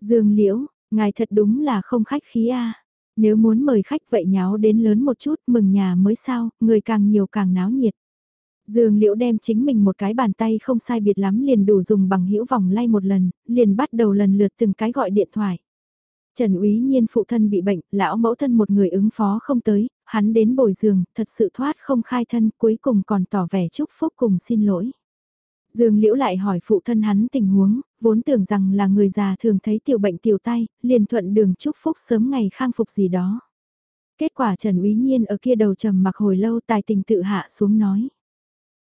Dương Liễu, ngài thật đúng là không khách khí a. Nếu muốn mời khách vậy nháo đến lớn một chút, mừng nhà mới sao, người càng nhiều càng náo nhiệt. Dương Liễu đem chính mình một cái bàn tay không sai biệt lắm liền đủ dùng bằng hữu vòng lay một lần, liền bắt đầu lần lượt từng cái gọi điện thoại. Trần Úy Nhiên phụ thân bị bệnh, lão mẫu thân một người ứng phó không tới, hắn đến bồi giường, thật sự thoát không khai thân, cuối cùng còn tỏ vẻ chúc phúc cùng xin lỗi. Dương Liễu lại hỏi phụ thân hắn tình huống, vốn tưởng rằng là người già thường thấy tiểu bệnh tiểu tay, liền thuận đường chúc phúc sớm ngày khang phục gì đó. Kết quả Trần Úy Nhiên ở kia đầu trầm mặc hồi lâu tài tình tự hạ xuống nói.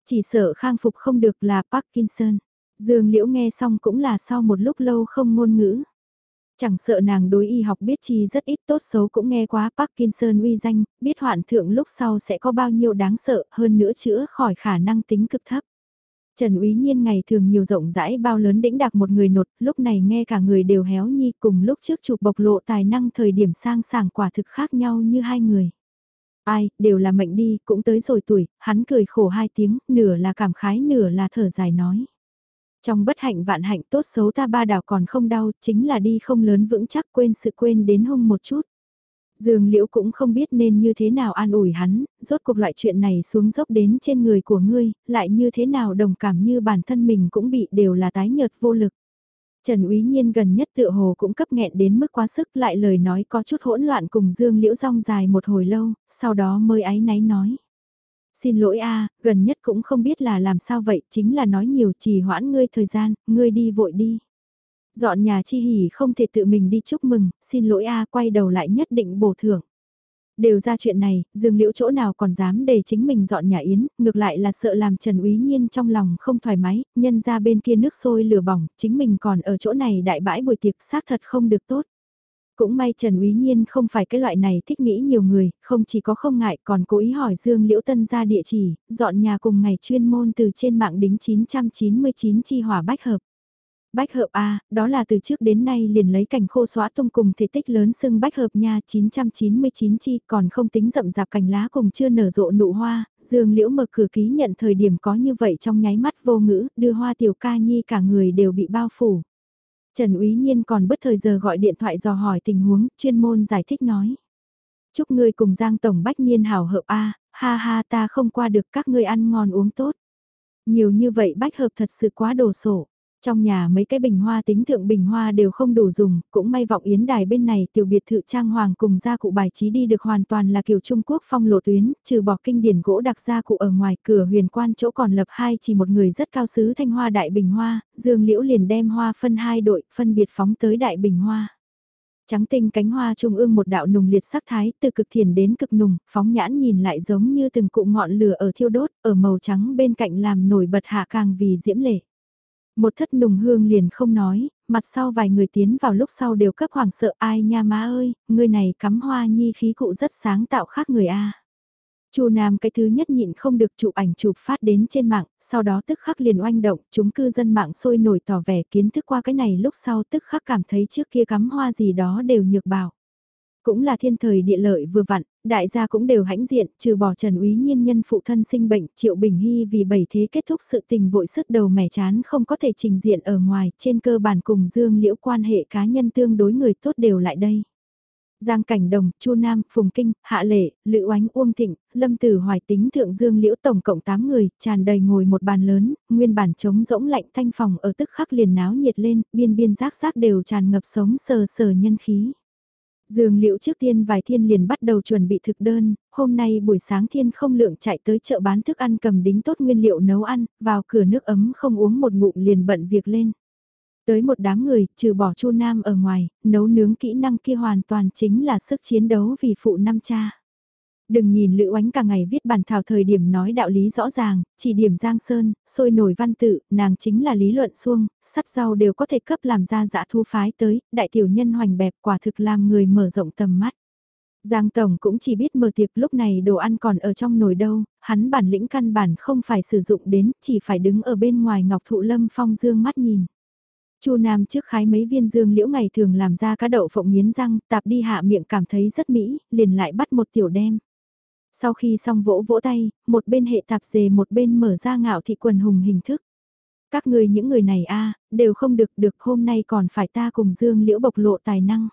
Chỉ sợ khang phục không được là Parkinson. Dương Liễu nghe xong cũng là sau một lúc lâu không ngôn ngữ. Chẳng sợ nàng đối y học biết chi rất ít tốt xấu cũng nghe quá Parkinson uy danh, biết hoạn thượng lúc sau sẽ có bao nhiêu đáng sợ hơn nữa chữa khỏi khả năng tính cực thấp. Trần Úy Nhiên ngày thường nhiều rộng rãi bao lớn đĩnh đặc một người nột, lúc này nghe cả người đều héo nhi cùng lúc trước chụp bộc lộ tài năng thời điểm sang sảng quả thực khác nhau như hai người. Ai, đều là mệnh đi, cũng tới rồi tuổi, hắn cười khổ hai tiếng, nửa là cảm khái nửa là thở dài nói. Trong bất hạnh vạn hạnh tốt xấu ta ba đảo còn không đau, chính là đi không lớn vững chắc quên sự quên đến hung một chút. Dương Liễu cũng không biết nên như thế nào an ủi hắn, rốt cuộc loại chuyện này xuống dốc đến trên người của ngươi, lại như thế nào đồng cảm như bản thân mình cũng bị đều là tái nhợt vô lực. Trần Úy Nhiên gần nhất tựa hồ cũng cấp nghẹn đến mức quá sức lại lời nói có chút hỗn loạn cùng Dương Liễu rong dài một hồi lâu, sau đó mới áy náy nói. Xin lỗi a gần nhất cũng không biết là làm sao vậy, chính là nói nhiều trì hoãn ngươi thời gian, ngươi đi vội đi. Dọn nhà chi hỉ không thể tự mình đi chúc mừng, xin lỗi a quay đầu lại nhất định bổ thưởng. Đều ra chuyện này, Dương Liễu chỗ nào còn dám để chính mình dọn nhà yến, ngược lại là sợ làm Trần Úy Nhiên trong lòng không thoải mái, nhân ra bên kia nước sôi lửa bỏng, chính mình còn ở chỗ này đại bãi buổi tiệc xác thật không được tốt. Cũng may Trần Úy Nhiên không phải cái loại này thích nghĩ nhiều người, không chỉ có không ngại còn cố ý hỏi Dương Liễu Tân ra địa chỉ, dọn nhà cùng ngày chuyên môn từ trên mạng đính 999 chi hỏa bách hợp. Bách hợp A, đó là từ trước đến nay liền lấy cảnh khô xóa tung cùng thể tích lớn sưng bách hợp nha 999 chi còn không tính rậm rạp cành lá cùng chưa nở rộ nụ hoa, dương liễu mở cửa ký nhận thời điểm có như vậy trong nháy mắt vô ngữ, đưa hoa tiểu ca nhi cả người đều bị bao phủ. Trần Úy Nhiên còn bất thời giờ gọi điện thoại dò hỏi tình huống, chuyên môn giải thích nói. Chúc ngươi cùng Giang Tổng Bách Niên hảo hợp A, ha ha ta không qua được các ngươi ăn ngon uống tốt. Nhiều như vậy bách hợp thật sự quá đồ sổ. Trong nhà mấy cái bình hoa tính thượng bình hoa đều không đủ dùng, cũng may vọng yến đài bên này tiểu biệt thự trang hoàng cùng gia cụ bài trí đi được hoàn toàn là kiểu Trung Quốc phong lộ tuyến, trừ bỏ kinh điển gỗ đặc gia cụ ở ngoài cửa huyền quan chỗ còn lập hai chỉ một người rất cao sứ thanh hoa đại bình hoa, dương liễu liền đem hoa phân hai đội, phân biệt phóng tới đại bình hoa. Trắng tinh cánh hoa trung ương một đạo nùng liệt sắc thái từ cực thiền đến cực nùng, phóng nhãn nhìn lại giống như từng cụ ngọn lửa ở thiêu đốt, ở màu trắng bên cạnh làm nổi bật hạ càng vì diễm lệ. Một thất nùng hương liền không nói, mặt sau vài người tiến vào lúc sau đều cấp hoàng sợ ai nha má ơi, người này cắm hoa nhi khí cụ rất sáng tạo khác người a. Chu Nam cái thứ nhất nhịn không được chụp ảnh chụp phát đến trên mạng, sau đó tức khắc liền oanh động, chúng cư dân mạng sôi nổi tỏ vẻ kiến thức qua cái này lúc sau tức khắc cảm thấy trước kia cắm hoa gì đó đều nhược bảo. Cũng là thiên thời địa lợi vừa vặn, đại gia cũng đều hãnh diện, trừ bỏ Trần Úy Nhiên nhân phụ thân sinh bệnh, Triệu Bình Hy vì bảy thế kết thúc sự tình vội sức đầu mẻ chán không có thể trình diện ở ngoài, trên cơ bản cùng Dương Liễu quan hệ cá nhân tương đối người tốt đều lại đây. Giang Cảnh Đồng, Chu Nam, Phùng Kinh, Hạ Lệ, Lữ Oánh Uông Thịnh, Lâm Tử Hoài Tính Thượng Dương Liễu tổng cộng 8 người, tràn đầy ngồi một bàn lớn, nguyên bản trống rỗng lạnh thanh phòng ở tức khắc liền náo nhiệt lên, biên biên rác rác đều tràn ngập sống sờ sờ nhân khí dường liệu trước tiên vài thiên liền bắt đầu chuẩn bị thực đơn, hôm nay buổi sáng thiên không lượng chạy tới chợ bán thức ăn cầm đính tốt nguyên liệu nấu ăn, vào cửa nước ấm không uống một ngụm liền bận việc lên. Tới một đám người, trừ bỏ Chu Nam ở ngoài, nấu nướng kỹ năng kia hoàn toàn chính là sức chiến đấu vì phụ năm cha. Đừng nhìn Lữ Oánh cả ngày viết bản thảo thời điểm nói đạo lý rõ ràng, chỉ điểm Giang Sơn, sôi nổi văn tự, nàng chính là lý luận xuông, sắt rau đều có thể cấp làm ra dã thu phái tới, đại tiểu nhân hoành bẹp quả thực làm người mở rộng tầm mắt. Giang Tổng cũng chỉ biết mở tiệc lúc này đồ ăn còn ở trong nồi đâu, hắn bản lĩnh căn bản không phải sử dụng đến, chỉ phải đứng ở bên ngoài ngọc thụ lâm phong dương mắt nhìn. Chu Nam trước khái mấy viên dương liễu ngày thường làm ra cá đậu phộng miến răng, tạp đi hạ miệng cảm thấy rất mỹ, liền lại bắt một tiểu đem. Sau khi xong vỗ vỗ tay, một bên hệ tạp dề một bên mở ra ngạo thị quần hùng hình thức. Các người những người này a đều không được được hôm nay còn phải ta cùng Dương Liễu bộc lộ tài năng.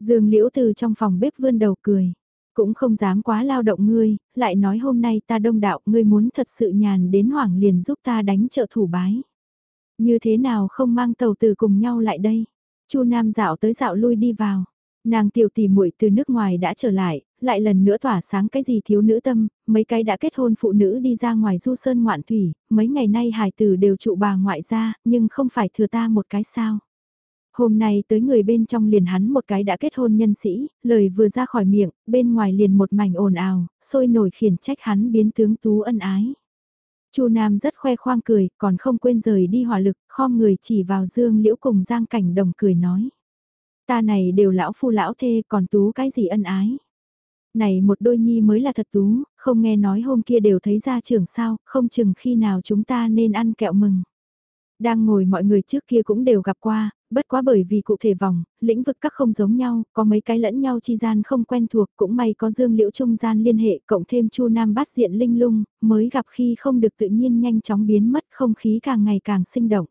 Dương Liễu từ trong phòng bếp vươn đầu cười. Cũng không dám quá lao động ngươi, lại nói hôm nay ta đông đạo ngươi muốn thật sự nhàn đến hoảng liền giúp ta đánh trợ thủ bái. Như thế nào không mang tàu từ cùng nhau lại đây? Chu Nam dạo tới dạo lui đi vào. Nàng tiểu tỷ muội từ nước ngoài đã trở lại, lại lần nữa tỏa sáng cái gì thiếu nữ tâm, mấy cái đã kết hôn phụ nữ đi ra ngoài du sơn ngoạn thủy, mấy ngày nay hài tử đều trụ bà ngoại ra, nhưng không phải thừa ta một cái sao. Hôm nay tới người bên trong liền hắn một cái đã kết hôn nhân sĩ, lời vừa ra khỏi miệng, bên ngoài liền một mảnh ồn ào, sôi nổi khiển trách hắn biến tướng tú ân ái. Chu Nam rất khoe khoang cười, còn không quên rời đi hỏa lực, khom người chỉ vào Dương Liễu cùng Giang Cảnh Đồng cười nói. Ta này đều lão phu lão thê còn tú cái gì ân ái. Này một đôi nhi mới là thật tú, không nghe nói hôm kia đều thấy ra trưởng sao, không chừng khi nào chúng ta nên ăn kẹo mừng. Đang ngồi mọi người trước kia cũng đều gặp qua, bất quá bởi vì cụ thể vòng, lĩnh vực các không giống nhau, có mấy cái lẫn nhau chi gian không quen thuộc, cũng may có dương liễu trung gian liên hệ, cộng thêm chu nam bát diện linh lung, mới gặp khi không được tự nhiên nhanh chóng biến mất không khí càng ngày càng sinh động.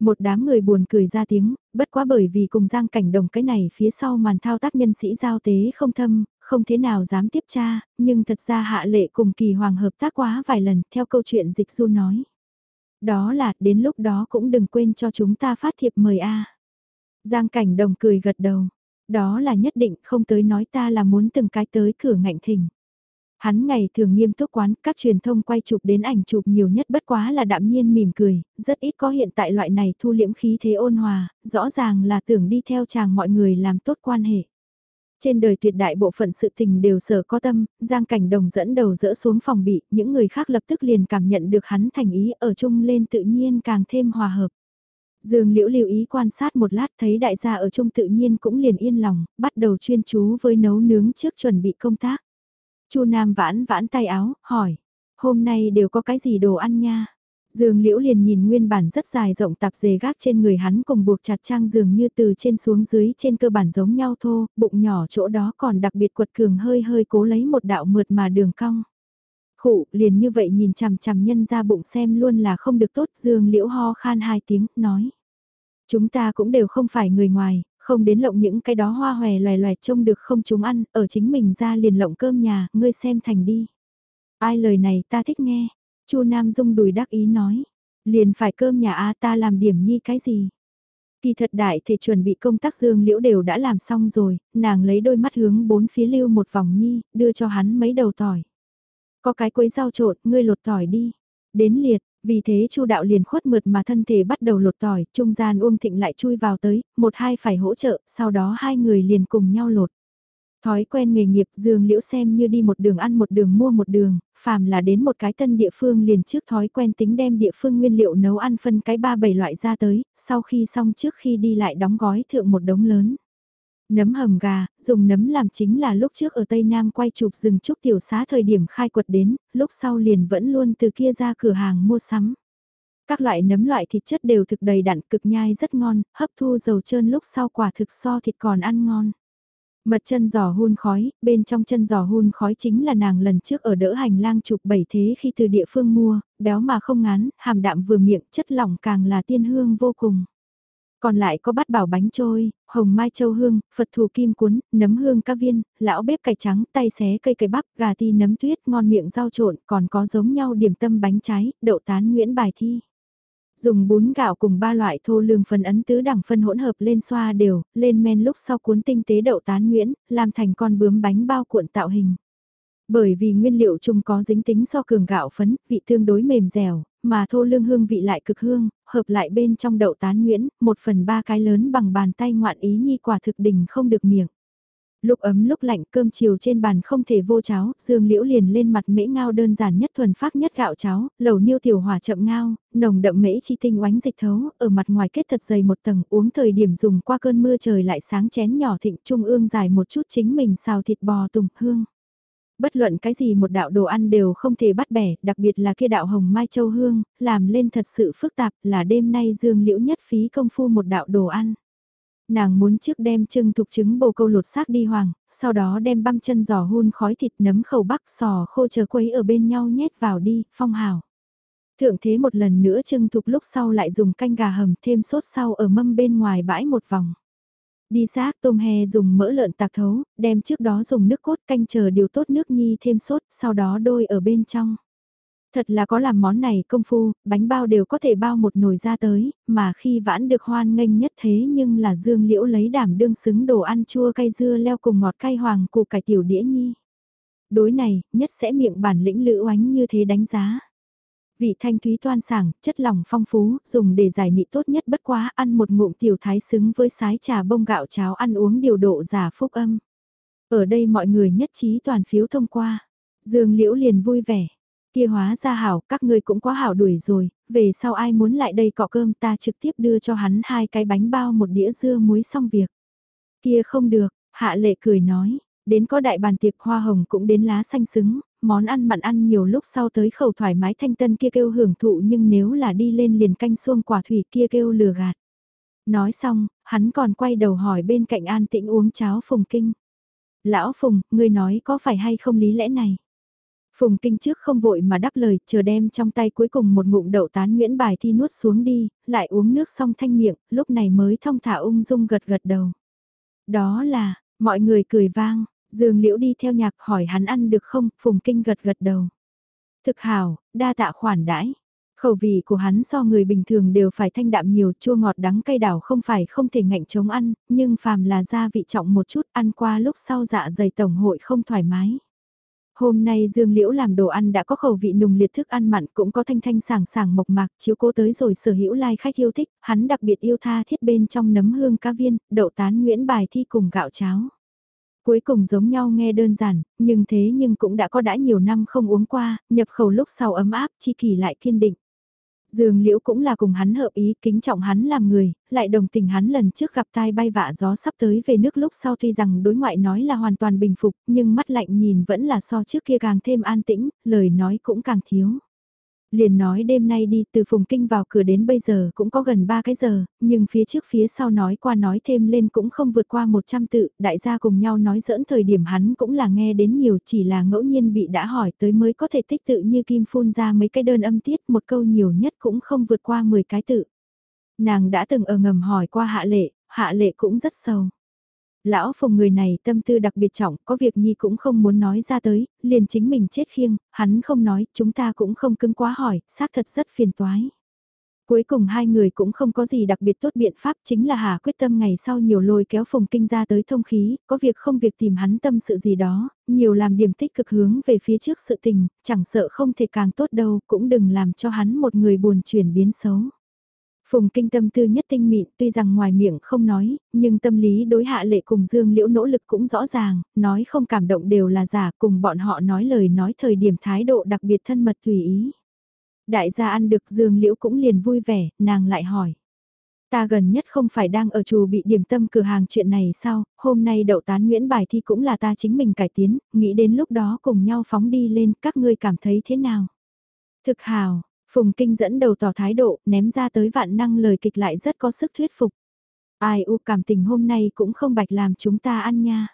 Một đám người buồn cười ra tiếng, bất quá bởi vì cùng giang cảnh đồng cái này phía sau màn thao tác nhân sĩ giao tế không thâm, không thế nào dám tiếp tra, nhưng thật ra hạ lệ cùng kỳ hoàng hợp tác quá vài lần theo câu chuyện dịch du nói. Đó là, đến lúc đó cũng đừng quên cho chúng ta phát thiệp mời a. Giang cảnh đồng cười gật đầu. Đó là nhất định không tới nói ta là muốn từng cái tới cửa ngạnh thỉnh. Hắn ngày thường nghiêm túc quán, các truyền thông quay chụp đến ảnh chụp nhiều nhất bất quá là đạm nhiên mỉm cười, rất ít có hiện tại loại này thu liễm khí thế ôn hòa, rõ ràng là tưởng đi theo chàng mọi người làm tốt quan hệ. Trên đời tuyệt đại bộ phận sự tình đều sở có tâm, Giang Cảnh Đồng dẫn đầu dỡ xuống phòng bị, những người khác lập tức liền cảm nhận được hắn thành ý ở chung lên tự nhiên càng thêm hòa hợp. Dương Liễu lưu ý quan sát một lát thấy đại gia ở chung tự nhiên cũng liền yên lòng, bắt đầu chuyên chú với nấu nướng trước chuẩn bị công tác. Chu Nam vãn vãn tay áo, hỏi, hôm nay đều có cái gì đồ ăn nha? Dương Liễu liền nhìn nguyên bản rất dài rộng tạp dề gác trên người hắn cùng buộc chặt trang dường như từ trên xuống dưới trên cơ bản giống nhau thô, bụng nhỏ chỗ đó còn đặc biệt quật cường hơi hơi cố lấy một đạo mượt mà đường cong. Khụ, liền như vậy nhìn chằm chằm nhân ra bụng xem luôn là không được tốt Dương Liễu ho khan hai tiếng, nói. Chúng ta cũng đều không phải người ngoài, không đến lộng những cái đó hoa hòe loè loẹt trông được không chúng ăn, ở chính mình ra liền lộng cơm nhà, ngươi xem thành đi. Ai lời này ta thích nghe, Chu Nam Dung đùi đắc ý nói. Liền phải cơm nhà A ta làm điểm nhi cái gì? Kỳ thật đại thể chuẩn bị công tác dương liễu đều đã làm xong rồi, nàng lấy đôi mắt hướng bốn phía lưu một vòng nhi, đưa cho hắn mấy đầu tỏi. Có cái quấy rau trộn, ngươi lột tỏi đi. Đến liệt, vì thế Chu đạo liền khuất mượt mà thân thể bắt đầu lột tỏi, trung gian Uông Thịnh lại chui vào tới, một hai phải hỗ trợ, sau đó hai người liền cùng nhau lột. Thói quen nghề nghiệp Dương Liễu xem như đi một đường ăn một đường mua một đường, phàm là đến một cái tân địa phương liền trước thói quen tính đem địa phương nguyên liệu nấu ăn phân cái ba bảy loại ra tới, sau khi xong trước khi đi lại đóng gói thượng một đống lớn. Nấm hầm gà, dùng nấm làm chính là lúc trước ở Tây Nam quay chụp rừng trúc tiểu xá thời điểm khai quật đến, lúc sau liền vẫn luôn từ kia ra cửa hàng mua sắm. Các loại nấm loại thịt chất đều thực đầy đặn cực nhai rất ngon, hấp thu dầu trơn lúc sau quả thực so thịt còn ăn ngon. Mật chân giò hun khói, bên trong chân giò hun khói chính là nàng lần trước ở đỡ hành lang chụp bảy thế khi từ địa phương mua, béo mà không ngán, hàm đạm vừa miệng, chất lỏng càng là tiên hương vô cùng. Còn lại có bát bảo bánh trôi, hồng mai châu hương, Phật thù kim cuốn, nấm hương ca viên, lão bếp cải trắng, tay xé cây cây bắp, gà ti nấm tuyết, ngon miệng rau trộn, còn có giống nhau điểm tâm bánh trái, đậu tán nguyễn bài thi. Dùng bún gạo cùng ba loại thô lương phân ấn tứ đẳng phân hỗn hợp lên xoa đều, lên men lúc sau cuốn tinh tế đậu tán nguyễn, làm thành con bướm bánh bao cuộn tạo hình. Bởi vì nguyên liệu chung có dính tính so cường gạo phấn, vị tương đối mềm dẻo, mà thô lương hương vị lại cực hương, hợp lại bên trong đậu tán nguyễn, một phần ba cái lớn bằng bàn tay ngoạn ý nhi quả thực đỉnh không được miệng. Lúc ấm lúc lạnh cơm chiều trên bàn không thể vô cháo, dương liễu liền lên mặt mễ ngao đơn giản nhất thuần phát nhất gạo cháo, lầu niêu tiểu hỏa chậm ngao, nồng đậm mễ chi tinh oánh dịch thấu, ở mặt ngoài kết thật dày một tầng uống thời điểm dùng qua cơn mưa trời lại sáng chén nhỏ thịnh trung ương dài một chút chính mình xào thịt bò tùng hương bất luận cái gì một đạo đồ ăn đều không thể bắt bẻ, đặc biệt là kia đạo hồng mai châu hương, làm lên thật sự phức tạp là đêm nay dương liễu nhất phí công phu một đạo đồ ăn. Nàng muốn trước đem trưng thục trứng bồ câu lột xác đi hoàng, sau đó đem băm chân giò hun khói thịt nấm khẩu bắc sò khô chờ quấy ở bên nhau nhét vào đi, phong hào. Thượng thế một lần nữa trưng thục lúc sau lại dùng canh gà hầm thêm sốt sau ở mâm bên ngoài bãi một vòng. Đi xác tôm he dùng mỡ lợn tạc thấu, đem trước đó dùng nước cốt canh chờ điều tốt nước nhi thêm sốt, sau đó đôi ở bên trong. Thật là có làm món này công phu, bánh bao đều có thể bao một nồi ra tới, mà khi vãn được hoan nghênh nhất thế nhưng là dương liễu lấy đảm đương xứng đồ ăn chua cay dưa leo cùng ngọt cay hoàng củ cải tiểu đĩa nhi. Đối này, nhất sẽ miệng bản lĩnh lữ oánh như thế đánh giá. Vị thanh thúy toan sảng, chất lòng phong phú, dùng để giải nị tốt nhất bất quá ăn một ngụm tiểu thái xứng với sái trà bông gạo cháo ăn uống điều độ giả phúc âm. Ở đây mọi người nhất trí toàn phiếu thông qua. Dương Liễu liền vui vẻ. Kia hóa ra hảo, các ngươi cũng quá hảo đuổi rồi, về sau ai muốn lại đây cọ cơm ta trực tiếp đưa cho hắn hai cái bánh bao một đĩa dưa muối xong việc. Kia không được, hạ lệ cười nói, đến có đại bàn tiệc hoa hồng cũng đến lá xanh xứng, món ăn mặn ăn nhiều lúc sau tới khẩu thoải mái thanh tân kia kêu hưởng thụ nhưng nếu là đi lên liền canh xuông quả thủy kia kêu lừa gạt. Nói xong, hắn còn quay đầu hỏi bên cạnh an tĩnh uống cháo phùng kinh. Lão phùng, ngươi nói có phải hay không lý lẽ này? Phùng kinh trước không vội mà đáp lời, chờ đem trong tay cuối cùng một ngụm đậu tán nguyễn bài thi nuốt xuống đi, lại uống nước xong thanh miệng, lúc này mới thông thả ung dung gật gật đầu. Đó là, mọi người cười vang, Dương Liễu đi theo nhạc hỏi hắn ăn được không, Phùng Kinh gật gật đầu. Thực hảo, đa tạ khoản đãi. Khẩu vị của hắn so người bình thường đều phải thanh đạm nhiều, chua ngọt đắng cay đảo không phải không thể ngạnh chống ăn, nhưng phàm là gia vị trọng một chút ăn qua lúc sau dạ dày tổng hội không thoải mái. Hôm nay Dương Liễu làm đồ ăn đã có khẩu vị nùng liệt thức ăn mặn cũng có thanh thanh sảng sảng mộc mạc chiếu cố tới rồi sở hữu lai like khách yêu thích, hắn đặc biệt yêu tha thiết bên trong nấm hương cá viên, đậu tán nguyễn bài thi cùng gạo cháo. Cuối cùng giống nhau nghe đơn giản, nhưng thế nhưng cũng đã có đã nhiều năm không uống qua, nhập khẩu lúc sau ấm áp, chi kỳ lại kiên định. Dương Liễu cũng là cùng hắn hợp ý kính trọng hắn làm người, lại đồng tình hắn lần trước gặp tai bay vạ gió sắp tới về nước lúc sau tuy rằng đối ngoại nói là hoàn toàn bình phục nhưng mắt lạnh nhìn vẫn là so trước kia càng thêm an tĩnh, lời nói cũng càng thiếu. Liền nói đêm nay đi từ phùng kinh vào cửa đến bây giờ cũng có gần 3 cái giờ, nhưng phía trước phía sau nói qua nói thêm lên cũng không vượt qua 100 tự, đại gia cùng nhau nói dỡn thời điểm hắn cũng là nghe đến nhiều chỉ là ngẫu nhiên bị đã hỏi tới mới có thể tích tự như kim phun ra mấy cái đơn âm tiết một câu nhiều nhất cũng không vượt qua 10 cái tự. Nàng đã từng ở ngầm hỏi qua hạ lệ, hạ lệ cũng rất sầu Lão phùng người này tâm tư đặc biệt trọng, có việc nhi cũng không muốn nói ra tới, liền chính mình chết khiêng, hắn không nói, chúng ta cũng không cứng quá hỏi, xác thật rất phiền toái. Cuối cùng hai người cũng không có gì đặc biệt tốt biện pháp chính là Hà quyết tâm ngày sau nhiều lôi kéo Phùng Kinh ra tới thông khí, có việc không việc tìm hắn tâm sự gì đó, nhiều làm điểm tích cực hướng về phía trước sự tình, chẳng sợ không thể càng tốt đâu, cũng đừng làm cho hắn một người buồn chuyển biến xấu. Phùng kinh tâm tư nhất tinh mịn tuy rằng ngoài miệng không nói, nhưng tâm lý đối hạ lệ cùng Dương Liễu nỗ lực cũng rõ ràng, nói không cảm động đều là giả cùng bọn họ nói lời nói thời điểm thái độ đặc biệt thân mật tùy ý. Đại gia ăn được Dương Liễu cũng liền vui vẻ, nàng lại hỏi. Ta gần nhất không phải đang ở chùa bị điểm tâm cửa hàng chuyện này sao, hôm nay đậu tán nguyễn bài thi cũng là ta chính mình cải tiến, nghĩ đến lúc đó cùng nhau phóng đi lên, các ngươi cảm thấy thế nào? Thực hào, Phùng Kinh dẫn đầu tỏ thái độ, ném ra tới vạn năng lời kịch lại rất có sức thuyết phục. Ai u cảm tình hôm nay cũng không bạch làm chúng ta ăn nha.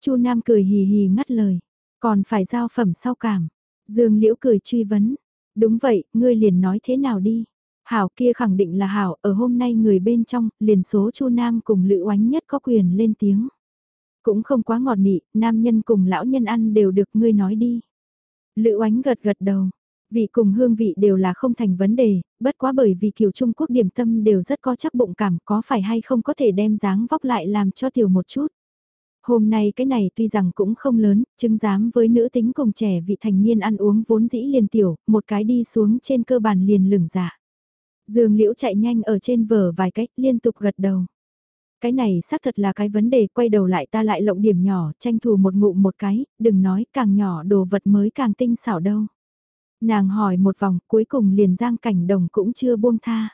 Chu Nam cười hì hì ngắt lời, còn phải giao phẩm sau cảm. Dương Liễu cười truy vấn, đúng vậy, ngươi liền nói thế nào đi. Hảo kia khẳng định là Hảo, ở hôm nay người bên trong, liền số Chu Nam cùng Lữ Oánh nhất có quyền lên tiếng. Cũng không quá ngọt nị, nam nhân cùng lão nhân ăn đều được ngươi nói đi. Lữ Oánh gật gật đầu, Vị cùng hương vị đều là không thành vấn đề, bất quá bởi vì kiểu Trung Quốc điểm tâm đều rất có chắc bụng cảm có phải hay không có thể đem dáng vóc lại làm cho tiểu một chút. Hôm nay cái này tuy rằng cũng không lớn, chứng dám với nữ tính cùng trẻ vị thành niên ăn uống vốn dĩ liền tiểu, một cái đi xuống trên cơ bản liền lửng dạ. Dương liễu chạy nhanh ở trên vở vài cách liên tục gật đầu. Cái này xác thật là cái vấn đề, quay đầu lại ta lại lộng điểm nhỏ, tranh thủ một ngụm một cái, đừng nói càng nhỏ đồ vật mới càng tinh xảo đâu. Nàng hỏi một vòng cuối cùng liền Giang Cảnh Đồng cũng chưa buông tha.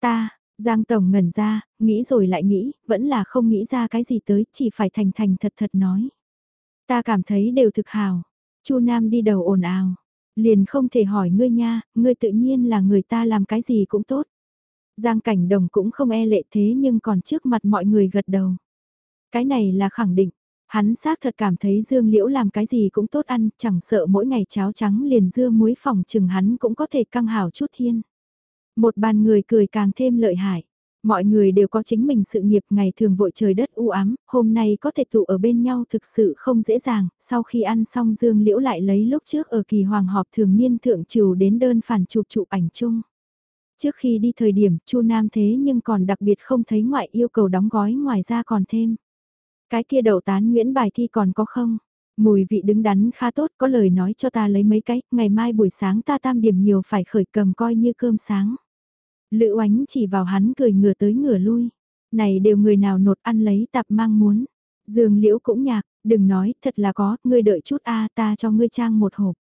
Ta, Giang Tổng ngẩn ra, nghĩ rồi lại nghĩ, vẫn là không nghĩ ra cái gì tới, chỉ phải thành thành thật thật nói. Ta cảm thấy đều thực hào. Chu Nam đi đầu ồn ào. Liền không thể hỏi ngươi nha, ngươi tự nhiên là người ta làm cái gì cũng tốt. Giang Cảnh Đồng cũng không e lệ thế nhưng còn trước mặt mọi người gật đầu. Cái này là khẳng định, Hắn xác thật cảm thấy Dương Liễu làm cái gì cũng tốt ăn, chẳng sợ mỗi ngày cháo trắng liền dưa muối phòng chừng hắn cũng có thể căng hảo chút thiên. Một bàn người cười càng thêm lợi hại. Mọi người đều có chính mình sự nghiệp ngày thường vội trời đất u ám, hôm nay có thể tụ ở bên nhau thực sự không dễ dàng, sau khi ăn xong Dương Liễu lại lấy lúc trước ở kỳ hoàng họp thường niên thượng trừ đến đơn phản chụp chụp ảnh chung. Trước khi đi thời điểm, Chu Nam thế nhưng còn đặc biệt không thấy ngoại yêu cầu đóng gói ngoài ra còn thêm. Cái kia đậu tán nguyễn bài thi còn có không? Mùi vị đứng đắn khá tốt có lời nói cho ta lấy mấy cái, ngày mai buổi sáng ta tam điểm nhiều phải khởi cầm coi như cơm sáng. Lữ oánh chỉ vào hắn cười ngửa tới ngửa lui. Này đều người nào nột ăn lấy tạp mang muốn. Dương liễu cũng nhạc, đừng nói, thật là có, ngươi đợi chút a ta cho ngươi trang một hộp.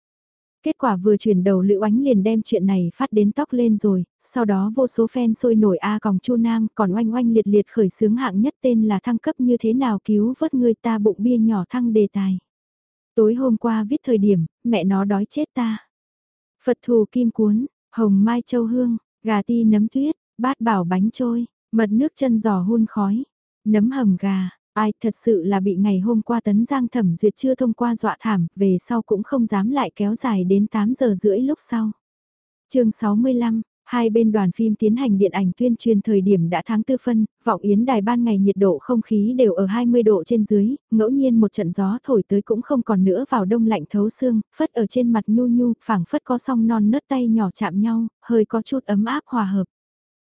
Kết quả vừa chuyển đầu Lữ Oánh liền đem chuyện này phát đến tóc lên rồi, sau đó vô số fan sôi nổi A còng Chu Nam còn oanh oanh liệt liệt khởi sướng hạng nhất tên là thăng cấp như thế nào cứu vớt người ta bụng bia nhỏ thăng đề tài. Tối hôm qua viết thời điểm, mẹ nó đói chết ta. Phật thù kim cuốn, hồng mai châu hương, gà ti nấm tuyết, bát bảo bánh trôi, mật nước chân giò hun khói, nấm hầm gà, Ai thật sự là bị ngày hôm qua tấn giang thẩm duyệt chưa thông qua dọa thảm, về sau cũng không dám lại kéo dài đến 8 giờ rưỡi lúc sau. chương 65, hai bên đoàn phim tiến hành điện ảnh tuyên truyền thời điểm đã tháng tư phân, vọng yến đài ban ngày nhiệt độ không khí đều ở 20 độ trên dưới, ngẫu nhiên một trận gió thổi tới cũng không còn nữa vào đông lạnh thấu xương, phất ở trên mặt nhu nhu, phảng phất có song non nớt tay nhỏ chạm nhau, hơi có chút ấm áp hòa hợp.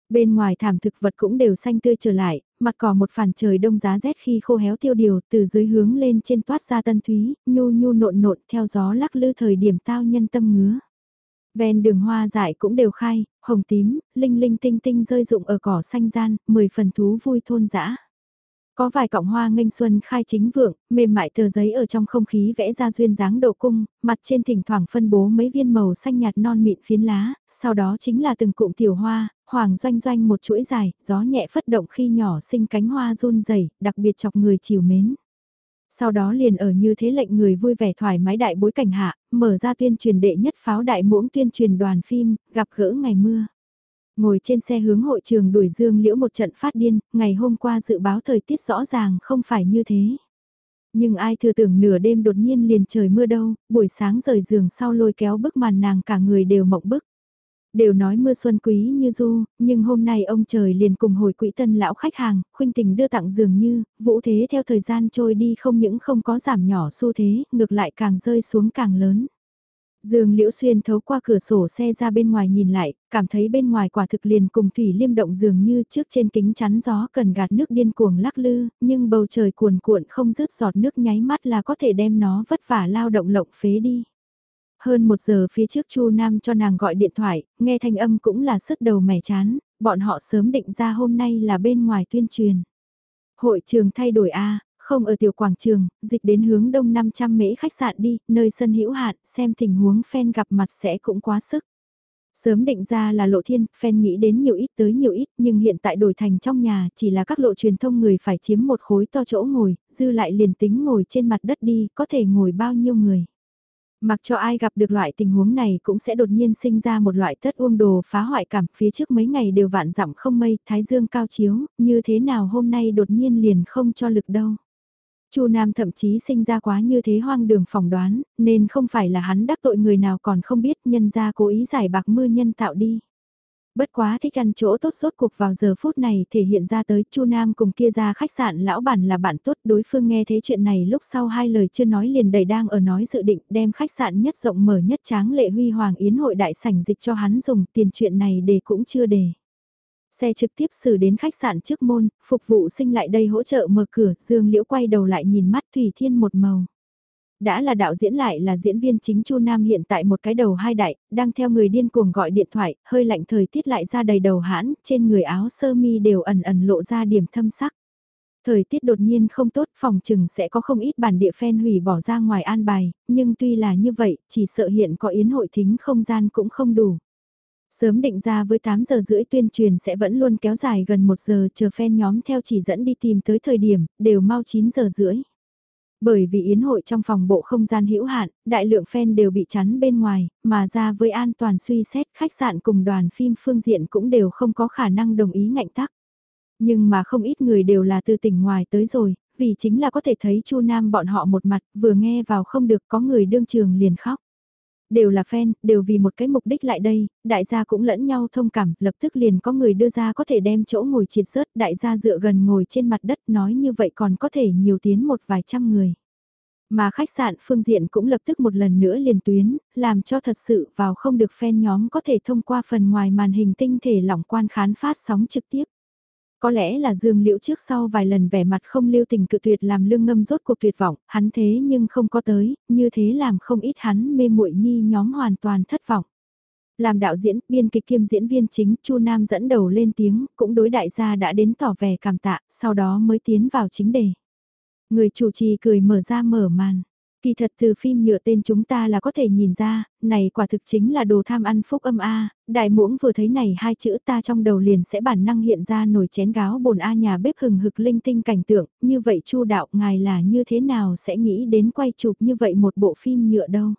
Bên ngoài thảm thực vật cũng đều xanh tươi trở lại, mặt cỏ một phản trời đông giá rét khi khô héo tiêu điều từ dưới hướng lên trên toát ra tân thúy, nhu nhu nộn nộn theo gió lắc lư thời điểm tao nhân tâm ngứa. Ven đường hoa dại cũng đều khai, hồng tím, linh linh tinh tinh rơi rụng ở cỏ xanh gian, mười phần thú vui thôn dã có vài cọng hoa nghênh xuân khai chính vượng, mềm mại tờ giấy ở trong không khí vẽ ra duyên dáng độ cung, mặt trên thỉnh thoảng phân bố mấy viên màu xanh nhạt non mịn phiến lá, sau đó chính là từng cụm tiểu hoa, hoàng doanh doanh một chuỗi dài, gió nhẹ phất động khi nhỏ sinh cánh hoa run rẩy, đặc biệt chọc người chiều mến. Sau đó liền ở như thế lệnh người vui vẻ thoải mái đại bối cảnh hạ, mở ra tuyên truyền đệ nhất pháo đại muỗng tuyên truyền đoàn phim, gặp gỡ ngày mưa. Ngồi trên xe hướng hội trường đuổi dương liễu một trận phát điên, ngày hôm qua dự báo thời tiết rõ ràng không phải như thế. Nhưng ai thừa tưởng nửa đêm đột nhiên liền trời mưa đâu, buổi sáng rời giường sau lôi kéo bức màn nàng cả người đều mộng bức. Đều nói mưa xuân quý như du, nhưng hôm nay ông trời liền cùng hồi quỹ tân lão khách hàng, khuynh tình đưa tặng dường như, vũ thế theo thời gian trôi đi không những không có giảm nhỏ xu thế, ngược lại càng rơi xuống càng lớn. Dương Liễu Xuyên thấu qua cửa sổ xe ra bên ngoài nhìn lại, cảm thấy bên ngoài quả thực liền cùng thủy liêm động dường như trước trên kính chắn gió cần gạt nước điên cuồng lắc lư, nhưng bầu trời cuồn cuộn không rớt giọt nước nháy mắt là có thể đem nó vất vả lao động lộng phế đi. Hơn một giờ phía trước Chu Nam cho nàng gọi điện thoại, nghe thanh âm cũng là sứt đầu mẻ chán, bọn họ sớm định ra hôm nay là bên ngoài tuyên truyền. Hội trường thay đổi A, không ở tiểu quảng trường, dịch đến hướng đông 500 mễ khách sạn đi, nơi sân hữu hạn, xem tình huống fan gặp mặt sẽ cũng quá sức. Sớm định ra là lộ thiên, fan nghĩ đến nhiều ít tới nhiều ít, nhưng hiện tại đổi thành trong nhà chỉ là các lộ truyền thông người phải chiếm một khối to chỗ ngồi, dư lại liền tính ngồi trên mặt đất đi, có thể ngồi bao nhiêu người. Mặc cho ai gặp được loại tình huống này cũng sẽ đột nhiên sinh ra một loại tất uông đồ phá hoại cảm phía trước mấy ngày đều vạn dặm không mây, thái dương cao chiếu, như thế nào hôm nay đột nhiên liền không cho lực đâu. Chu Nam thậm chí sinh ra quá như thế hoang đường phỏng đoán, nên không phải là hắn đắc tội người nào còn không biết nhân ra cố ý giải bạc mưa nhân tạo đi. Bất quá thích ăn chỗ tốt suốt cuộc vào giờ phút này thể hiện ra tới Chu Nam cùng kia ra khách sạn lão bản là bạn tốt đối phương nghe thế chuyện này lúc sau hai lời chưa nói liền đầy đang ở nói dự định đem khách sạn nhất rộng mở nhất tráng lệ huy hoàng yến hội đại sảnh dịch cho hắn dùng tiền chuyện này để cũng chưa để. Xe trực tiếp xử đến khách sạn trước môn, phục vụ sinh lại đây hỗ trợ mở cửa, Dương Liễu quay đầu lại nhìn mắt Thủy Thiên một màu. Đã là đạo diễn lại là diễn viên chính Chu Nam hiện tại một cái đầu hai đại, đang theo người điên cuồng gọi điện thoại, hơi lạnh thời tiết lại ra đầy đầu hãn, trên người áo sơ mi đều ẩn ẩn lộ ra điểm thâm sắc. Thời tiết đột nhiên không tốt, phòng trừng sẽ có không ít bản địa fan hủy bỏ ra ngoài an bài, nhưng tuy là như vậy, chỉ sợ hiện có yến hội thính không gian cũng không đủ. Sớm định ra với 8 giờ rưỡi tuyên truyền sẽ vẫn luôn kéo dài gần 1 giờ chờ fan nhóm theo chỉ dẫn đi tìm tới thời điểm, đều mau 9 giờ rưỡi. Bởi vì yến hội trong phòng bộ không gian hữu hạn, đại lượng fan đều bị chắn bên ngoài, mà ra với an toàn suy xét khách sạn cùng đoàn phim phương diện cũng đều không có khả năng đồng ý ngạnh tắc. Nhưng mà không ít người đều là từ tỉnh ngoài tới rồi, vì chính là có thể thấy Chu Nam bọn họ một mặt, vừa nghe vào không được có người đương trường liền khóc đều là fan, đều vì một cái mục đích lại đây, đại gia cũng lẫn nhau thông cảm, lập tức liền có người đưa ra có thể đem chỗ ngồi triệt sớt, đại gia dựa gần ngồi trên mặt đất nói như vậy còn có thể nhiều tiến một vài trăm người. Mà khách sạn phương diện cũng lập tức một lần nữa liền tuyến, làm cho thật sự vào không được fan nhóm có thể thông qua phần ngoài màn hình tinh thể lỏng quan khán phát sóng trực tiếp. Có lẽ là Dương Liễu trước sau vài lần vẻ mặt không lưu tình cự tuyệt làm lương ngâm rốt cuộc tuyệt vọng, hắn thế nhưng không có tới, như thế làm không ít hắn mê muội nhi nhóm hoàn toàn thất vọng. Làm đạo diễn, biên kịch kiêm diễn viên chính, Chu Nam dẫn đầu lên tiếng, cũng đối đại gia đã đến tỏ vẻ cảm tạ, sau đó mới tiến vào chính đề. Người chủ trì cười mở ra mở màn. Kỳ thật từ phim nhựa tên chúng ta là có thể nhìn ra, này quả thực chính là đồ tham ăn phúc âm A, đại muỗng vừa thấy này hai chữ ta trong đầu liền sẽ bản năng hiện ra nổi chén gáo bồn A nhà bếp hừng hực linh tinh cảnh tượng, như vậy chu đạo ngài là như thế nào sẽ nghĩ đến quay chụp như vậy một bộ phim nhựa đâu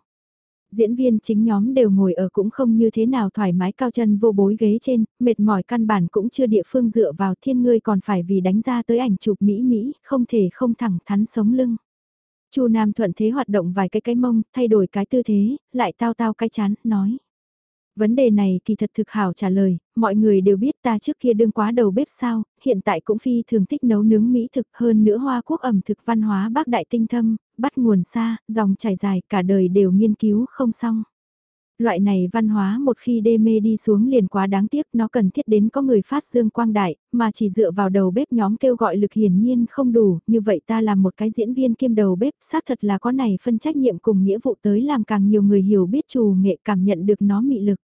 diễn viên chính nhóm đều ngồi ở cũng không như thế nào thoải mái cao chân vô bối ghế trên, mệt mỏi căn bản cũng chưa địa phương dựa vào thiên ngươi còn phải vì đánh ra tới ảnh chụp Mỹ Mỹ, không thể không thẳng thắn sống lưng. Chu Nam thuận thế hoạt động vài cái cái mông, thay đổi cái tư thế, lại tao tao cái chán, nói. Vấn đề này kỳ thật thực hảo trả lời, mọi người đều biết ta trước kia đương quá đầu bếp sao, hiện tại cũng phi thường thích nấu nướng mỹ thực hơn nữa hoa quốc ẩm thực văn hóa bác đại tinh thâm, bắt nguồn xa, dòng chảy dài, cả đời đều nghiên cứu không xong. Loại này văn hóa một khi đê mê đi xuống liền quá đáng tiếc nó cần thiết đến có người phát dương quang đại, mà chỉ dựa vào đầu bếp nhóm kêu gọi lực hiển nhiên không đủ, như vậy ta làm một cái diễn viên kiêm đầu bếp, xác thật là có này phân trách nhiệm cùng nghĩa vụ tới làm càng nhiều người hiểu biết chủ nghệ cảm nhận được nó mị lực.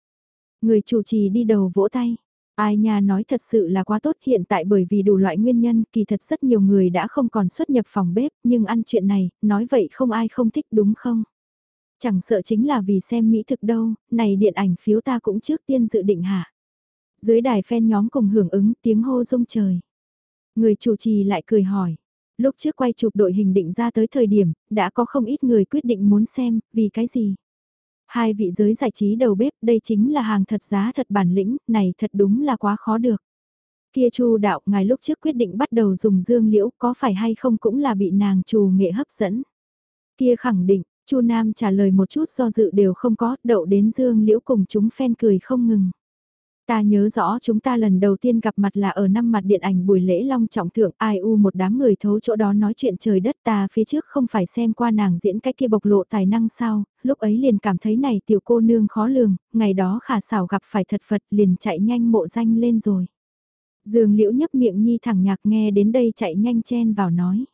Người chủ trì đi đầu vỗ tay. Ai nha nói thật sự là quá tốt hiện tại bởi vì đủ loại nguyên nhân kỳ thật rất nhiều người đã không còn xuất nhập phòng bếp nhưng ăn chuyện này, nói vậy không ai không thích đúng không? Chẳng sợ chính là vì xem mỹ thực đâu, này điện ảnh phiếu ta cũng trước tiên dự định hạ. Dưới đài fan nhóm cùng hưởng ứng tiếng hô rung trời. Người chủ trì lại cười hỏi. Lúc trước quay chụp đội hình định ra tới thời điểm, đã có không ít người quyết định muốn xem, vì cái gì? Hai vị giới giải trí đầu bếp, đây chính là hàng thật giá thật bản lĩnh, này thật đúng là quá khó được. Kia chu đạo, ngài lúc trước quyết định bắt đầu dùng dương liễu, có phải hay không cũng là bị nàng trù nghệ hấp dẫn. Kia khẳng định, chu Nam trả lời một chút do dự đều không có, đậu đến dương liễu cùng chúng phen cười không ngừng. Ta nhớ rõ chúng ta lần đầu tiên gặp mặt là ở năm mặt điện ảnh buổi lễ long trọng thượng ai u một đám người thấu chỗ đó nói chuyện trời đất ta phía trước không phải xem qua nàng diễn cái kia bộc lộ tài năng sao, lúc ấy liền cảm thấy này tiểu cô nương khó lường, ngày đó khả xảo gặp phải thật Phật liền chạy nhanh mộ danh lên rồi. Dương liễu nhấp miệng nhi thẳng nhạc nghe đến đây chạy nhanh chen vào nói.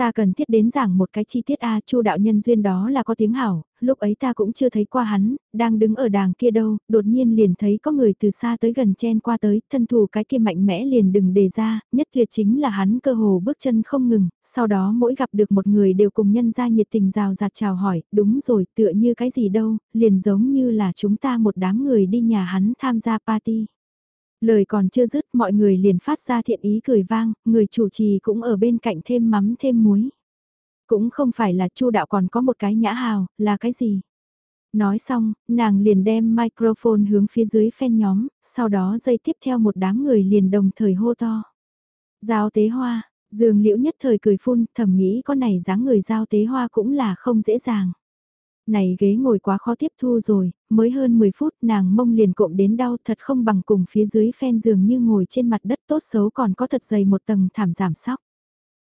Ta cần thiết đến giảng một cái chi tiết A chu đạo nhân duyên đó là có tiếng hảo, lúc ấy ta cũng chưa thấy qua hắn, đang đứng ở đàng kia đâu, đột nhiên liền thấy có người từ xa tới gần chen qua tới, thân thủ cái kia mạnh mẽ liền đừng đề ra, nhất tuyệt chính là hắn cơ hồ bước chân không ngừng, sau đó mỗi gặp được một người đều cùng nhân ra nhiệt tình rào rạt chào hỏi, đúng rồi, tựa như cái gì đâu, liền giống như là chúng ta một đám người đi nhà hắn tham gia party. Lời còn chưa dứt mọi người liền phát ra thiện ý cười vang, người chủ trì cũng ở bên cạnh thêm mắm thêm muối. Cũng không phải là chu đạo còn có một cái nhã hào, là cái gì? Nói xong, nàng liền đem microphone hướng phía dưới phen nhóm, sau đó dây tiếp theo một đám người liền đồng thời hô to. Giao tế hoa, dương liễu nhất thời cười phun, thầm nghĩ con này dáng người giao tế hoa cũng là không dễ dàng. Này ghế ngồi quá khó tiếp thu rồi, mới hơn 10 phút nàng mông liền cộm đến đau thật không bằng cùng phía dưới phen giường như ngồi trên mặt đất tốt xấu còn có thật dày một tầng thảm giảm sóc.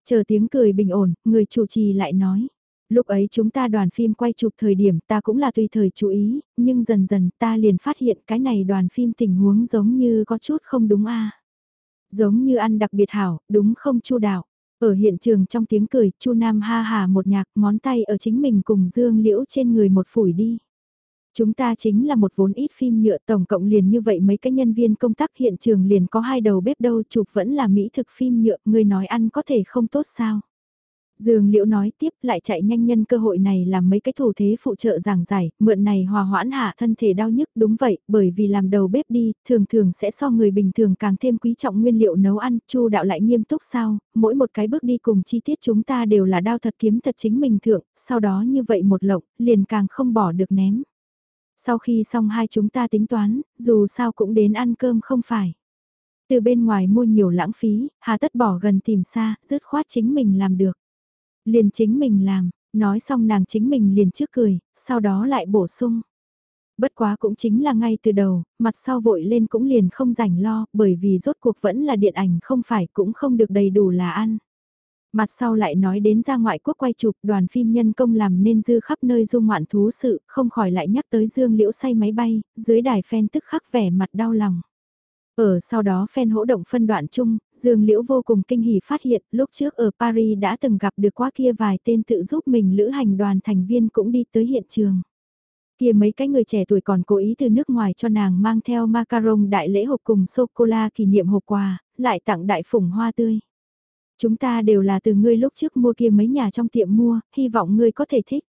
Chờ tiếng cười bình ổn, người chủ trì lại nói. Lúc ấy chúng ta đoàn phim quay chụp thời điểm ta cũng là tùy thời chú ý, nhưng dần dần ta liền phát hiện cái này đoàn phim tình huống giống như có chút không đúng a Giống như ăn đặc biệt hảo, đúng không chu đạo. Ở hiện trường trong tiếng cười, Chu Nam ha hà một nhạc ngón tay ở chính mình cùng Dương Liễu trên người một phủi đi. Chúng ta chính là một vốn ít phim nhựa tổng cộng liền như vậy mấy cái nhân viên công tác hiện trường liền có hai đầu bếp đâu chụp vẫn là mỹ thực phim nhựa, người nói ăn có thể không tốt sao. Dương Liễu nói tiếp lại chạy nhanh nhân cơ hội này làm mấy cái thủ thế phụ trợ giảng giải, mượn này hòa hoãn hạ thân thể đau nhức đúng vậy, bởi vì làm đầu bếp đi, thường thường sẽ so người bình thường càng thêm quý trọng nguyên liệu nấu ăn, chu đạo lại nghiêm túc sao, mỗi một cái bước đi cùng chi tiết chúng ta đều là đao thật kiếm thật chính mình thượng, sau đó như vậy một lộng, liền càng không bỏ được ném. Sau khi xong hai chúng ta tính toán, dù sao cũng đến ăn cơm không phải. Từ bên ngoài mua nhiều lãng phí, hà tất bỏ gần tìm xa, dứt khoát chính mình làm được. Liền chính mình làm, nói xong nàng chính mình liền trước cười, sau đó lại bổ sung. Bất quá cũng chính là ngay từ đầu, mặt sau vội lên cũng liền không rảnh lo, bởi vì rốt cuộc vẫn là điện ảnh không phải cũng không được đầy đủ là ăn. Mặt sau lại nói đến ra ngoại quốc quay chụp đoàn phim nhân công làm nên dư khắp nơi du ngoạn thú sự, không khỏi lại nhắc tới Dương Liễu say máy bay, dưới đài phen tức khắc vẻ mặt đau lòng. Ở sau đó phen hỗ động phân đoạn chung, Dương Liễu vô cùng kinh hỉ phát hiện lúc trước ở Paris đã từng gặp được qua kia vài tên tự giúp mình lữ hành đoàn thành viên cũng đi tới hiện trường. Kia mấy cái người trẻ tuổi còn cố ý từ nước ngoài cho nàng mang theo macaron đại lễ hộp cùng sô-cô-la kỷ niệm hộp quà, lại tặng đại phủng hoa tươi. Chúng ta đều là từ ngươi lúc trước mua kia mấy nhà trong tiệm mua, hy vọng ngươi có thể thích.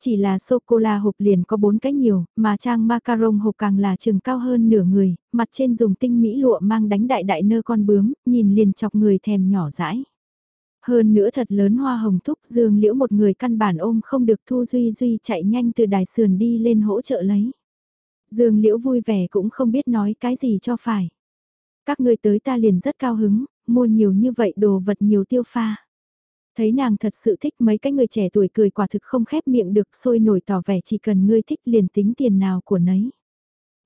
Chỉ là sô-cô-la hộp liền có bốn cái nhiều, mà trang macaron hộp càng là chừng cao hơn nửa người, mặt trên dùng tinh mỹ lụa mang đánh đại đại nơ con bướm, nhìn liền chọc người thèm nhỏ dãi. Hơn nữa thật lớn hoa hồng thúc dương liễu một người căn bản ôm không được thu duy duy chạy nhanh từ đài sườn đi lên hỗ trợ lấy. Dương liễu vui vẻ cũng không biết nói cái gì cho phải. Các người tới ta liền rất cao hứng, mua nhiều như vậy đồ vật nhiều tiêu pha. Thấy nàng thật sự thích mấy cái người trẻ tuổi cười quả thực không khép miệng được sôi nổi tỏ vẻ chỉ cần ngươi thích liền tính tiền nào của nấy.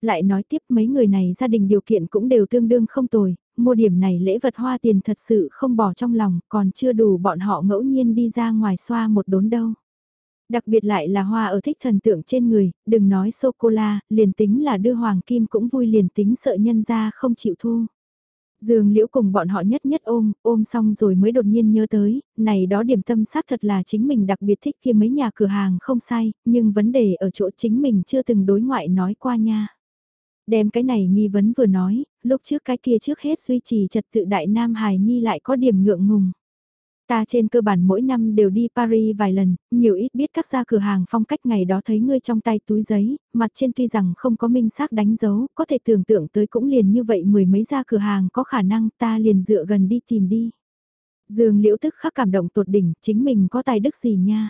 Lại nói tiếp mấy người này gia đình điều kiện cũng đều tương đương không tồi, mua điểm này lễ vật hoa tiền thật sự không bỏ trong lòng còn chưa đủ bọn họ ngẫu nhiên đi ra ngoài xoa một đốn đâu. Đặc biệt lại là hoa ở thích thần tượng trên người, đừng nói sô-cô-la, liền tính là đưa hoàng kim cũng vui liền tính sợ nhân ra không chịu thu. Dương Liễu cùng bọn họ nhất nhất ôm, ôm xong rồi mới đột nhiên nhớ tới, này đó điểm tâm xác thật là chính mình đặc biệt thích kia mấy nhà cửa hàng không sai, nhưng vấn đề ở chỗ chính mình chưa từng đối ngoại nói qua nha. Đem cái này nghi vấn vừa nói, lúc trước cái kia trước hết duy trì trật tự đại Nam Hải Nhi lại có điểm ngượng ngùng. Ta trên cơ bản mỗi năm đều đi Paris vài lần, nhiều ít biết các gia cửa hàng phong cách ngày đó thấy ngươi trong tay túi giấy, mặt trên tuy rằng không có minh xác đánh dấu, có thể tưởng tượng tới cũng liền như vậy mười mấy gia cửa hàng có khả năng ta liền dựa gần đi tìm đi. Dương liễu tức khắc cảm động tột đỉnh, chính mình có tài đức gì nha.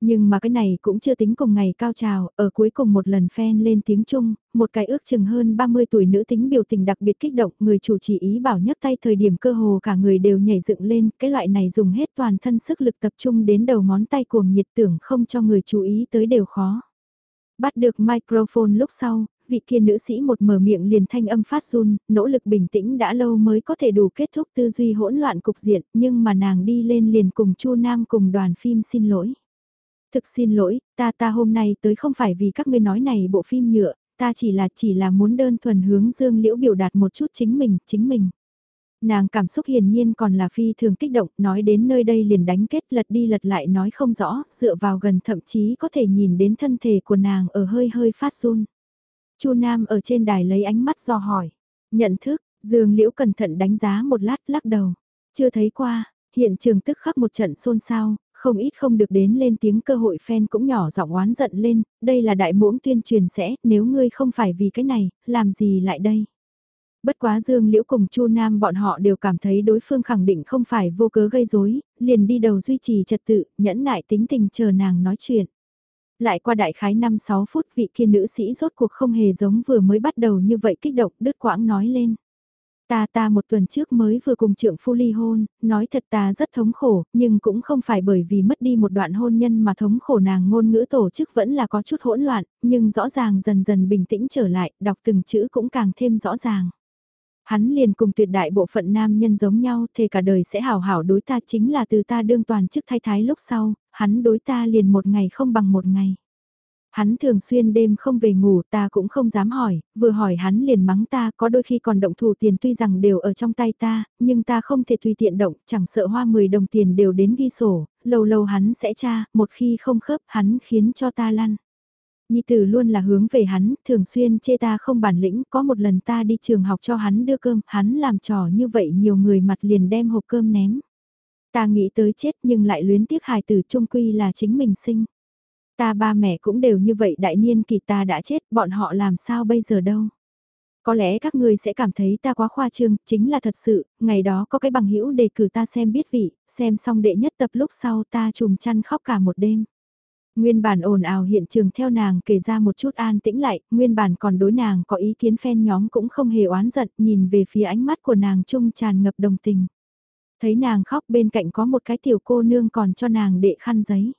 Nhưng mà cái này cũng chưa tính cùng ngày cao trào, ở cuối cùng một lần phen lên tiếng Trung, một cái ước chừng hơn 30 tuổi nữ tính biểu tình đặc biệt kích động, người chủ chỉ ý bảo nhấc tay thời điểm cơ hồ cả người đều nhảy dựng lên, cái loại này dùng hết toàn thân sức lực tập trung đến đầu ngón tay cuồng nhiệt tưởng không cho người chú ý tới đều khó. Bắt được microphone lúc sau, vị kia nữ sĩ một mở miệng liền thanh âm phát run, nỗ lực bình tĩnh đã lâu mới có thể đủ kết thúc tư duy hỗn loạn cục diện, nhưng mà nàng đi lên liền cùng Chu Nam cùng đoàn phim xin lỗi. Thực xin lỗi, ta ta hôm nay tới không phải vì các ngươi nói này bộ phim nhựa, ta chỉ là chỉ là muốn đơn thuần hướng Dương Liễu biểu đạt một chút chính mình, chính mình. Nàng cảm xúc hiển nhiên còn là phi thường kích động, nói đến nơi đây liền đánh kết lật đi lật lại nói không rõ, dựa vào gần thậm chí có thể nhìn đến thân thể của nàng ở hơi hơi phát run. Chu Nam ở trên đài lấy ánh mắt do hỏi, nhận thức, Dương Liễu cẩn thận đánh giá một lát lắc đầu, chưa thấy qua, hiện trường tức khắc một trận xôn xao, không ít không được đến lên tiếng cơ hội fan cũng nhỏ giọng oán giận lên, đây là đại muỗng tuyên truyền sẽ, nếu ngươi không phải vì cái này, làm gì lại đây? Bất quá Dương Liễu cùng Chu Nam bọn họ đều cảm thấy đối phương khẳng định không phải vô cớ gây rối, liền đi đầu duy trì trật tự, nhẫn nại tính tình chờ nàng nói chuyện. Lại qua đại khái 5-6 phút vị kia nữ sĩ rốt cuộc không hề giống vừa mới bắt đầu như vậy kích động đứt quãng nói lên. Ta ta một tuần trước mới vừa cùng trượng phu ly hôn, nói thật ta rất thống khổ, nhưng cũng không phải bởi vì mất đi một đoạn hôn nhân mà thống khổ nàng ngôn ngữ tổ chức vẫn là có chút hỗn loạn, nhưng rõ ràng dần dần bình tĩnh trở lại, đọc từng chữ cũng càng thêm rõ ràng. Hắn liền cùng tuyệt đại bộ phận nam nhân giống nhau, thề cả đời sẽ hảo hảo đối ta chính là từ ta đương toàn chức thay thái lúc sau, hắn đối ta liền một ngày không bằng một ngày. Hắn thường xuyên đêm không về ngủ ta cũng không dám hỏi, vừa hỏi hắn liền mắng ta có đôi khi còn động thủ tiền tuy rằng đều ở trong tay ta, nhưng ta không thể tùy tiện động, chẳng sợ hoa 10 đồng tiền đều đến ghi sổ, lâu lâu hắn sẽ tra, một khi không khớp hắn khiến cho ta lăn. Nhi tử luôn là hướng về hắn, thường xuyên chê ta không bản lĩnh, có một lần ta đi trường học cho hắn đưa cơm, hắn làm trò như vậy nhiều người mặt liền đem hộp cơm ném. Ta nghĩ tới chết nhưng lại luyến tiếc hài tử trung quy là chính mình sinh. Ta ba mẹ cũng đều như vậy đại niên kỳ ta đã chết, bọn họ làm sao bây giờ đâu. Có lẽ các ngươi sẽ cảm thấy ta quá khoa trương, chính là thật sự, ngày đó có cái bằng hữu đề cử ta xem biết vị, xem xong đệ nhất tập lúc sau ta trùm chăn khóc cả một đêm. Nguyên bản ồn ào hiện trường theo nàng kể ra một chút an tĩnh lại, nguyên bản còn đối nàng có ý kiến phen nhóm cũng không hề oán giận, nhìn về phía ánh mắt của nàng trung tràn ngập đồng tình. Thấy nàng khóc bên cạnh có một cái tiểu cô nương còn cho nàng đệ khăn giấy.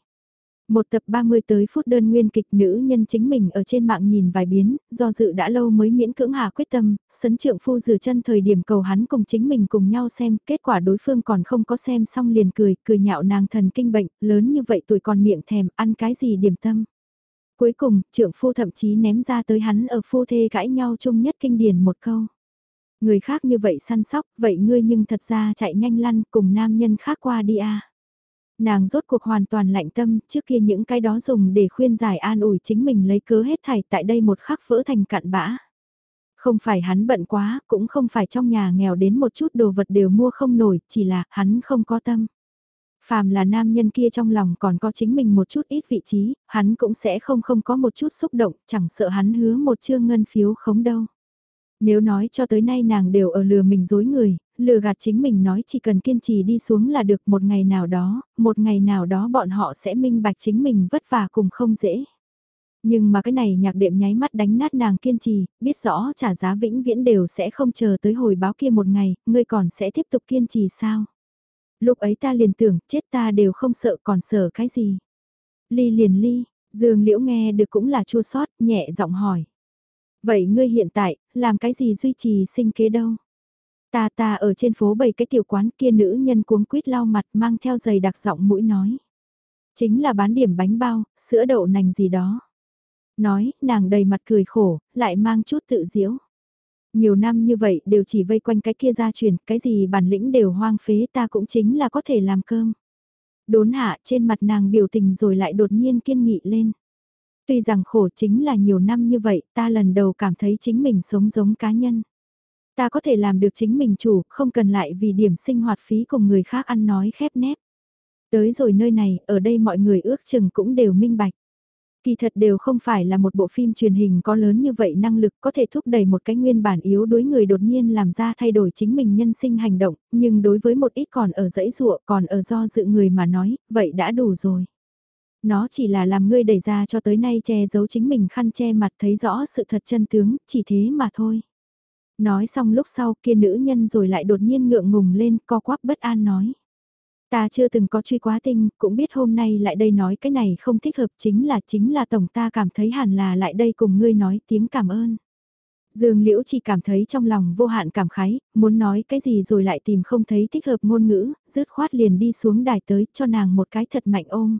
Một tập 30 tới phút đơn nguyên kịch nữ nhân chính mình ở trên mạng nhìn vài biến, do dự đã lâu mới miễn cưỡng hạ quyết tâm, sấn trượng phu rửa chân thời điểm cầu hắn cùng chính mình cùng nhau xem, kết quả đối phương còn không có xem xong liền cười, cười nhạo nàng thần kinh bệnh, lớn như vậy tuổi còn miệng thèm, ăn cái gì điểm tâm. Cuối cùng, trượng phu thậm chí ném ra tới hắn ở phu thê cãi nhau chung nhất kinh điển một câu. Người khác như vậy săn sóc, vậy ngươi nhưng thật ra chạy nhanh lăn cùng nam nhân khác qua đi à Nàng rốt cuộc hoàn toàn lạnh tâm, trước kia những cái đó dùng để khuyên giải an ủi chính mình lấy cớ hết thảy tại đây một khắc vỡ thành cạn bã. Không phải hắn bận quá, cũng không phải trong nhà nghèo đến một chút đồ vật đều mua không nổi, chỉ là hắn không có tâm. Phàm là nam nhân kia trong lòng còn có chính mình một chút ít vị trí, hắn cũng sẽ không không có một chút xúc động, chẳng sợ hắn hứa một chương ngân phiếu khống đâu. Nếu nói cho tới nay nàng đều ở lừa mình dối người, lừa gạt chính mình nói chỉ cần kiên trì đi xuống là được một ngày nào đó, một ngày nào đó bọn họ sẽ minh bạch chính mình vất vả cùng không dễ. Nhưng mà cái này nhạc đệm nháy mắt đánh nát nàng kiên trì, biết rõ trả giá vĩnh viễn đều sẽ không chờ tới hồi báo kia một ngày, ngươi còn sẽ tiếp tục kiên trì sao? Lúc ấy ta liền tưởng, chết ta đều không sợ còn sợ cái gì? Ly liền ly, Dương Liễu nghe được cũng là chua sót, nhẹ giọng hỏi. Vậy ngươi hiện tại, làm cái gì duy trì sinh kế đâu? Ta ta ở trên phố bày cái tiểu quán kia nữ nhân cuống quýt lau mặt mang theo giày đặc giọng mũi nói. Chính là bán điểm bánh bao, sữa đậu nành gì đó. Nói, nàng đầy mặt cười khổ, lại mang chút tự diễu. Nhiều năm như vậy đều chỉ vây quanh cái kia gia truyền, cái gì bản lĩnh đều hoang phế ta cũng chính là có thể làm cơm. Đốn hạ trên mặt nàng biểu tình rồi lại đột nhiên kiên nghị lên. Tuy rằng khổ chính là nhiều năm như vậy ta lần đầu cảm thấy chính mình sống giống cá nhân. Ta có thể làm được chính mình chủ, không cần lại vì điểm sinh hoạt phí cùng người khác ăn nói khép nép. Tới rồi nơi này, ở đây mọi người ước chừng cũng đều minh bạch. Kỳ thật đều không phải là một bộ phim truyền hình có lớn như vậy năng lực có thể thúc đẩy một cái nguyên bản yếu đối người đột nhiên làm ra thay đổi chính mình nhân sinh hành động, nhưng đối với một ít còn ở dãy ruộng còn ở do dự người mà nói, vậy đã đủ rồi. Nó chỉ là làm ngươi đẩy ra cho tới nay che giấu chính mình khăn che mặt thấy rõ sự thật chân tướng, chỉ thế mà thôi. Nói xong lúc sau kia nữ nhân rồi lại đột nhiên ngượng ngùng lên co quắp bất an nói. Ta chưa từng có truy quá tinh, cũng biết hôm nay lại đây nói cái này không thích hợp chính là chính là tổng ta cảm thấy hẳn là lại đây cùng ngươi nói tiếng cảm ơn. Dương Liễu chỉ cảm thấy trong lòng vô hạn cảm khái, muốn nói cái gì rồi lại tìm không thấy thích hợp ngôn ngữ, rứt khoát liền đi xuống đài tới cho nàng một cái thật mạnh ôm.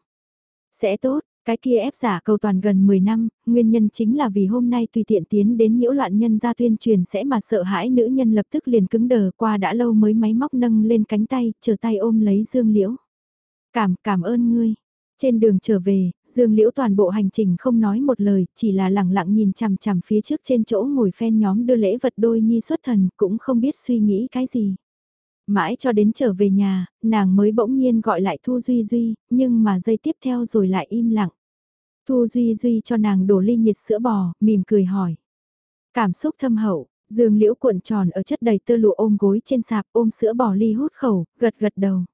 Sẽ tốt, cái kia ép giả cầu toàn gần 10 năm, nguyên nhân chính là vì hôm nay tùy tiện tiến đến nhiễu loạn nhân gia tuyên truyền sẽ mà sợ hãi nữ nhân lập tức liền cứng đờ qua đã lâu mới máy móc nâng lên cánh tay, chờ tay ôm lấy Dương Liễu. Cảm, cảm ơn ngươi. Trên đường trở về, Dương Liễu toàn bộ hành trình không nói một lời, chỉ là lặng lặng nhìn chằm chằm phía trước trên chỗ ngồi phen nhóm đưa lễ vật đôi nhi xuất thần, cũng không biết suy nghĩ cái gì. Mãi cho đến trở về nhà, nàng mới bỗng nhiên gọi lại Thu Duy Duy, nhưng mà giây tiếp theo rồi lại im lặng. Thu Duy Duy cho nàng đổ ly nhiệt sữa bò, mỉm cười hỏi. Cảm xúc thâm hậu, Dương Liễu cuộn tròn ở chất đầy tơ lụa ôm gối trên sạp ôm sữa bò ly hút khẩu, gật gật đầu.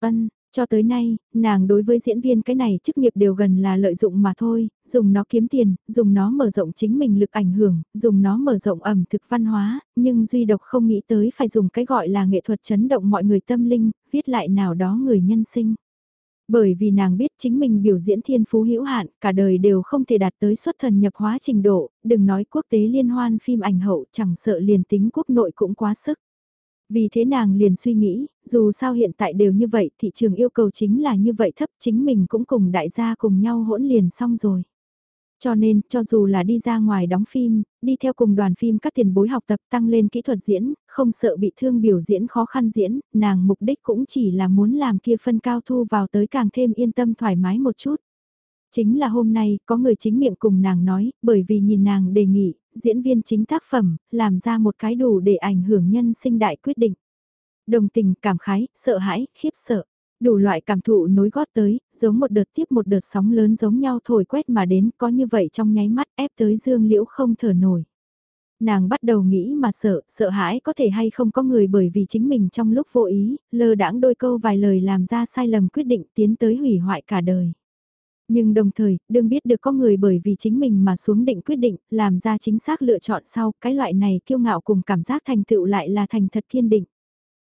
Ân, cho tới nay, nàng đối với diễn viên cái này chức nghiệp đều gần là lợi dụng mà thôi, dùng nó kiếm tiền, dùng nó mở rộng chính mình lực ảnh hưởng, dùng nó mở rộng ẩm thực văn hóa, nhưng duy độc không nghĩ tới phải dùng cái gọi là nghệ thuật chấn động mọi người tâm linh, viết lại nào đó người nhân sinh. Bởi vì nàng biết chính mình biểu diễn thiên phú hữu hạn, cả đời đều không thể đạt tới xuất thần nhập hóa trình độ, đừng nói quốc tế liên hoan phim ảnh hậu chẳng sợ liền tính quốc nội cũng quá sức. Vì thế nàng liền suy nghĩ, dù sao hiện tại đều như vậy thị trường yêu cầu chính là như vậy thấp chính mình cũng cùng đại gia cùng nhau hỗn liền xong rồi. Cho nên, cho dù là đi ra ngoài đóng phim, đi theo cùng đoàn phim các tiền bối học tập tăng lên kỹ thuật diễn, không sợ bị thương biểu diễn khó khăn diễn, nàng mục đích cũng chỉ là muốn làm kia phân cao thu vào tới càng thêm yên tâm thoải mái một chút. Chính là hôm nay, có người chính miệng cùng nàng nói, bởi vì nhìn nàng đề nghị, diễn viên chính tác phẩm, làm ra một cái đủ để ảnh hưởng nhân sinh đại quyết định. Đồng tình, cảm khái, sợ hãi, khiếp sợ. Đủ loại cảm thụ nối gót tới, giống một đợt tiếp một đợt sóng lớn giống nhau thổi quét mà đến có như vậy trong nháy mắt ép tới dương liễu không thở nổi. Nàng bắt đầu nghĩ mà sợ, sợ hãi có thể hay không có người bởi vì chính mình trong lúc vô ý, lơ đãng đôi câu vài lời làm ra sai lầm quyết định tiến tới hủy hoại cả đời. Nhưng đồng thời, đừng biết được có người bởi vì chính mình mà xuống định quyết định, làm ra chính xác lựa chọn sau, cái loại này kiêu ngạo cùng cảm giác thành tựu lại là thành thật kiên định.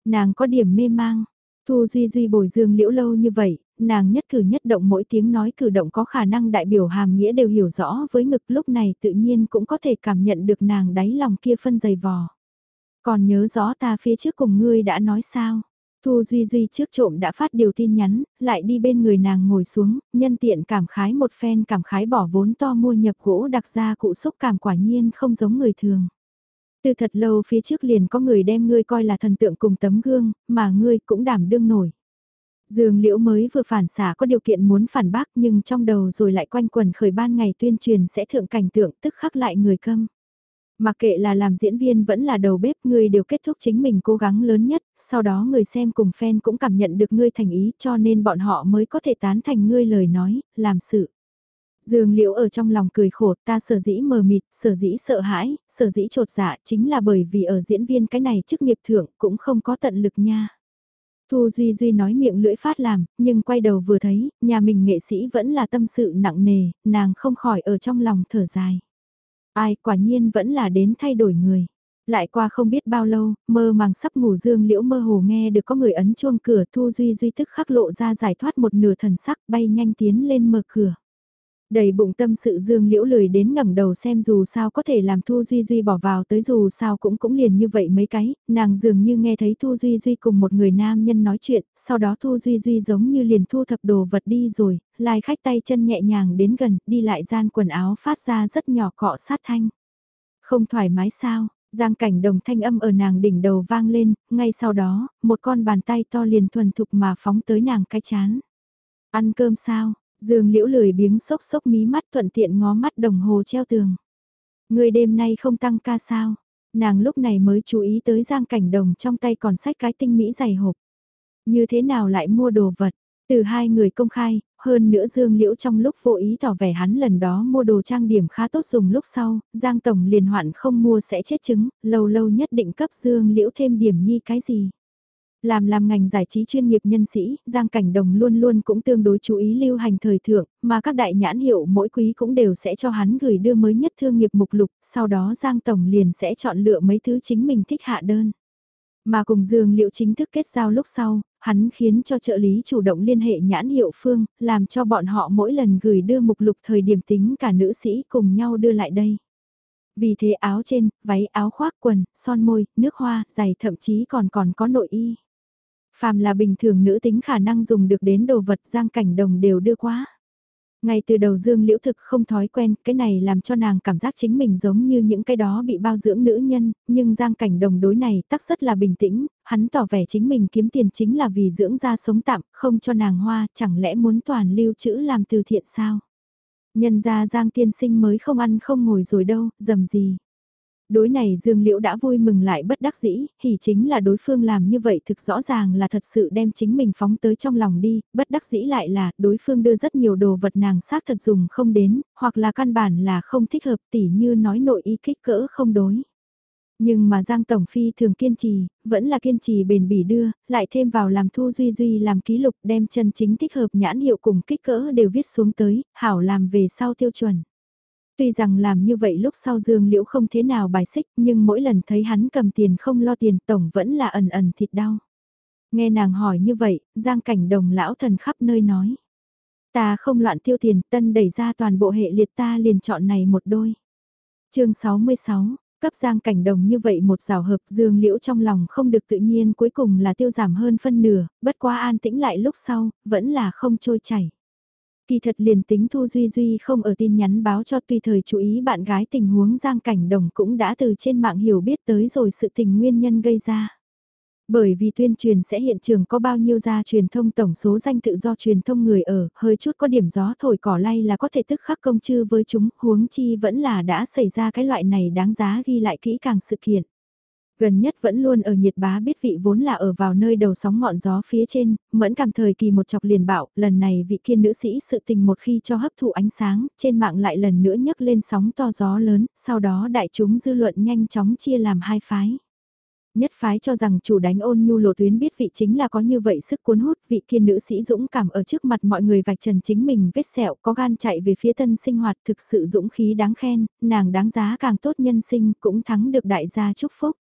Nàng có điểm mê mang, Thu Duy Duy bồi dương liễu lâu như vậy, nàng nhất cử nhất động mỗi tiếng nói cử động có khả năng đại biểu hàm nghĩa đều hiểu rõ với ngực lúc này tự nhiên cũng có thể cảm nhận được nàng đáy lòng kia phân dày vò. Còn nhớ rõ ta phía trước cùng ngươi đã nói sao? Thu Duy Duy trước trộm đã phát điều tin nhắn, lại đi bên người nàng ngồi xuống, nhân tiện cảm khái một phen cảm khái bỏ vốn to mua nhập gỗ đặc ra cụ xúc cảm quả nhiên không giống người thường. Từ thật lâu phía trước liền có người đem ngươi coi là thần tượng cùng tấm gương, mà ngươi cũng đảm đương nổi. Dương liễu mới vừa phản xả có điều kiện muốn phản bác nhưng trong đầu rồi lại quanh quần khởi ban ngày tuyên truyền sẽ thượng cảnh tượng tức khắc lại người câm. Mặc kệ là làm diễn viên vẫn là đầu bếp người đều kết thúc chính mình cố gắng lớn nhất, sau đó người xem cùng fan cũng cảm nhận được ngươi thành ý cho nên bọn họ mới có thể tán thành ngươi lời nói, làm sự. Dương Liễu ở trong lòng cười khổ, ta sở dĩ mờ mịt, sở dĩ sợ hãi, sở dĩ trột dạ chính là bởi vì ở diễn viên cái này chức nghiệp thưởng cũng không có tận lực nha. Thu Duy Duy nói miệng lưỡi phát làm, nhưng quay đầu vừa thấy, nhà mình nghệ sĩ vẫn là tâm sự nặng nề, nàng không khỏi ở trong lòng thở dài. Ai quả nhiên vẫn là đến thay đổi người. Lại qua không biết bao lâu, mơ màng sắp ngủ dương liễu mơ hồ nghe được có người ấn chuông cửa Thu Duy Duy tức khắc lộ ra giải thoát một nửa thần sắc bay nhanh tiến lên mở cửa. Đầy bụng tâm sự dương liễu lười đến ngẩng đầu xem dù sao có thể làm Thu Duy Duy bỏ vào tới dù sao cũng cũng liền như vậy mấy cái, nàng dường như nghe thấy Thu Duy Duy cùng một người nam nhân nói chuyện, sau đó Thu Duy Duy giống như liền thu thập đồ vật đi rồi, lai khách tay chân nhẹ nhàng đến gần, đi lại gian quần áo phát ra rất nhỏ cọ sát thanh. Không thoải mái sao, giang cảnh đồng thanh âm ở nàng đỉnh đầu vang lên, ngay sau đó, một con bàn tay to liền thuần thục mà phóng tới nàng cái chán. Ăn cơm sao, Dương liễu lười biếng sốc sốc mí mắt thuận tiện ngó mắt đồng hồ treo tường. Người đêm nay không tăng ca sao? Nàng lúc này mới chú ý tới giang cảnh đồng trong tay còn sách cái tinh mỹ dày hộp. Như thế nào lại mua đồ vật? Từ hai người công khai, hơn nữa Dương Liễu trong lúc vô ý tỏ vẻ hắn lần đó mua đồ trang điểm khá tốt dùng lúc sau, Giang Tổng liền hoạn không mua sẽ chết chứng, lâu lâu nhất định cấp Dương Liễu thêm điểm nhi cái gì. Làm làm ngành giải trí chuyên nghiệp nhân sĩ, Giang Cảnh Đồng luôn luôn cũng tương đối chú ý lưu hành thời thượng, mà các đại nhãn hiệu mỗi quý cũng đều sẽ cho hắn gửi đưa mới nhất thương nghiệp mục lục, sau đó Giang Tổng liền sẽ chọn lựa mấy thứ chính mình thích hạ đơn. Mà cùng Dương liệu chính thức kết giao lúc sau, hắn khiến cho trợ lý chủ động liên hệ nhãn hiệu phương, làm cho bọn họ mỗi lần gửi đưa mục lục thời điểm tính cả nữ sĩ cùng nhau đưa lại đây. Vì thế áo trên, váy áo khoác quần, son môi, nước hoa, giày thậm chí còn còn có nội y. Phàm là bình thường nữ tính khả năng dùng được đến đồ vật giang cảnh đồng đều đưa quá. Ngay từ đầu Dương Liễu thực không thói quen, cái này làm cho nàng cảm giác chính mình giống như những cái đó bị bao dưỡng nữ nhân, nhưng Giang Cảnh Đồng đối này tắc rất là bình tĩnh, hắn tỏ vẻ chính mình kiếm tiền chính là vì dưỡng ra sống tạm, không cho nàng hoa, chẳng lẽ muốn toàn lưu trữ làm từ thiện sao? Nhân ra Giang tiên sinh mới không ăn không ngồi rồi đâu, dầm gì. Đối này Dương Liễu đã vui mừng lại bất đắc dĩ, hỉ chính là đối phương làm như vậy thực rõ ràng là thật sự đem chính mình phóng tới trong lòng đi, bất đắc dĩ lại là đối phương đưa rất nhiều đồ vật nàng xác thật dùng không đến, hoặc là căn bản là không thích hợp tỉ như nói nội y kích cỡ không đối. Nhưng mà Giang Tổng Phi thường kiên trì, vẫn là kiên trì bền bỉ đưa, lại thêm vào làm thu duy duy làm ký lục đem chân chính thích hợp nhãn hiệu cùng kích cỡ đều viết xuống tới, hảo làm về sau tiêu chuẩn. Tuy rằng làm như vậy lúc sau Dương Liễu không thế nào bài xích nhưng mỗi lần thấy hắn cầm tiền không lo tiền tổng vẫn là ẩn ẩn thịt đau. Nghe nàng hỏi như vậy, Giang Cảnh Đồng lão thần khắp nơi nói. Ta không loạn tiêu tiền, tân đẩy ra toàn bộ hệ liệt ta liền chọn này một đôi. chương 66, cấp Giang Cảnh Đồng như vậy một rào hợp Dương Liễu trong lòng không được tự nhiên cuối cùng là tiêu giảm hơn phân nửa, bất quá an tĩnh lại lúc sau, vẫn là không trôi chảy. Kỳ thật liền tính Thu Duy Duy không ở tin nhắn báo cho tùy thời chú ý bạn gái tình huống Giang Cảnh Đồng cũng đã từ trên mạng hiểu biết tới rồi sự tình nguyên nhân gây ra. Bởi vì tuyên truyền sẽ hiện trường có bao nhiêu gia truyền thông tổng số danh tự do truyền thông người ở, hơi chút có điểm gió thổi cỏ lay là có thể tức khắc công chư với chúng, huống chi vẫn là đã xảy ra cái loại này đáng giá ghi lại kỹ càng sự kiện. Gần nhất vẫn luôn ở nhiệt bá biết vị vốn là ở vào nơi đầu sóng ngọn gió phía trên, mẫn cảm thời kỳ một chọc liền bạo, lần này vị kiên nữ sĩ sự tình một khi cho hấp thụ ánh sáng, trên mạng lại lần nữa nhấc lên sóng to gió lớn, sau đó đại chúng dư luận nhanh chóng chia làm hai phái. Nhất phái cho rằng chủ đánh ôn nhu lộ tuyến biết vị chính là có như vậy sức cuốn hút vị kiên nữ sĩ dũng cảm ở trước mặt mọi người vạch trần chính mình vết sẹo có gan chạy về phía tân sinh hoạt thực sự dũng khí đáng khen, nàng đáng giá càng tốt nhân sinh cũng thắng được đại gia chúc phúc.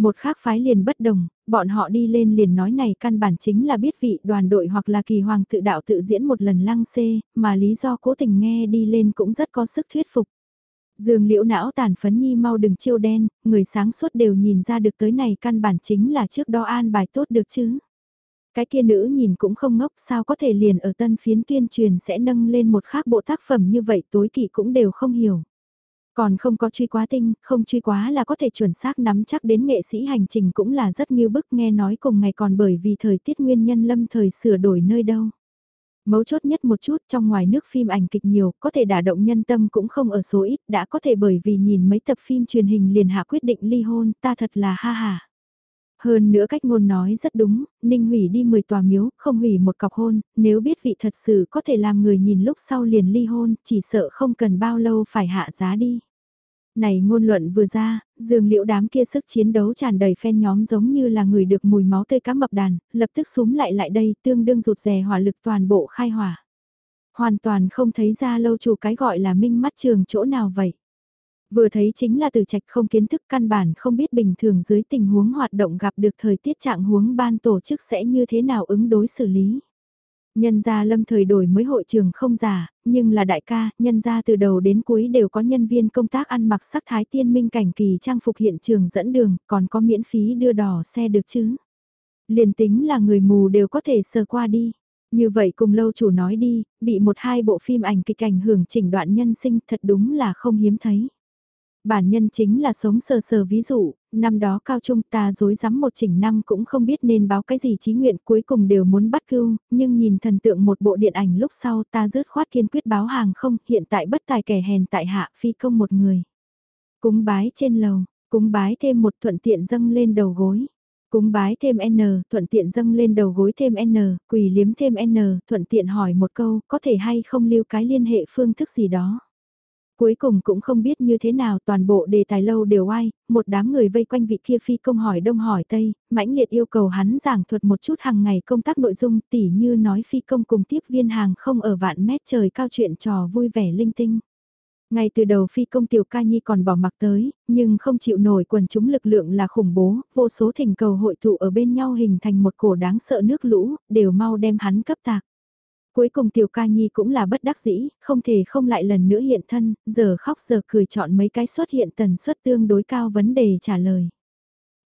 Một khác phái liền bất đồng, bọn họ đi lên liền nói này căn bản chính là biết vị đoàn đội hoặc là kỳ hoàng tự đạo tự diễn một lần lăng xê, mà lý do cố tình nghe đi lên cũng rất có sức thuyết phục. Dương liễu não tàn phấn nhi mau đừng chiêu đen, người sáng suốt đều nhìn ra được tới này căn bản chính là trước đó an bài tốt được chứ. Cái kia nữ nhìn cũng không ngốc sao có thể liền ở tân phiến tuyên truyền sẽ nâng lên một khác bộ tác phẩm như vậy tối kỵ cũng đều không hiểu. Còn không có truy quá tinh, không truy quá là có thể chuẩn xác nắm chắc đến nghệ sĩ hành trình cũng là rất nghiêu bức nghe nói cùng ngày còn bởi vì thời tiết nguyên nhân lâm thời sửa đổi nơi đâu. Mấu chốt nhất một chút trong ngoài nước phim ảnh kịch nhiều, có thể đả động nhân tâm cũng không ở số ít, đã có thể bởi vì nhìn mấy tập phim truyền hình liền hạ quyết định ly hôn, ta thật là ha ha. Hơn nữa cách ngôn nói rất đúng, Ninh hủy đi 10 tòa miếu, không hủy một cọc hôn, nếu biết vị thật sự có thể làm người nhìn lúc sau liền ly hôn, chỉ sợ không cần bao lâu phải hạ giá đi. Này ngôn luận vừa ra, dường liệu đám kia sức chiến đấu tràn đầy phen nhóm giống như là người được mùi máu tươi cá mập đàn, lập tức súng lại lại đây tương đương rụt rè hỏa lực toàn bộ khai hỏa. Hoàn toàn không thấy ra lâu chủ cái gọi là minh mắt trường chỗ nào vậy. Vừa thấy chính là từ trạch không kiến thức căn bản không biết bình thường dưới tình huống hoạt động gặp được thời tiết trạng huống ban tổ chức sẽ như thế nào ứng đối xử lý. Nhân gia lâm thời đổi mới hội trường không giả, nhưng là đại ca, nhân gia từ đầu đến cuối đều có nhân viên công tác ăn mặc sắc thái tiên minh cảnh kỳ trang phục hiện trường dẫn đường, còn có miễn phí đưa đỏ xe được chứ. Liền tính là người mù đều có thể sờ qua đi. Như vậy cùng lâu chủ nói đi, bị một hai bộ phim ảnh kịch ảnh hưởng chỉnh đoạn nhân sinh thật đúng là không hiếm thấy. Bản nhân chính là sống sờ sờ ví dụ, năm đó cao trung ta dối rắm một chỉnh năm cũng không biết nên báo cái gì chí nguyện cuối cùng đều muốn bắt cưu, nhưng nhìn thần tượng một bộ điện ảnh lúc sau ta rớt khoát kiên quyết báo hàng không, hiện tại bất tài kẻ hèn tại hạ phi công một người. Cúng bái trên lầu, cúng bái thêm một thuận tiện dâng lên đầu gối. Cúng bái thêm N, thuận tiện dâng lên đầu gối thêm N, quỳ liếm thêm N, thuận tiện hỏi một câu, có thể hay không lưu cái liên hệ phương thức gì đó. Cuối cùng cũng không biết như thế nào toàn bộ đề tài lâu đều ai, một đám người vây quanh vị kia phi công hỏi đông hỏi tây, mãnh liệt yêu cầu hắn giảng thuật một chút hàng ngày công tác nội dung tỉ như nói phi công cùng tiếp viên hàng không ở vạn mét trời cao chuyện trò vui vẻ linh tinh. Ngay từ đầu phi công tiểu ca nhi còn bỏ mặc tới, nhưng không chịu nổi quần chúng lực lượng là khủng bố, vô số thỉnh cầu hội tụ ở bên nhau hình thành một cổ đáng sợ nước lũ, đều mau đem hắn cấp tạc. Cuối cùng tiểu ca nhi cũng là bất đắc dĩ, không thể không lại lần nữa hiện thân, giờ khóc giờ cười chọn mấy cái xuất hiện tần suất tương đối cao vấn đề trả lời.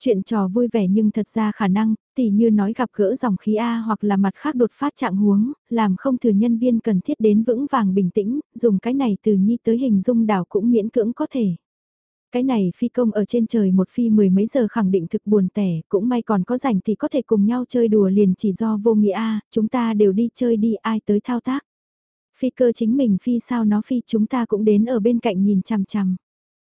Chuyện trò vui vẻ nhưng thật ra khả năng, tỉ như nói gặp gỡ dòng khí A hoặc là mặt khác đột phát trạng huống, làm không thừa nhân viên cần thiết đến vững vàng bình tĩnh, dùng cái này từ nhi tới hình dung đảo cũng miễn cưỡng có thể. Cái này phi công ở trên trời một phi mười mấy giờ khẳng định thực buồn tẻ, cũng may còn có rảnh thì có thể cùng nhau chơi đùa liền chỉ do vô nghĩa A, chúng ta đều đi chơi đi ai tới thao tác. Phi cơ chính mình phi sao nó phi chúng ta cũng đến ở bên cạnh nhìn chằm chằm.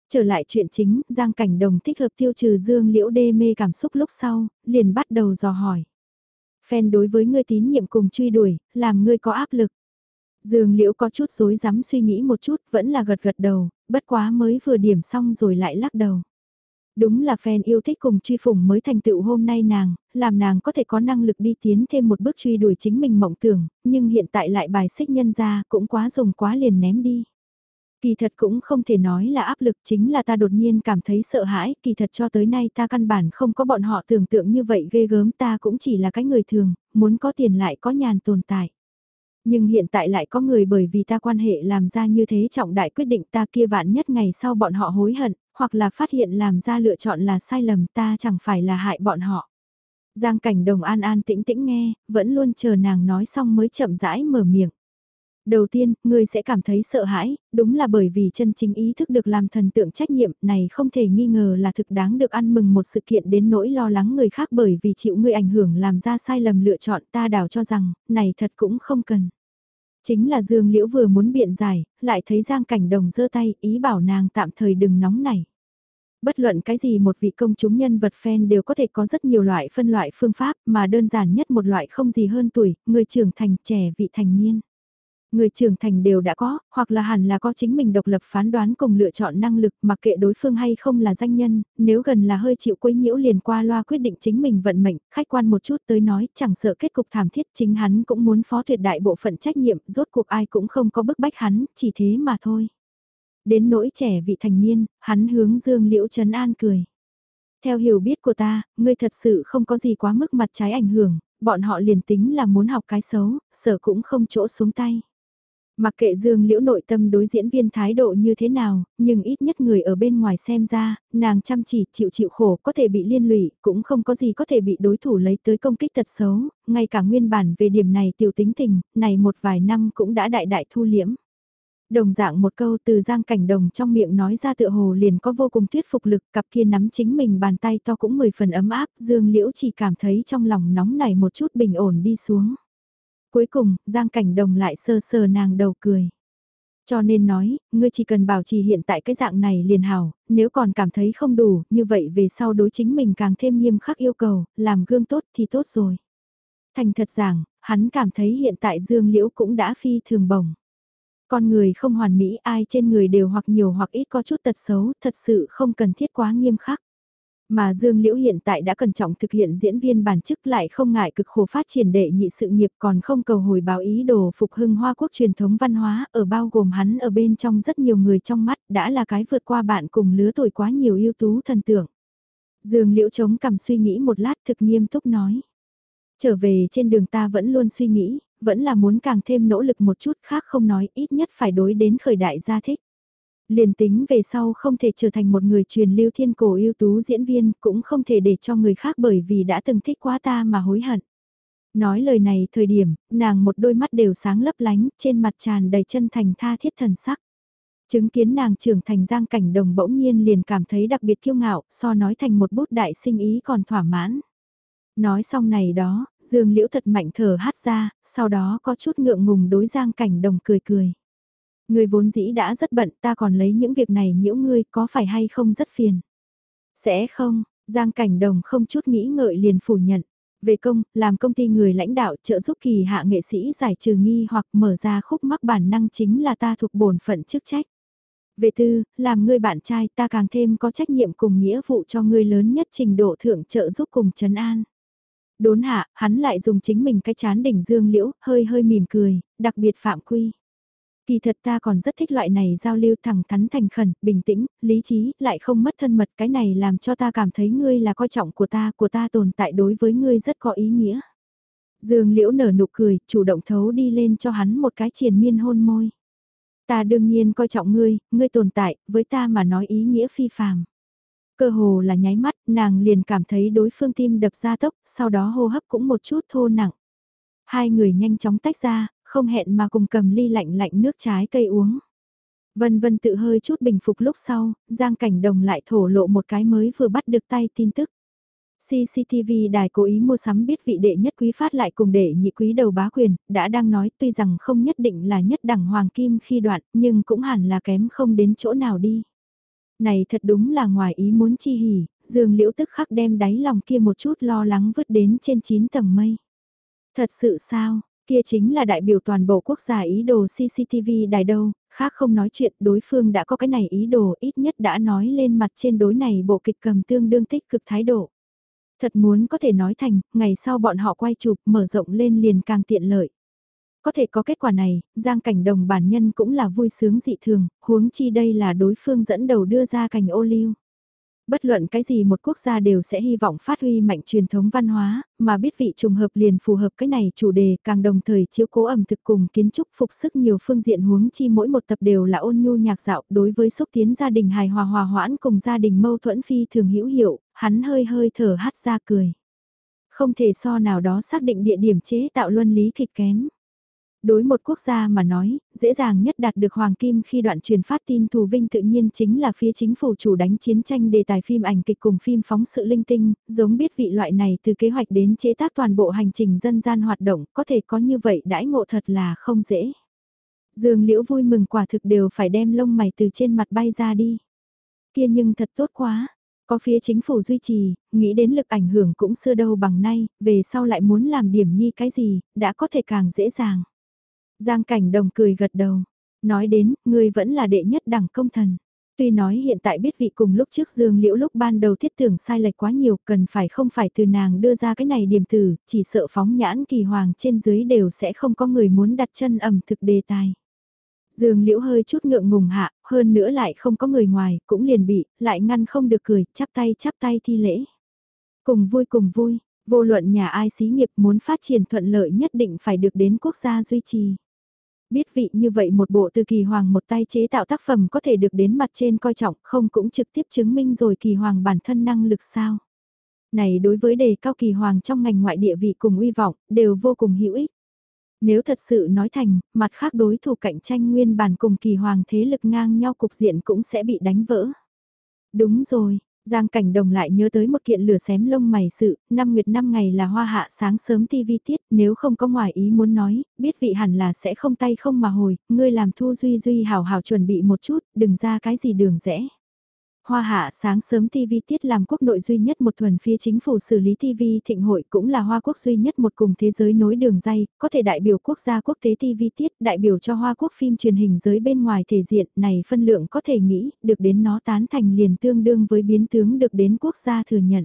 Trở lại chuyện chính, Giang Cảnh Đồng thích hợp tiêu trừ Dương Liễu đê mê cảm xúc lúc sau, liền bắt đầu dò hỏi. Phen đối với ngươi tín nhiệm cùng truy đuổi, làm ngươi có áp lực. Dương Liễu có chút rối rắm suy nghĩ một chút, vẫn là gật gật đầu, bất quá mới vừa điểm xong rồi lại lắc đầu. Đúng là fan yêu thích cùng truy phủng mới thành tựu hôm nay nàng, làm nàng có thể có năng lực đi tiến thêm một bước truy đuổi chính mình mộng tưởng, nhưng hiện tại lại bài xích nhân ra cũng quá dùng quá liền ném đi. Kỳ thật cũng không thể nói là áp lực chính là ta đột nhiên cảm thấy sợ hãi, kỳ thật cho tới nay ta căn bản không có bọn họ tưởng tượng như vậy ghê gớm ta cũng chỉ là cái người thường, muốn có tiền lại có nhàn tồn tại. Nhưng hiện tại lại có người bởi vì ta quan hệ làm ra như thế trọng đại quyết định ta kia vạn nhất ngày sau bọn họ hối hận, hoặc là phát hiện làm ra lựa chọn là sai lầm ta chẳng phải là hại bọn họ. Giang cảnh đồng an an tĩnh tĩnh nghe, vẫn luôn chờ nàng nói xong mới chậm rãi mở miệng. Đầu tiên, ngươi sẽ cảm thấy sợ hãi, đúng là bởi vì chân chính ý thức được làm thần tượng trách nhiệm này không thể nghi ngờ là thực đáng được ăn mừng một sự kiện đến nỗi lo lắng người khác bởi vì chịu ngươi ảnh hưởng làm ra sai lầm lựa chọn ta đảo cho rằng, này thật cũng không cần. Chính là Dương Liễu vừa muốn biện giải, lại thấy Giang Cảnh Đồng giơ tay ý bảo nàng tạm thời đừng nóng này bất luận cái gì một vị công chúng nhân vật fan đều có thể có rất nhiều loại phân loại phương pháp mà đơn giản nhất một loại không gì hơn tuổi, người trưởng thành trẻ vị thành niên. Người trưởng thành đều đã có, hoặc là hẳn là có chính mình độc lập phán đoán cùng lựa chọn năng lực mặc kệ đối phương hay không là danh nhân, nếu gần là hơi chịu quấy nhiễu liền qua loa quyết định chính mình vận mệnh, khách quan một chút tới nói chẳng sợ kết cục thảm thiết chính hắn cũng muốn phó tuyệt đại bộ phận trách nhiệm, rốt cuộc ai cũng không có bức bách hắn, chỉ thế mà thôi. Đến nỗi trẻ vị thành niên, hắn hướng Dương Liễu Trấn An cười. Theo hiểu biết của ta, ngươi thật sự không có gì quá mức mặt trái ảnh hưởng, bọn họ liền tính là muốn học cái xấu, sợ cũng không chỗ xuống tay. Mặc kệ Dương Liễu nội tâm đối diễn viên thái độ như thế nào, nhưng ít nhất người ở bên ngoài xem ra, nàng chăm chỉ chịu chịu khổ có thể bị liên lụy, cũng không có gì có thể bị đối thủ lấy tới công kích thật xấu, ngay cả nguyên bản về điểm này tiểu tính tình, này một vài năm cũng đã đại đại thu liễm. Đồng dạng một câu từ giang cảnh đồng trong miệng nói ra tựa hồ liền có vô cùng thuyết phục lực, cặp kia nắm chính mình bàn tay to cũng mười phần ấm áp, Dương Liễu chỉ cảm thấy trong lòng nóng này một chút bình ổn đi xuống. Cuối cùng, Giang Cảnh Đồng lại sơ sờ nàng đầu cười. Cho nên nói, ngươi chỉ cần bảo trì hiện tại cái dạng này liền hảo, nếu còn cảm thấy không đủ, như vậy về sau đối chính mình càng thêm nghiêm khắc yêu cầu, làm gương tốt thì tốt rồi. Thành thật rằng, hắn cảm thấy hiện tại Dương Liễu cũng đã phi thường bổng. Con người không hoàn mỹ ai trên người đều hoặc nhiều hoặc ít có chút tật xấu, thật sự không cần thiết quá nghiêm khắc. Mà Dương Liễu hiện tại đã cẩn trọng thực hiện diễn viên bản chức lại không ngại cực khổ phát triển đệ nhị sự nghiệp còn không cầu hồi báo ý đồ phục hưng hoa quốc truyền thống văn hóa ở bao gồm hắn ở bên trong rất nhiều người trong mắt đã là cái vượt qua bạn cùng lứa tuổi quá nhiều ưu tú thần tượng. Dương Liễu chống cầm suy nghĩ một lát thực nghiêm túc nói. Trở về trên đường ta vẫn luôn suy nghĩ, vẫn là muốn càng thêm nỗ lực một chút khác không nói ít nhất phải đối đến khởi đại gia thích. Liền tính về sau không thể trở thành một người truyền lưu thiên cổ ưu tú diễn viên, cũng không thể để cho người khác bởi vì đã từng thích quá ta mà hối hận. Nói lời này thời điểm, nàng một đôi mắt đều sáng lấp lánh, trên mặt tràn đầy chân thành tha thiết thần sắc. Chứng kiến nàng trưởng thành giang cảnh đồng bỗng nhiên liền cảm thấy đặc biệt kiêu ngạo, so nói thành một bút đại sinh ý còn thỏa mãn. Nói xong này đó, Dương Liễu thật mạnh thở hát ra, sau đó có chút ngượng ngùng đối giang cảnh đồng cười cười. Người vốn dĩ đã rất bận ta còn lấy những việc này nhiễu ngươi có phải hay không rất phiền. Sẽ không, Giang Cảnh Đồng không chút nghĩ ngợi liền phủ nhận. Về công, làm công ty người lãnh đạo trợ giúp kỳ hạ nghệ sĩ giải trừ nghi hoặc mở ra khúc mắc bản năng chính là ta thuộc bổn phận chức trách. Về tư, làm ngươi bạn trai ta càng thêm có trách nhiệm cùng nghĩa vụ cho ngươi lớn nhất trình độ thượng trợ giúp cùng trấn an. Đốn hạ, hắn lại dùng chính mình cái chán đỉnh dương liễu, hơi hơi mỉm cười, đặc biệt phạm quy. Kỳ thật ta còn rất thích loại này giao lưu thẳng thắn thành khẩn, bình tĩnh, lý trí, lại không mất thân mật. Cái này làm cho ta cảm thấy ngươi là coi trọng của ta, của ta tồn tại đối với ngươi rất có ý nghĩa. Dương Liễu nở nụ cười, chủ động thấu đi lên cho hắn một cái triền miên hôn môi. Ta đương nhiên coi trọng ngươi, ngươi tồn tại, với ta mà nói ý nghĩa phi phàm. Cơ hồ là nháy mắt, nàng liền cảm thấy đối phương tim đập ra tốc, sau đó hô hấp cũng một chút thô nặng. Hai người nhanh chóng tách ra, không hẹn mà cùng cầm ly lạnh lạnh nước trái cây uống. Vân vân tự hơi chút bình phục lúc sau, Giang Cảnh Đồng lại thổ lộ một cái mới vừa bắt được tay tin tức. CCTV đài cố ý mua sắm biết vị đệ nhất quý phát lại cùng đệ nhị quý đầu bá quyền, đã đang nói tuy rằng không nhất định là nhất đẳng hoàng kim khi đoạn, nhưng cũng hẳn là kém không đến chỗ nào đi. Này thật đúng là ngoài ý muốn chi hỉ, dương liễu tức khắc đem đáy lòng kia một chút lo lắng vứt đến trên 9 tầng mây. Thật sự sao, kia chính là đại biểu toàn bộ quốc gia ý đồ CCTV đài đâu, khác không nói chuyện đối phương đã có cái này ý đồ ít nhất đã nói lên mặt trên đối này bộ kịch cầm tương đương tích cực thái độ. Thật muốn có thể nói thành, ngày sau bọn họ quay chụp mở rộng lên liền càng tiện lợi. Có thể có kết quả này, Giang Cảnh Đồng bản nhân cũng là vui sướng dị thường, huống chi đây là đối phương dẫn đầu đưa ra cảnh ô liu. Bất luận cái gì một quốc gia đều sẽ hy vọng phát huy mạnh truyền thống văn hóa, mà biết vị trùng hợp liền phù hợp cái này chủ đề càng đồng thời chiếu cố ẩm thực cùng kiến trúc phục sức nhiều phương diện huống chi mỗi một tập đều là ôn nhu nhạc dạo đối với xúc tiến gia đình hài hòa hòa hoãn cùng gia đình mâu thuẫn phi thường hữu hiệu, hắn hơi hơi thở hát ra cười. Không thể so nào đó xác định địa điểm chế tạo luân lý kịch kém đối một quốc gia mà nói, dễ dàng nhất đạt được hoàng kim khi đoạn truyền phát tin thù vinh tự nhiên chính là phía chính phủ chủ đánh chiến tranh đề tài phim ảnh kịch cùng phim phóng sự linh tinh, giống biết vị loại này từ kế hoạch đến chế tác toàn bộ hành trình dân gian hoạt động, có thể có như vậy đãi ngộ thật là không dễ. Dương Liễu vui mừng quả thực đều phải đem lông mày từ trên mặt bay ra đi. Kia nhưng thật tốt quá, có phía chính phủ duy trì, nghĩ đến lực ảnh hưởng cũng xưa đâu bằng nay, về sau lại muốn làm điểm nhi cái gì, đã có thể càng dễ dàng. Giang cảnh đồng cười gật đầu. Nói đến, người vẫn là đệ nhất đẳng công thần. Tuy nói hiện tại biết vị cùng lúc trước Dương Liễu lúc ban đầu thiết tưởng sai lệch quá nhiều, cần phải không phải từ nàng đưa ra cái này điểm tử, chỉ sợ phóng nhãn kỳ hoàng trên dưới đều sẽ không có người muốn đặt chân ẩm thực đề tài. Dương Liễu hơi chút ngượng ngùng hạ, hơn nữa lại không có người ngoài, cũng liền bị, lại ngăn không được cười, chắp tay chắp tay thi lễ. Cùng vui cùng vui, vô luận nhà ai xí nghiệp muốn phát triển thuận lợi nhất định phải được đến quốc gia duy trì. Biết vị như vậy một bộ từ kỳ hoàng một tay chế tạo tác phẩm có thể được đến mặt trên coi trọng không cũng trực tiếp chứng minh rồi kỳ hoàng bản thân năng lực sao. Này đối với đề cao kỳ hoàng trong ngành ngoại địa vị cùng uy vọng đều vô cùng hữu ích. Nếu thật sự nói thành, mặt khác đối thủ cạnh tranh nguyên bản cùng kỳ hoàng thế lực ngang nhau cục diện cũng sẽ bị đánh vỡ. Đúng rồi, Giang Cảnh Đồng lại nhớ tới một kiện lửa xém lông mày sự, năm nguyệt năm ngày là hoa hạ sáng sớm TV tiết, nếu không có ngoài ý muốn nói, biết vị hẳn là sẽ không tay không mà hồi, ngươi làm thu duy duy hảo hảo chuẩn bị một chút, đừng ra cái gì đường rẽ. Hoa hạ sáng sớm TV tiết làm quốc nội duy nhất một thuần phía chính phủ xử lý TV thịnh hội cũng là Hoa quốc duy nhất một cùng thế giới nối đường dây, có thể đại biểu quốc gia quốc tế TV tiết, đại biểu cho Hoa quốc phim truyền hình giới bên ngoài thể diện này phân lượng có thể nghĩ, được đến nó tán thành liền tương đương với biến tướng được đến quốc gia thừa nhận.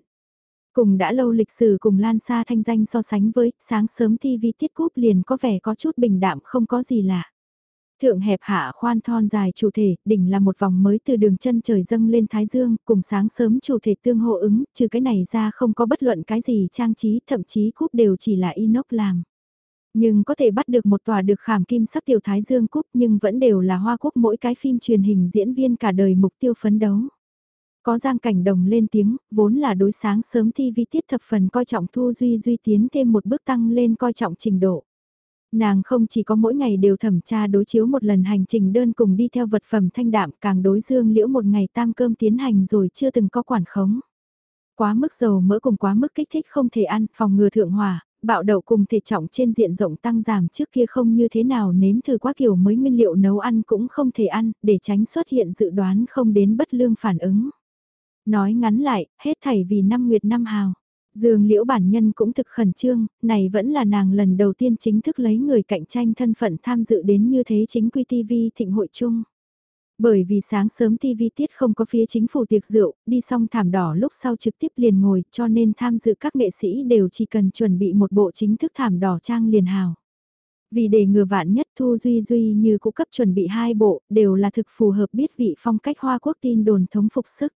Cùng đã lâu lịch sử cùng lan xa thanh danh so sánh với sáng sớm TV tiết cúp liền có vẻ có chút bình đạm không có gì lạ. Thượng hẹp hạ khoan thon dài chủ thể, đỉnh là một vòng mới từ đường chân trời dâng lên Thái Dương, cùng sáng sớm chủ thể tương hộ ứng, trừ cái này ra không có bất luận cái gì trang trí, thậm chí cúp đều chỉ là inox làm. Nhưng có thể bắt được một tòa được khảm kim sắc tiểu Thái Dương cúp nhưng vẫn đều là hoa quốc mỗi cái phim truyền hình diễn viên cả đời mục tiêu phấn đấu. Có giang cảnh đồng lên tiếng, vốn là đối sáng sớm TV tiết thập phần coi trọng thu duy duy tiến thêm một bước tăng lên coi trọng trình độ. Nàng không chỉ có mỗi ngày đều thẩm tra đối chiếu một lần hành trình đơn cùng đi theo vật phẩm thanh đạm càng đối dương liễu một ngày tam cơm tiến hành rồi chưa từng có quản khống. Quá mức dầu mỡ cùng quá mức kích thích không thể ăn, phòng ngừa thượng hòa, bạo đậu cùng thể trọng trên diện rộng tăng giảm trước kia không như thế nào nếm thử quá kiểu mới nguyên liệu nấu ăn cũng không thể ăn, để tránh xuất hiện dự đoán không đến bất lương phản ứng. Nói ngắn lại, hết thảy vì năm nguyệt năm hào. Dương liễu bản nhân cũng thực khẩn trương, này vẫn là nàng lần đầu tiên chính thức lấy người cạnh tranh thân phận tham dự đến như thế chính quy TV thịnh hội chung. Bởi vì sáng sớm TV tiết không có phía chính phủ tiệc rượu, đi xong thảm đỏ lúc sau trực tiếp liền ngồi cho nên tham dự các nghệ sĩ đều chỉ cần chuẩn bị một bộ chính thức thảm đỏ trang liền hào. Vì để ngừa vạn nhất Thu Duy Duy như cũng cấp chuẩn bị hai bộ, đều là thực phù hợp biết vị phong cách hoa quốc tin đồn thống phục sức.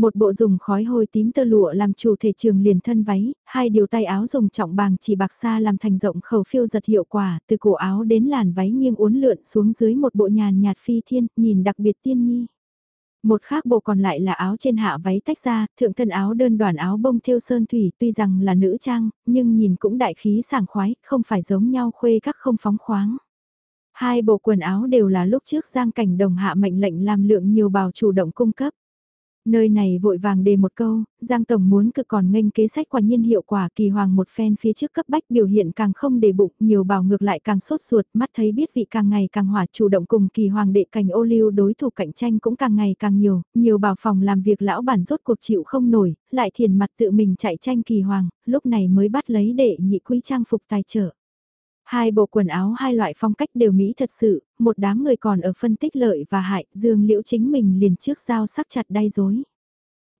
Một bộ dùng khói hôi tím tơ lụa làm chủ thể trường liền thân váy, hai điều tay áo dùng trọng bàng chỉ bạc xa làm thành rộng khẩu phiêu giật hiệu quả, từ cổ áo đến làn váy nghiêng uốn lượn xuống dưới một bộ nhàn nhạt phi thiên, nhìn đặc biệt tiên nhi. Một khác bộ còn lại là áo trên hạ váy tách ra, thượng thân áo đơn đoàn áo bông thêu sơn thủy tuy rằng là nữ trang, nhưng nhìn cũng đại khí sảng khoái, không phải giống nhau khuê các không phóng khoáng. Hai bộ quần áo đều là lúc trước giang cảnh đồng hạ mệnh lệnh làm lượng nhiều bào chủ động cung cấp. Nơi này vội vàng đề một câu, Giang Tổng muốn cực còn nghênh kế sách quả nhiên hiệu quả kỳ hoàng một phen phía trước cấp bách biểu hiện càng không để bụng, nhiều bảo ngược lại càng sốt ruột, mắt thấy biết vị càng ngày càng hỏa chủ động cùng kỳ hoàng đệ cảnh ô lưu đối thủ cạnh tranh cũng càng ngày càng nhiều, nhiều bảo phòng làm việc lão bản rốt cuộc chịu không nổi, lại thiền mặt tự mình chạy tranh kỳ hoàng, lúc này mới bắt lấy đệ nhị quý trang phục tài trợ. Hai bộ quần áo hai loại phong cách đều mỹ thật sự, một đám người còn ở phân tích lợi và hại, dương liễu chính mình liền trước dao sắc chặt đay dối.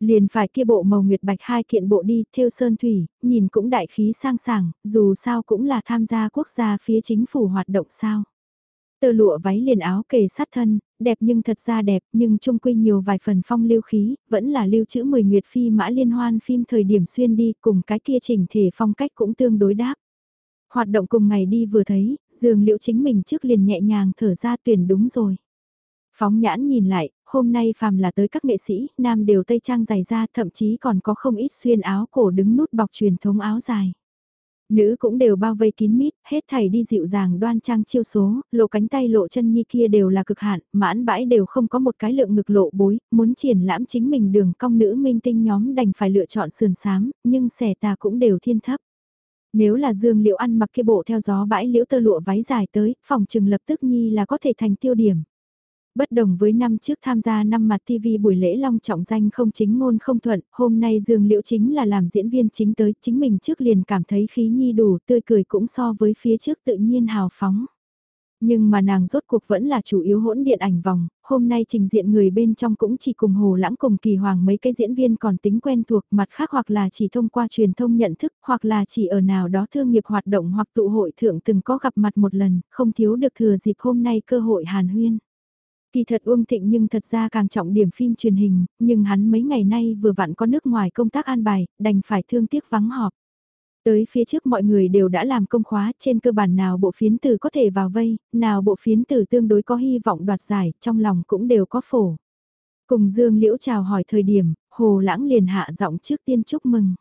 Liền phải kia bộ màu nguyệt bạch hai kiện bộ đi, theo sơn thủy, nhìn cũng đại khí sang sảng, dù sao cũng là tham gia quốc gia phía chính phủ hoạt động sao. Tơ lụa váy liền áo kề sát thân, đẹp nhưng thật ra đẹp, nhưng trung quy nhiều vài phần phong lưu khí, vẫn là lưu trữ 10 nguyệt phi mã liên hoan phim thời điểm xuyên đi, cùng cái kia chỉnh thể phong cách cũng tương đối đáp. Hoạt động cùng ngày đi vừa thấy, dường liệu chính mình trước liền nhẹ nhàng thở ra tuyển đúng rồi. Phóng nhãn nhìn lại, hôm nay phàm là tới các nghệ sĩ, nam đều tây trang dài ra thậm chí còn có không ít xuyên áo cổ đứng nút bọc truyền thống áo dài. Nữ cũng đều bao vây kín mít, hết thảy đi dịu dàng đoan trang chiêu số, lộ cánh tay lộ chân nhi kia đều là cực hạn, mãn bãi đều không có một cái lượng ngực lộ bối, muốn triển lãm chính mình đường cong nữ minh tinh nhóm đành phải lựa chọn sườn sám, nhưng xẻ tà cũng đều thiên thấp. Nếu là Dương Liễu ăn mặc kia bộ theo gió bãi liễu tơ lụa váy dài tới, phòng trừng lập tức nhi là có thể thành tiêu điểm. Bất đồng với năm trước tham gia năm mặt TV buổi lễ long trọng danh không chính ngôn không thuận, hôm nay Dương Liễu chính là làm diễn viên chính tới, chính mình trước liền cảm thấy khí nhi đủ, tươi cười cũng so với phía trước tự nhiên hào phóng. Nhưng mà nàng rốt cuộc vẫn là chủ yếu hỗn điện ảnh vòng, hôm nay trình diện người bên trong cũng chỉ cùng Hồ Lãng cùng Kỳ Hoàng mấy cái diễn viên còn tính quen thuộc mặt khác hoặc là chỉ thông qua truyền thông nhận thức hoặc là chỉ ở nào đó thương nghiệp hoạt động hoặc tụ hội thượng từng có gặp mặt một lần, không thiếu được thừa dịp hôm nay cơ hội hàn huyên. Kỳ thật Uông Thịnh nhưng thật ra càng trọng điểm phim truyền hình, nhưng hắn mấy ngày nay vừa vặn có nước ngoài công tác an bài, đành phải thương tiếc vắng họp. Tới phía trước mọi người đều đã làm công khóa trên cơ bản nào bộ phiến tử có thể vào vây, nào bộ phiến tử tương đối có hy vọng đoạt giải, trong lòng cũng đều có phổ. Cùng Dương Liễu chào hỏi thời điểm, Hồ Lãng liền hạ giọng trước tiên chúc mừng.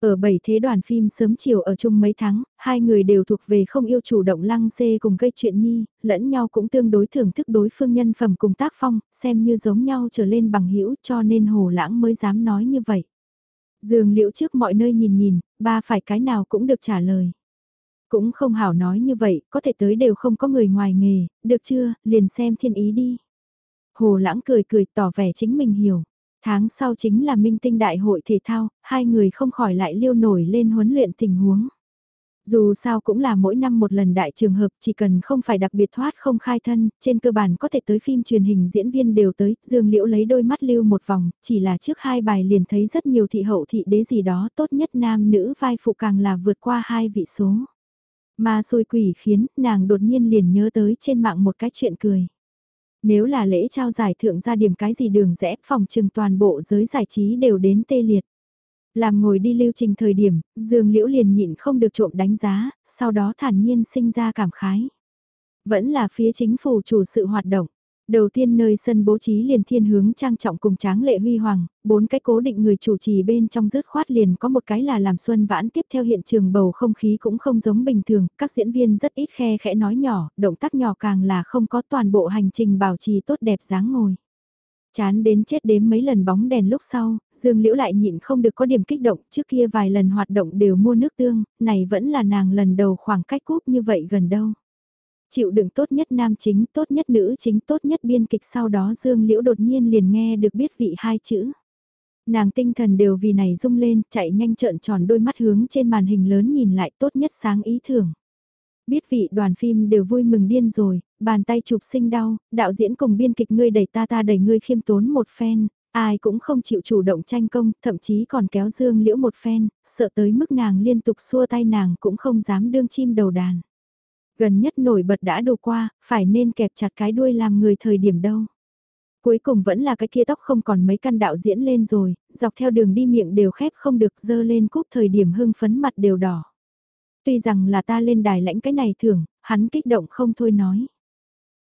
Ở bảy thế đoàn phim sớm chiều ở chung mấy tháng, hai người đều thuộc về không yêu chủ động lăng xê cùng gây chuyện nhi, lẫn nhau cũng tương đối thưởng thức đối phương nhân phẩm cùng tác phong, xem như giống nhau trở lên bằng hữu cho nên Hồ Lãng mới dám nói như vậy. Dương liễu trước mọi nơi nhìn nhìn, ba phải cái nào cũng được trả lời. Cũng không hảo nói như vậy, có thể tới đều không có người ngoài nghề, được chưa, liền xem thiên ý đi. Hồ lãng cười cười tỏ vẻ chính mình hiểu. Tháng sau chính là minh tinh đại hội thể thao, hai người không khỏi lại liêu nổi lên huấn luyện tình huống. Dù sao cũng là mỗi năm một lần đại trường hợp chỉ cần không phải đặc biệt thoát không khai thân, trên cơ bản có thể tới phim truyền hình diễn viên đều tới, Dương Liễu lấy đôi mắt lưu một vòng, chỉ là trước hai bài liền thấy rất nhiều thị hậu thị đế gì đó tốt nhất nam nữ vai phụ càng là vượt qua hai vị số. Mà xôi quỷ khiến nàng đột nhiên liền nhớ tới trên mạng một cái chuyện cười. Nếu là lễ trao giải thượng ra điểm cái gì đường rẽ phòng trừng toàn bộ giới giải trí đều đến tê liệt. Làm ngồi đi lưu trình thời điểm, Dương Liễu liền nhịn không được trộm đánh giá, sau đó thản nhiên sinh ra cảm khái. Vẫn là phía chính phủ chủ sự hoạt động. Đầu tiên nơi sân bố trí liền thiên hướng trang trọng cùng tráng lệ huy hoàng, bốn cái cố định người chủ trì bên trong rớt khoát liền có một cái là làm xuân vãn tiếp theo hiện trường bầu không khí cũng không giống bình thường, các diễn viên rất ít khe khẽ nói nhỏ, động tác nhỏ càng là không có toàn bộ hành trình bảo trì tốt đẹp dáng ngồi. Chán đến chết đếm mấy lần bóng đèn lúc sau, Dương Liễu lại nhịn không được có điểm kích động, trước kia vài lần hoạt động đều mua nước tương, này vẫn là nàng lần đầu khoảng cách cúp như vậy gần đâu. Chịu đựng tốt nhất nam chính, tốt nhất nữ chính, tốt nhất biên kịch sau đó Dương Liễu đột nhiên liền nghe được biết vị hai chữ. Nàng tinh thần đều vì này rung lên, chạy nhanh trợn tròn đôi mắt hướng trên màn hình lớn nhìn lại tốt nhất sáng ý thưởng. Biết vị đoàn phim đều vui mừng điên rồi, bàn tay chụp sinh đau, đạo diễn cùng biên kịch ngươi đẩy ta ta đẩy ngươi khiêm tốn một phen, ai cũng không chịu chủ động tranh công, thậm chí còn kéo dương liễu một phen, sợ tới mức nàng liên tục xua tay nàng cũng không dám đương chim đầu đàn. Gần nhất nổi bật đã đồ qua, phải nên kẹp chặt cái đuôi làm người thời điểm đâu. Cuối cùng vẫn là cái kia tóc không còn mấy căn đạo diễn lên rồi, dọc theo đường đi miệng đều khép không được dơ lên cúp thời điểm hưng phấn mặt đều đỏ. Tuy rằng là ta lên đài lãnh cái này thưởng, hắn kích động không thôi nói.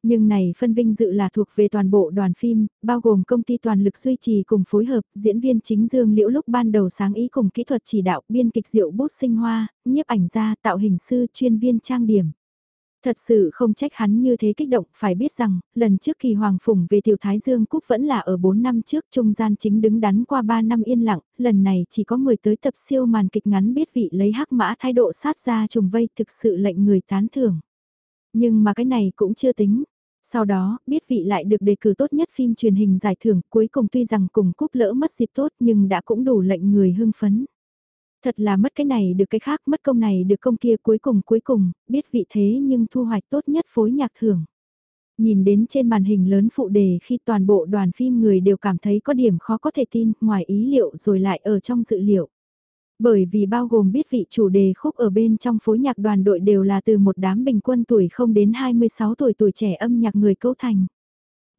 Nhưng này phân vinh dự là thuộc về toàn bộ đoàn phim, bao gồm công ty toàn lực duy trì cùng phối hợp, diễn viên chính Dương Liễu lúc ban đầu sáng ý cùng kỹ thuật chỉ đạo, biên kịch diệu bút sinh hoa, nhiếp ảnh gia, tạo hình sư, chuyên viên trang điểm. Thật sự không trách hắn như thế kích động, phải biết rằng, lần trước kỳ Hoàng Phùng về Tiểu Thái Dương Cúc vẫn là ở 4 năm trước, trung gian chính đứng đắn qua 3 năm yên lặng, lần này chỉ có 10 tới tập siêu màn kịch ngắn biết vị lấy hắc mã thái độ sát ra trùng vây thực sự lệnh người tán thưởng. Nhưng mà cái này cũng chưa tính. Sau đó, biết vị lại được đề cử tốt nhất phim truyền hình giải thưởng, cuối cùng tuy rằng cùng cúp lỡ mất dịp tốt nhưng đã cũng đủ lệnh người hưng phấn. Thật là mất cái này được cái khác, mất công này được công kia cuối cùng cuối cùng, biết vị thế nhưng thu hoạch tốt nhất phối nhạc thưởng. Nhìn đến trên màn hình lớn phụ đề khi toàn bộ đoàn phim người đều cảm thấy có điểm khó có thể tin, ngoài ý liệu rồi lại ở trong dự liệu. Bởi vì bao gồm biết vị chủ đề khúc ở bên trong phối nhạc đoàn đội đều là từ một đám bình quân tuổi không đến 26 tuổi tuổi trẻ âm nhạc người cấu thành.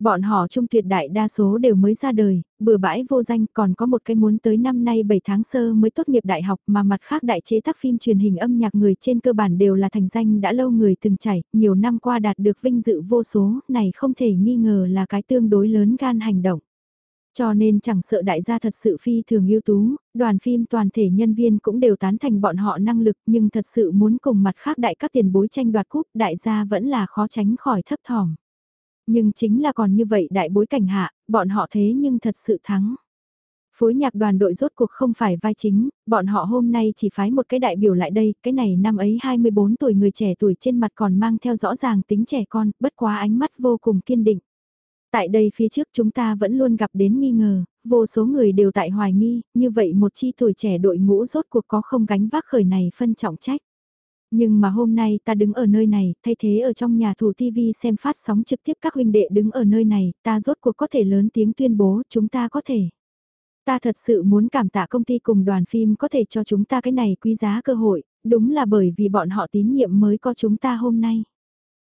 Bọn họ trung tuyệt đại đa số đều mới ra đời, bừa bãi vô danh còn có một cái muốn tới năm nay 7 tháng sơ mới tốt nghiệp đại học mà mặt khác đại chế tác phim truyền hình âm nhạc người trên cơ bản đều là thành danh đã lâu người từng chảy, nhiều năm qua đạt được vinh dự vô số, này không thể nghi ngờ là cái tương đối lớn gan hành động. Cho nên chẳng sợ đại gia thật sự phi thường ưu tú, đoàn phim toàn thể nhân viên cũng đều tán thành bọn họ năng lực nhưng thật sự muốn cùng mặt khác đại các tiền bối tranh đoạt cúp đại gia vẫn là khó tránh khỏi thấp thỏm. Nhưng chính là còn như vậy đại bối cảnh hạ, bọn họ thế nhưng thật sự thắng. Phối nhạc đoàn đội rốt cuộc không phải vai chính, bọn họ hôm nay chỉ phái một cái đại biểu lại đây, cái này năm ấy 24 tuổi người trẻ tuổi trên mặt còn mang theo rõ ràng tính trẻ con, bất quá ánh mắt vô cùng kiên định. Tại đây phía trước chúng ta vẫn luôn gặp đến nghi ngờ, vô số người đều tại hoài nghi, như vậy một chi tuổi trẻ đội ngũ rốt cuộc có không gánh vác khởi này phân trọng trách. Nhưng mà hôm nay ta đứng ở nơi này, thay thế ở trong nhà thủ TV xem phát sóng trực tiếp các huynh đệ đứng ở nơi này, ta rốt cuộc có thể lớn tiếng tuyên bố chúng ta có thể. Ta thật sự muốn cảm tạ công ty cùng đoàn phim có thể cho chúng ta cái này quý giá cơ hội, đúng là bởi vì bọn họ tín nhiệm mới có chúng ta hôm nay.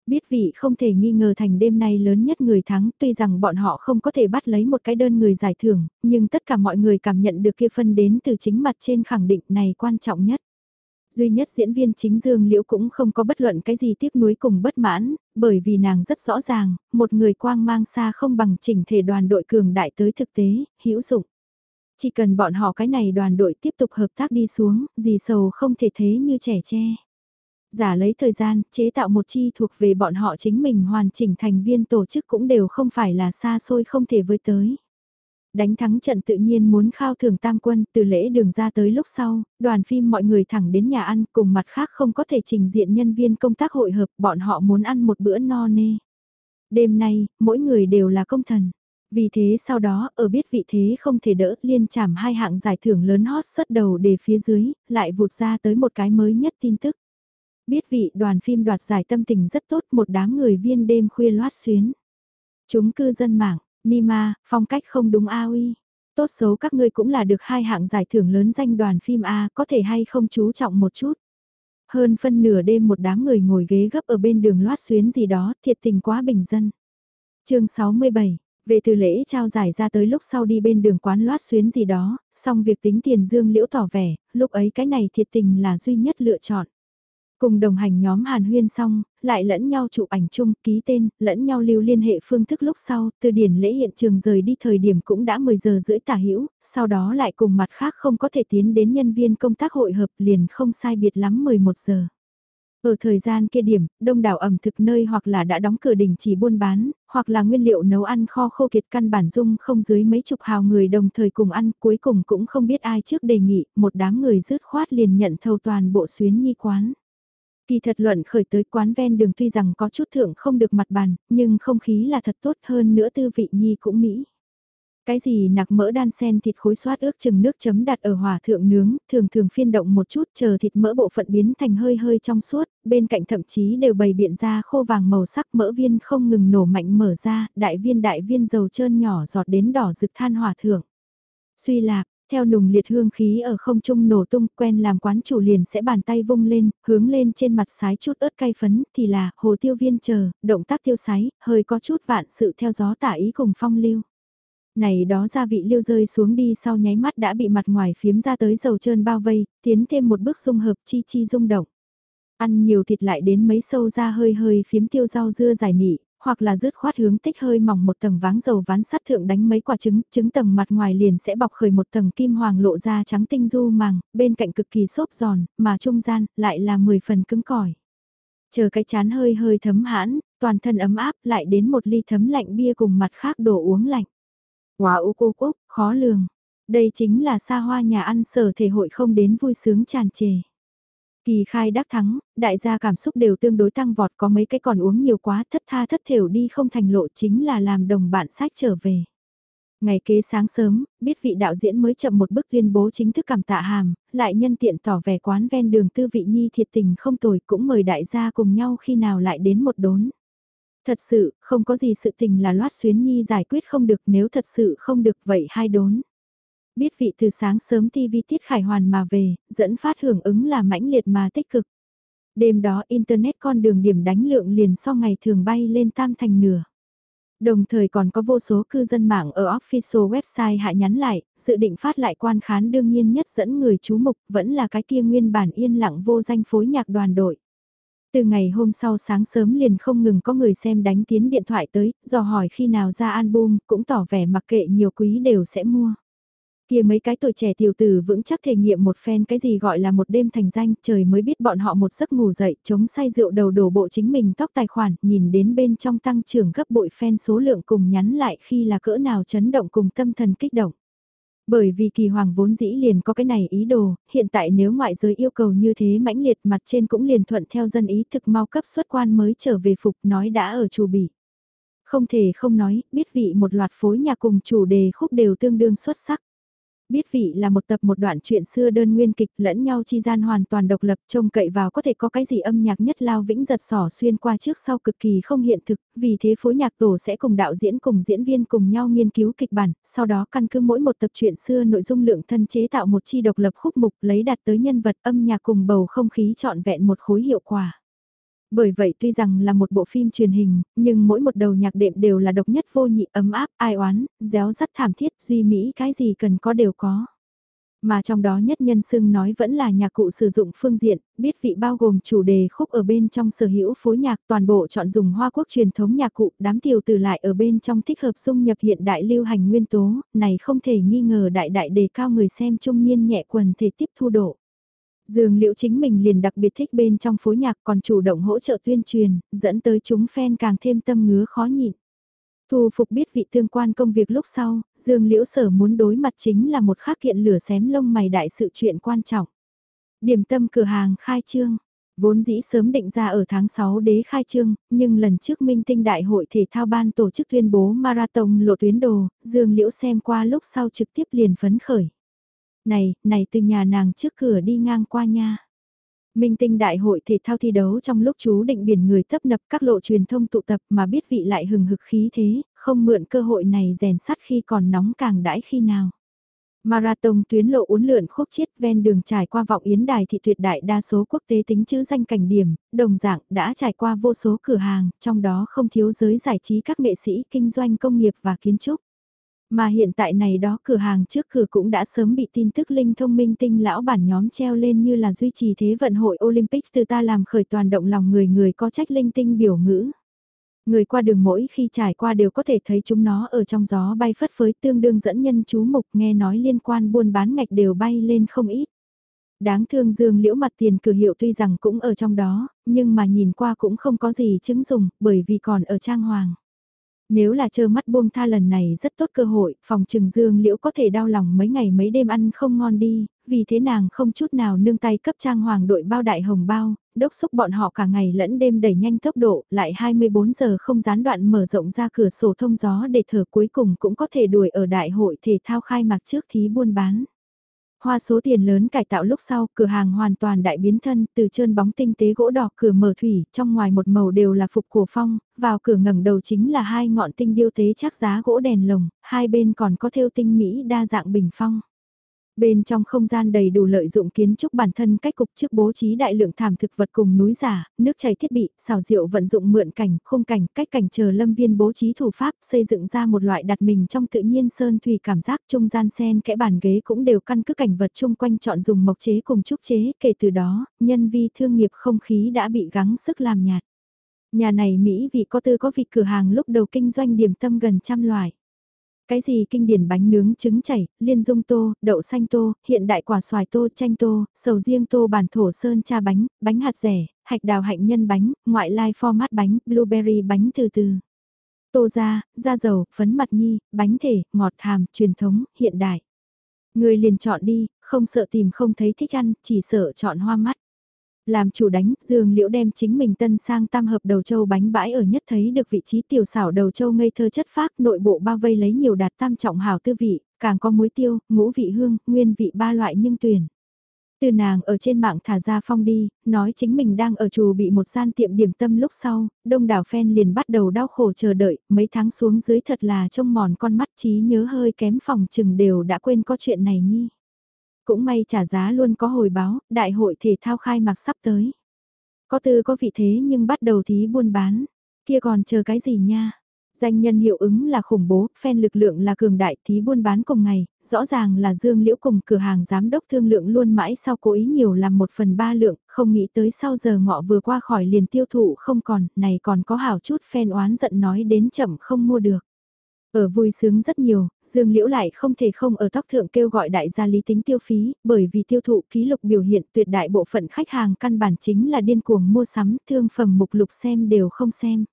Biết vị không thể nghi ngờ thành đêm nay lớn nhất người thắng tuy rằng bọn họ không có thể bắt lấy một cái đơn người giải thưởng, nhưng tất cả mọi người cảm nhận được kia phân đến từ chính mặt trên khẳng định này quan trọng nhất. Duy nhất diễn viên chính Dương Liễu cũng không có bất luận cái gì tiếc nuối cùng bất mãn, bởi vì nàng rất rõ ràng, một người quang mang xa không bằng chỉnh thể đoàn đội cường đại tới thực tế, hữu dụng. Chỉ cần bọn họ cái này đoàn đội tiếp tục hợp tác đi xuống, gì sầu không thể thế như trẻ tre. Giả lấy thời gian, chế tạo một chi thuộc về bọn họ chính mình hoàn chỉnh thành viên tổ chức cũng đều không phải là xa xôi không thể với tới. Đánh thắng trận tự nhiên muốn khao thưởng tam quân, từ lễ đường ra tới lúc sau, đoàn phim mọi người thẳng đến nhà ăn, cùng mặt khác không có thể trình diện nhân viên công tác hội hợp, bọn họ muốn ăn một bữa no nê. Đêm nay, mỗi người đều là công thần. Vì thế sau đó, ở biết vị thế không thể đỡ, liên chảm hai hạng giải thưởng lớn hot xuất đầu để phía dưới, lại vụt ra tới một cái mới nhất tin tức. Biết vị đoàn phim đoạt giải tâm tình rất tốt một đám người viên đêm khuya loát xuyến. Chúng cư dân mạng, Nima, phong cách không đúng a uy. Tốt xấu các ngươi cũng là được hai hạng giải thưởng lớn danh đoàn phim A, có thể hay không chú trọng một chút. Hơn phân nửa đêm một đám người ngồi ghế gấp ở bên đường loát xuyến gì đó, thiệt tình quá bình dân. chương 67, về từ lễ trao giải ra tới lúc sau đi bên đường quán loát xuyến gì đó, xong việc tính tiền dương liễu tỏ vẻ, lúc ấy cái này thiệt tình là duy nhất lựa chọn. Cùng đồng hành nhóm Hàn Huyên xong, lại lẫn nhau chụp ảnh chung, ký tên, lẫn nhau lưu liên hệ phương thức lúc sau, từ điển lễ hiện trường rời đi thời điểm cũng đã 10 giờ rưỡi tả hữu sau đó lại cùng mặt khác không có thể tiến đến nhân viên công tác hội hợp liền không sai biệt lắm 11 giờ. Ở thời gian kia điểm, đông đảo ẩm thực nơi hoặc là đã đóng cửa đình chỉ buôn bán, hoặc là nguyên liệu nấu ăn kho khô kiệt căn bản dung không dưới mấy chục hào người đồng thời cùng ăn, cuối cùng cũng không biết ai trước đề nghị, một đám người rứt khoát liền nhận thầu toàn bộ xuyến nhi quán. Kỳ thật luận khởi tới quán ven đường tuy rằng có chút thượng không được mặt bàn, nhưng không khí là thật tốt hơn nữa tư vị nhi cũng mỹ. Cái gì nạc mỡ đan sen thịt khối xoát ước chừng nước chấm đặt ở hỏa thượng nướng, thường thường phiên động một chút chờ thịt mỡ bộ phận biến thành hơi hơi trong suốt, bên cạnh thậm chí đều bày biện ra khô vàng màu sắc mỡ viên không ngừng nổ mạnh mở ra, đại viên đại viên dầu trơn nhỏ giọt đến đỏ rực than hỏa thượng. Suy lạc, theo nùng liệt hương khí ở không trung nổ tung, quen làm quán chủ liền sẽ bàn tay vung lên, hướng lên trên mặt sái chút ớt cay phấn, thì là, hồ tiêu viên chờ, động tác tiêu sái, hơi có chút vạn sự theo gió tả ý cùng phong lưu. Này đó gia vị liêu rơi xuống đi sau nháy mắt đã bị mặt ngoài phiếm ra tới dầu trơn bao vây, tiến thêm một bước dung hợp chi chi rung động. Ăn nhiều thịt lại đến mấy sâu ra hơi hơi phiếm tiêu rau dưa giải nị, hoặc là rứt khoát hướng tích hơi mỏng một tầng váng dầu ván sắt thượng đánh mấy quả trứng, trứng tầng mặt ngoài liền sẽ bọc khởi một tầng kim hoàng lộ ra trắng tinh du màng, bên cạnh cực kỳ xốp giòn, mà trung gian lại là 10 phần cứng cỏi. Chờ cái chán hơi hơi thấm hãn, toàn thân ấm áp lại đến một ly thấm lạnh bia cùng mặt khác đồ uống lạnh. Wow u cô cúc, khó lường. Đây chính là xa hoa nhà ăn sở thể hội không đến vui sướng tràn trề. Kỳ khai đắc thắng, đại gia cảm xúc đều tương đối tăng vọt có mấy cái còn uống nhiều quá thất tha thất thiểu đi không thành lộ chính là làm đồng bạn sách trở về. Ngày kế sáng sớm, biết vị đạo diễn mới chậm một bước tuyên bố chính thức cảm tạ hàm, lại nhân tiện tỏ vẻ quán ven đường tư vị nhi thiệt tình không tồi cũng mời đại gia cùng nhau khi nào lại đến một đốn. Thật sự, không có gì sự tình là loát xuyến nhi giải quyết không được nếu thật sự không được vậy hai đốn. Biết vị từ sáng sớm TV tiết khải hoàn mà về, dẫn phát hưởng ứng là mãnh liệt mà tích cực. Đêm đó Internet con đường điểm đánh lượng liền so ngày thường bay lên tam thành nửa. Đồng thời còn có vô số cư dân mạng ở official website hạ nhắn lại, dự định phát lại quan khán đương nhiên nhất dẫn người chú mục vẫn là cái kia nguyên bản yên lặng vô danh phối nhạc đoàn đội. Từ ngày hôm sau sáng sớm liền không ngừng có người xem đánh tiến điện thoại tới, dò hỏi khi nào ra album, cũng tỏ vẻ mặc kệ nhiều quý đều sẽ mua. Kia mấy cái tuổi trẻ tiểu tử vững chắc thể nghiệm một phen cái gì gọi là một đêm thành danh, trời mới biết bọn họ một giấc ngủ dậy, chống say rượu đầu đổ bộ chính mình tóc tài khoản, nhìn đến bên trong tăng trưởng gấp bội phen số lượng cùng nhắn lại khi là cỡ nào chấn động cùng tâm thần kích động. Bởi vì kỳ hoàng vốn dĩ liền có cái này ý đồ, hiện tại nếu ngoại giới yêu cầu như thế mãnh liệt mặt trên cũng liền thuận theo dân ý thực mau cấp xuất quan mới trở về phục nói đã ở chủ bị. Không thể không nói, biết vị một loạt phối nhà cùng chủ đề khúc đều tương đương xuất sắc. Biết vị là một tập một đoạn chuyện xưa đơn nguyên kịch lẫn nhau chi gian hoàn toàn độc lập trông cậy vào có thể có cái gì âm nhạc nhất lao vĩnh giật sỏ xuyên qua trước sau cực kỳ không hiện thực, vì thế phối nhạc tổ sẽ cùng đạo diễn cùng diễn viên cùng nhau nghiên cứu kịch bản, sau đó căn cứ mỗi một tập truyện xưa nội dung lượng thân chế tạo một chi độc lập khúc mục lấy đặt tới nhân vật âm nhạc cùng bầu không khí trọn vẹn một khối hiệu quả. Bởi vậy tuy rằng là một bộ phim truyền hình, nhưng mỗi một đầu nhạc đệm đều là độc nhất vô nhị ấm áp, ai oán, réo rắt thảm thiết, duy mỹ cái gì cần có đều có. Mà trong đó nhất nhân xưng nói vẫn là nhạc cụ sử dụng phương diện, biết vị bao gồm chủ đề khúc ở bên trong sở hữu phối nhạc toàn bộ chọn dùng hoa quốc truyền thống nhạc cụ, đám tiểu từ lại ở bên trong thích hợp dung nhập hiện đại lưu hành nguyên tố, này không thể nghi ngờ đại đại đề cao người xem trung niên nhẹ quần thể tiếp thu độ. Dương Liễu chính mình liền đặc biệt thích bên trong phối nhạc còn chủ động hỗ trợ tuyên truyền, dẫn tới chúng fan càng thêm tâm ngứa khó nhịn. Thu phục biết vị tương quan công việc lúc sau, Dương Liễu sở muốn đối mặt chính là một khắc kiện lửa xém lông mày đại sự chuyện quan trọng. Điểm tâm cửa hàng khai trương, vốn dĩ sớm định ra ở tháng 6 đế khai trương, nhưng lần trước Minh Tinh Đại hội Thể thao ban tổ chức tuyên bố marathon lộ tuyến đồ, Dương Liễu xem qua lúc sau trực tiếp liền phấn khởi này, này từ nhà nàng trước cửa đi ngang qua nha. Minh tinh đại hội thể thao thi đấu trong lúc chú định biển người tấp nập các lộ truyền thông tụ tập mà biết vị lại hừng hực khí thế, không mượn cơ hội này rèn sắt khi còn nóng càng đãi khi nào. Marathon tuyến lộ uốn lượn khúc chiết ven đường trải qua vọng yến đài thị tuyệt đại đa số quốc tế tính chữ danh cảnh điểm, đồng dạng đã trải qua vô số cửa hàng, trong đó không thiếu giới giải trí các nghệ sĩ kinh doanh công nghiệp và kiến trúc. Mà hiện tại này đó cửa hàng trước cửa cũng đã sớm bị tin tức linh thông minh tinh lão bản nhóm treo lên như là duy trì thế vận hội Olympic từ ta làm khởi toàn động lòng người người có trách linh tinh biểu ngữ. Người qua đường mỗi khi trải qua đều có thể thấy chúng nó ở trong gió bay phất phới tương đương dẫn nhân chú mục nghe nói liên quan buôn bán ngạch đều bay lên không ít. Đáng thương dương liễu mặt tiền cửa hiệu tuy rằng cũng ở trong đó, nhưng mà nhìn qua cũng không có gì chứng dùng bởi vì còn ở trang hoàng. Nếu là trơ mắt buông tha lần này rất tốt cơ hội, phòng trừng dương liễu có thể đau lòng mấy ngày mấy đêm ăn không ngon đi, vì thế nàng không chút nào nương tay cấp trang hoàng đội bao đại hồng bao, đốc xúc bọn họ cả ngày lẫn đêm đẩy nhanh tốc độ, lại 24 giờ không gián đoạn mở rộng ra cửa sổ thông gió để thở cuối cùng cũng có thể đuổi ở đại hội thể thao khai mạc trước thí buôn bán. Hoa số tiền lớn cải tạo lúc sau, cửa hàng hoàn toàn đại biến thân, từ trơn bóng tinh tế gỗ đỏ cửa mở thủy, trong ngoài một màu đều là phục cổ phong, vào cửa ngẩng đầu chính là hai ngọn tinh điêu tế chắc giá gỗ đèn lồng, hai bên còn có thêu tinh mỹ đa dạng bình phong. Bên trong không gian đầy đủ lợi dụng kiến trúc bản thân cách cục trước bố trí đại lượng thảm thực vật cùng núi giả, nước chảy thiết bị, xào rượu vận dụng mượn cảnh, khung cảnh, cách cảnh chờ lâm viên bố trí thủ pháp, xây dựng ra một loại đặt mình trong tự nhiên sơn thủy cảm giác trung gian sen kẽ bàn ghế cũng đều căn cứ cảnh vật chung quanh chọn dùng mộc chế cùng trúc chế, kể từ đó, nhân vi thương nghiệp không khí đã bị gắng sức làm nhạt. Nhà này Mỹ vị có tư có vị cửa hàng lúc đầu kinh doanh điểm tâm gần trăm loại. Cái gì kinh điển bánh nướng trứng chảy, liên dung tô, đậu xanh tô, hiện đại quả xoài tô, chanh tô, sầu riêng tô bản thổ sơn cha bánh, bánh hạt rẻ, hạch đào hạnh nhân bánh, ngoại lai format bánh, blueberry bánh từ từ. Tô da, da dầu, phấn mặt nhi, bánh thể, ngọt hàm, truyền thống, hiện đại. Người liền chọn đi, không sợ tìm không thấy thích ăn, chỉ sợ chọn hoa mắt. Làm chủ đánh, Dương Liễu đem chính mình tân sang tam hợp đầu châu bánh bãi ở nhất thấy được vị trí tiểu xảo đầu châu ngây thơ chất phác nội bộ bao vây lấy nhiều đạt tam trọng hảo tư vị, càng có muối tiêu, ngũ vị hương, nguyên vị ba loại nhưng tuyển. Từ nàng ở trên mạng thả ra phong đi, nói chính mình đang ở chùa bị một gian tiệm điểm tâm lúc sau, đông đảo fan liền bắt đầu đau khổ chờ đợi, mấy tháng xuống dưới thật là trông mòn con mắt trí nhớ hơi kém phòng chừng đều đã quên có chuyện này nhi. Cũng may trả giá luôn có hồi báo, đại hội thể thao khai mạc sắp tới. Có tư có vị thế nhưng bắt đầu thí buôn bán, kia còn chờ cái gì nha? Danh nhân hiệu ứng là khủng bố, phen lực lượng là cường đại thí buôn bán cùng ngày, rõ ràng là Dương Liễu cùng cửa hàng giám đốc thương lượng luôn mãi sau cố ý nhiều làm một phần ba lượng, không nghĩ tới sau giờ ngọ vừa qua khỏi liền tiêu thụ không còn, này còn có hảo chút phen oán giận nói đến chậm không mua được. Ở vui sướng rất nhiều, Dương Liễu lại không thể không ở tóc thượng kêu gọi đại gia lý tính tiêu phí, bởi vì tiêu thụ ký lục biểu hiện tuyệt đại bộ phận khách hàng căn bản chính là điên cuồng mua sắm, thương phẩm mục lục xem đều không xem.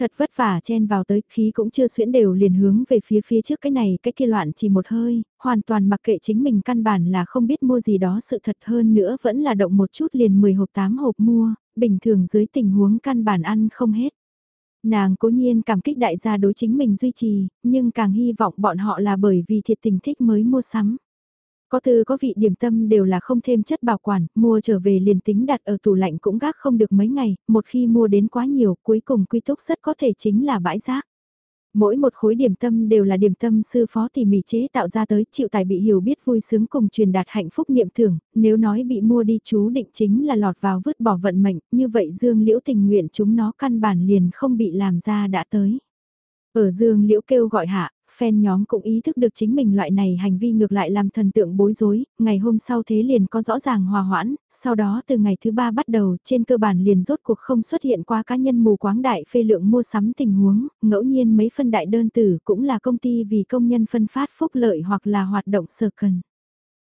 Thật vất vả chen vào tới, khí cũng chưa xuyễn đều liền hướng về phía phía trước cái này cái kia loạn chỉ một hơi, hoàn toàn mặc kệ chính mình căn bản là không biết mua gì đó sự thật hơn nữa vẫn là động một chút liền 10 hộp 8 hộp mua, bình thường dưới tình huống căn bản ăn không hết. Nàng cố nhiên cảm kích đại gia đối chính mình duy trì, nhưng càng hy vọng bọn họ là bởi vì thiệt tình thích mới mua sắm. Có từ có vị điểm tâm đều là không thêm chất bảo quản, mua trở về liền tính đặt ở tủ lạnh cũng gác không được mấy ngày, một khi mua đến quá nhiều cuối cùng quy túc rất có thể chính là bãi rác. Mỗi một khối điểm tâm đều là điểm tâm sư phó tỉ mỉ chế tạo ra tới chịu tài bị hiểu biết vui sướng cùng truyền đạt hạnh phúc niệm thưởng, nếu nói bị mua đi chú định chính là lọt vào vứt bỏ vận mệnh, như vậy Dương Liễu tình nguyện chúng nó căn bản liền không bị làm ra đã tới. Ở Dương Liễu kêu gọi hạ, fan nhóm cũng ý thức được chính mình loại này hành vi ngược lại làm thần tượng bối rối, ngày hôm sau thế liền có rõ ràng hòa hoãn, sau đó từ ngày thứ ba bắt đầu trên cơ bản liền rốt cuộc không xuất hiện qua cá nhân mù quáng đại phê lượng mua sắm tình huống, ngẫu nhiên mấy phân đại đơn tử cũng là công ty vì công nhân phân phát phúc lợi hoặc là hoạt động sở cần.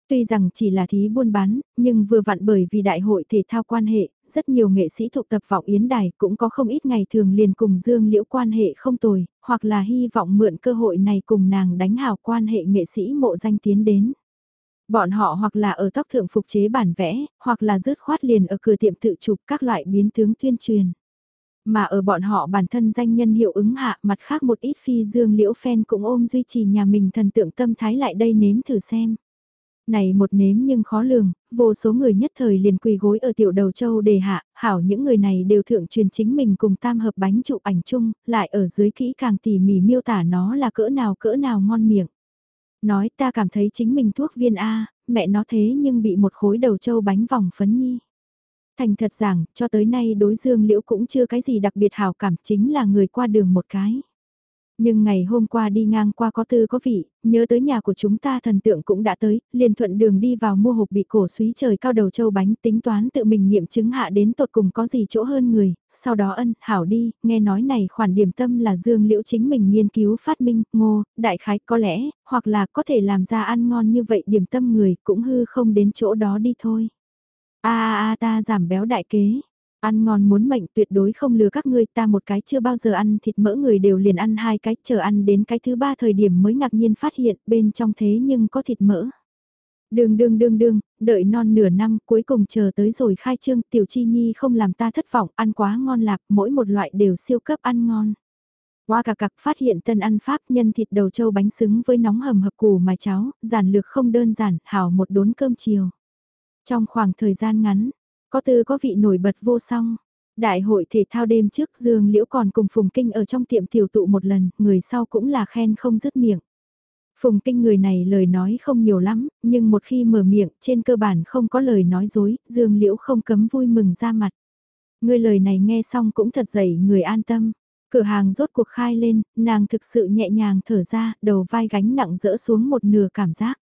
Tuy rằng chỉ là thí buôn bán, nhưng vừa vặn bởi vì đại hội thể thao quan hệ, rất nhiều nghệ sĩ thuộc tập vọng yến đài cũng có không ít ngày thường liền cùng Dương Liễu quan hệ không tồi, hoặc là hy vọng mượn cơ hội này cùng nàng đánh hào quan hệ nghệ sĩ mộ danh tiến đến. Bọn họ hoặc là ở tóc thượng phục chế bản vẽ, hoặc là rớt khoát liền ở cửa tiệm tự chụp các loại biến tướng tuyên truyền. Mà ở bọn họ bản thân danh nhân hiệu ứng hạ mặt khác một ít phi dương liễu fan cũng ôm duy trì nhà mình thần tượng tâm thái lại đây nếm thử xem này một nếm nhưng khó lường, vô số người nhất thời liền quỳ gối ở tiểu đầu châu đề hạ, hảo những người này đều thượng truyền chính mình cùng tam hợp bánh chụp ảnh chung, lại ở dưới kỹ càng tỉ mỉ miêu tả nó là cỡ nào cỡ nào ngon miệng. Nói ta cảm thấy chính mình thuốc viên A, mẹ nó thế nhưng bị một khối đầu châu bánh vòng phấn nhi. Thành thật rằng, cho tới nay đối dương liễu cũng chưa cái gì đặc biệt hảo cảm chính là người qua đường một cái. Nhưng ngày hôm qua đi ngang qua có tư có vị, nhớ tới nhà của chúng ta thần tượng cũng đã tới, liền thuận đường đi vào mua hộp bị cổ suý trời cao đầu châu bánh tính toán tự mình nghiệm chứng hạ đến tột cùng có gì chỗ hơn người, sau đó ân, hảo đi, nghe nói này khoản điểm tâm là dương liễu chính mình nghiên cứu phát minh, ngô, đại khái có lẽ, hoặc là có thể làm ra ăn ngon như vậy điểm tâm người cũng hư không đến chỗ đó đi thôi. a a a ta giảm béo đại kế, Ăn ngon muốn mệnh tuyệt đối không lừa các ngươi ta một cái chưa bao giờ ăn thịt mỡ người đều liền ăn hai cái chờ ăn đến cái thứ ba thời điểm mới ngạc nhiên phát hiện bên trong thế nhưng có thịt mỡ. Đường đường đường đường, đợi non nửa năm cuối cùng chờ tới rồi khai trương tiểu chi nhi không làm ta thất vọng ăn quá ngon lạc mỗi một loại đều siêu cấp ăn ngon. Qua cả cặc phát hiện tân ăn pháp nhân thịt đầu trâu bánh xứng với nóng hầm hập củ mà cháo, giản lược không đơn giản, hảo một đốn cơm chiều. Trong khoảng thời gian ngắn, có tư có vị nổi bật vô song. Đại hội thể thao đêm trước Dương Liễu còn cùng Phùng Kinh ở trong tiệm tiểu tụ một lần, người sau cũng là khen không dứt miệng. Phùng kinh người này lời nói không nhiều lắm, nhưng một khi mở miệng trên cơ bản không có lời nói dối, Dương Liễu không cấm vui mừng ra mặt. Người lời này nghe xong cũng thật dậy người an tâm. Cửa hàng rốt cuộc khai lên, nàng thực sự nhẹ nhàng thở ra, đầu vai gánh nặng rỡ xuống một nửa cảm giác.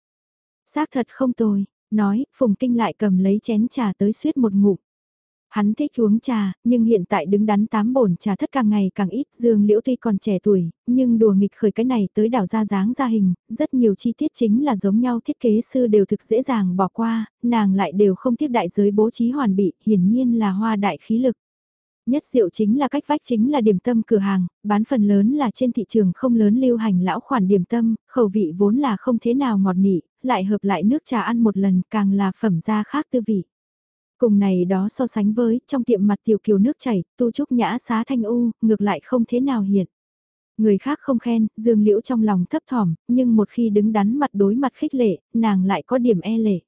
Xác thật không tồi, nói, Phùng Kinh lại cầm lấy chén trà tới suýt một ngụm. Hắn thích uống trà, nhưng hiện tại đứng đắn tám bổn trà thất càng ngày càng ít. Dương Liễu tuy còn trẻ tuổi, nhưng đùa nghịch khởi cái này tới đảo ra dáng ra hình, rất nhiều chi tiết chính là giống nhau thiết kế sư đều thực dễ dàng bỏ qua, nàng lại đều không tiếp đại giới bố trí hoàn bị, hiển nhiên là hoa đại khí lực. Nhất diệu chính là cách vách chính là điểm tâm cửa hàng, bán phần lớn là trên thị trường không lớn lưu hành lão khoản điểm tâm, khẩu vị vốn là không thế nào ngọt nị, lại hợp lại nước trà ăn một lần càng là phẩm gia khác tư vị. Cùng này đó so sánh với, trong tiệm mặt tiểu kiều nước chảy, tu trúc nhã xá thanh u, ngược lại không thế nào hiện. Người khác không khen, dương liễu trong lòng thấp thỏm, nhưng một khi đứng đắn mặt đối mặt khích lệ, nàng lại có điểm e lệ.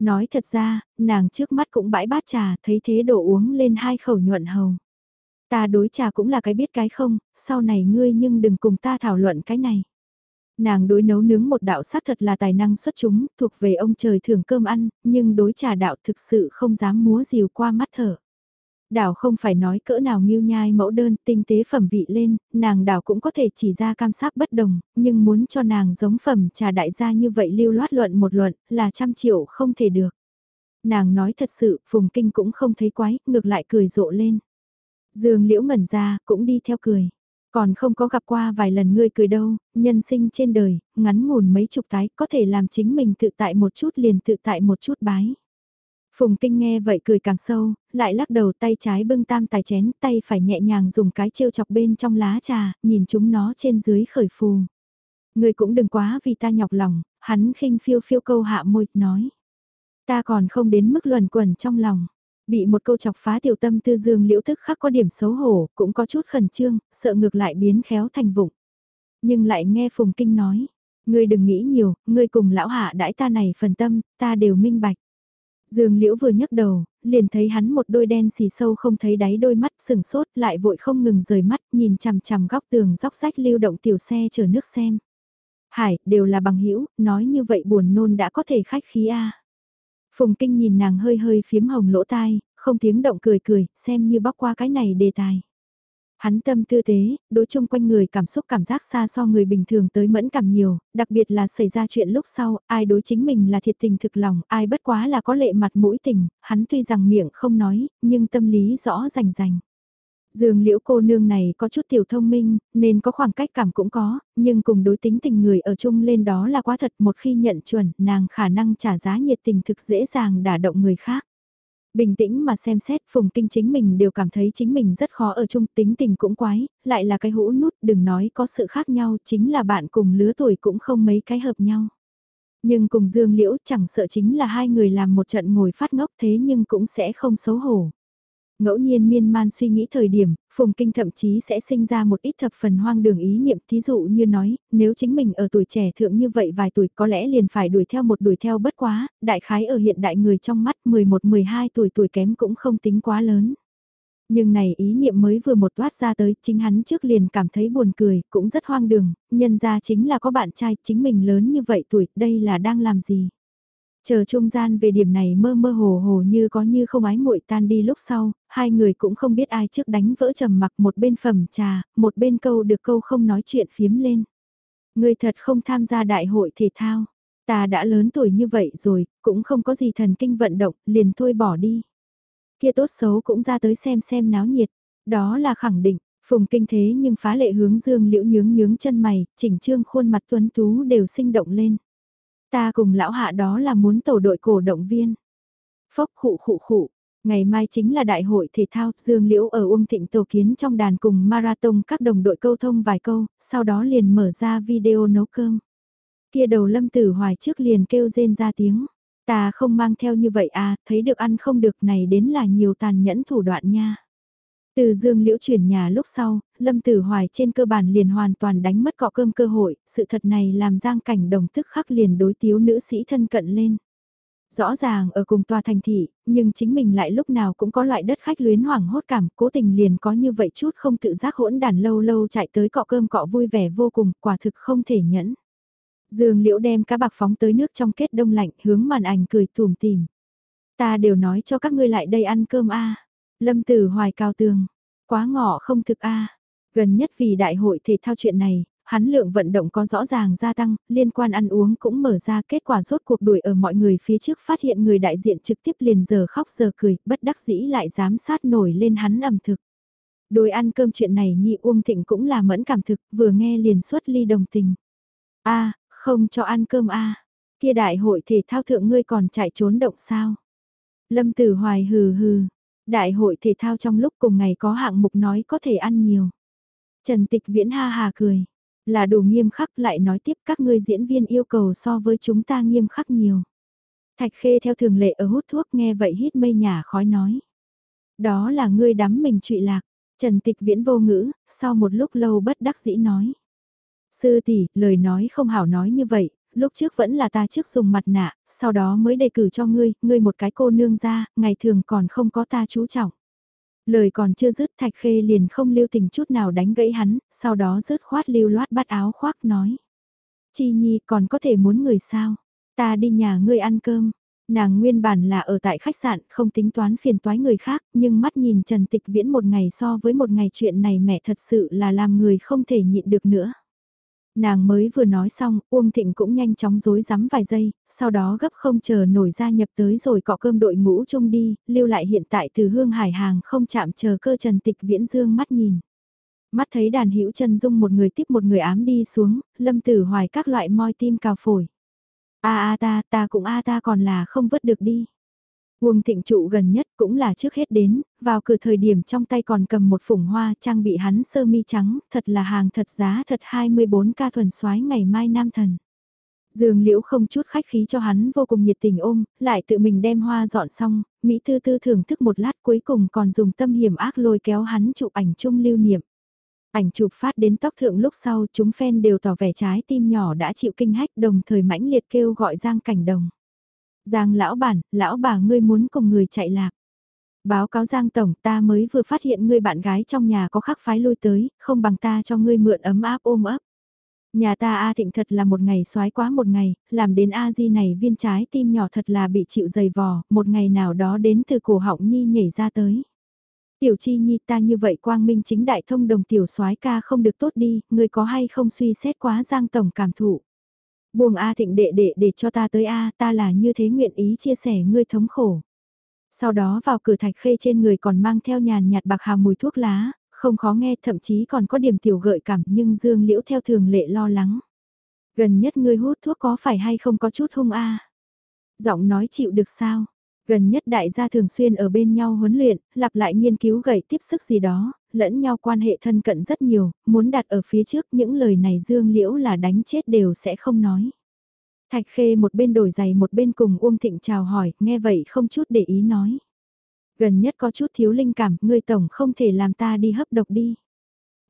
Nói thật ra, nàng trước mắt cũng bãi bát trà, thấy thế đổ uống lên hai khẩu nhuận hầu. Ta đối trà cũng là cái biết cái không, sau này ngươi nhưng đừng cùng ta thảo luận cái này. Nàng đối nấu nướng một đạo xác thật là tài năng xuất chúng, thuộc về ông trời thưởng cơm ăn, nhưng đối trà đạo thực sự không dám múa rìu qua mắt thở. Đảo không phải nói cỡ nào nghiêu nhai mẫu đơn tinh tế phẩm vị lên, nàng đảo cũng có thể chỉ ra cam sáp bất đồng, nhưng muốn cho nàng giống phẩm trà đại gia như vậy lưu loát luận một luận là trăm triệu không thể được. Nàng nói thật sự, Phùng Kinh cũng không thấy quái, ngược lại cười rộ lên. Dương liễu ngẩn ra, cũng đi theo cười. Còn không có gặp qua vài lần ngươi cười đâu, nhân sinh trên đời, ngắn ngủn mấy chục tái, có thể làm chính mình tự tại một chút liền tự tại một chút bái. Phùng Kinh nghe vậy cười càng sâu, lại lắc đầu tay trái bưng tam tài chén, tay phải nhẹ nhàng dùng cái trêu chọc bên trong lá trà, nhìn chúng nó trên dưới khởi phù. Người cũng đừng quá vì ta nhọc lòng, hắn khinh phiêu phiêu câu hạ môi, nói. Ta còn không đến mức luẩn quẩn trong lòng. Bị một câu chọc phá tiểu tâm tư dương liễu thức khắc có điểm xấu hổ, cũng có chút khẩn trương, sợ ngược lại biến khéo thành vụng. Nhưng lại nghe Phùng Kinh nói, ngươi đừng nghĩ nhiều, ngươi cùng lão hạ đãi ta này phần tâm, ta đều minh bạch. Dương Liễu vừa nhấc đầu, liền thấy hắn một đôi đen xì sâu không thấy đáy đôi mắt sừng sốt lại vội không ngừng rời mắt nhìn chằm chằm góc tường dốc rách lưu động tiểu xe chở nước xem. Hải, đều là bằng hữu nói như vậy buồn nôn đã có thể khách khí a. Phùng Kinh nhìn nàng hơi hơi phiếm hồng lỗ tai, không tiếng động cười cười, xem như bóc qua cái này đề tài. Hắn tâm tư tế, đối chung quanh người cảm xúc cảm giác xa so người bình thường tới mẫn cảm nhiều, đặc biệt là xảy ra chuyện lúc sau, ai đối chính mình là thiệt tình thực lòng, ai bất quá là có lệ mặt mũi tình, hắn tuy rằng miệng không nói, nhưng tâm lý rõ rành rành. Dương liễu cô nương này có chút tiểu thông minh, nên có khoảng cách cảm cũng có, nhưng cùng đối tính tình người ở chung lên đó là quá thật một khi nhận chuẩn, nàng khả năng trả giá nhiệt tình thực dễ dàng đả động người khác. Bình tĩnh mà xem xét phùng kinh chính mình đều cảm thấy chính mình rất khó ở chung tính tình cũng quái, lại là cái hũ nút đừng nói có sự khác nhau chính là bạn cùng lứa tuổi cũng không mấy cái hợp nhau. Nhưng cùng Dương Liễu chẳng sợ chính là hai người làm một trận ngồi phát ngốc thế nhưng cũng sẽ không xấu hổ. Ngẫu nhiên miên man suy nghĩ thời điểm, Phùng Kinh thậm chí sẽ sinh ra một ít thập phần hoang đường ý niệm thí dụ như nói, nếu chính mình ở tuổi trẻ thượng như vậy vài tuổi có lẽ liền phải đuổi theo một đuổi theo bất quá, đại khái ở hiện đại người trong mắt 11-12 tuổi tuổi kém cũng không tính quá lớn. Nhưng này ý niệm mới vừa một toát ra tới, chính hắn trước liền cảm thấy buồn cười, cũng rất hoang đường, nhân ra chính là có bạn trai, chính mình lớn như vậy tuổi, đây là đang làm gì? Chờ trung gian về điểm này mơ mơ hồ hồ như có như không ái muội tan đi lúc sau, hai người cũng không biết ai trước đánh vỡ trầm mặc một bên phẩm trà, một bên câu được câu không nói chuyện phiếm lên. Người thật không tham gia đại hội thể thao, ta đã lớn tuổi như vậy rồi, cũng không có gì thần kinh vận động, liền thôi bỏ đi. Kia tốt xấu cũng ra tới xem xem náo nhiệt, đó là khẳng định, phùng kinh thế nhưng phá lệ hướng dương liễu nhướng nhướng chân mày, chỉnh trương khuôn mặt tuấn tú đều sinh động lên. Ta cùng lão hạ đó là muốn tổ đội cổ động viên. Phốc khụ khụ khụ, ngày mai chính là đại hội thể thao, Dương Liễu ở Uông Thịnh tổ kiến trong đàn cùng marathon các đồng đội câu thông vài câu, sau đó liền mở ra video nấu cơm. Kia đầu lâm tử hoài trước liền kêu rên ra tiếng. Ta không mang theo như vậy à, thấy được ăn không được này đến là nhiều tàn nhẫn thủ đoạn nha. Từ Dương Liễu chuyển nhà lúc sau, Lâm Tử Hoài trên cơ bản liền hoàn toàn đánh mất cọ cơm cơ hội, sự thật này làm Giang Cảnh Đồng tức khắc liền đối tiếu nữ sĩ thân cận lên. Rõ ràng ở cùng tòa thành thị, nhưng chính mình lại lúc nào cũng có loại đất khách luyến hoảng hốt cảm, cố tình liền có như vậy chút không tự giác hỗn đàn lâu lâu chạy tới cọ cơm cọ vui vẻ vô cùng, quả thực không thể nhẫn. Dương Liễu đem cá bạc phóng tới nước trong kết đông lạnh hướng màn ảnh cười tùm tìm. Ta đều nói cho các ngươi lại đây ăn cơm a Lâm Tử Hoài cao tường. Quá ngọ không thực a Gần nhất vì đại hội thể thao chuyện này, hắn lượng vận động có rõ ràng gia tăng, liên quan ăn uống cũng mở ra kết quả rốt cuộc đuổi ở mọi người phía trước phát hiện người đại diện trực tiếp liền giờ khóc giờ cười, bất đắc dĩ lại giám sát nổi lên hắn ẩm thực. Đối ăn cơm chuyện này nhị Uông Thịnh cũng là mẫn cảm thực, vừa nghe liền xuất ly đồng tình. a không cho ăn cơm a kia đại hội thể thao thượng ngươi còn chạy trốn động sao? Lâm Tử Hoài hừ hừ, đại hội thể thao trong lúc cùng ngày có hạng mục nói có thể ăn nhiều. Trần Tịch Viễn ha hà cười, là đủ nghiêm khắc lại nói tiếp các ngươi diễn viên yêu cầu so với chúng ta nghiêm khắc nhiều. Thạch Khê theo thường lệ ở hút thuốc nghe vậy hít mây nhà khói nói. Đó là ngươi đắm mình trụy lạc, Trần Tịch Viễn vô ngữ, sau một lúc lâu bất đắc dĩ nói. Sư tỷ, lời nói không hảo nói như vậy, lúc trước vẫn là ta trước dùng mặt nạ, sau đó mới đề cử cho ngươi, ngươi một cái cô nương ra, ngày thường còn không có ta chú trọng. Lời còn chưa dứt Thạch Khê liền không lưu tình chút nào đánh gãy hắn, sau đó rớt khoát lưu loát bắt áo khoác nói. Chi Nhi còn có thể muốn người sao? Ta đi nhà ngươi ăn cơm. Nàng nguyên bản là ở tại khách sạn, không tính toán phiền toái người khác, nhưng mắt nhìn Trần Tịch Viễn một ngày so với một ngày chuyện này mẹ thật sự là làm người không thể nhịn được nữa. Nàng mới vừa nói xong, Uông Thịnh cũng nhanh chóng dối rắm vài giây, sau đó gấp không chờ nổi ra nhập tới rồi cọ cơm đội ngũ chung đi, lưu lại hiện tại từ hương hải hàng không chạm chờ cơ trần tịch viễn dương mắt nhìn. Mắt thấy đàn hữu chân dung một người tiếp một người ám đi xuống, lâm tử hoài các loại moi tim cào phổi. a a ta, ta cũng a ta còn là không vứt được đi. Uông thịnh trụ gần nhất cũng là trước hết đến, vào cửa thời điểm trong tay còn cầm một phủng hoa trang bị hắn sơ mi trắng, thật là hàng thật giá thật 24 ca thuần soái ngày mai nam thần. Dương liễu không chút khách khí cho hắn vô cùng nhiệt tình ôm, lại tự mình đem hoa dọn xong, Mỹ tư tư thưởng thức một lát cuối cùng còn dùng tâm hiểm ác lôi kéo hắn chụp ảnh chung lưu niệm. Ảnh chụp phát đến tóc thượng lúc sau chúng fan đều tỏ vẻ trái tim nhỏ đã chịu kinh hách đồng thời mãnh liệt kêu gọi Giang Cảnh Đồng. Giang lão bản, lão bà ngươi muốn cùng người chạy lạc. Báo cáo Giang Tổng ta mới vừa phát hiện ngươi bạn gái trong nhà có khắc phái lui tới, không bằng ta cho ngươi mượn ấm áp ôm ấp. Nhà ta A Thịnh thật là một ngày xoái quá một ngày, làm đến A Di này viên trái tim nhỏ thật là bị chịu dày vò, một ngày nào đó đến từ cổ họng Nhi nhảy ra tới. Tiểu Chi Nhi ta như vậy quang minh chính đại thông đồng tiểu soái ca không được tốt đi, ngươi có hay không suy xét quá Giang Tổng cảm thụ. Buông A thịnh đệ đệ để cho ta tới A, ta là như thế nguyện ý chia sẻ ngươi thống khổ. Sau đó vào cửa thạch khê trên người còn mang theo nhàn nhạt bạc hà mùi thuốc lá, không khó nghe thậm chí còn có điểm tiểu gợi cảm nhưng Dương Liễu theo thường lệ lo lắng. Gần nhất ngươi hút thuốc có phải hay không có chút hung a Giọng nói chịu được sao? Gần nhất đại gia thường xuyên ở bên nhau huấn luyện, lặp lại nghiên cứu gậy tiếp sức gì đó, lẫn nhau quan hệ thân cận rất nhiều, muốn đặt ở phía trước những lời này dương liễu là đánh chết đều sẽ không nói. Thạch khê một bên đổi giày một bên cùng Uông Thịnh chào hỏi, nghe vậy không chút để ý nói. Gần nhất có chút thiếu linh cảm, ngươi tổng không thể làm ta đi hấp độc đi.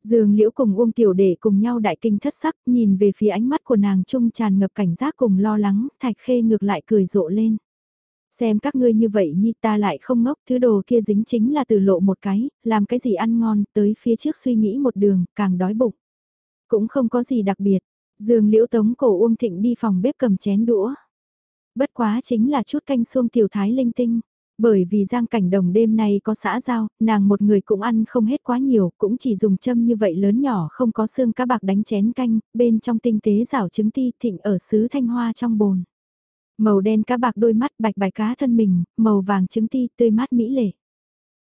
Dương Liễu cùng Uông Tiểu Đệ cùng nhau đại kinh thất sắc, nhìn về phía ánh mắt của nàng trung tràn ngập cảnh giác cùng lo lắng, Thạch Khê ngược lại cười rộ lên. Xem các ngươi như vậy nhi ta lại không ngốc, thứ đồ kia dính chính là từ lộ một cái, làm cái gì ăn ngon, tới phía trước suy nghĩ một đường, càng đói bụng. Cũng không có gì đặc biệt, dương liễu tống cổ Uông Thịnh đi phòng bếp cầm chén đũa. Bất quá chính là chút canh xuông tiểu thái linh tinh. Bởi vì giang cảnh đồng đêm nay có xã giao, nàng một người cũng ăn không hết quá nhiều, cũng chỉ dùng châm như vậy lớn nhỏ không có xương cá bạc đánh chén canh, bên trong tinh tế rảo trứng ti thịnh ở xứ thanh hoa trong bồn. Màu đen cá bạc đôi mắt bạch bài cá thân mình, màu vàng trứng ti tươi mát mỹ lệ.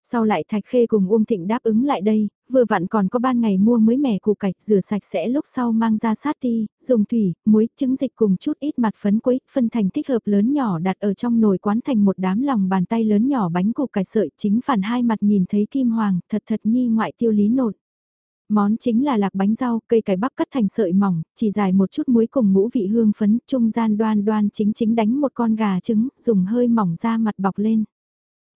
Sau lại Thạch Khê cùng Uông Thịnh đáp ứng lại đây, vừa vặn còn có ban ngày mua mới mẻ củ cải, rửa sạch sẽ lúc sau mang ra sát ti, dùng thủy, muối, trứng dịch cùng chút ít mặt phấn quấy, phân thành thích hợp lớn nhỏ đặt ở trong nồi quán thành một đám lòng bàn tay lớn nhỏ bánh củ cải sợi, chính phản hai mặt nhìn thấy kim hoàng, thật thật nhi ngoại tiêu lý nột. Món chính là lạc bánh rau, cây cải bắp cắt thành sợi mỏng, chỉ dài một chút muối cùng ngũ vị hương phấn, trung gian đoan đoan chính chính đánh một con gà trứng, dùng hơi mỏng ra mặt bọc lên.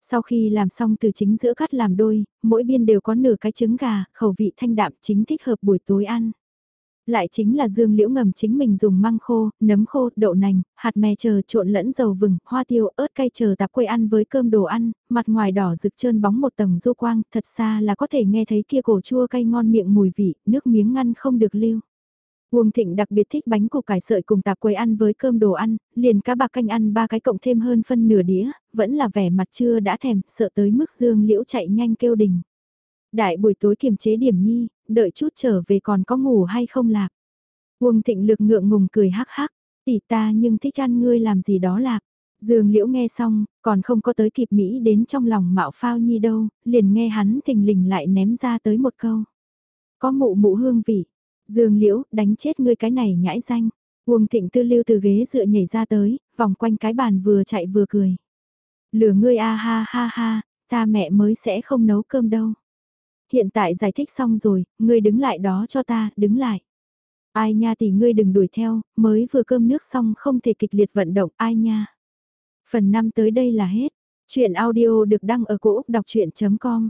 Sau khi làm xong từ chính giữa cắt làm đôi, mỗi biên đều có nửa cái trứng gà, khẩu vị thanh đạm chính thích hợp buổi tối ăn lại chính là dương liễu ngầm chính mình dùng măng khô, nấm khô, đậu nành, hạt mè chờ trộn lẫn dầu vừng, hoa tiêu, ớt cay chờ tạp quây ăn với cơm đồ ăn, mặt ngoài đỏ rực trơn bóng một tầng du quang, thật xa là có thể nghe thấy kia cổ chua cay ngon miệng mùi vị, nước miếng ngăn không được lưu. Uông Thịnh đặc biệt thích bánh củ cải sợi cùng tạp quấy ăn với cơm đồ ăn, liền cá bạc canh ăn ba cái cộng thêm hơn phân nửa đĩa, vẫn là vẻ mặt chưa đã thèm, sợ tới mức Dương Liễu chạy nhanh kêu đình. Đại buổi tối kiềm chế điểm nhi, đợi chút trở về còn có ngủ hay không lạc. Uông Thịnh lực ngượng ngùng cười hắc hắc, tỷ ta nhưng thích ăn ngươi làm gì đó lạc. Dương Liễu nghe xong, còn không có tới kịp Mỹ đến trong lòng mạo phao nhi đâu, liền nghe hắn thình lình lại ném ra tới một câu. Có mụ mụ hương vị, Dương Liễu đánh chết ngươi cái này nhãi danh. Uông Thịnh Tư lưu từ ghế dựa nhảy ra tới, vòng quanh cái bàn vừa chạy vừa cười. lửa ngươi a ha ha ha, ta mẹ mới sẽ không nấu cơm đâu. Hiện tại giải thích xong rồi, ngươi đứng lại đó cho ta, đứng lại. Ai nha thì ngươi đừng đuổi theo, mới vừa cơm nước xong không thể kịch liệt vận động, ai nha. Phần 5 tới đây là hết. Chuyện audio được đăng ở cổ Úc đọc chuyện.com